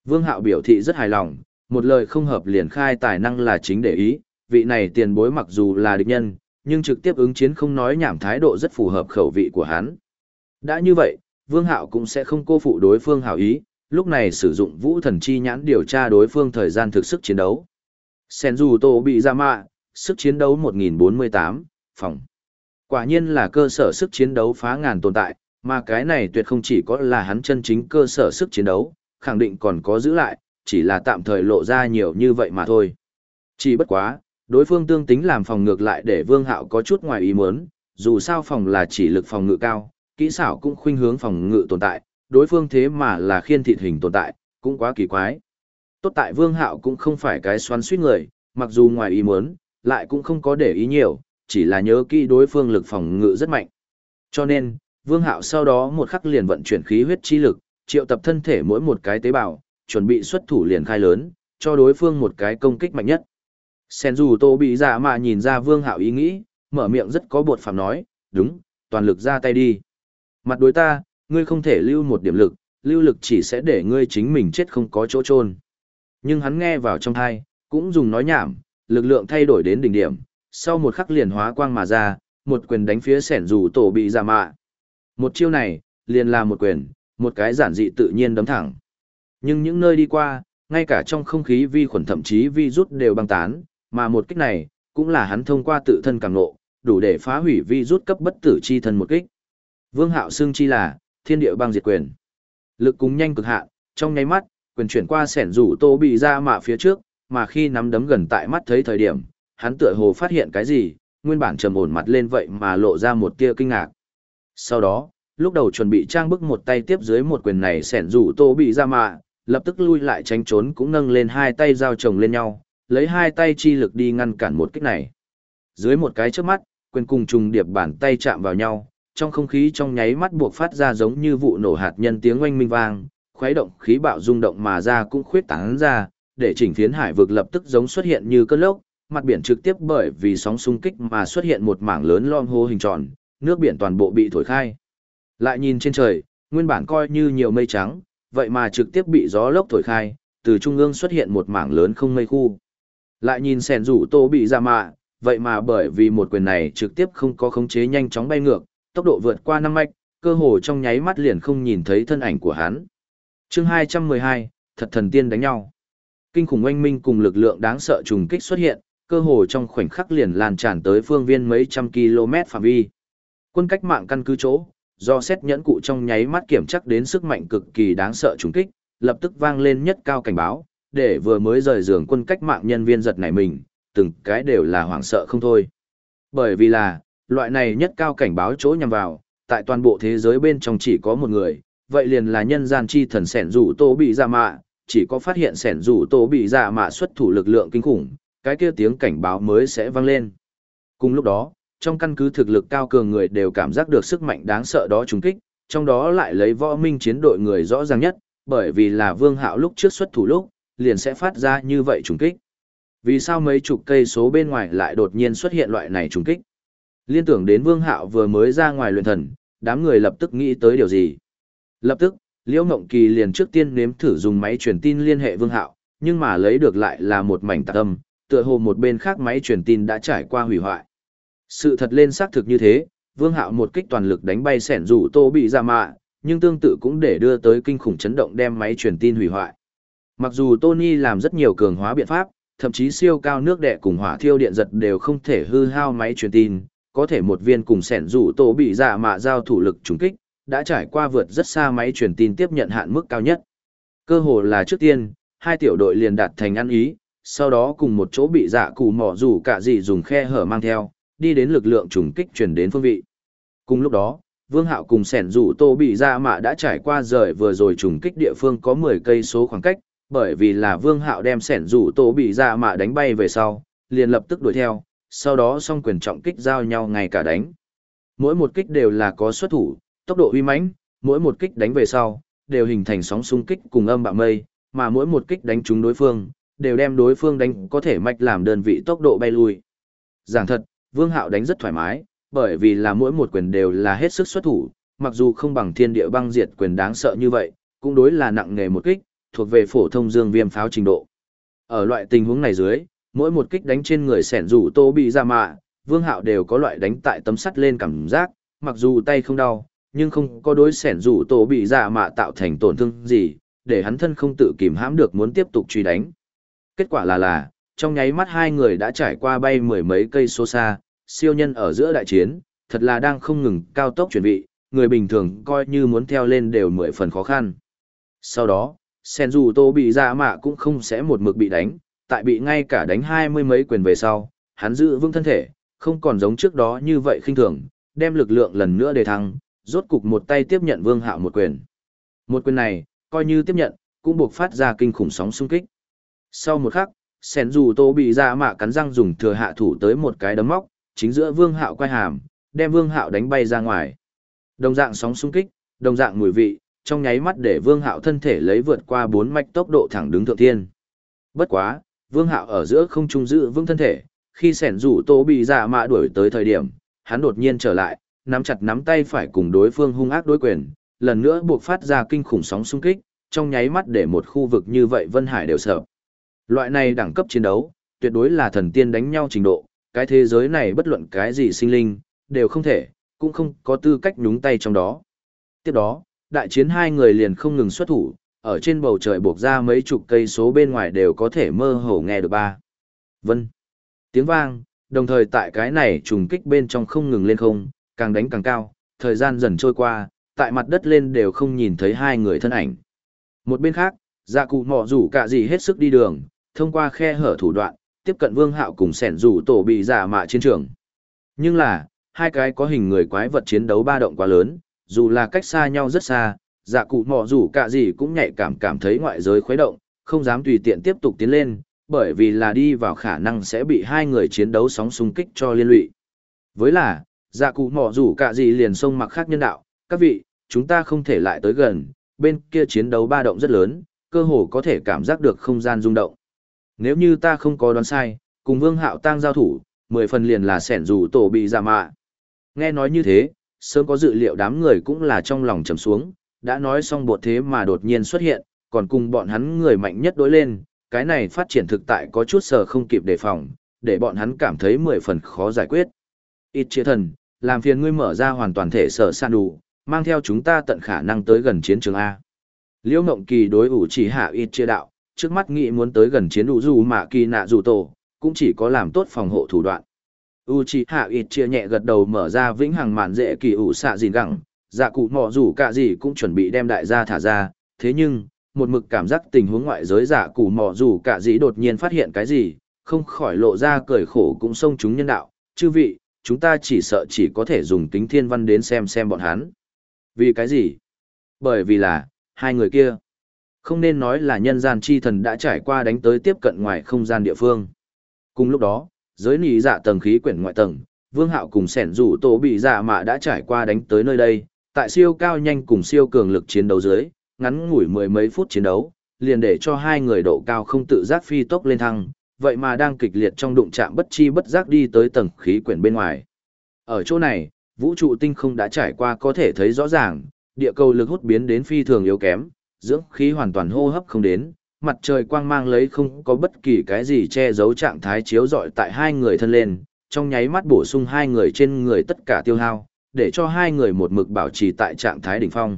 Vương hạo biểu thị rất hài lòng một lời không hợp liền khai tài năng là chính để ý vị này tiền bối mặc dù là địch nhân nhưng trực tiếp ứng chiến không nói nhảm thái độ rất phù hợp khẩu vị của hắn. Đã như vậy vương hạo cũng sẽ không cô phụ đối phương hảo ý lúc này sử dụng vũ thần chi nhãn điều tra đối phương thời gian thực sức chiến đấu. Sen dù bị ra mạ sức chiến đấu 1048, phòng quả nhiên là cơ sở sức chiến đấu phá ngàn tồn tại mà cái này tuyệt không chỉ có là hắn chân chính cơ sở sức chiến đấu, khẳng định còn có giữ lại, chỉ là tạm thời lộ ra nhiều như vậy mà thôi. Chỉ bất quá, đối phương tương tính làm phòng ngược lại để Vương Hạo có chút ngoài ý muốn, dù sao phòng là chỉ lực phòng ngự cao, kỹ xảo cũng khuynh hướng phòng ngự tồn tại, đối phương thế mà là khiên thịt hình tồn tại, cũng quá kỳ quái. Tốt tại Vương Hạo cũng không phải cái xoắn suýt người, mặc dù ngoài ý muốn, lại cũng không có để ý nhiều, chỉ là nhớ kỹ đối phương lực phòng ngự rất mạnh. Cho nên, Vương Hạo sau đó một khắc liền vận chuyển khí huyết chi lực, triệu tập thân thể mỗi một cái tế bào, chuẩn bị xuất thủ liền khai lớn, cho đối phương một cái công kích mạnh nhất. Sen dù Tô bị dạ giả mà nhìn ra Vương Hạo ý nghĩ, mở miệng rất có bột phạm nói, đúng, toàn lực ra tay đi. Mặt đối ta, ngươi không thể lưu một điểm lực, lưu lực chỉ sẽ để ngươi chính mình chết không có chỗ trôn. Nhưng hắn nghe vào trong thai, cũng dùng nói nhảm, lực lượng thay đổi đến đỉnh điểm, sau một khắc liền hóa quang mà ra, một quyền đánh phía sẻn dù tổ bị giả mạ. Một chiêu này, liền là một quyền, một cái giản dị tự nhiên đấm thẳng. Nhưng những nơi đi qua, ngay cả trong không khí vi khuẩn thậm chí vi rút đều băng tán, mà một kích này, cũng là hắn thông qua tự thân càng nộ, đủ để phá hủy vi rút cấp bất tử chi thân một kích. Vương Hạo xưng chi là thiên địa băng diệt quyền. Lực cùng nhanh cực hạn, trong nháy mắt, quyền chuyển qua sẻn rủ tô bị ra mạ phía trước, mà khi nắm đấm gần tại mắt thấy thời điểm, hắn tựa hồ phát hiện cái gì, nguyên bản trầm ổn mặt lên vậy mà lộ ra một tia kinh ngạc. Sau đó, lúc đầu chuẩn bị trang bức một tay tiếp dưới một quyền này sẻn rủ tô bị ra mạ, lập tức lui lại tránh trốn cũng nâng lên hai tay giao chồng lên nhau, lấy hai tay chi lực đi ngăn cản một kích này. Dưới một cái trước mắt, quyền cùng trùng điệp bàn tay chạm vào nhau, trong không khí trong nháy mắt buộc phát ra giống như vụ nổ hạt nhân tiếng oanh minh vang, khuấy động khí bạo rung động mà ra cũng khuyết tán ra, để chỉnh phiến hải vực lập tức giống xuất hiện như cơn lốc, mặt biển trực tiếp bởi vì sóng xung kích mà xuất hiện một mảng lớn lom hô hình tròn, nước biển toàn bộ bị thổi khai. Lại nhìn trên trời, nguyên bản coi như nhiều mây trắng, vậy mà trực tiếp bị gió lốc thổi khai, từ trung ương xuất hiện một mảng lớn không mây khu. Lại nhìn sèn rủ tô bị ra mạ, vậy mà bởi vì một quyền này trực tiếp không có khống chế nhanh chóng bay ngược, tốc độ vượt qua năm mạch, cơ hồ trong nháy mắt liền không nhìn thấy thân ảnh của hắn. chương 212, thật thần tiên đánh nhau. Kinh khủng oanh minh cùng lực lượng đáng sợ trùng kích xuất hiện, cơ hồ trong khoảnh khắc liền lan tràn tới phương viên mấy trăm km phạm vi. Quân cách mạng căn cứ chỗ, do xét nhẫn cụ trong nháy mắt kiểm chắc đến sức mạnh cực kỳ đáng sợ trùng kích, lập tức vang lên nhất cao cảnh báo, để vừa mới rời giường quân cách mạng nhân viên giật nảy mình, từng cái đều là hoảng sợ không thôi. Bởi vì là, loại này nhất cao cảnh báo chỗ nhằm vào, tại toàn bộ thế giới bên trong chỉ có một người, vậy liền là nhân gian chi thần sẻn rủ tô bị ra mạ, chỉ có phát hiện sẻn rủ tổ bị dạ mạ xuất thủ lực lượng kinh khủng, cái kia tiếng cảnh báo mới sẽ vang lên. Cùng lúc đó, trong căn cứ thực lực cao cường người đều cảm giác được sức mạnh đáng sợ đó trùng kích, trong đó lại lấy võ minh chiến đội người rõ ràng nhất, bởi vì là vương hạo lúc trước xuất thủ lúc, liền sẽ phát ra như vậy trùng kích. Vì sao mấy chục cây số bên ngoài lại đột nhiên xuất hiện loại này trùng kích? Liên tưởng đến vương hạo vừa mới ra ngoài luyện thần, đám người lập tức nghĩ tới điều gì? Lập tức, Liễu Ngộng Kỳ liền trước tiên nếm thử dùng máy truyền tin liên hệ vương hạo, nhưng mà lấy được lại là một mảnh tạc âm, tựa hồ một bên khác máy truyền tin đã trải qua hủy hoại. Sự thật lên xác thực như thế, Vương Hạo một kích toàn lực đánh bay sẻn rủ Tô bị ra mạ, nhưng tương tự cũng để đưa tới kinh khủng chấn động đem máy truyền tin hủy hoại. Mặc dù Tony làm rất nhiều cường hóa biện pháp, thậm chí siêu cao nước đẻ cùng hỏa thiêu điện giật đều không thể hư hao máy truyền tin, có thể một viên cùng sẻn rủ Tô bị ra mạ giao thủ lực trùng kích, đã trải qua vượt rất xa máy truyền tin tiếp nhận hạn mức cao nhất. Cơ hồ là trước tiên, hai tiểu đội liền đạt thành ăn ý, sau đó cùng một chỗ bị dạ cụ mỏ rủ cả gì dùng khe hở mang theo, đi đến lực lượng trùng kích truyền đến phương vị. Cùng lúc đó, Vương Hạo cùng sẻn rủ Tô bị ra mạ đã trải qua rời vừa rồi trùng kích địa phương có 10 cây số khoảng cách, bởi vì là Vương Hạo đem sẻn rủ Tô bị ra mạ đánh bay về sau, liền lập tức đuổi theo, sau đó song quyền trọng kích giao nhau ngay cả đánh. Mỗi một kích đều là có xuất thủ, tốc độ uy mãnh, mỗi một kích đánh về sau, đều hình thành sóng xung kích cùng âm bạo mây, mà mỗi một kích đánh trúng đối phương, đều đem đối phương đánh có thể mạch làm đơn vị tốc độ bay lui. Giảng thật, Vương Hạo đánh rất thoải mái, bởi vì là mỗi một quyền đều là hết sức xuất thủ, mặc dù không bằng thiên địa băng diệt quyền đáng sợ như vậy, cũng đối là nặng nghề một kích, thuộc về phổ thông dương viêm pháo trình độ. Ở loại tình huống này dưới, mỗi một kích đánh trên người sẻn rủ tô bị ra mạ, vương hạo đều có loại đánh tại tấm sắt lên cảm giác, mặc dù tay không đau, nhưng không có đối sẻn rủ tổ bị dạ mạ tạo thành tổn thương gì, để hắn thân không tự kìm hãm được muốn tiếp tục truy đánh. Kết quả là là, trong nháy mắt hai người đã trải qua bay mười mấy cây số xa, siêu nhân ở giữa đại chiến, thật là đang không ngừng cao tốc chuyển vị, người bình thường coi như muốn theo lên đều mười phần khó khăn. Sau đó, sen dù tô bị dạ mạ cũng không sẽ một mực bị đánh, tại bị ngay cả đánh hai mươi mấy quyền về sau, hắn giữ vững thân thể, không còn giống trước đó như vậy khinh thường, đem lực lượng lần nữa để thăng, rốt cục một tay tiếp nhận vương hạo một quyền. Một quyền này, coi như tiếp nhận, cũng buộc phát ra kinh khủng sóng xung kích. Sau một khắc, sen dù tô bị dạ mạ cắn răng dùng thừa hạ thủ tới một cái đấm móc, chính giữa vương hạo quay hàm, đem vương hạo đánh bay ra ngoài. Đồng dạng sóng xung kích, đồng dạng mùi vị, trong nháy mắt để vương hạo thân thể lấy vượt qua bốn mạch tốc độ thẳng đứng thượng thiên. Bất quá, vương hạo ở giữa không trung giữ vững thân thể, khi sẻn rủ tô bị Dạ mạ đuổi tới thời điểm, hắn đột nhiên trở lại, nắm chặt nắm tay phải cùng đối phương hung ác đối quyền, lần nữa buộc phát ra kinh khủng sóng xung kích, trong nháy mắt để một khu vực như vậy Vân Hải đều sợ. Loại này đẳng cấp chiến đấu, tuyệt đối là thần tiên đánh nhau trình độ, cái thế giới này bất luận cái gì sinh linh, đều không thể, cũng không có tư cách nhúng tay trong đó. Tiếp đó, đại chiến hai người liền không ngừng xuất thủ, ở trên bầu trời buộc ra mấy chục cây số bên ngoài đều có thể mơ hồ nghe được ba. Vân. Tiếng vang, đồng thời tại cái này trùng kích bên trong không ngừng lên không, càng đánh càng cao, thời gian dần trôi qua, tại mặt đất lên đều không nhìn thấy hai người thân ảnh. Một bên khác, dạ cụ mỏ rủ cả gì hết sức đi đường, thông qua khe hở thủ đoạn, tiếp cận vương hạo cùng sẻn rủ tổ bị giả mạ chiến trường. Nhưng là, hai cái có hình người quái vật chiến đấu ba động quá lớn, dù là cách xa nhau rất xa, dạ cụ mỏ rủ cả gì cũng nhạy cảm cảm thấy ngoại giới khuấy động, không dám tùy tiện tiếp tục tiến lên, bởi vì là đi vào khả năng sẽ bị hai người chiến đấu sóng xung kích cho liên lụy. Với là, dạ cụ mỏ rủ cả gì liền xông mặc khác nhân đạo, các vị, chúng ta không thể lại tới gần, bên kia chiến đấu ba động rất lớn, cơ hồ có thể cảm giác được không gian rung động. Nếu như ta không có đoán sai, cùng Vương Hạo Tăng giao thủ, mười phần liền là sẻn rủ tổ bị giả mạ. Nghe nói như thế, sớm có dự liệu đám người cũng là trong lòng trầm xuống, đã nói xong bột thế mà đột nhiên xuất hiện, còn cùng bọn hắn người mạnh nhất đối lên, cái này phát triển thực tại có chút sờ không kịp đề phòng, để bọn hắn cảm thấy mười phần khó giải quyết. Ít chia thần, làm phiền ngươi mở ra hoàn toàn thể sở san đủ, mang theo chúng ta tận khả năng tới gần chiến trường A. Liễu Mộng Kỳ đối ủ chỉ hạ ít chia đạo, trước mắt nghĩ muốn tới gần chiến đủ dù mà kỳ nạ dù tổ, cũng chỉ có làm tốt phòng hộ thủ đoạn. Uchiha ít chia nhẹ gật đầu mở ra vĩnh hằng mạn dễ kỳ ủ xạ gìn gẳng, dạ cụ mò dù cả gì cũng chuẩn bị đem đại gia thả ra, thế nhưng, một mực cảm giác tình huống ngoại giới dạ cụ mò dù cả gì đột nhiên phát hiện cái gì, không khỏi lộ ra cười khổ cũng xông chúng nhân đạo, chư vị, chúng ta chỉ sợ chỉ có thể dùng tính thiên văn đến xem xem bọn hắn. Vì cái gì? Bởi vì là, hai người kia. Không nên nói là nhân gian chi thần đã trải qua đánh tới tiếp cận ngoài không gian địa phương. Cùng lúc đó, giới nỉ dạ tầng khí quyển ngoại tầng, vương hạo cùng sẻn rủ tổ bị dạ mạ đã trải qua đánh tới nơi đây, tại siêu cao nhanh cùng siêu cường lực chiến đấu dưới, ngắn ngủi mười mấy phút chiến đấu, liền để cho hai người độ cao không tự giác phi tốc lên thăng, vậy mà đang kịch liệt trong đụng chạm bất chi bất giác đi tới tầng khí quyển bên ngoài. Ở chỗ này, vũ trụ tinh không đã trải qua có thể thấy rõ ràng, địa cầu lực hút biến đến phi thường yếu kém, dưỡng khí hoàn toàn hô hấp không đến, mặt trời quang mang lấy không có bất kỳ cái gì che giấu trạng thái chiếu rọi tại hai người thân lên, trong nháy mắt bổ sung hai người trên người tất cả tiêu hao, để cho hai người một mực bảo trì tại trạng thái đỉnh phong.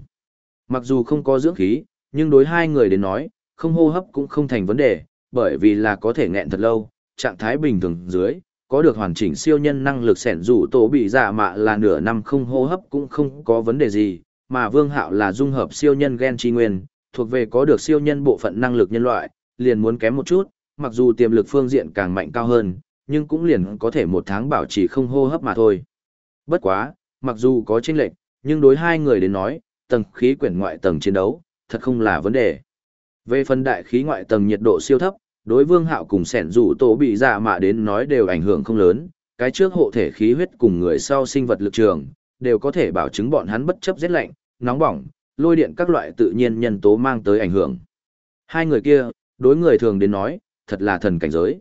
Mặc dù không có dưỡng khí, nhưng đối hai người đến nói, không hô hấp cũng không thành vấn đề, bởi vì là có thể nghẹn thật lâu, trạng thái bình thường dưới, có được hoàn chỉnh siêu nhân năng lực sẻn rủ tổ bị dạ mạ là nửa năm không hô hấp cũng không có vấn đề gì, mà vương hạo là dung hợp siêu nhân gen tri nguyên, thuộc về có được siêu nhân bộ phận năng lực nhân loại, liền muốn kém một chút, mặc dù tiềm lực phương diện càng mạnh cao hơn, nhưng cũng liền có thể một tháng bảo trì không hô hấp mà thôi. Bất quá, mặc dù có chênh lệch, nhưng đối hai người đến nói, tầng khí quyển ngoại tầng chiến đấu, thật không là vấn đề. Về phần đại khí ngoại tầng nhiệt độ siêu thấp, đối vương hạo cùng sẻn rủ tổ bị dạ mạ đến nói đều ảnh hưởng không lớn, cái trước hộ thể khí huyết cùng người sau sinh vật lực trường, đều có thể bảo chứng bọn hắn bất chấp rét lạnh, nóng bỏng, lôi điện các loại tự nhiên nhân tố mang tới ảnh hưởng. Hai người kia, đối người thường đến nói, thật là thần cảnh giới.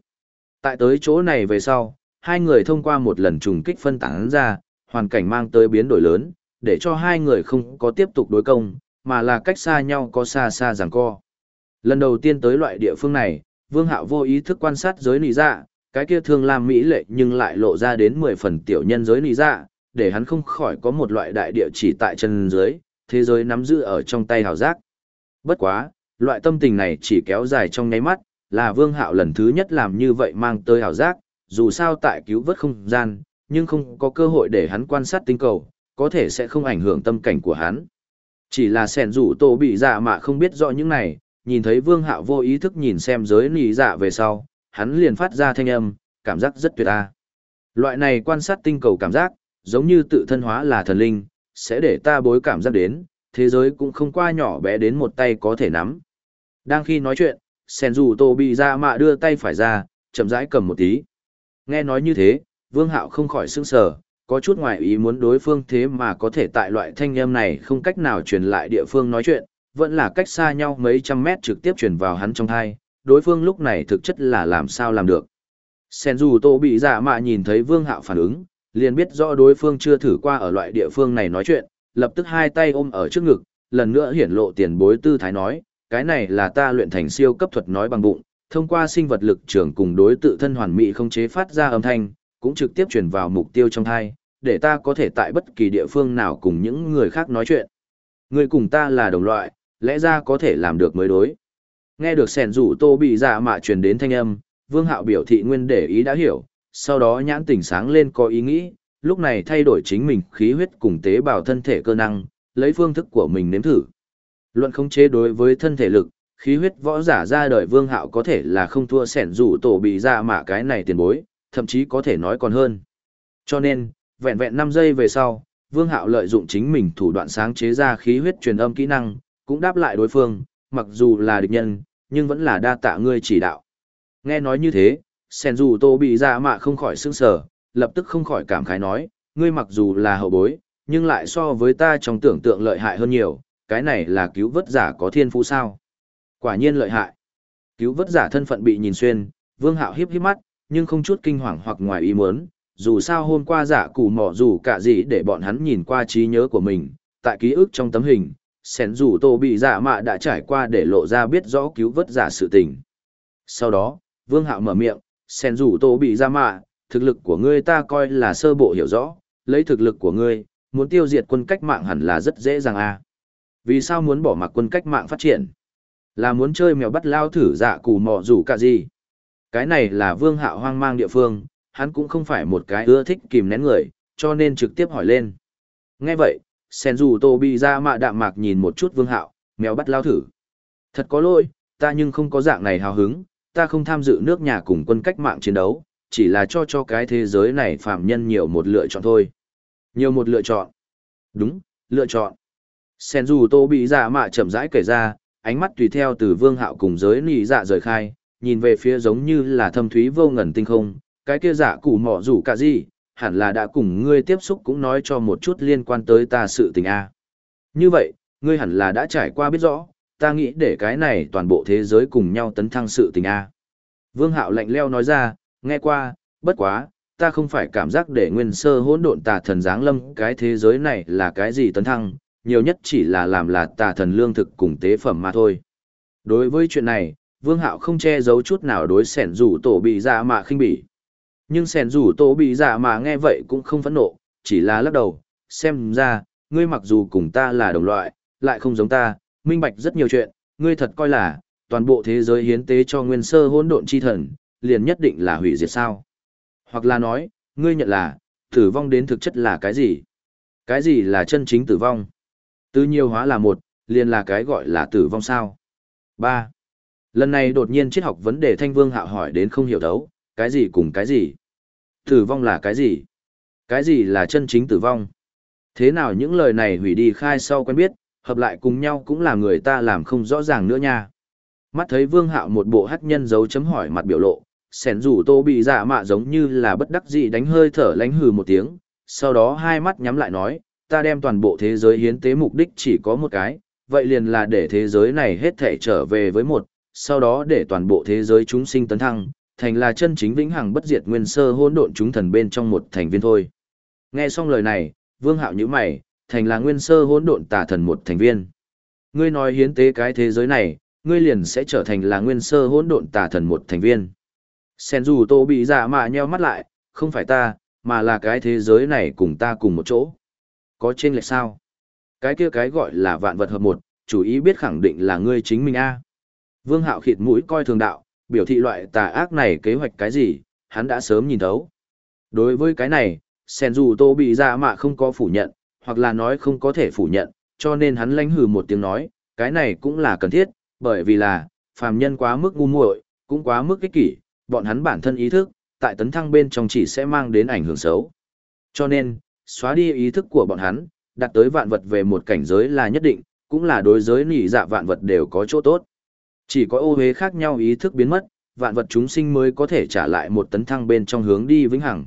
Tại tới chỗ này về sau, hai người thông qua một lần trùng kích phân tán ra, hoàn cảnh mang tới biến đổi lớn, để cho hai người không có tiếp tục đối công, mà là cách xa nhau có xa xa giằng co. Lần đầu tiên tới loại địa phương này, Vương Hạo vô ý thức quan sát giới nỉ dạ, cái kia thường làm mỹ lệ nhưng lại lộ ra đến 10 phần tiểu nhân giới nỉ dạ, để hắn không khỏi có một loại đại địa chỉ tại chân dưới, thế giới nắm giữ ở trong tay hào giác. Bất quá, loại tâm tình này chỉ kéo dài trong nháy mắt, là Vương Hạo lần thứ nhất làm như vậy mang tới hào giác, dù sao tại cứu vớt không gian, nhưng không có cơ hội để hắn quan sát tinh cầu, có thể sẽ không ảnh hưởng tâm cảnh của hắn. Chỉ là sẻn rủ tổ bị dạ mà không biết rõ những này, nhìn thấy vương hạo vô ý thức nhìn xem giới nỉ dạ về sau, hắn liền phát ra thanh âm, cảm giác rất tuyệt a. Loại này quan sát tinh cầu cảm giác, giống như tự thân hóa là thần linh, sẽ để ta bối cảm giác đến, thế giới cũng không qua nhỏ bé đến một tay có thể nắm. Đang khi nói chuyện, sen dù tô bị ra mạ đưa tay phải ra, chậm rãi cầm một tí. Nghe nói như thế, vương hạo không khỏi sững sờ, có chút ngoài ý muốn đối phương thế mà có thể tại loại thanh âm này không cách nào truyền lại địa phương nói chuyện, vẫn là cách xa nhau mấy trăm mét trực tiếp truyền vào hắn trong thai, đối phương lúc này thực chất là làm sao làm được. Sen dù tô bị giả mạ nhìn thấy vương hạo phản ứng, liền biết rõ đối phương chưa thử qua ở loại địa phương này nói chuyện, lập tức hai tay ôm ở trước ngực, lần nữa hiển lộ tiền bối tư thái nói, cái này là ta luyện thành siêu cấp thuật nói bằng bụng, thông qua sinh vật lực trường cùng đối tự thân hoàn mỹ không chế phát ra âm thanh, cũng trực tiếp truyền vào mục tiêu trong thai, để ta có thể tại bất kỳ địa phương nào cùng những người khác nói chuyện. Người cùng ta là đồng loại, lẽ ra có thể làm được mới đối. Nghe được sẻn rủ tô bị dạ mạ truyền đến thanh âm, vương hạo biểu thị nguyên để ý đã hiểu, sau đó nhãn tỉnh sáng lên có ý nghĩ, lúc này thay đổi chính mình khí huyết cùng tế bào thân thể cơ năng, lấy phương thức của mình nếm thử. Luận không chế đối với thân thể lực, khí huyết võ giả ra đời vương hạo có thể là không thua sẻn rủ tổ bị dạ mạ cái này tiền bối, thậm chí có thể nói còn hơn. Cho nên, vẹn vẹn 5 giây về sau, Vương Hạo lợi dụng chính mình thủ đoạn sáng chế ra khí huyết truyền âm kỹ năng, cũng đáp lại đối phương, mặc dù là địch nhân, nhưng vẫn là đa tạ ngươi chỉ đạo. Nghe nói như thế, Sen dù Tô bị ra mạ không khỏi sững sờ, lập tức không khỏi cảm khái nói, ngươi mặc dù là hậu bối, nhưng lại so với ta trong tưởng tượng lợi hại hơn nhiều, cái này là cứu vớt giả có thiên phú sao. Quả nhiên lợi hại. Cứu vớt giả thân phận bị nhìn xuyên, Vương Hạo hiếp hiếp mắt, nhưng không chút kinh hoàng hoặc ngoài ý muốn, dù sao hôm qua giả cụ mỏ dù cả gì để bọn hắn nhìn qua trí nhớ của mình, tại ký ức trong tấm hình, sẻn dù tô bị giả mạ đã trải qua để lộ ra biết rõ cứu vớt giả sự tình. Sau đó, Vương Hạo mở miệng, sẻn dù tô bị giả mạ, thực lực của ngươi ta coi là sơ bộ hiểu rõ, lấy thực lực của ngươi, muốn tiêu diệt quân cách mạng hẳn là rất dễ dàng a. À. Vì sao muốn bỏ mặc quân cách mạng phát triển? Là muốn chơi mèo bắt lao thử dạ cù mò rủ cả gì? Cái này là vương hạo hoang mang địa phương, hắn cũng không phải một cái ưa thích kìm nén người, cho nên trực tiếp hỏi lên. Nghe vậy, sen dù tô bị ra mạ đạm mạc nhìn một chút vương hạo, mèo bắt lao thử. Thật có lỗi, ta nhưng không có dạng này hào hứng, ta không tham dự nước nhà cùng quân cách mạng chiến đấu, chỉ là cho cho cái thế giới này phạm nhân nhiều một lựa chọn thôi. Nhiều một lựa chọn. Đúng, lựa chọn. Sen dù tô bị ra mạ chậm rãi kể ra, ánh mắt tùy theo từ vương hạo cùng giới nị dạ rời khai, nhìn về phía giống như là thâm thúy vô ngần tinh không, cái kia giả cụ mỏ rủ cả gì, hẳn là đã cùng ngươi tiếp xúc cũng nói cho một chút liên quan tới ta sự tình A. Như vậy, ngươi hẳn là đã trải qua biết rõ, ta nghĩ để cái này toàn bộ thế giới cùng nhau tấn thăng sự tình A. Vương Hạo lạnh leo nói ra, nghe qua, bất quá, ta không phải cảm giác để nguyên sơ hỗn độn tà thần giáng lâm cái thế giới này là cái gì tấn thăng, nhiều nhất chỉ là làm là tà thần lương thực cùng tế phẩm mà thôi. Đối với chuyện này, Vương Hạo không che giấu chút nào đối sẻn rủ tổ bị dạ ra mà khinh bỉ. Nhưng sẻn rủ tổ bị giả mà nghe vậy cũng không phẫn nộ, chỉ là lắc đầu, xem ra, ngươi mặc dù cùng ta là đồng loại, lại không giống ta, minh bạch rất nhiều chuyện, ngươi thật coi là, toàn bộ thế giới hiến tế cho nguyên sơ hỗn độn chi thần, liền nhất định là hủy diệt sao. Hoặc là nói, ngươi nhận là, tử vong đến thực chất là cái gì? Cái gì là chân chính tử vong? Từ nhiều hóa là một, liền là cái gọi là tử vong sao? ba Lần này đột nhiên triết học vấn đề Thanh Vương Hạo hỏi đến không hiểu thấu, cái gì cùng cái gì? Tử vong là cái gì? Cái gì là chân chính tử vong? Thế nào những lời này hủy đi khai sau quen biết, hợp lại cùng nhau cũng là người ta làm không rõ ràng nữa nha. Mắt thấy Vương Hạo một bộ hắc nhân dấu chấm hỏi mặt biểu lộ, sẻn rủ tô bị dạ mạ giống như là bất đắc dĩ đánh hơi thở lánh hừ một tiếng, sau đó hai mắt nhắm lại nói, ta đem toàn bộ thế giới hiến tế mục đích chỉ có một cái, vậy liền là để thế giới này hết thể trở về với một, sau đó để toàn bộ thế giới chúng sinh tấn thăng, thành là chân chính vĩnh hằng bất diệt nguyên sơ hỗn độn chúng thần bên trong một thành viên thôi. Nghe xong lời này, Vương Hạo nhíu mày, thành là nguyên sơ hỗn độn tà thần một thành viên. Ngươi nói hiến tế cái thế giới này, ngươi liền sẽ trở thành là nguyên sơ hỗn độn tà thần một thành viên. Sen dù tô bị giả mạ nheo mắt lại, không phải ta, mà là cái thế giới này cùng ta cùng một chỗ. Có trên lệch sao? Cái kia cái gọi là vạn vật hợp một, chủ ý biết khẳng định là ngươi chính mình a. Vương Hạo khịt mũi coi thường đạo, biểu thị loại tà ác này kế hoạch cái gì, hắn đã sớm nhìn thấu. Đối với cái này, Sen dù tô bị ra mạ không có phủ nhận, hoặc là nói không có thể phủ nhận, cho nên hắn lánh hừ một tiếng nói, cái này cũng là cần thiết, bởi vì là, phàm nhân quá mức ngu muội, cũng quá mức ích kỷ, bọn hắn bản thân ý thức, tại tấn thăng bên trong chỉ sẽ mang đến ảnh hưởng xấu. Cho nên, xóa đi ý thức của bọn hắn, đặt tới vạn vật về một cảnh giới là nhất định, cũng là đối giới nỉ dạ vạn vật đều có chỗ tốt. Chỉ có ô hế khác nhau ý thức biến mất, vạn vật chúng sinh mới có thể trả lại một tấn thăng bên trong hướng đi vĩnh hằng.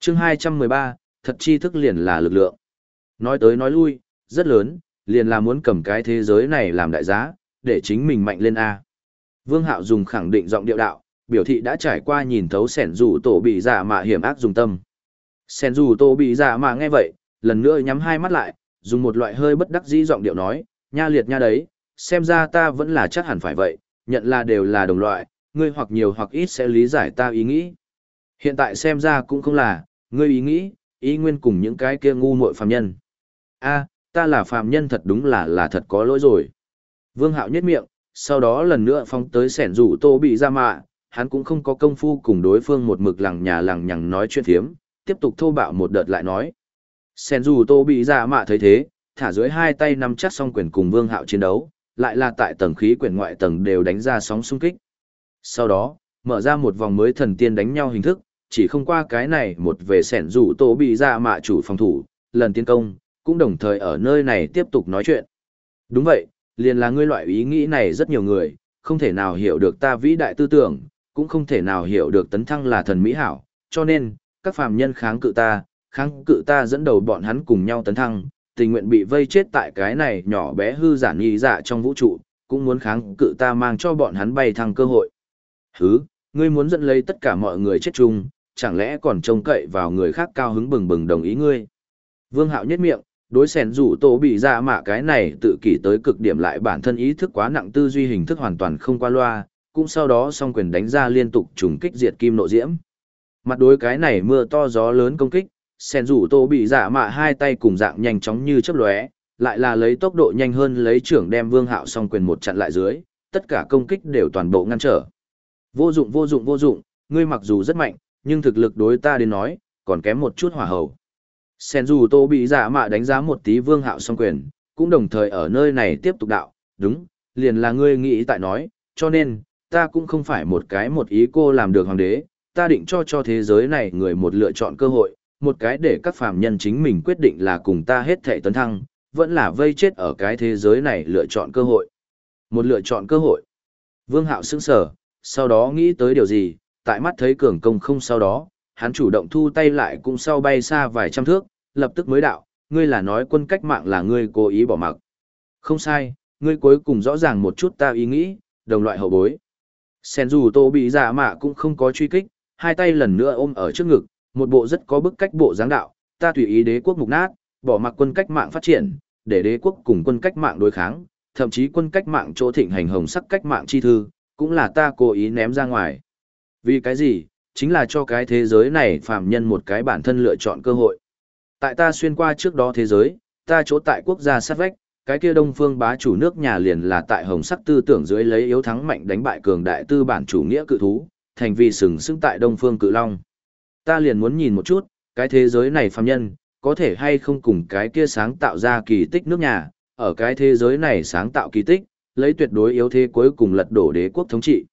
Chương 213, thật chi thức liền là lực lượng. Nói tới nói lui, rất lớn, liền là muốn cầm cái thế giới này làm đại giá, để chính mình mạnh lên A. Vương Hạo dùng khẳng định giọng điệu đạo, biểu thị đã trải qua nhìn thấu sẻn dù tổ bị giả mạ hiểm ác dùng tâm. Sẻn dù tổ bị giả mạ nghe vậy, lần nữa nhắm hai mắt lại, dùng một loại hơi bất đắc dĩ giọng điệu nói, nha liệt nha đấy, xem ra ta vẫn là chắc hẳn phải vậy, nhận là đều là đồng loại, ngươi hoặc nhiều hoặc ít sẽ lý giải ta ý nghĩ. Hiện tại xem ra cũng không là, ngươi ý nghĩ, ý nguyên cùng những cái kia ngu muội phàm nhân. A, ta là phàm nhân thật đúng là là thật có lỗi rồi. Vương Hạo nhất miệng, sau đó lần nữa phóng tới sẻn rủ tô bị ra mạ, hắn cũng không có công phu cùng đối phương một mực lằng nhà lằng nhằng nói chuyện thiếm, tiếp tục thô bạo một đợt lại nói. Sẻn rủ tô bị ra mạ thấy thế, thả dưới hai tay nắm chắc song quyền cùng Vương Hạo chiến đấu, lại là tại tầng khí quyển ngoại tầng đều đánh ra sóng xung kích. Sau đó, mở ra một vòng mới thần tiên đánh nhau hình thức, chỉ không qua cái này một về sẻn rủ tổ bị ra mạ chủ phòng thủ, lần tiến công, cũng đồng thời ở nơi này tiếp tục nói chuyện. Đúng vậy, liền là ngươi loại ý nghĩ này rất nhiều người, không thể nào hiểu được ta vĩ đại tư tưởng, cũng không thể nào hiểu được tấn thăng là thần mỹ hảo, cho nên, các phàm nhân kháng cự ta, kháng cự ta dẫn đầu bọn hắn cùng nhau tấn thăng, tình nguyện bị vây chết tại cái này nhỏ bé hư giản nghi dạ trong vũ trụ, cũng muốn kháng cự ta mang cho bọn hắn bay thăng cơ hội. Hứ, ngươi muốn dẫn lấy tất cả mọi người chết chung, chẳng lẽ còn trông cậy vào người khác cao hứng bừng bừng đồng ý ngươi. Vương Hạo nhất miệng, đối sẻn rủ tổ bị dạ mạ cái này tự kỷ tới cực điểm lại bản thân ý thức quá nặng tư duy hình thức hoàn toàn không qua loa, cũng sau đó song quyền đánh ra liên tục trùng kích diệt kim nộ diễm. Mặt đối cái này mưa to gió lớn công kích, sen rủ tô bị dạ mạ hai tay cùng dạng nhanh chóng như chớp lóe, lại là lấy tốc độ nhanh hơn lấy trưởng đem vương hạo song quyền một chặn lại dưới, tất cả công kích đều toàn bộ ngăn trở. Vô dụng vô dụng vô dụng, ngươi mặc dù rất mạnh, nhưng thực lực đối ta đến nói, còn kém một chút hỏa hầu. Sen dù tô bị giả mạ đánh giá một tí vương hạo song quyền, cũng đồng thời ở nơi này tiếp tục đạo, đúng, liền là ngươi nghĩ tại nói, cho nên, ta cũng không phải một cái một ý cô làm được hoàng đế, ta định cho cho thế giới này người một lựa chọn cơ hội, một cái để các phàm nhân chính mình quyết định là cùng ta hết thệ tấn thăng, vẫn là vây chết ở cái thế giới này lựa chọn cơ hội. Một lựa chọn cơ hội. Vương Hạo sững sờ, sau đó nghĩ tới điều gì, tại mắt thấy cường công không sau đó, hắn chủ động thu tay lại cũng sau bay xa vài trăm thước, lập tức mới đạo, ngươi là nói quân cách mạng là ngươi cố ý bỏ mặc. Không sai, ngươi cuối cùng rõ ràng một chút ta ý nghĩ, đồng loại hậu bối. Sen dù tô bị giả mạ cũng không có truy kích, hai tay lần nữa ôm ở trước ngực, một bộ rất có bức cách bộ giáng đạo, ta tùy ý đế quốc mục nát, bỏ mặc quân cách mạng phát triển, để đế quốc cùng quân cách mạng đối kháng, thậm chí quân cách mạng chỗ thịnh hành hồng sắc cách mạng chi thư, cũng là ta cố ý ném ra ngoài. Vì cái gì, chính là cho cái thế giới này phàm nhân một cái bản thân lựa chọn cơ hội. Tại ta xuyên qua trước đó thế giới, ta chỗ tại quốc gia sát vách, cái kia đông phương bá chủ nước nhà liền là tại hồng sắc tư tưởng dưới lấy yếu thắng mạnh đánh bại cường đại tư bản chủ nghĩa cự thú, thành vì sừng sững tại đông phương cự long. Ta liền muốn nhìn một chút, cái thế giới này phàm nhân, có thể hay không cùng cái kia sáng tạo ra kỳ tích nước nhà, ở cái thế giới này sáng tạo kỳ tích, lấy tuyệt đối yếu thế cuối cùng lật đổ đế quốc thống trị.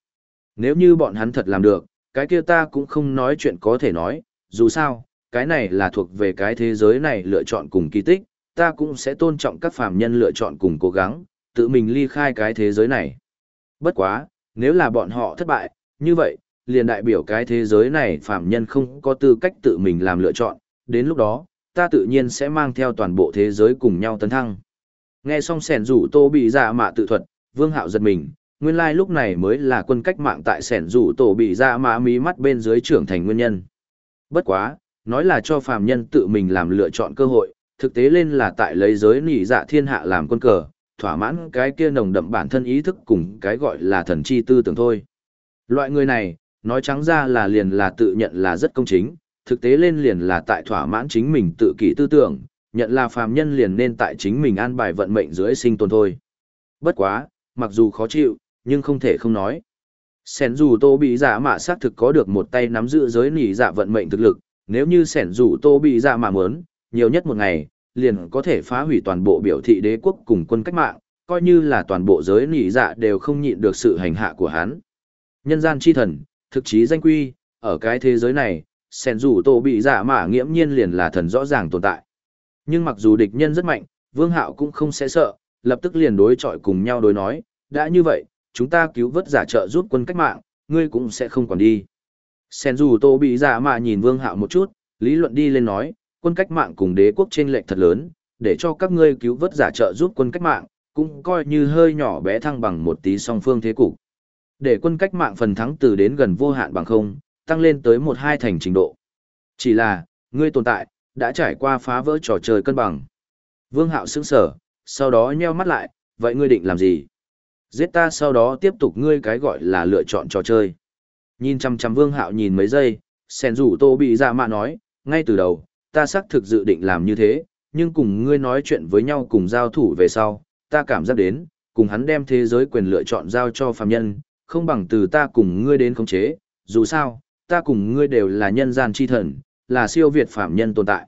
Nếu như bọn hắn thật làm được, cái kia ta cũng không nói chuyện có thể nói, dù sao, cái này là thuộc về cái thế giới này lựa chọn cùng kỳ tích, ta cũng sẽ tôn trọng các phàm nhân lựa chọn cùng cố gắng, tự mình ly khai cái thế giới này. Bất quá, nếu là bọn họ thất bại, như vậy, liền đại biểu cái thế giới này phạm nhân không có tư cách tự mình làm lựa chọn, đến lúc đó, ta tự nhiên sẽ mang theo toàn bộ thế giới cùng nhau tấn thăng. Nghe xong sẻn rủ tô bị giả mạ tự thuật, vương hạo giật mình, nguyên lai lúc này mới là quân cách mạng tại sẻn rủ tổ bị dạ mạ mí mắt bên dưới trưởng thành nguyên nhân. Bất quá, Nói là cho phàm nhân tự mình làm lựa chọn cơ hội, thực tế lên là tại lấy giới nỉ dạ thiên hạ làm quân cờ, thỏa mãn cái kia nồng đậm bản thân ý thức cùng cái gọi là thần chi tư tưởng thôi. Loại người này, nói trắng ra là liền là tự nhận là rất công chính, thực tế lên liền là tại thỏa mãn chính mình tự kỷ tư tưởng, nhận là phàm nhân liền nên tại chính mình an bài vận mệnh dưới sinh tồn thôi. Bất quá, mặc dù khó chịu, nhưng không thể không nói. Sẻn dù tô bị giả mạ xác thực có được một tay nắm giữ giới nỉ dạ vận mệnh thực lực, nếu như sẻn dù tô bị giả mạ mớn, nhiều nhất một ngày, liền có thể phá hủy toàn bộ biểu thị đế quốc cùng quân cách mạng, coi như là toàn bộ giới nỉ dạ đều không nhịn được sự hành hạ của hắn. Nhân gian chi thần, thực chí danh quy, ở cái thế giới này, Sen dù tổ bị giả mạ nghiễm nhiên liền là thần rõ ràng tồn tại. Nhưng mặc dù địch nhân rất mạnh, vương hạo cũng không sẽ sợ, lập tức liền đối chọi cùng nhau đối nói, đã như vậy, chúng ta cứu vớt giả trợ giúp quân cách mạng, ngươi cũng sẽ không còn đi. Sen dù tổ bị dạ giả mà nhìn vương hạo một chút, lý luận đi lên nói, quân cách mạng cùng đế quốc trên lệnh thật lớn, để cho các ngươi cứu vớt giả trợ giúp quân cách mạng, cũng coi như hơi nhỏ bé thăng bằng một tí song phương thế cục. Để quân cách mạng phần thắng từ đến gần vô hạn bằng không, tăng lên tới một hai thành trình độ. Chỉ là, ngươi tồn tại, đã trải qua phá vỡ trò chơi cân bằng. Vương hạo sững sở, sau đó nheo mắt lại, vậy ngươi định làm gì? Giết ta sau đó tiếp tục ngươi cái gọi là lựa chọn trò chơi. Nhìn chăm chăm vương hạo nhìn mấy giây, sen rủ tô bị dạ mạ nói, ngay từ đầu, ta xác thực dự định làm như thế, nhưng cùng ngươi nói chuyện với nhau cùng giao thủ về sau, ta cảm giác đến, cùng hắn đem thế giới quyền lựa chọn giao cho phàm nhân, không bằng từ ta cùng ngươi đến khống chế, dù sao, ta cùng ngươi đều là nhân gian chi thần, là siêu việt phạm nhân tồn tại.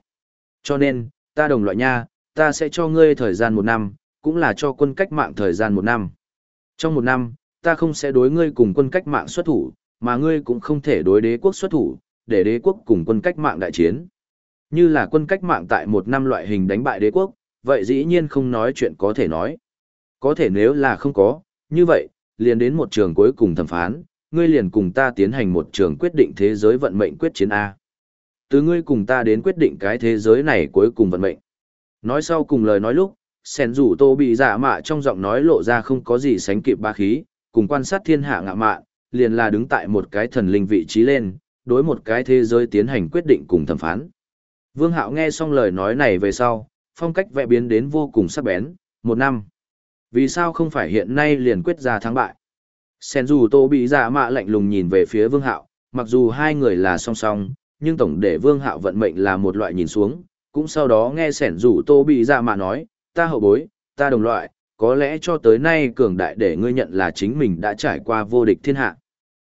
Cho nên, ta đồng loại nha, ta sẽ cho ngươi thời gian một năm, cũng là cho quân cách mạng thời gian một năm. Trong một năm, ta không sẽ đối ngươi cùng quân cách mạng xuất thủ, mà ngươi cũng không thể đối đế quốc xuất thủ, để đế quốc cùng quân cách mạng đại chiến. Như là quân cách mạng tại một năm loại hình đánh bại đế quốc, vậy dĩ nhiên không nói chuyện có thể nói. Có thể nếu là không có, như vậy, liền đến một trường cuối cùng thẩm phán, ngươi liền cùng ta tiến hành một trường quyết định thế giới vận mệnh quyết chiến A. Từ ngươi cùng ta đến quyết định cái thế giới này cuối cùng vận mệnh. Nói sau cùng lời nói lúc, sen rủ tô bị giả mạ trong giọng nói lộ ra không có gì sánh kịp ba khí, cùng quan sát thiên hạ ngạ mạ, liền là đứng tại một cái thần linh vị trí lên, đối một cái thế giới tiến hành quyết định cùng thẩm phán. Vương Hạo nghe xong lời nói này về sau, phong cách vẽ biến đến vô cùng sắc bén, một năm. Vì sao không phải hiện nay liền quyết ra thắng bại? Sen dù tô bị dạ mạ lạnh lùng nhìn về phía Vương Hạo, mặc dù hai người là song song, nhưng tổng để Vương Hạo vận mệnh là một loại nhìn xuống, cũng sau đó nghe sẻn rủ tô bị dạ mạ nói, ta hậu bối, ta đồng loại, có lẽ cho tới nay cường đại để ngươi nhận là chính mình đã trải qua vô địch thiên hạ.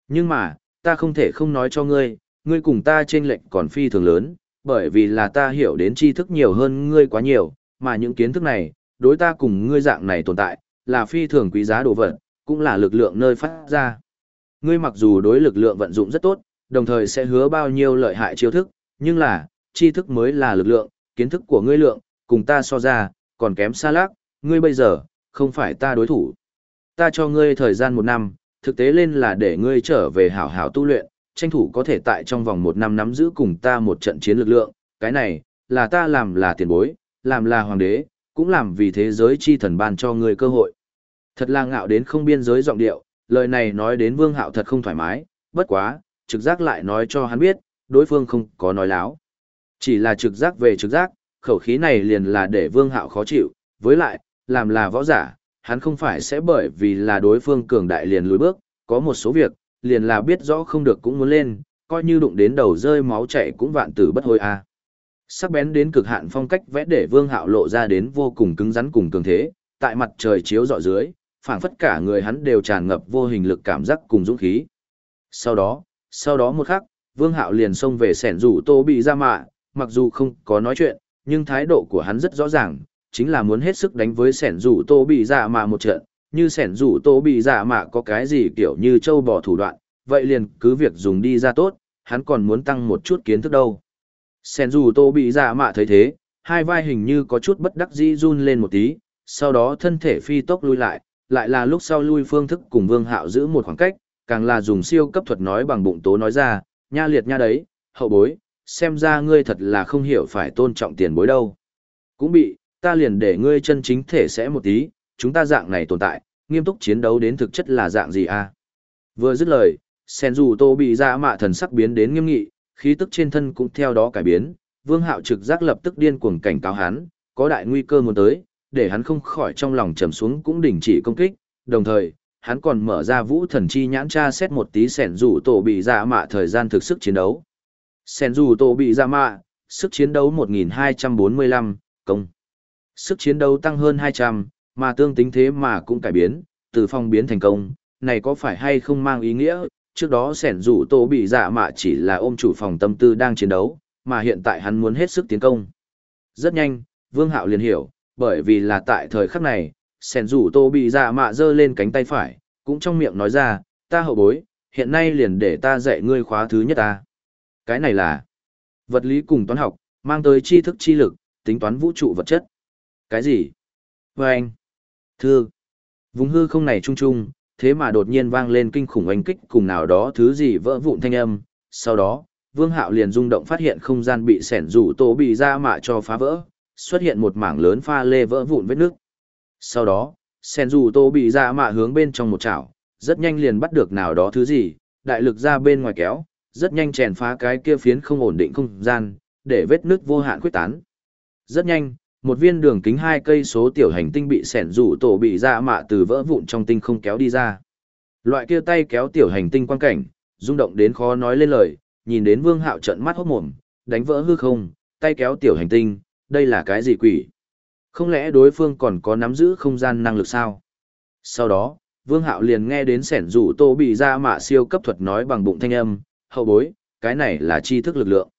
Nhưng mà, ta không thể không nói cho ngươi, ngươi cùng ta trên lệnh còn phi thường lớn, bởi vì là ta hiểu đến tri thức nhiều hơn ngươi quá nhiều, mà những kiến thức này, đối ta cùng ngươi dạng này tồn tại, là phi thường quý giá đồ vật, cũng là lực lượng nơi phát ra. Ngươi mặc dù đối lực lượng vận dụng rất tốt, đồng thời sẽ hứa bao nhiêu lợi hại chiêu thức, nhưng là, tri thức mới là lực lượng, kiến thức của ngươi lượng, cùng ta so ra, còn kém xa lác, ngươi bây giờ, không phải ta đối thủ. Ta cho ngươi thời gian một năm, thực tế lên là để ngươi trở về hảo hảo tu luyện, tranh thủ có thể tại trong vòng một năm nắm giữ cùng ta một trận chiến lực lượng, cái này, là ta làm là tiền bối, làm là hoàng đế, cũng làm vì thế giới chi thần ban cho ngươi cơ hội. Thật là ngạo đến không biên giới giọng điệu, lời này nói đến vương hạo thật không thoải mái, bất quá, trực giác lại nói cho hắn biết, đối phương không có nói láo. Chỉ là trực giác về trực giác, khẩu khí này liền là để vương hạo khó chịu, với lại, làm là võ giả, hắn không phải sẽ bởi vì là đối phương cường đại liền lùi bước, có một số việc, liền là biết rõ không được cũng muốn lên, coi như đụng đến đầu rơi máu chảy cũng vạn tử bất hồi a. À. Sắc bén đến cực hạn phong cách vẽ để Vương Hạo lộ ra đến vô cùng cứng rắn cùng cường thế, tại mặt trời chiếu rọi dưới, phảng phất cả người hắn đều tràn ngập vô hình lực cảm giác cùng dũng khí. Sau đó, sau đó một khắc, Vương Hạo liền xông về sẻn rủ Tô bị ra mạ, mặc dù không có nói chuyện, nhưng thái độ của hắn rất rõ ràng, chính là muốn hết sức đánh với sẻn rủ tô bị Ra mạ một trận, như sẻn rủ tô bị Ra mạ có cái gì kiểu như châu bò thủ đoạn, vậy liền cứ việc dùng đi ra tốt, hắn còn muốn tăng một chút kiến thức đâu sen dù tô bị dạ mạ thấy thế, hai vai hình như có chút bất đắc dĩ run lên một tí, sau đó thân thể phi tốc lui lại, lại là lúc sau lui phương thức cùng vương hạo giữ một khoảng cách, càng là dùng siêu cấp thuật nói bằng bụng tố nói ra, nha liệt nha đấy, hậu bối, xem ra ngươi thật là không hiểu phải tôn trọng tiền bối đâu. Cũng bị, ta liền để ngươi chân chính thể sẽ một tí, chúng ta dạng này tồn tại, nghiêm túc chiến đấu đến thực chất là dạng gì à? Vừa dứt lời, sen dù tô bị ra mạ thần sắc biến đến nghiêm nghị, khí tức trên thân cũng theo đó cải biến, Vương Hạo trực giác lập tức điên cuồng cảnh cáo hắn, có đại nguy cơ muốn tới, để hắn không khỏi trong lòng trầm xuống cũng đình chỉ công kích, đồng thời, hắn còn mở ra vũ thần chi nhãn tra xét một tí xẻn rủ tổ bị dạ mạ thời gian thực sức chiến đấu. Xẻn rủ tổ bị dạ mạ, sức chiến đấu 1245, công. Sức chiến đấu tăng hơn 200, mà tương tính thế mà cũng cải biến, từ phong biến thành công, này có phải hay không mang ý nghĩa, trước đó sẻn rủ tổ bị dạ mạ chỉ là ôm chủ phòng tâm tư đang chiến đấu, mà hiện tại hắn muốn hết sức tiến công. Rất nhanh, Vương Hạo liền hiểu, bởi vì là tại thời khắc này, sẻn rủ tổ bị dạ mạ giơ lên cánh tay phải, cũng trong miệng nói ra, ta hậu bối, hiện nay liền để ta dạy ngươi khóa thứ nhất ta. Cái này là vật lý cùng toán học, mang tới tri thức chi lực, tính toán vũ trụ vật chất. Cái gì? Và anh? Thư. Vùng hư không này trung trung, thế mà đột nhiên vang lên kinh khủng oanh kích cùng nào đó thứ gì vỡ vụn thanh âm. Sau đó, Vương Hạo liền rung động phát hiện không gian bị sẻn rủ tổ bị ra mạ cho phá vỡ, xuất hiện một mảng lớn pha lê vỡ vụn vết nước. Sau đó, sẻn rủ tổ bị ra mạ hướng bên trong một chảo, rất nhanh liền bắt được nào đó thứ gì, đại lực ra bên ngoài kéo, rất nhanh chèn phá cái kia phiến không ổn định không gian, để vết nước vô hạn quyết tán. Rất nhanh, một viên đường kính hai cây số tiểu hành tinh bị sẻn rủ tổ bị ra mạ từ vỡ vụn trong tinh không kéo đi ra. Loại kia tay kéo tiểu hành tinh quan cảnh, rung động đến khó nói lên lời, nhìn đến vương hạo trận mắt hốt mồm, đánh vỡ hư không, tay kéo tiểu hành tinh, đây là cái gì quỷ? Không lẽ đối phương còn có nắm giữ không gian năng lực sao? Sau đó, vương hạo liền nghe đến sẻn rủ tổ bị ra mạ siêu cấp thuật nói bằng bụng thanh âm, hậu bối, cái này là tri thức lực lượng.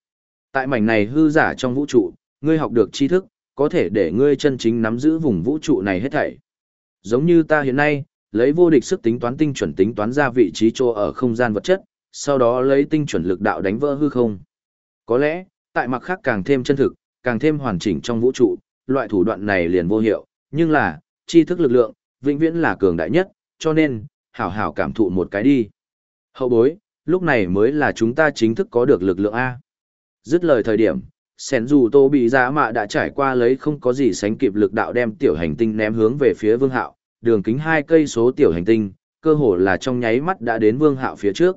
Tại mảnh này hư giả trong vũ trụ, ngươi học được tri thức, có thể để ngươi chân chính nắm giữ vùng vũ trụ này hết thảy. Giống như ta hiện nay, lấy vô địch sức tính toán tinh chuẩn tính toán ra vị trí chỗ ở không gian vật chất, sau đó lấy tinh chuẩn lực đạo đánh vỡ hư không. Có lẽ, tại mặt khác càng thêm chân thực, càng thêm hoàn chỉnh trong vũ trụ, loại thủ đoạn này liền vô hiệu, nhưng là, tri thức lực lượng, vĩnh viễn là cường đại nhất, cho nên, hảo hảo cảm thụ một cái đi. Hậu bối, lúc này mới là chúng ta chính thức có được lực lượng A. Dứt lời thời điểm, sen dù tô bị giá mạ đã trải qua lấy không có gì sánh kịp lực đạo đem tiểu hành tinh ném hướng về phía vương hạo, đường kính hai cây số tiểu hành tinh, cơ hồ là trong nháy mắt đã đến vương hạo phía trước.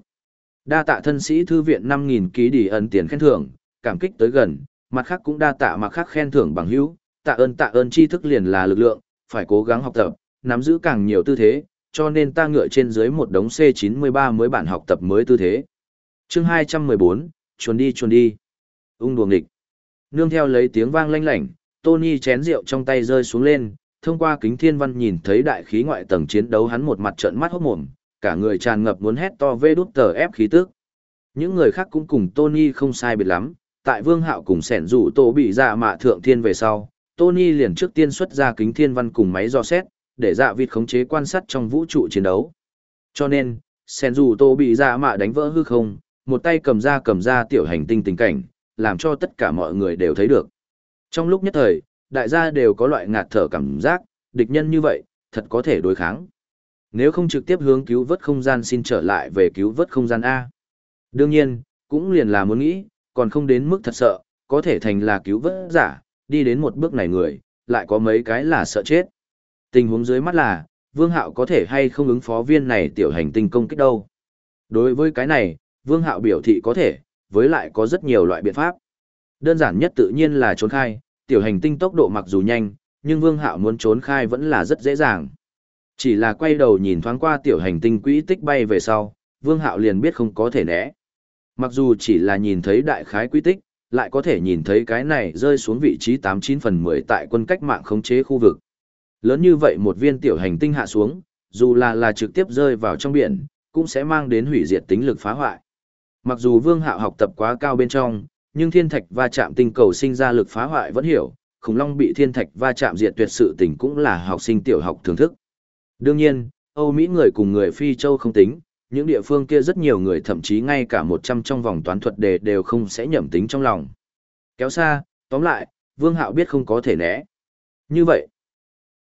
Đa tạ thân sĩ thư viện năm nghìn ký đi ân tiền khen thưởng, cảm kích tới gần, mặt khác cũng đa tạ mặt khác khen thưởng bằng hữu, tạ ơn tạ ơn tri thức liền là lực lượng, phải cố gắng học tập, nắm giữ càng nhiều tư thế, cho nên ta ngựa trên dưới một đống C93 mới bản học tập mới tư thế. Chương 214, chuồn đi chuồn đi. Ung đùa nghịch. Nương theo lấy tiếng vang lanh lảnh, Tony chén rượu trong tay rơi xuống lên, thông qua kính thiên văn nhìn thấy đại khí ngoại tầng chiến đấu hắn một mặt trợn mắt hốt mồm, cả người tràn ngập muốn hét to vê đút tờ ép khí tức. Những người khác cũng cùng Tony không sai biệt lắm, tại Vương Hạo cùng sẻn rủ tổ bị dạ mạ thượng thiên về sau, Tony liền trước tiên xuất ra kính thiên văn cùng máy dò xét, để dạ vịt khống chế quan sát trong vũ trụ chiến đấu. Cho nên, sẻn rủ tổ bị dạ mạ đánh vỡ hư không, một tay cầm ra cầm ra tiểu hành tinh tình cảnh, làm cho tất cả mọi người đều thấy được. Trong lúc nhất thời, đại gia đều có loại ngạt thở cảm giác, địch nhân như vậy, thật có thể đối kháng. Nếu không trực tiếp hướng cứu vớt không gian xin trở lại về cứu vớt không gian A. Đương nhiên, cũng liền là muốn nghĩ, còn không đến mức thật sợ, có thể thành là cứu vớt giả, đi đến một bước này người, lại có mấy cái là sợ chết. Tình huống dưới mắt là, Vương Hạo có thể hay không ứng phó viên này tiểu hành tinh công kích đâu. Đối với cái này, Vương Hạo biểu thị có thể, với lại có rất nhiều loại biện pháp. Đơn giản nhất tự nhiên là trốn khai, tiểu hành tinh tốc độ mặc dù nhanh, nhưng Vương Hạo muốn trốn khai vẫn là rất dễ dàng. Chỉ là quay đầu nhìn thoáng qua tiểu hành tinh quỹ tích bay về sau, Vương Hạo liền biết không có thể né. Mặc dù chỉ là nhìn thấy đại khái quỹ tích, lại có thể nhìn thấy cái này rơi xuống vị trí 89 phần 10 tại quân cách mạng khống chế khu vực. Lớn như vậy một viên tiểu hành tinh hạ xuống, dù là là trực tiếp rơi vào trong biển, cũng sẽ mang đến hủy diệt tính lực phá hoại. Mặc dù Vương Hạo học tập quá cao bên trong, nhưng thiên thạch va chạm tinh cầu sinh ra lực phá hoại vẫn hiểu, khủng long bị thiên thạch va chạm diệt tuyệt sự tình cũng là học sinh tiểu học thưởng thức. Đương nhiên, Âu Mỹ người cùng người Phi Châu không tính, những địa phương kia rất nhiều người thậm chí ngay cả 100 trong vòng toán thuật đề đều không sẽ nhẩm tính trong lòng. Kéo xa, tóm lại, Vương Hạo biết không có thể né. Như vậy,